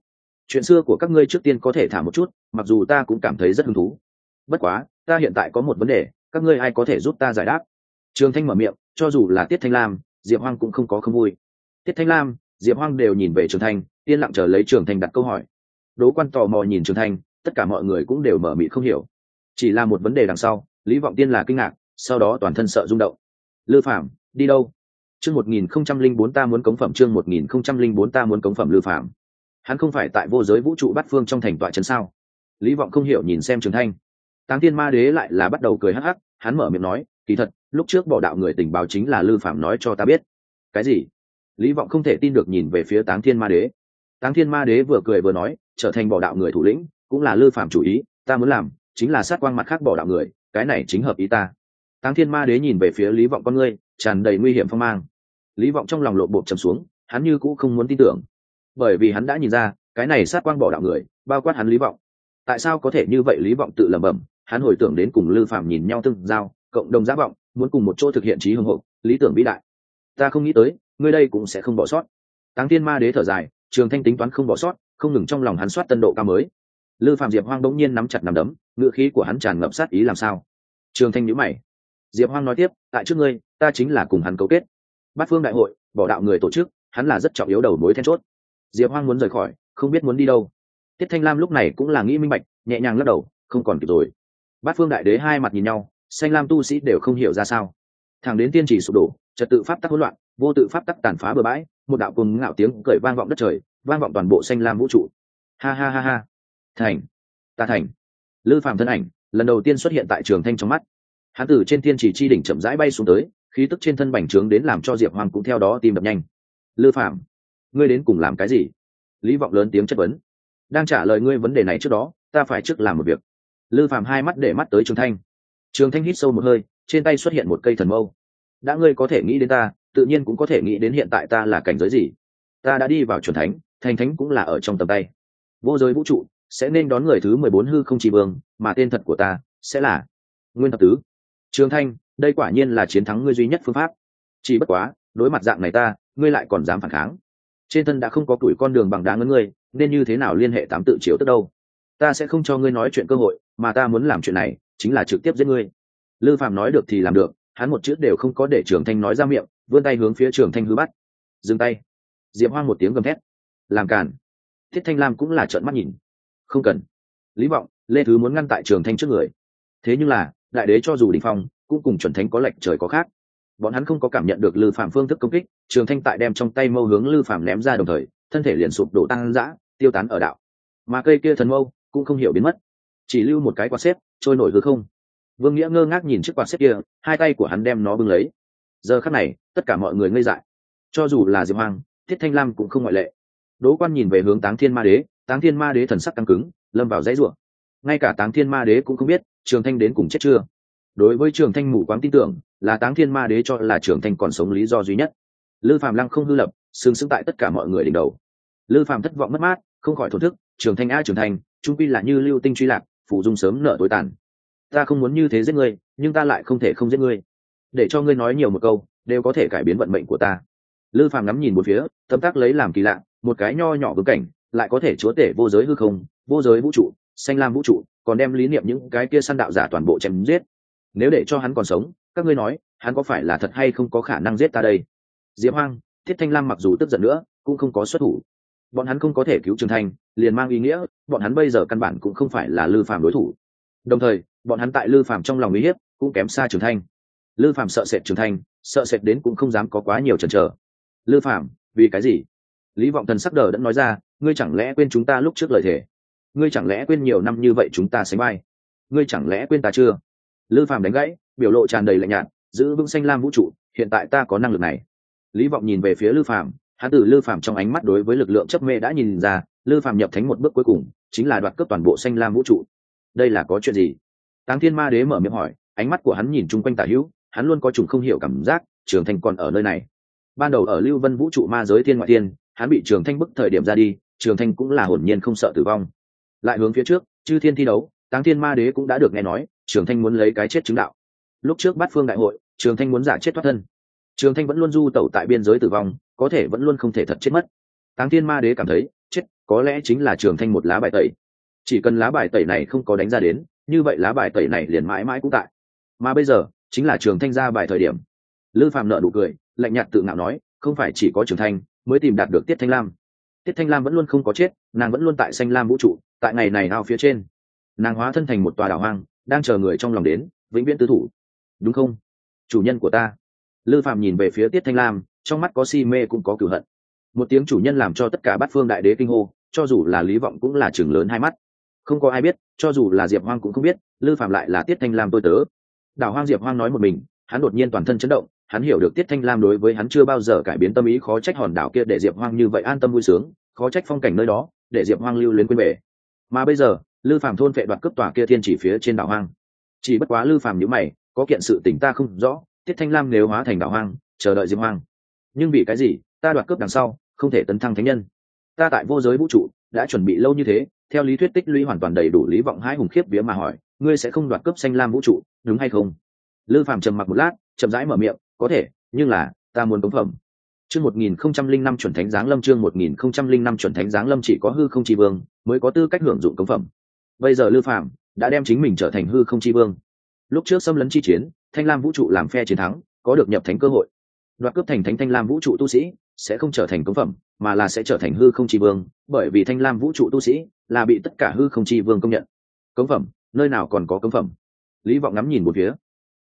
Speaker 1: Chuyện xưa của các ngươi trước tiên có thể thả một chút, mặc dù ta cũng cảm thấy rất hứng thú. Bất quá, ta hiện tại có một vấn đề, các ngươi ai có thể giúp ta giải đáp? Trường thanh mở miệng, cho dù là tiết thanh lam, diệp hoang cũng không có không vui. Tiết thanh lam, diệp hoang đều nhìn về trường thanh, yên lặng chờ lấy trường thanh đặt câu hỏi. Đố quan tò mò nhìn trường thanh, tất cả mọi người cũng đều mở mị không hiểu. Chỉ là một vấn đề đằng sau, lý vọng tiên là kinh ngạc, sau đó toàn thân sợ rung động. Lư phạm đi đâu? Chương một nghìn không trăm linh bốn ta muốn cống phẩm, chương một nghìn không trăm linh bốn ta muốn cống phẩm lư phạm. Hắn không phải tại vô giới vũ trụ bát phương trong thành tọa trấn sao? Lý vọng không hiểu nhìn xem trường thanh. Táng tiên ma đế lại là bắt đầu cười hắc hắc, hắn mở miệng nói, kỳ thật, lúc trước bỏ đạo người tình báo chính là lư phạm nói cho ta biết. Cái gì? Lý vọng không thể tin được nhìn về phía táng thiên ma đế. Táng thiên ma đế vừa cười vừa nói, trở thành bỏ đạo người thủ lĩnh, cũng là lư phạm chủ ý, ta muốn làm chính là sát quang mặt khác bỏ đạo người, cái này chính hợp ý ta. Táng thiên ma đế nhìn về phía lý vọng con ngươi, tràn đầy nguy hiểm phong mang lý vọng trong lòng lộ bộ trầm xuống, hắn như cũ không muốn tin tưởng. Bởi vì hắn đã nhìn ra, cái này sát quang bỏ đạo người, bao quát hắn lý vọng. Tại sao có thể như vậy lý vọng tự lẩm bẩm, hắn hồi tưởng đến cùng lư phạm nhìn nhau tương giao, cộng đồng giá vọng, muốn cùng một chỗ thực hiện trí hưng hộ lý tưởng vĩ đại. Ta không nghĩ tới, ngươi đây cũng sẽ không bỏ sót. Táng tiên ma đế thở dài, trường thanh tính toán không bỏ sót, không ngừng trong lòng hắn soát tân độ cao mới. Lư phạm diệp hoang bỗng nhiên nắm chặt nằm đấm ngựa khí của hắn tràn ngập sát ý làm sao? Trường thanh nhữ mày. Diệp hoang nói tiếp, tại trước ngươi, ta chính là cùng hắn cấu kết bát phương đại hội, bỏ đạo người tổ chức, hắn là rất trọng yếu đầu mối then chốt. Diệp hoang muốn rời khỏi, không biết muốn đi đâu. Tiết thanh lam lúc này cũng là nghĩ minh bạch, nhẹ nhàng lắc đầu, không còn kịp rồi. Bát phương đại đế hai mặt nhìn nhau xanh lam tu sĩ đều không hiểu ra sao. Thẳng đến tiên chỉ sụp đổ, trật tự pháp tắc hỗn loạn, vô tự pháp tắc tàn phá bừa bãi, một đạo cùng ngạo tiếng cởi vang vọng đất trời, vang vọng toàn bộ xanh lam vũ trụ. Ha ha ha ha. Thành. Ta thành. Lư phạm thân ảnh, lần đầu tiên xuất hiện tại trường thanh trong mắt. Hán tử trên thiên chỉ chi đỉnh chậm rãi bay xuống tới khí tức trên thân bành trướng đến làm cho diệp hoàng cũng theo đó tìm đập nhanh. Lư phạm, ngươi đến cùng làm cái gì? Lý vọng lớn tiếng chất vấn. Đang trả lời ngươi vấn đề này trước đó, ta phải trước làm một việc. Lư phạm hai mắt để mắt tới trường thanh. Trường thanh hít sâu một hơi, trên tay xuất hiện một cây thần mâu. Đã ngươi có thể nghĩ đến ta, tự nhiên cũng có thể nghĩ đến hiện tại ta là cảnh giới gì. Ta đã đi vào c thánh, thành thánh cũng là ở trong tầm tay. Vô giới vũ trụ, sẽ nên đón người thứ mười bốn hư không chỉ vương, mà tên thật của ta sẽ là nguyên thập tứ trường thanh, đây quả nhiên là chiến thắng ngươi duy nhất phương pháp. Chỉ bất quá, đối mặt dạng này ta, ngươi lại còn dám phản kháng. Trên thân đã không có tuổi con đường bằng đá ngấn ngươi, nên như thế nào liên hệ tám tự chiếu tức đâu? Ta sẽ không cho ngươi nói chuyện cơ hội, mà ta muốn làm chuyện này, chính là trực tiếp giết ngươi. Lư phạm nói được thì làm được, hắn một chữ đều không có để trường thanh nói ra miệng, vươn tay hướng phía trường thanh hư bắt. Dừng tay. Diệp hoang một tiếng gầm thét. Làm càn. Thiết thanh lam cũng là trợn mắt nhìn. Không cần. Lý vọng, lê thứ muốn ngăn tại trường thanh trước người. Thế nhưng là đại đế cho dù đỉnh phong, cũng cùng chuẩn thánh có lệch trời có khác. Bọn hắn không có cảm nhận được lư phạm phương thức công kích, trường thanh tại đem trong tay mâu hướng lư phạm ném ra đồng thời, thân thể liền sụp đổ tăng rã, tiêu tán ở đạo. Mà cây kia thần mâu cũng không hiểu biến mất, chỉ lưu một cái quạt xếp, trôi nổi hư không. Vương nghĩa ngơ ngác nhìn chiếc quạt xếp kia, hai tay của hắn đem nó bưng lấy. Giờ khắc này, tất cả mọi người ngây dại. Cho dù là diệp hoàng thiết thanh lam cũng không ngoại lệ. Đỗ quan nhìn về hướng táng thiên ma đế, táng thiên ma đế thần sắc căng cứng, lâm vào dãy ruộng ngay cả táng thiên ma đế cũng không biết trường thanh đến cùng chết chưa? Đối với trường thanh mù quáng tin tưởng, là táng thiên ma đế cho là trường thanh còn sống lý do duy nhất. Lư phạm lăng không hư lập sừng xứng tại tất cả mọi người đỉnh đầu. Lư phạm thất vọng mất mát, không khỏi thổ thức, trường thanh a, trường thanh trung pi là như lưu tinh truy lạc, phụ dung sớm nợ tối tàn. Ta không muốn như thế giết ngươi, nhưng ta lại không thể không giết ngươi. Để cho ngươi nói nhiều một câu, đều có thể cải biến vận mệnh của ta. Lư phàm ngắm nhìn một phía, tâm tác lấy làm kỳ lạ, một cái nho nhỏ vương cảnh, lại có thể chúa tể vô giới hư không, vô giới vũ trụ, xanh lam vũ trụ còn đem lý niệm những cái kia săn đạo giả toàn bộ chém giết. Nếu để cho hắn còn sống, các ngươi nói, hắn có phải là thật hay không có khả năng giết ta đây? Diệp hoang, thiết thanh lam mặc dù tức giận nữa, cũng không có xuất thủ. Bọn hắn không có thể cứu trường thanh liền mang ý nghĩa, bọn hắn bây giờ căn bản cũng không phải là lư phàm đối thủ. Đồng thời, bọn hắn tại lư phàm trong lòng uy hiếp cũng kém xa trường thanh lư phàm sợ sệt trường thanh sợ sệt đến cũng không dám có quá nhiều chần chờ. Lư phàm, vì cái gì? Lý vọng thần sắc đờ đã nói ra, ngươi chẳng lẽ quên chúng ta lúc trước lời thề? Ngươi chẳng lẽ quên nhiều năm như vậy chúng ta sánh vai? Ngươi chẳng lẽ quên ta chưa? Lư phàm đánh gãy, biểu lộ tràn đầy lạnh nhạt, giữ vững xanh lam vũ trụ, hiện tại ta có năng lực này. Lý vọng nhìn về phía lư phàm, hắn từ lư phàm trong ánh mắt đối với lực lượng chấp mê đã nhìn ra, lư phàm nhập thánh một bước cuối cùng, chính là đoạt cướp toàn bộ xanh lam vũ trụ. Đây là có chuyện gì? Táng thiên ma đế mở miệng hỏi, ánh mắt của hắn nhìn chung quanh tả hữu, hắn luôn có chủng không hiểu cảm giác, trường thanh còn ở nơi này. Ban đầu ở lưu vân vũ trụ ma giới thiên ngoại thiên, hắn bị trường thanh bức thời điểm ra đi, trường thanh cũng là hồn nhiên không sợ tử vong lại hướng phía trước, chư thiên thi đấu, táng thiên ma đế cũng đã được nghe nói, trường thanh muốn lấy cái chết chứng đạo. Lúc trước bắt phương đại hội, trường thanh muốn giả chết thoát thân. Trường thanh vẫn luôn du tẩu tại biên giới tử vong, có thể vẫn luôn không thể thật chết mất. Táng thiên ma đế cảm thấy, chết, có lẽ chính là trường thanh một lá bài tẩy. Chỉ cần lá bài tẩy này không có đánh ra đến, như vậy lá bài tẩy này liền mãi mãi cũng tại. Mà bây giờ, chính là trường thanh ra bài thời điểm. Lư phạm nợ nụ cười, lạnh nhạt tự ngạo nói, không phải chỉ có trường thanh mới tìm đạt được tiết thanh lam. Tiết thanh lam vẫn luôn không có chết, nàng vẫn luôn tại xanh lam vũ trụ tại ngày này ao phía trên. Nàng hóa thân thành một tòa đảo hoang, đang chờ người trong lòng đến, vĩnh viễn tư thủ. Đúng không? Chủ nhân của ta. Lư phạm nhìn về phía tiết thanh lam, trong mắt có si mê cũng có cửu hận. Một tiếng chủ nhân làm cho tất cả bát phương đại đế kinh hô, cho dù là lý vọng cũng là chừng lớn hai mắt. Không có ai biết, cho dù là diệp hoang cũng không biết, lư phạm lại là tiết thanh lam tôi tớ. Đảo hoang diệp hoang nói một mình, hắn đột nhiên toàn thân chấn động, hắn hiểu được tiết thanh lam đối với hắn chưa bao giờ cải biến tâm ý khó trách hòn đảo kia để diệp hoang như vậy an tâm vui sướng, khó trách phong cảnh nơi đó, để diệp hoang lưu luyến quên về mà bây giờ, lư phàm thôn vệ đoạt cướp tòa kia thiên chỉ phía trên đảo hoang. Chỉ bất quá lư phàm nhữ mày, có kiện sự tỉnh ta không rõ, tiết thanh lam nếu hóa thành đảo hoang, chờ đợi diêm hoang. Nhưng vì cái gì, ta đoạt cướp đằng sau, không thể tấn thăng thánh nhân. Ta tại vô giới vũ trụ, đã chuẩn bị lâu như thế, theo lý thuyết tích lũy hoàn toàn đầy đủ lý vọng hai hùng khiếp vía mà hỏi, ngươi sẽ không đoạt cướp xanh lam vũ trụ, đúng hay không? Lư phàm trầm mặc một lát, chậm rãi mở miệng, có thể, nhưng là, ta muốn cống phẩm chương một nghìn không trăm linh năm chuẩn thánh giáng lâm, chương một nghìn không trăm linh năm chuẩn thánh giáng lâm chỉ có hư không chi vương mới có tư cách hưởng dụng công phẩm. Bây giờ lư phàm đã đem chính mình trở thành hư không chi vương. Lúc trước xâm lấn chi chiến, thanh lam vũ trụ làm phe chiến thắng, có được nhập thánh cơ hội. Đoạt cướp thành thánh thanh lam vũ trụ tu sĩ sẽ không trở thành công phẩm, mà là sẽ trở thành hư không chi vương, bởi vì thanh lam vũ trụ tu sĩ là bị tất cả hư không chi vương công nhận. Công phẩm, nơi nào còn có công phẩm? Lý vọng ngắm nhìn một phía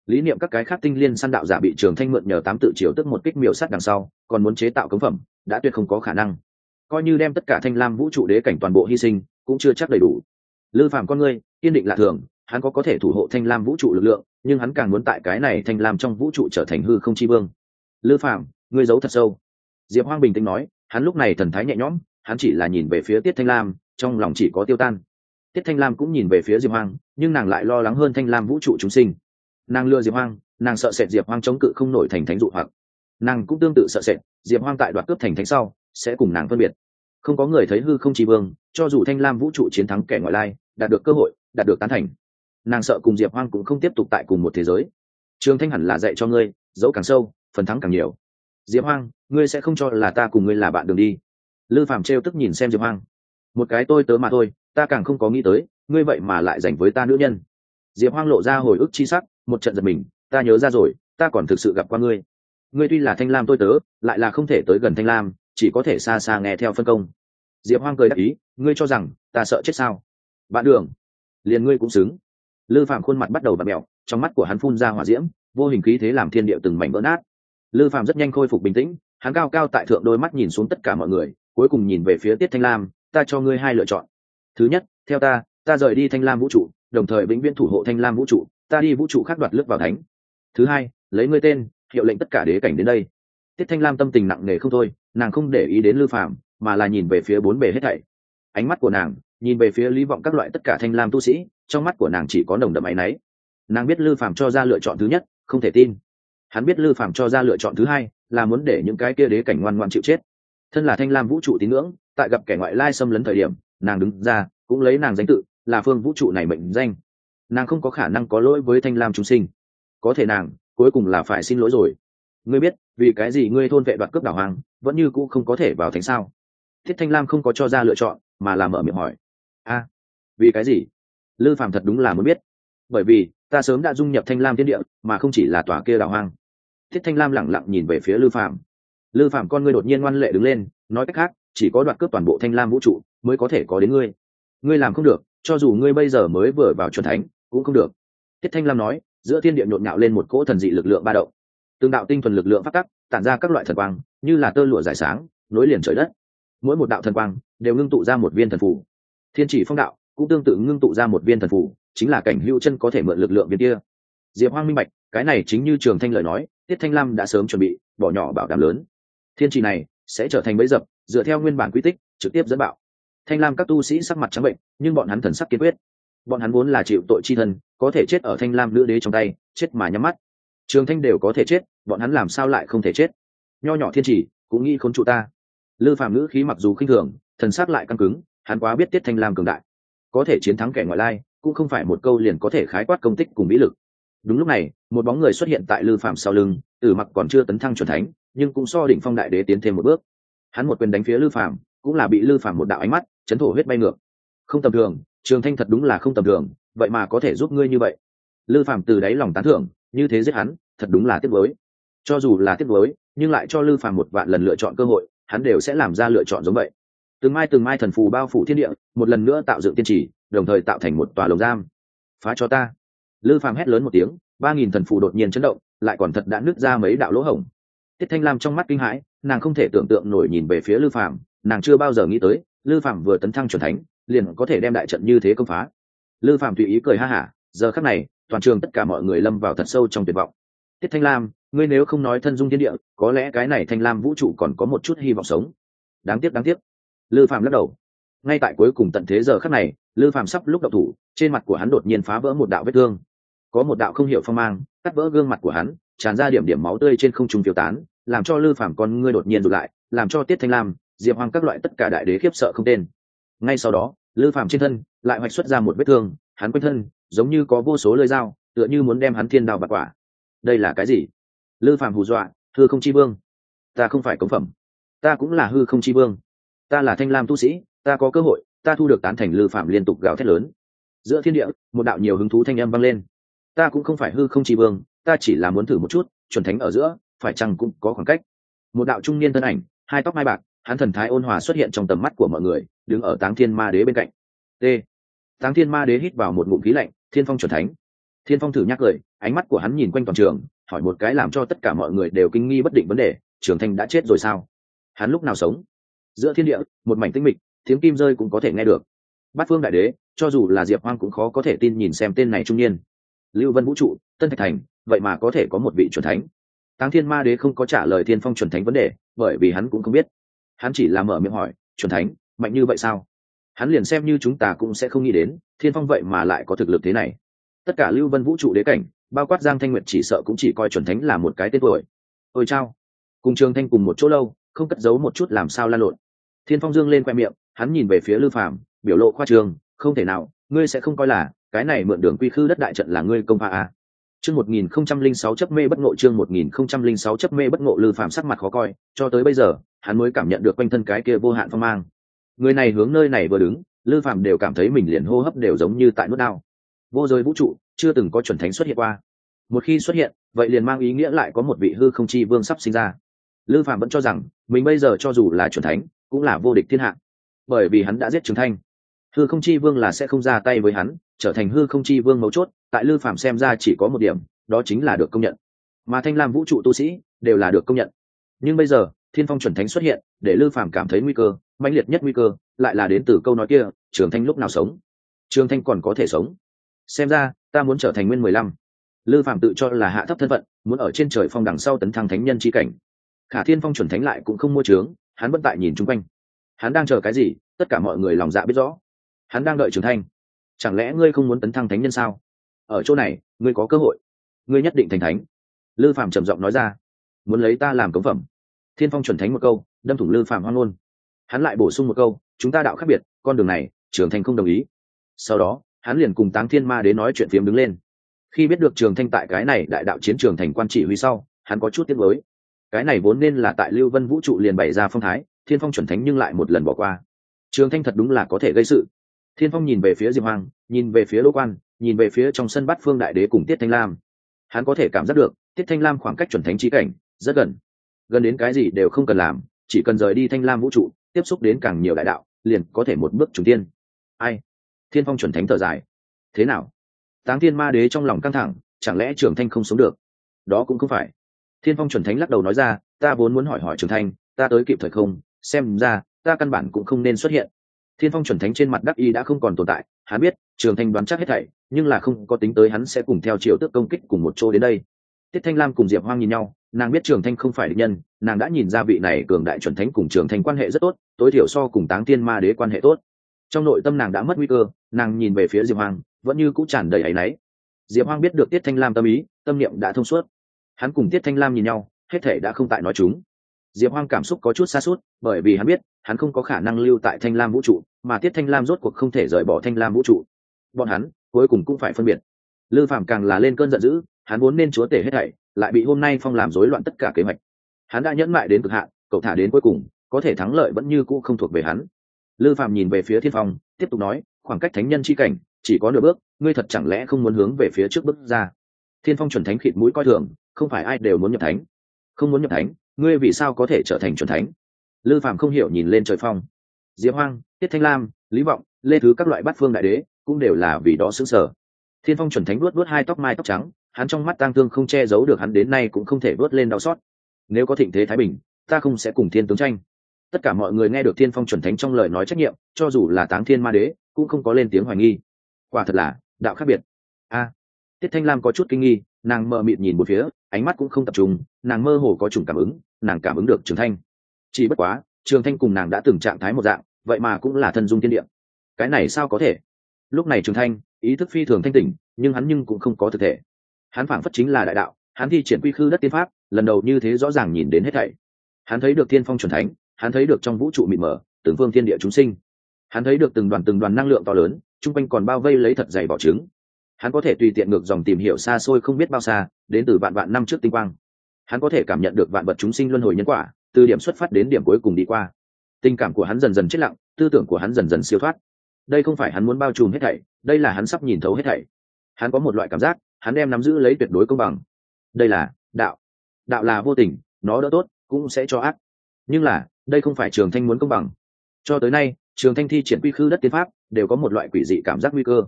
Speaker 1: lý niệm các cái khác tinh liên săn đạo giả bị trường thanh mượn nhờ tám tự chiếu tức một kích miểu sát đằng sau, còn muốn chế tạo cống phẩm, đã tuyệt không có khả năng. Coi như đem tất cả thanh lam vũ trụ đế cảnh toàn bộ hy sinh, cũng chưa chắc đầy đủ. Lư phạm con ngươi, kiên định lạ thường, hắn có có thể thủ hộ thanh lam vũ trụ lực lượng, nhưng hắn càng muốn tại cái này thanh lam trong vũ trụ trở thành hư không chi vương. Lư phạm ngươi giấu thật sâu. Diệp hoang bình tĩnh nói, hắn lúc này thần thái nhẹ nhõm, hắn chỉ là nhìn về phía tiết thanh lam, trong lòng chỉ có tiêu tan. Tiết thanh lam cũng nhìn về phía diệp hoang, nhưng nàng lại lo lắng hơn thanh lam vũ trụ chúng sinh nàng lừa diệp hoang, nàng sợ sệt diệp hoang chống cự không nổi thành thánh dụ hoặc. Nàng cũng tương tự sợ sệt, diệp hoang tại đoạt cướp thành thánh sau, sẽ cùng nàng phân biệt. Không có người thấy hư không chỉ vương, cho dù thanh lam vũ trụ chiến thắng kẻ ngoại lai, đạt được cơ hội, đạt được tán thành. Nàng sợ cùng diệp hoang cũng không tiếp tục tại cùng một thế giới. Trường thanh hẳn là dạy cho ngươi, dẫu càng sâu, phần thắng càng nhiều. Diệp hoang, ngươi sẽ không cho là ta cùng ngươi là bạn đường đi. Lư phàm trêu tức nhìn xem diệp hoang. Một cái tôi tớ mà thôi, ta càng không có nghĩ tới, ngươi vậy mà lại dành với ta nữ nhân. Diệp hoang lộ ra hồi ức chi sắc một trận giật mình, ta nhớ ra rồi, ta còn thực sự gặp qua ngươi. Ngươi tuy là thanh lam tôi tớ, lại là không thể tới gần thanh lam, chỉ có thể xa xa nghe theo phân công. Diệp hoang cười đáp ý, ngươi cho rằng ta sợ chết sao? Bạn đường. Liền ngươi cũng xứng. Lư phạm khuôn mặt bắt đầu bật mẹo, trong mắt của hắn phun ra hỏa diễm, vô hình khí thế làm thiên địa từng mảnh vỡ nát. Lư phạm rất nhanh khôi phục bình tĩnh, hắn cao cao tại thượng đôi mắt nhìn xuống tất cả mọi người, cuối cùng nhìn về phía tiết thanh lam, ta cho ngươi hai lựa chọn. Thứ nhất, theo ta ta rời đi thanh lam vũ trụ, đồng thời vĩnh viễn thủ hộ thanh lam vũ trụ ta đi vũ trụ khác đoạt lướt vào thánh. Thứ hai, lấy ngươi tên, hiệu lệnh tất cả đế cảnh đến đây. Tiết thanh lam tâm tình nặng nề không thôi, nàng không để ý đến lưu phạm mà là nhìn về phía bốn bề hết thảy. Ánh mắt của nàng, nhìn về phía lý vọng các loại tất cả thanh lam tu sĩ, trong mắt của nàng chỉ có nồng đậm áy náy. Nàng biết lưu phạm cho ra lựa chọn thứ nhất, không thể tin. Hắn biết lưu phạm cho ra lựa chọn thứ hai, là muốn để những cái kia đế cảnh ngoan ngoan chịu chết. Thân là thanh lam vũ trụ tín ngưỡng, tại gặp kẻ ngoại lai xâm lấn thời điểm, nàng đứng ra, cũng lấy nàng danh tự, là phương vũ trụ này mệnh danh nàng không có khả năng có lỗi với thanh lam chúng sinh. Có thể nàng, cuối cùng là phải xin lỗi rồi. Ngươi biết, vì cái gì ngươi thôn vệ đoạt cướp đảo hoàng, vẫn như cũ không có thể vào thánh sao? Thiết thanh lam không có cho ra lựa chọn, mà là mở miệng hỏi. A, vì cái gì? Lư phàm thật đúng là muốn biết. Bởi vì, ta sớm đã dung nhập thanh lam thiên địa, mà không chỉ là tòa kia đảo hoang thiết thanh lam lẳng lặng nhìn về phía lư phàm. Lư phàm con ngươi đột nhiên ngoan lệ đứng lên, nói cách khác, chỉ có đoạt cướp toàn bộ thanh lam vũ trụ mới có thể có đến ngươi. Ngươi làm không được, cho dù ngươi bây giờ mới vừa vào chuẩn thánh cũng không được. Tiết thanh lam nói, giữa thiên địa nhộn nhạo lên một cỗ thần dị lực lượng ba động. Tương đạo tinh thuần lực lượng phát tắc, tản ra các loại thần quang, như là tơ lụa giải sáng, nối liền trời đất. Mỗi một đạo thần quang đều ngưng tụ ra một viên thần phủ thiên chỉ phong đạo cũng tương tự ngưng tụ ra một viên thần phủ chính là cảnh hữu chân có thể mượn lực lượng viên kia. Diệp hoang minh bạch, cái này chính như trường thanh lời nói, tiết thanh lam đã sớm chuẩn bị, bỏ nhỏ bảo đảm lớn. Thiên trì này sẽ trở thành bẫy dập, dựa theo nguyên bản quy tích, trực tiếp dẫn bạo. Thanh lam các tu sĩ sắc mặt trắng bệnh, nhưng bọn hắn thần sắc kiên quyết bọn hắn vốn là chịu tội chi thân, có thể chết ở thanh lam nữ đế trong tay, chết mà nhắm mắt. Trường thanh đều có thể chết, bọn hắn làm sao lại không thể chết? Nho nhỏ thiên chỉ, cũng nghĩ khốn trụ ta. Lư phạm ngữ khí mặc dù khinh thường, thần sắc lại căng cứng, hắn quá biết tiết thanh lam cường đại. Có thể chiến thắng kẻ ngoại lai, cũng không phải một câu liền có thể khái quát công tích cùng mỹ lực. Đúng lúc này, một bóng người xuất hiện tại lư phạm sau lưng tử mặc còn chưa tấn thăng c thánh, nhưng cũng so đỉnh phong đại đế tiến thêm một bước. Hắn một quyền đánh phía lư phạm cũng là bị lư phạm một đạo ánh mắt chấn thổ huyết bay ngược. Không tầm thường trường thanh thật đúng là không tầm thường, vậy mà có thể giúp ngươi như vậy. Lư phạm từ đáy lòng tán thưởng, như thế giết hắn, thật đúng là tiếc với cho dù là tiếc với nhưng lại cho lư phạm một vạn lần lựa chọn cơ hội, hắn đều sẽ làm ra lựa chọn giống vậy. Từng mai từng mai thần phù bao phủ thiên địa, một lần nữa tạo dựng tiên trì, đồng thời tạo thành một tòa lồng giam. Phá cho ta. Lư phàm hét lớn một tiếng, ba nghìn thần phù đột nhiên chấn động, lại còn thật đã nứt ra mấy đạo lỗ hổng. Tiết thanh lam trong mắt kinh hãi, nàng không thể tưởng tượng nổi nhìn về phía lư phàm, nàng chưa bao giờ nghĩ tới, lư phàm vừa tấn thăng c thánh liền có thể đem đại trận như thế công phá. Lư Phạm tùy ý cười ha hả, giờ khắc này, toàn trường tất cả mọi người lâm vào thật sâu trong tuyệt vọng. Tiết thanh lam, ngươi nếu không nói thân dung thiên địa, có lẽ cái này thanh lam vũ trụ còn có một chút hy vọng sống. Đáng tiếc đáng tiếc. Lư Phạm lắc đầu. Ngay tại cuối cùng tận thế giờ khắc này, lư Phạm sắp lúc đậu thủ, trên mặt của hắn đột nhiên phá vỡ một đạo vết thương. Có một đạo không hiểu phong mang, cắt vỡ gương mặt của hắn, tràn ra điểm điểm máu tươi trên không trung phiêu tán, làm cho lư Phạm con ngươi đột nhiên rụt lại, làm cho tiết thanh lam, diệp Hoàng các loại tất cả đại đế khiếp sợ không tên ngay sau đó, lư phàm trên thân lại hoạch xuất ra một vết thương, hắn quanh thân giống như có vô số lưỡi dao, tựa như muốn đem hắn thiên đao bạc quả. Đây là cái gì? Lư phàm hù dọa, hư không chi vương. Ta không phải cống phẩm. Ta cũng là hư không chi vương. Ta là thanh lam tu sĩ, ta có cơ hội, ta thu được tán thành lư phạm liên tục gào thét lớn. Giữa thiên địa, một đạo nhiều hứng thú thanh âm vang lên. Ta cũng không phải hư không chi vương, ta chỉ là muốn thử một chút, chuẩn thánh ở giữa, phải chăng cũng có khoảng cách. Một đạo trung niên thân ảnh, hai tóc hai bạc, hắn thần thái ôn hòa xuất hiện trong tầm mắt của mọi người đứng ở táng thiên ma đế bên cạnh. T. Táng thiên ma đế hít vào một ngụm khí lạnh, thiên phong chuẩn thánh. Thiên phong thử nhắc lời ánh mắt của hắn nhìn quanh toàn trường, hỏi một cái làm cho tất cả mọi người đều kinh nghi bất định vấn đề, trường thanh đã chết rồi sao? Hắn lúc nào sống? Giữa thiên địa, một mảnh tinh mịch, tiếng kim rơi cũng có thể nghe được. Bát phương đại đế, cho dù là diệp hoang cũng khó có thể tin nhìn xem tên này trung niên. Lưu vân vũ trụ, tân thạch thành, vậy mà có thể có một vị chuẩn thánh? Táng thiên ma đế không có trả lời thiên phong chuẩn thánh vấn đề, bởi vì hắn cũng không biết. Hắn chỉ là mở miệng hỏi, chuẩn thánh? Mạnh như vậy sao? Hắn liền xem như chúng ta cũng sẽ không nghĩ đến, thiên phong vậy mà lại có thực lực thế này. Tất cả lưu vân vũ trụ đế cảnh, bao quát giang thanh nguyệt chỉ sợ cũng chỉ coi chuẩn thánh là một cái tên tuổi. Ôi chao. Cùng trường thanh cùng một chỗ lâu, không cất giấu một chút làm sao lan lộn. Thiên phong dương lên khoe miệng, hắn nhìn về phía lư phàm, biểu lộ khoa trường không thể nào, ngươi sẽ không coi là, cái này mượn đường quy khư đất đại trận là ngươi công pha à. chương một nghìn không trăm linh sáu chấp mê bất ngộ, chương một nghìn không trăm linh sáu chấp mê bất ngộ lư phàm sắc mặt khó coi, cho tới bây giờ, hắn mới cảm nhận được quanh thân cái kia vô hạn phong mang người này hướng nơi này vừa đứng, lư phàm đều cảm thấy mình liền hô hấp đều giống như tại nút đao vô giới vũ trụ, chưa từng có chuẩn thánh xuất hiện qua. Một khi xuất hiện, vậy liền mang ý nghĩa lại có một vị hư không chi vương sắp sinh ra. Lư phạm vẫn cho rằng, mình bây giờ cho dù là c thánh, cũng là vô địch thiên hạ. Bởi vì hắn đã giết trường thanh. Hư không chi vương là sẽ không ra tay với hắn, trở thành hư không chi vương mấu chốt, tại lư phạm xem ra chỉ có một điểm, đó chính là được công nhận. Mà thanh lam vũ trụ tu sĩ, đều là được công nhận. Nhưng bây giờ, thiên phong chuẩn thánh xuất hiện, để lư phạm cảm thấy nguy cơ mãnh liệt nhất nguy cơ, lại là đến từ câu nói kia, trường thanh lúc nào sống? Trường thanh còn có thể sống? Xem ra, ta muốn trở thành nguyên mười lăm. Lư phạm tự cho là hạ thấp thân phận, muốn ở trên trời phong đằng sau tấn thăng thánh nhân c h i cảnh. Khả thiên phong chuẩn thánh lại cũng không mua trướng hắn vẫn tại nhìn chung quanh. Hắn đang chờ cái gì? Tất cả mọi người lòng dạ biết rõ. Hắn đang đợi trưởng thanh. Chẳng lẽ ngươi không muốn tấn thăng thánh nhân sao? Ở chỗ này, ngươi có cơ hội. Ngươi nhất định thành thánh. Lư phạm trầm giọng nói ra. Muốn lấy ta làm cống phẩm. Thiên phong chuẩn thánh một câu, đâm thủng lư phạm hoan ngôn hắn lại bổ sung một câu, chúng ta đạo khác biệt, con đường này, trường thanh không đồng ý. Sau đó, hắn liền cùng táng thiên ma đến nói chuyện phiếm đứng lên. Khi biết được trường thanh tại cái này đại đạo chiến trường thành quan chỉ huy sau, hắn có chút tiếc mới cái này vốn nên là tại lưu vân vũ trụ liền bày ra phong thái, thiên phong chuẩn thánh nhưng lại một lần bỏ qua. Trường thanh thật đúng là có thể gây sự. Thiên phong nhìn về phía diệp hoàng, nhìn về phía đỗ quan, nhìn về phía trong sân bát phương đại đế cùng tiết thanh lam. Hắn có thể cảm giác được, tiết thanh lam khoảng cách chuẩn thánh trí cảnh rất gần. Gần đến cái gì đều không cần làm, chỉ cần rời đi thanh lam vũ trụ tiếp xúc đến càng nhiều đại đạo, liền có thể một bước trùng tiên ai? Thiên phong chuẩn thánh thở dài. Thế nào? Táng thiên ma đế trong lòng căng thẳng, chẳng lẽ trường thanh không sống được? Đó cũng không phải. Thiên phong chuẩn thánh lắc đầu nói ra, ta vốn muốn hỏi hỏi trường thanh, ta tới kịp thời không? Xem ra, ta căn bản cũng không nên xuất hiện. Thiên phong chuẩn thánh trên mặt đắc y đã không còn tồn tại, hắn biết, trường thanh đoán chắc hết thảy, nhưng là không có tính tới hắn sẽ cùng theo triều tước công kích cùng một chỗ đến đây. Tiết thanh lam cùng diệp hoang nhìn nhau nàng biết trường thanh không phải định nhân, nàng đã nhìn ra vị này cường đại chuẩn thánh cùng trường thanh quan hệ rất tốt, tối thiểu so cùng táng tiên ma đế quan hệ tốt. Trong nội tâm nàng đã mất nguy cơ, nàng nhìn về phía diệp hoang, vẫn như cũng tràn đầy áy náy. Diệp hoang biết được tiết thanh lam tâm ý, tâm niệm đã thông suốt. Hắn cùng tiết thanh lam nhìn nhau, hết thể đã không tại nói chúng. Diệp hoang cảm xúc có chút xa suốt bởi vì hắn biết, hắn không có khả năng lưu tại thanh lam vũ trụ, mà tiết thanh lam rốt cuộc không thể rời bỏ thanh lam vũ trụ. Bọn hắn cuối cùng cũng phải phân biệt. Lư phạm càng là lên cơn giận dữ, hắn muốn nên chúa tể hết thảy lại bị hôm nay phong làm rối loạn tất cả kế hoạch. Hắn đã nhẫn mại đến cực hạn, cậu thả đến cuối cùng, có thể thắng lợi vẫn như cũ không thuộc về hắn. Lư phạm nhìn về phía thiên phong, tiếp tục nói, khoảng cách thánh nhân chi cảnh, chỉ có nửa bước, ngươi thật chẳng lẽ không muốn hướng về phía trước bước ra? Thiên phong chuẩn thánh khịt mũi coi thường, không phải ai đều muốn nhập thánh. Không muốn nhập thánh, ngươi vì sao có thể trở thành chuẩn thánh? Lư phạm không hiểu nhìn lên trời phong. Diễm hoang, tiết thanh lam, lý vọng, lê thứ các loại bát phương đại đế, cũng đều là vì đó xứng sở thiên phong chuẩn thánh luốt luốt hai tóc mai tóc trắng hắn trong mắt tang thương không che giấu được hắn đến nay cũng không thể vớt lên đau xót. Nếu có thịnh thế thái bình, ta không sẽ cùng thiên tướng tranh. Tất cả mọi người nghe được thiên phong chuẩn thánh trong lời nói trách nhiệm, cho dù là táng thiên ma đế, cũng không có lên tiếng hoài nghi. Quả thật là, đạo khác biệt. A, tiết thanh lam có chút kinh nghi, nàng mờ mịt nhìn một phía, ánh mắt cũng không tập trung, nàng mơ hồ có chủng cảm ứng, nàng cảm ứng được trường thanh. Chỉ bất quá, trường thanh cùng nàng đã từng trạng thái một dạng, vậy mà cũng là thân dung tiên điệm cái này sao có thể? Lúc này trường thanh, ý thức phi thường thanh tỉnh, nhưng hắn nhưng cũng không có thực thể hắn phảng phất chính là đại đạo, hắn thi triển quy khư đất tiên pháp, lần đầu như thế rõ ràng nhìn đến hết thảy. Hắn thấy được thiên phong c thánh, hắn thấy được trong vũ trụ mịt mờ, từng phương thiên địa chúng sinh. Hắn thấy được từng đoàn từng đoàn năng lượng to lớn, chung quanh còn bao vây lấy thật dày vỏ trứng. Hắn có thể tùy tiện ngược dòng tìm hiểu xa xôi không biết bao xa, đến từ vạn vạn năm trước tinh quang. Hắn có thể cảm nhận được vạn vật chúng sinh luân hồi nhân quả, từ điểm xuất phát đến điểm cuối cùng đi qua. Tình cảm của hắn dần dần chết lặng, tư tưởng của hắn dần dần siêu thoát. Đây không phải hắn muốn bao trùm hết thảy, đây là hắn sắp nhìn thấu hết thảy. Hắn có một loại cảm giác hắn đem nắm giữ lấy tuyệt đối công bằng. Đây là đạo. Đạo là vô tình, nó đỡ tốt, cũng sẽ cho ác. Nhưng là, đây không phải trường thanh muốn công bằng. Cho tới nay, trường thanh thi triển quy khư đất tiến pháp, đều có một loại quỷ dị cảm giác nguy cơ.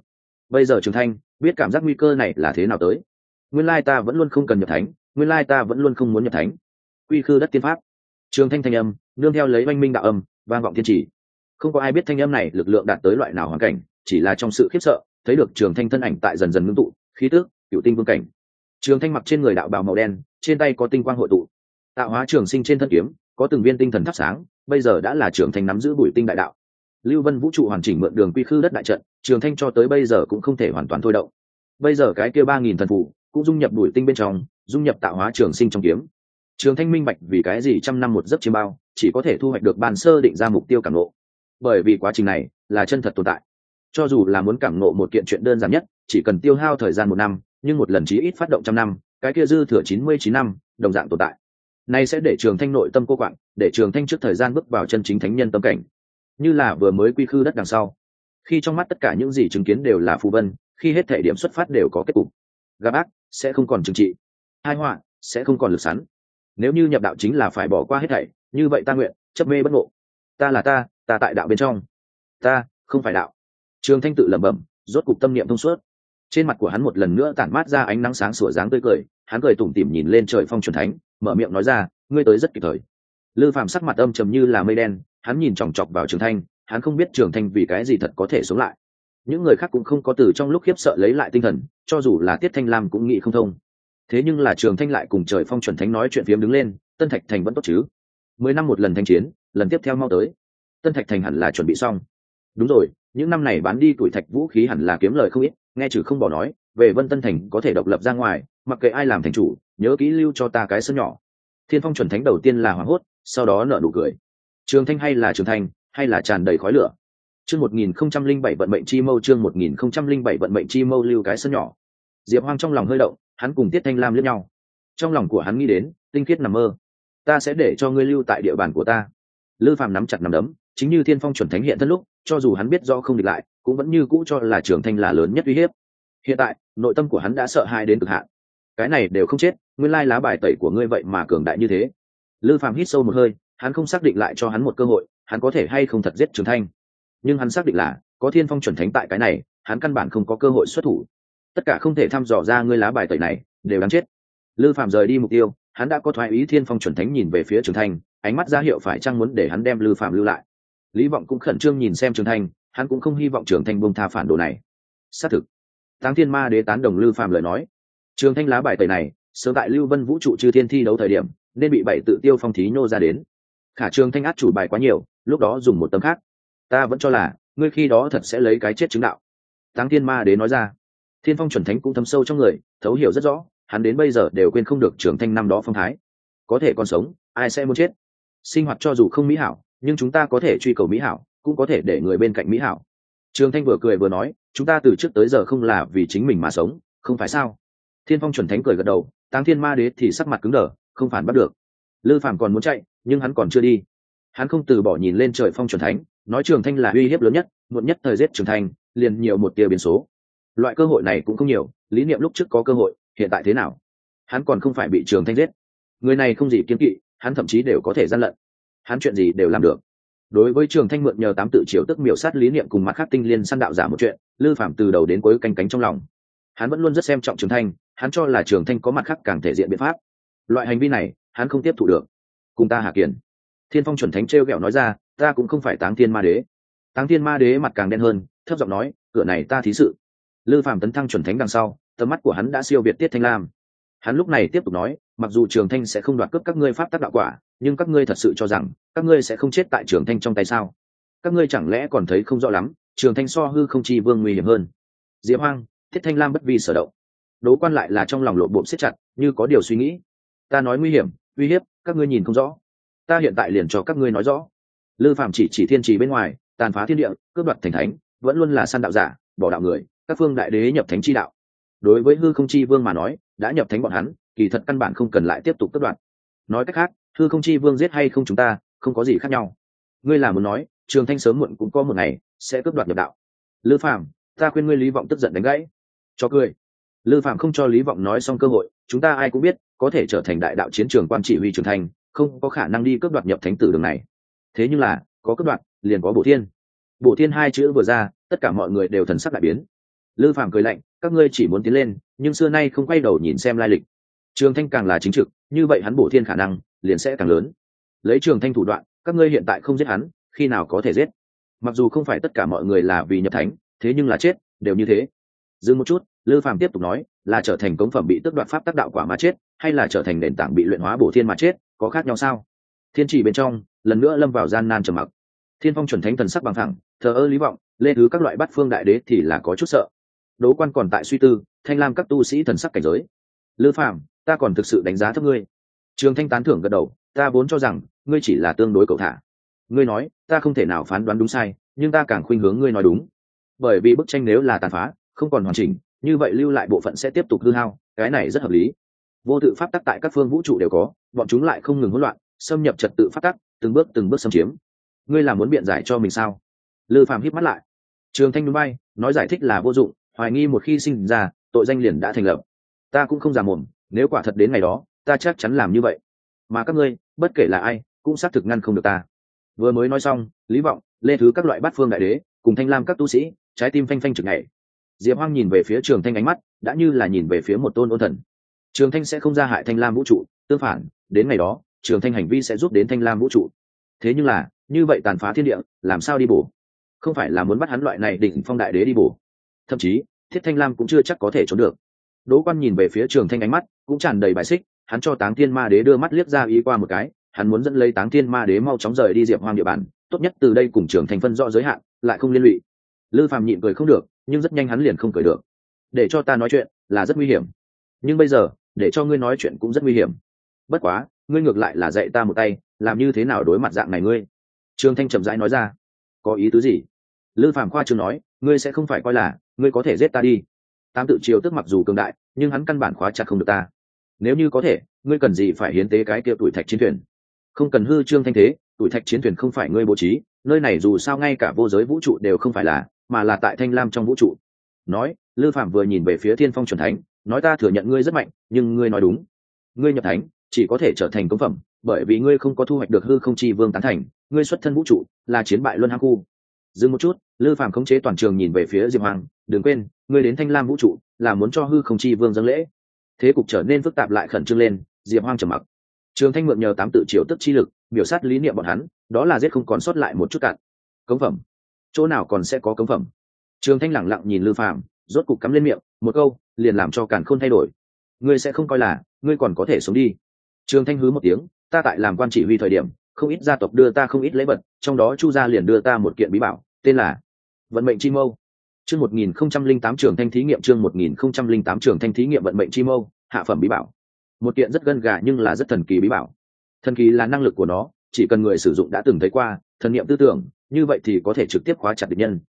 Speaker 1: Bây giờ trường thanh, biết cảm giác nguy cơ này là thế nào tới. Nguyên lai ta vẫn luôn không cần nhập thánh, nguyên lai ta vẫn luôn không muốn nhập thánh. Quy khư đất tiên pháp. Trường thanh thanh âm, nương theo lấy oanh minh đạo âm, vang vọng thiên trì không có ai biết thanh âm này lực lượng đạt tới loại nào hoàn cảnh, chỉ là trong sự khiếp sợ, thấy được trường thanh thân ảnh tại dần dần ngưng tụ, khí tước cựu tinh vương cảnh. Trường thanh mặc trên người đạo bào màu đen, trên tay có tinh quang hội tụ. Tạo hóa trường sinh trên thân kiếm, có từng viên tinh thần thắp sáng, bây giờ đã là trường thanh nắm giữ bùi tinh đại đạo. Lưu vân vũ trụ hoàn chỉnh mượn đường quy khư đất đại trận, trường thanh cho tới bây giờ cũng không thể hoàn toàn thôi động. Bây giờ cái kia ba nghìn thần phụ cũng dung nhập bùi tinh bên trong, dung nhập tạo hóa trường sinh trong kiếm. Trường thanh minh bạch vì cái gì trăm năm một giấc chiêm bao, chỉ có thể thu hoạch được bàn sơ định ra mục tiêu cảm lộ bởi vì quá trình này là chân thật tồn tại. Cho dù là muốn cảm nộ một kiện chuyện đơn giản nhất, chỉ cần tiêu hao thời gian một năm nhưng một lần chí ít phát động trăm năm, cái kia dư thừa chín mươi chín năm, đồng dạng tồn tại. Nay sẽ để trường thanh nội tâm cô quạng, để trường thanh trước thời gian bước vào chân chính thánh nhân tâm cảnh. Như là vừa mới quy khư đất đằng sau. Khi trong mắt tất cả những gì chứng kiến đều là phù vân, khi hết thể điểm xuất phát đều có kết cục. Gặp ác, sẽ không còn trừng trị. Hai họa, sẽ không còn lực sắn nếu như nhập đạo chính là phải bỏ qua hết thảy, như vậy ta nguyện, chấp mê bất ngộ. Ta là ta ta tại đạo bên trong. Ta, không phải đạo. Trường thanh tự lẩm bẩm, rốt cục tâm niệm thông suốt trên mặt của hắn một lần nữa tản mát ra ánh nắng sáng sủa dáng tươi cười, hắn cười tủm tỉm nhìn lên trời phong chuẩn thánh, mở miệng nói ra, ngươi tới rất kịp thời. Lư phạm sắc mặt âm trầm như là mây đen, hắn nhìn chòng chọc vào trường thanh, hắn không biết trường thanh vì cái gì thật có thể sống lại. Những người khác cũng không có từ trong lúc khiếp sợ lấy lại tinh thần, cho dù là tiết thanh lam cũng nghĩ không thông. Thế nhưng là trường thanh lại cùng trời phong chuẩn thánh nói chuyện phiếm đứng lên, tân thạch thành vẫn tốt chứ? Mười năm một lần thanh chiến, lần tiếp theo mau tới. Tân thạch thành hẳn là chuẩn bị xong. Đúng rồi những năm này bán đi tuổi thạch vũ khí hẳn là kiếm lời không ít, nghe chử không bỏ nói, về vân tân thành có thể độc lập ra ngoài, mặc kệ ai làm thành chủ, nhớ kỹ lưu cho ta cái sân nhỏ. Thiên phong chuẩn thánh đầu tiên là hoảng hốt, sau đó nợ nụ cười. Trường thanh hay là trường thanh, hay là tràn đầy khói lửa. Chương một nghìn không trăm linh bảy vận mệnh chi mâu, chương một nghìn không trăm linh bảy vận mệnh chi mâu lưu cái sân nhỏ. Diệp hoang trong lòng hơi động, hắn cùng tiết thanh lam lướt nhau. Trong lòng của hắn nghĩ đến, tinh khiết nằm mơ. Ta sẽ để cho ngươi lưu tại địa bàn của ta. Lư phàm nắm chặt nắm đấm chính như thiên phong chuẩn thánh hiện thân lúc, cho dù hắn biết do không địch lại, cũng vẫn như cũ cho là trường thanh là lớn nhất uy hiếp. Hiện tại, nội tâm của hắn đã sợ hãi đến cực hạn. Cái này đều không chết, nguyên lai lá bài tẩy của ngươi vậy mà cường đại như thế. Lư phàm hít sâu một hơi, hắn không xác định lại cho hắn một cơ hội, hắn có thể hay không thật giết trường thanh nhưng hắn xác định là, có thiên phong chuẩn thánh tại cái này, hắn căn bản không có cơ hội xuất thủ. Tất cả không thể thăm dò ra ngươi lá bài tẩy này, đều đáng chết. Lư phạm rời đi mục tiêu, hắn đã có thoái ý thiên phong chuẩn thánh nhìn về phía trường thanh ánh mắt ra hiệu phải chăng muốn để hắn đem lư phạm lưu lại lý vọng cũng khẩn trương nhìn xem trường thanh, hắn cũng không hy vọng trường thanh bông tha phản đồ này. Xác thực, táng thiên ma đế tán đồng lư phạm lời nói. Trường thanh lá bài tẩy này, sớm tại lưu vân vũ trụ chư thiên thi đấu thời điểm, nên bị bảy tự tiêu phong thí nhô ra đến. Khả trường thanh át chủ bài quá nhiều, lúc đó dùng một tấm khác. Ta vẫn cho là, ngươi khi đó thật sẽ lấy cái chết chứng đạo. Táng thiên ma đế nói ra. Thiên phong chuẩn thánh cũng thấm sâu trong người, thấu hiểu rất rõ, hắn đến bây giờ đều quên không được trường thanh năm đó phong thái. Có thể còn sống, ai sẽ muốn chết? Sinh hoạt cho dù không mỹ hảo nhưng chúng ta có thể truy cầu mỹ hảo, cũng có thể để người bên cạnh mỹ hảo. Trường thanh vừa cười vừa nói, chúng ta từ trước tới giờ không là vì chính mình mà sống, không phải sao? Thiên phong chuẩn thánh cười gật đầu, táng thiên ma đế thì sắc mặt cứng đờ, không phản bắt được. Lư phàm còn muốn chạy, nhưng hắn còn chưa đi. Hắn không từ bỏ nhìn lên trời phong chuẩn thánh, nói trường thanh là uy hiếp lớn nhất, muộn nhất thời giết trường thanh, liền nhiều một tia biến số. Loại cơ hội này cũng không nhiều, lý niệm lúc trước có cơ hội, hiện tại thế nào? Hắn còn không phải bị trường thanh giết. Người này không gì kiếm kỵ, hắn thậm chí đều có thể gian lận hắn chuyện gì đều làm được. Đối với trường thanh mượn nhờ tám tự chiếu tức miểu sát lý niệm cùng mặt khác tinh liên săn đạo giả một chuyện, lư phạm từ đầu đến cuối canh cánh trong lòng. Hắn vẫn luôn rất xem trọng trường thanh, hắn cho là trường thanh có mặt khác càng thể diện biện pháp. Loại hành vi này, hắn không tiếp thụ được. Cùng ta hạ kiền thiên phong chuẩn thánh t r nói ra, ta cũng không phải táng thiên ma đế. Táng thiên ma đế mặt càng đen hơn, thấp giọng nói, cửa này ta thí sự. Lư phạm tấn thăng chuẩn thánh đằng sau, tầm mắt của hắn đã siêu việt tiết thanh lam. Hắn lúc này tiếp tục nói, mặc dù trường thanh sẽ không đoạt cướp các ngươi pháp tác đạo quả nhưng các ngươi thật sự cho rằng các ngươi sẽ không chết tại trường thanh trong tay sao? Các ngươi chẳng lẽ còn thấy không rõ lắm, trường thanh so hư không chi vương nguy hiểm hơn? Diệp hoang, thiết thanh lam bất vi sở động. Đố quan lại là trong lòng lộ bộ siết chặt, như có điều suy nghĩ. Ta nói nguy hiểm, uy hiếp, các ngươi nhìn không rõ. Ta hiện tại liền cho các ngươi nói rõ. Lư phạm chỉ chỉ thiên trì bên ngoài, tàn phá thiên địa, cướp đoạt thành thánh, vẫn luôn là săn đạo giả, bỏ đạo người, các phương đại đế nhập thánh chi đạo. Đối với hư không chi vương mà nói, đã nhập thánh bọn hắn, kỳ thật căn bản không cần lại tiếp tục cướp đoạt. Nói cách khác hư không chi vương giết hay không chúng ta, không có gì khác nhau. Ngươi là muốn nói, trường thanh sớm muộn cũng có một ngày sẽ cướp đoạt nhập đạo. Lư phạm ta khuyên ngươi lý vọng tức giận đánh gãy. Cho cười. Lư phạm không cho lý vọng nói xong cơ hội, chúng ta ai cũng biết, có thể trở thành đại đạo chiến trường quan chỉ huy trưởng thành, không có khả năng đi cướp đoạt nhập thánh tử đường này. Thế nhưng là, có cướp đoạt, liền có bổ thiên. Bổ thiên hai chữ vừa ra, tất cả mọi người đều thần sắc đại biến. Lư phàm cười lạnh, các ngươi chỉ muốn tiến lên, nhưng xưa nay không quay đầu nhìn xem lai lịch. Trường thanh càng là chính trực, như vậy hắn bổ thiên khả năng liền sẽ càng lớn. Lấy trường thanh thủ đoạn, các ngươi hiện tại không giết hắn, khi nào có thể giết? Mặc dù không phải tất cả mọi người là vì nhập thánh, thế nhưng là chết, đều như thế. Dừng một chút, lư phàm tiếp tục nói, là trở thành cống phẩm bị tước đoạt pháp tác đạo quả mà chết, hay là trở thành nền tảng bị luyện hóa bổ thiên mà chết, có khác nhau sao? Thiên chỉ bên trong, lần nữa lâm vào gian nan trầm mặc. Thiên phong chuẩn thánh thần sắc bằng thẳng, thờ ơ lý vọng, lê thứ các loại bắt phương đại đế thì là có chút sợ. Đố quan còn tại suy tư, thanh lam các tu sĩ thần sắc cảnh giới. Lư phàm, ta còn thực sự đánh giá thấp ngươi trường thanh tán thưởng gật đầu, ta vốn cho rằng, ngươi chỉ là tương đối cậu thả. Ngươi nói, ta không thể nào phán đoán đúng sai, nhưng ta càng khuynh hướng ngươi nói đúng. Bởi vì bức tranh nếu là tàn phá, không còn hoàn chỉnh, như vậy lưu lại bộ phận sẽ tiếp tục hư hao, cái này rất hợp lý. Vô tự pháp tắc tại các phương vũ trụ đều có, bọn chúng lại không ngừng hỗn loạn, xâm nhập trật tự pháp tắc, từng bước từng bước xâm chiếm. Ngươi là muốn biện giải cho mình sao? Lư phàm hít mắt lại. Trường thanh núi bay, nói giải thích là vô dụng, hoài nghi một khi sinh ra, tội danh liền đã thành lập. Ta cũng không giả mồm, nếu quả thật đến ngày đó ta chắc chắn làm như vậy. Mà các ngươi, bất kể là ai, cũng xác thực ngăn không được ta. Vừa mới nói xong, lý vọng, lê thứ các loại bát phương đại đế, cùng thanh lam các tu sĩ, trái tim phanh phanh chực ngày diệp hoang nhìn về phía trường thanh ánh mắt, đã như là nhìn về phía một tôn ôn thần. Trường thanh sẽ không ra hại thanh lam vũ trụ, tương phản, đến ngày đó, trường thanh hành vi sẽ giúp đến thanh lam vũ trụ. Thế nhưng là, như vậy tàn phá thiên địa, làm sao đi bổ? Không phải là muốn bắt hắn loại này đỉnh phong đại đế đi bổ. Thậm chí, thiết thanh lam cũng chưa chắc có thể trốn được. Đỗ quan nhìn về phía trường thanh ánh mắt, cũng tràn đầy bài xích hắn cho táng thiên ma đế đưa mắt liếc ra ý qua một cái, hắn muốn dẫn lấy táng thiên ma đế mau chóng rời đi diệp hoang địa bàn, tốt nhất từ đây cùng trường thành phân rõ giới hạn, lại không liên lụy. Lư phàm nhịn cười không được, nhưng rất nhanh hắn liền không cười được. Để cho ta nói chuyện là rất nguy hiểm. Nhưng bây giờ, để cho ngươi nói chuyện cũng rất nguy hiểm. Bất quá, ngươi ngược lại là dạy ta một tay, làm như thế nào đối mặt dạng này ngươi? Trương thanh chậm rãi nói ra. Có ý tứ gì? Lư phàm khoa trương nói, ngươi sẽ không phải coi là, ngươi có thể giết ta đi. Tám tự triều tức mặc dù cường đại, nhưng hắn căn bản khóa chặt không được ta nếu như có thể, ngươi cần gì phải hiến tế cái kia tuổi thạch chiến thuyền? Không cần hư trương thanh thế, tuổi thạch chiến thuyền không phải ngươi bố trí, nơi này dù sao ngay cả vô giới vũ trụ đều không phải là, mà là tại thanh lam trong vũ trụ. Nói, lư phạm vừa nhìn về phía thiên phong c thánh, nói ta thừa nhận ngươi rất mạnh, nhưng ngươi nói đúng. Ngươi nhập thánh, chỉ có thể trở thành công phẩm, bởi vì ngươi không có thu hoạch được hư không chi vương tán thành, ngươi xuất thân vũ trụ, là chiến bại luân hang khu. Dừng một chút, lư phạm khống chế toàn trường nhìn về phía diệp hoàng, đừng quên, ngươi đến thanh lam vũ trụ, là muốn cho hư không chi vương dâng lễ thế cục trở nên phức tạp lại khẩn trương lên, diệp hoang trầm mặc. Trường thanh mượn nhờ tám tự triều tức chi lực, biểu sát lý niệm bọn hắn, đó là giết không còn sót lại một chút cạn cống phẩm. Chỗ nào còn sẽ có cống phẩm? Trường thanh lẳng lặng nhìn lư phạm rốt cục cắm lên miệng, một câu, liền làm cho càn khôn thay đổi. Ngươi sẽ không coi là, ngươi còn có thể sống đi. Trường thanh hứ một tiếng, ta tại làm quan chỉ huy thời điểm, không ít gia tộc đưa ta không ít lễ vật, trong đó chu gia liền đưa ta một kiện bí bảo, tên là vận mệnh chi mâu chương một nghìn không trăm linh tám trường thanh thí nghiệm, chương một nghìn không trăm linh tám trường thanh thí nghiệm vận mệnh chi mâu, hạ phẩm bí bảo. Một kiện rất gân gà nhưng là rất thần kỳ bí bảo. Thần kỳ là năng lực của nó, chỉ cần người sử dụng đã từng thấy qua, thần niệm tư tưởng, như vậy thì có thể trực tiếp khóa chặt địch nhân.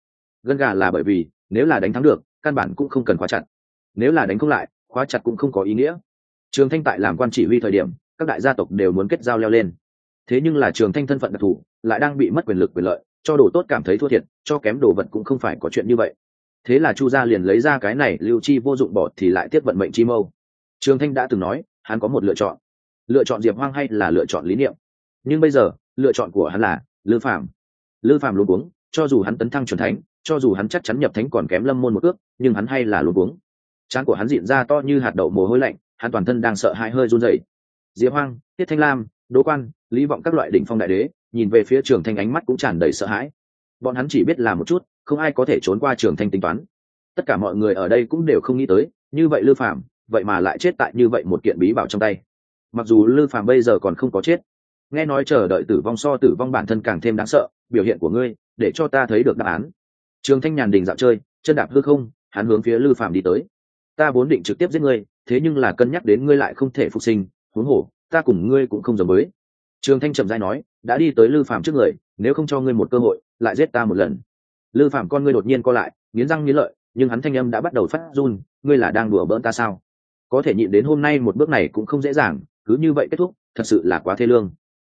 Speaker 1: Gân gà là bởi vì, nếu là đánh thắng được, căn bản cũng không cần khóa chặt. Nếu là đánh không lại, khóa chặt cũng không có ý nghĩa. Trường thanh tại làm quan chỉ huy thời điểm, các đại gia tộc đều muốn kết giao leo lên. Thế nhưng là trường thanh thân phận đặc thù, lại đang bị mất quyền lực quyền lợi, cho đồ tốt cảm thấy thua thiệt, cho kém đồ vật cũng không phải có chuyện như vậy thế là chu gia liền lấy ra cái này, lưu chi vô dụng bỏ thì lại tiếp vận mệnh chi mâu. Trường thanh đã từng nói, hắn có một lựa chọn. Lựa chọn diệp hoang hay là lựa chọn lý niệm? Nhưng bây giờ, lựa chọn của hắn là lư phạm lư phạm luôn uống cho dù hắn tấn thăng c thánh, cho dù hắn chắc chắn nhập thánh còn kém lâm môn một ước nhưng hắn hay là luôn uống trán của hắn diện ra to như hạt đậu mồ hôi lạnh, hắn toàn thân đang sợ hãi hơi run rẩy. Diệp hoang, tiết thanh lam, đỗ quan, lý vọng các loại đỉnh phong đại đế, nhìn về phía trường thanh ánh mắt cũng tràn đầy sợ hãi bọn hắn chỉ biết làm một chút, không ai có thể trốn qua trường thanh tính toán. Tất cả mọi người ở đây cũng đều không nghĩ tới, như vậy lư phạm vậy mà lại chết tại như vậy một kiện bí bảo trong tay. Mặc dù lư phàm bây giờ còn không có chết, nghe nói chờ đợi tử vong so tử vong bản thân càng thêm đáng sợ, biểu hiện của ngươi, để cho ta thấy được đáp án. Trường thanh nhàn đình dạo chơi, chân đạp hư không, hắn hướng phía lư phàm đi tới. Ta vốn định trực tiếp giết ngươi, thế nhưng là cân nhắc đến ngươi lại không thể phục sinh, huống hồ, ta cùng ngươi cũng không giống mới trường thanh trầm dai nói, đã đi tới lư phàm trước người, nếu không cho ngươi một cơ hội lại giết ta một lần. Lư Phạm con ngươi đột nhiên co lại, nghiến răng nghiến lợi, nhưng hắn thanh âm đã bắt đầu phát run, ngươi là đang đùa bỡn ta sao? Có thể nhịn đến hôm nay một bước này cũng không dễ dàng, cứ như vậy kết thúc, thật sự là quá thê lương.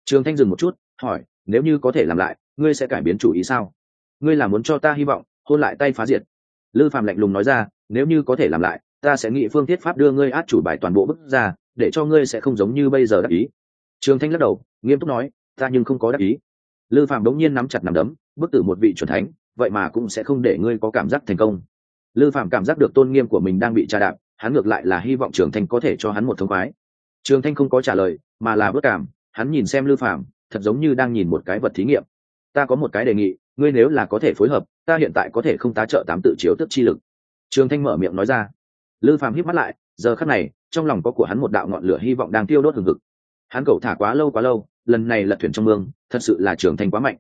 Speaker 1: Trường thanh dừng một chút, hỏi, nếu như có thể làm lại, ngươi sẽ cải biến chủ ý sao? Ngươi là muốn cho ta hy vọng, hôn lại tay phá diệt. Lư phạm lạnh lùng nói ra, nếu như có thể làm lại, ta sẽ nghĩ phương thiết pháp đưa ngươi át chủ bài toàn bộ bức ra, để cho ngươi sẽ không giống như bây giờ đắc ý. Trường thanh lắc đầu, nghiêm túc nói, ta nhưng không có đắc ý lư phạm đống nhiên nắm chặt nằm đấm bức tử một vị c thánh, vậy mà cũng sẽ không để ngươi có cảm giác thành công. Lư phạm cảm giác được tôn nghiêm của mình đang bị tra đạp, hắn ngược lại là hy vọng trường thanh có thể cho hắn một thông khoái. Trường thanh không có trả lời, mà là bất cảm, hắn nhìn xem lưu phạm thật giống như đang nhìn một cái vật thí nghiệm. Ta có một cái đề nghị, ngươi nếu là có thể phối hợp, ta hiện tại có thể không tá trợ tám tự chiếu tức chi lực. Trường thanh mở miệng nói ra. Lưu phạm hít mắt lại, giờ khắc này, trong lòng có của hắn một đạo ngọn lửa hy vọng đang tiêu đốt hừng hực. Hắn cầu thả quá lâu quá lâu lần này lật thuyền trong mương, thật sự là trường thành quá mạnh.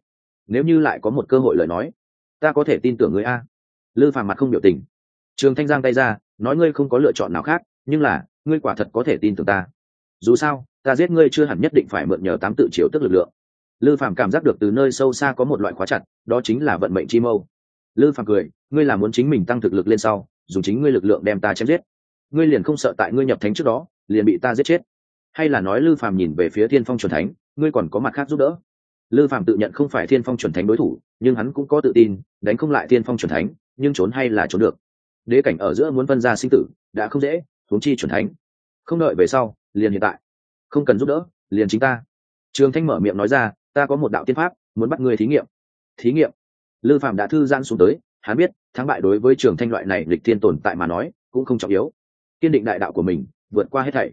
Speaker 1: Nếu như lại có một cơ hội lời nói, ta có thể tin tưởng ngươi a. Lư phàm mặt không biểu tình. Trường thanh giang tay ra, nói ngươi không có lựa chọn nào khác, nhưng là, ngươi quả thật có thể tin tưởng ta. Dù sao, ta giết ngươi chưa hẳn nhất định phải mượn nhờ tám tự chiếu tức lực lượng. Lư phàm cảm giác được từ nơi sâu xa có một loại khóa chặt, đó chính là vận mệnh chi mâu. Lư phàm cười, ngươi là muốn chính mình tăng thực lực lên sau, dùng chính ngươi lực lượng đem ta chém giết. Ngươi liền không sợ tại ngươi nhập thánh trước đó, liền bị ta giết chết. Hay là nói lư phàm nhìn về phía thiên phong chuẩn thánh ngươi còn có mặt khác giúp đỡ. Lư Phạm tự nhận không phải thiên phong chuẩn thánh đối thủ, nhưng hắn cũng có tự tin, đánh không lại thiên phong chuẩn thánh, nhưng trốn hay là trốn được. Đế cảnh ở giữa muốn phân ra sinh tử, đã không dễ, huống chi chuẩn thánh. Không đợi về sau, liền hiện tại. Không cần giúp đỡ, liền chính ta. Trường thanh mở miệng nói ra, ta có một đạo tiên pháp, muốn bắt ngươi thí nghiệm. Thí nghiệm? Lư phạm đã thư giãn xuống tới, hắn biết, thắng bại đối với trường thanh loại này lịch thiên tồn tại mà nói, cũng không trọng yếu. Kiên định đại đạo của mình, vượt qua hết thảy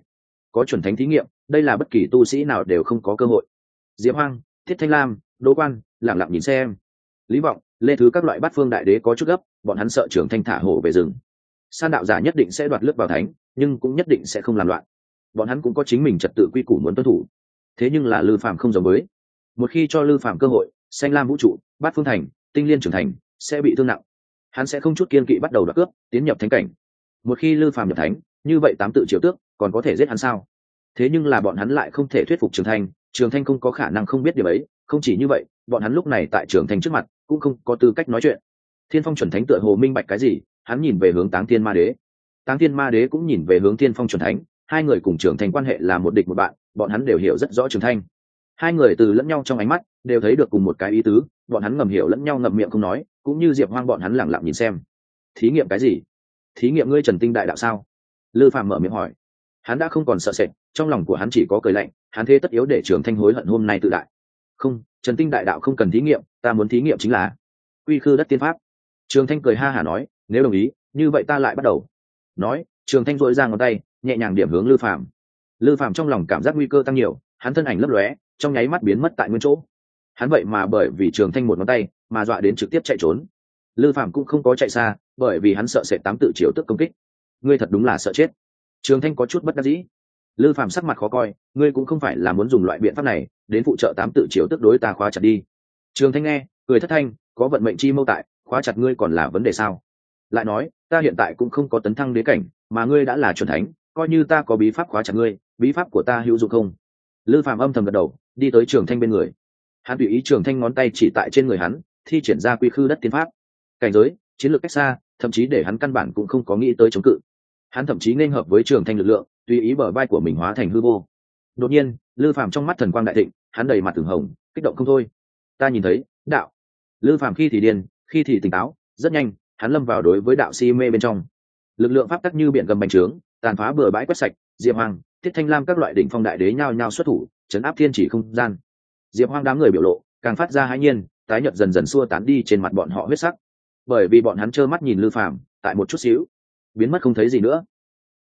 Speaker 1: có chuẩn thánh thí nghiệm, đây là bất kỳ tu sĩ nào đều không có cơ hội. Diệp hoang, thiết thanh lam, đỗ quan lẳng lặng nhìn xem. Lý vọng, lê thứ các loại bát phương đại đế có chút gấp, bọn hắn sợ trưởng thanh thả hổ về rừng. San đạo giả nhất định sẽ đoạt lướt vào thánh, nhưng cũng nhất định sẽ không làm loạn. Bọn hắn cũng có chính mình trật tự quy củ muốn tuân thủ. Thế nhưng là lư phạm không giống với. Một khi cho lư phạm cơ hội, xanh lam vũ trụ, bát phương thành, tinh liên trưởng thành, sẽ bị thương nặng. Hắn sẽ không chút kiên kỵ bắt đầu đoạt cướp, tiến nhập thánh cảnh. Một khi lư phạm nhập thánh, như vậy tám tự triệu tước còn có thể giết hắn sao? Thế nhưng là bọn hắn lại không thể thuyết phục trường thanh trường thanh không có khả năng không biết điều ấy, không chỉ như vậy, bọn hắn lúc này tại trường thanh trước mặt cũng không có tư cách nói chuyện. Thiên phong chuẩn thánh tựa hồ minh bạch cái gì, hắn nhìn về hướng táng thiên ma đế. Táng thiên ma đế cũng nhìn về hướng thiên phong chuẩn thánh, hai người cùng trường thanh quan hệ là một địch một bạn, bọn hắn đều hiểu rất rõ trường thanh. Hai người từ lẫn nhau trong ánh mắt đều thấy được cùng một cái ý tứ, bọn hắn ngầm hiểu lẫn nhau ngậm miệng không nói, cũng như diệp hoang bọn hắn lẳng lặng nhìn xem. Thí nghiệm cái gì? Thí nghiệm ngươi trần tinh đại đạo sao? Lư phạm mở miệng hỏi hắn đã không còn sợ sệt, trong lòng của hắn chỉ có cười lạnh, hắn thế tất yếu để trường thanh hối hận hôm nay tự đại. Không, trần tinh đại đạo không cần thí nghiệm, ta muốn thí nghiệm chính là quy khư đất tiên pháp. Trường thanh cười ha hả nói, nếu đồng ý, như vậy ta lại bắt đầu. Nói, trường thanh dội ra ngón tay, nhẹ nhàng điểm hướng lư phạm lư phạm trong lòng cảm giác nguy cơ tăng nhiều, hắn thân ảnh lấp lóe, trong nháy mắt biến mất tại nguyên chỗ. Hắn vậy mà bởi vì trường thanh một ngón tay mà dọa đến trực tiếp chạy trốn. Lư phạm cũng không có chạy xa, bởi vì hắn sợ sẽ tám tự chiếu tức công kích. Ngươi thật đúng là sợ chết trường thanh có chút bất đắc dĩ. Lư phạm sắc mặt khó coi, ngươi cũng không phải là muốn dùng loại biện pháp này, đến phụ trợ tám tự chiếu tức đối ta khóa chặt đi. Trường thanh nghe, cười thất thanh, có vận mệnh chi mâu tại, khóa chặt ngươi còn là vấn đề sao? Lại nói, ta hiện tại cũng không có tấn thăng đế cảnh, mà ngươi đã là c thánh, coi như ta có bí pháp khóa chặt ngươi, bí pháp của ta hữu dụng không? Lư phạm âm thầm gật đầu, đi tới trường thanh bên người. Hắn tùy ý trường thanh ngón tay chỉ tại trên người hắn, thi triển ra quy khư đất tiến pháp. Cảnh giới, chiến lược cách xa, thậm chí để hắn căn bản cũng không có nghĩ tới chống cự hắn thậm chí nên hợp với trường thanh lực lượng, tùy ý bờ vai của mình hóa thành hư vô. Đột nhiên, lư phàm trong mắt thần quang đại thịnh, hắn đầy mặt từng hồng, kích động không thôi. Ta nhìn thấy, đạo. Lư phàm khi thì điên, khi thì tỉnh táo, rất nhanh, hắn lâm vào đối với đạo si mê bên trong. Lực lượng pháp tắc như biển gầm bành trướng, tàn phá bừa bãi quét sạch, diệp hoàng thiết thanh lam các loại đỉnh phong đại đế nhao nhao xuất thủ, chấn áp thiên chỉ không gian. Diệp hoang đám người biểu lộ, càng phát ra hãi nhiên, tái nhợt dần dần xua tán đi trên mặt bọn họ huyết sắc. Bởi vì bọn hắn trơ mắt nhìn lư phàm, tại một chút xíu biến mất không thấy gì nữa.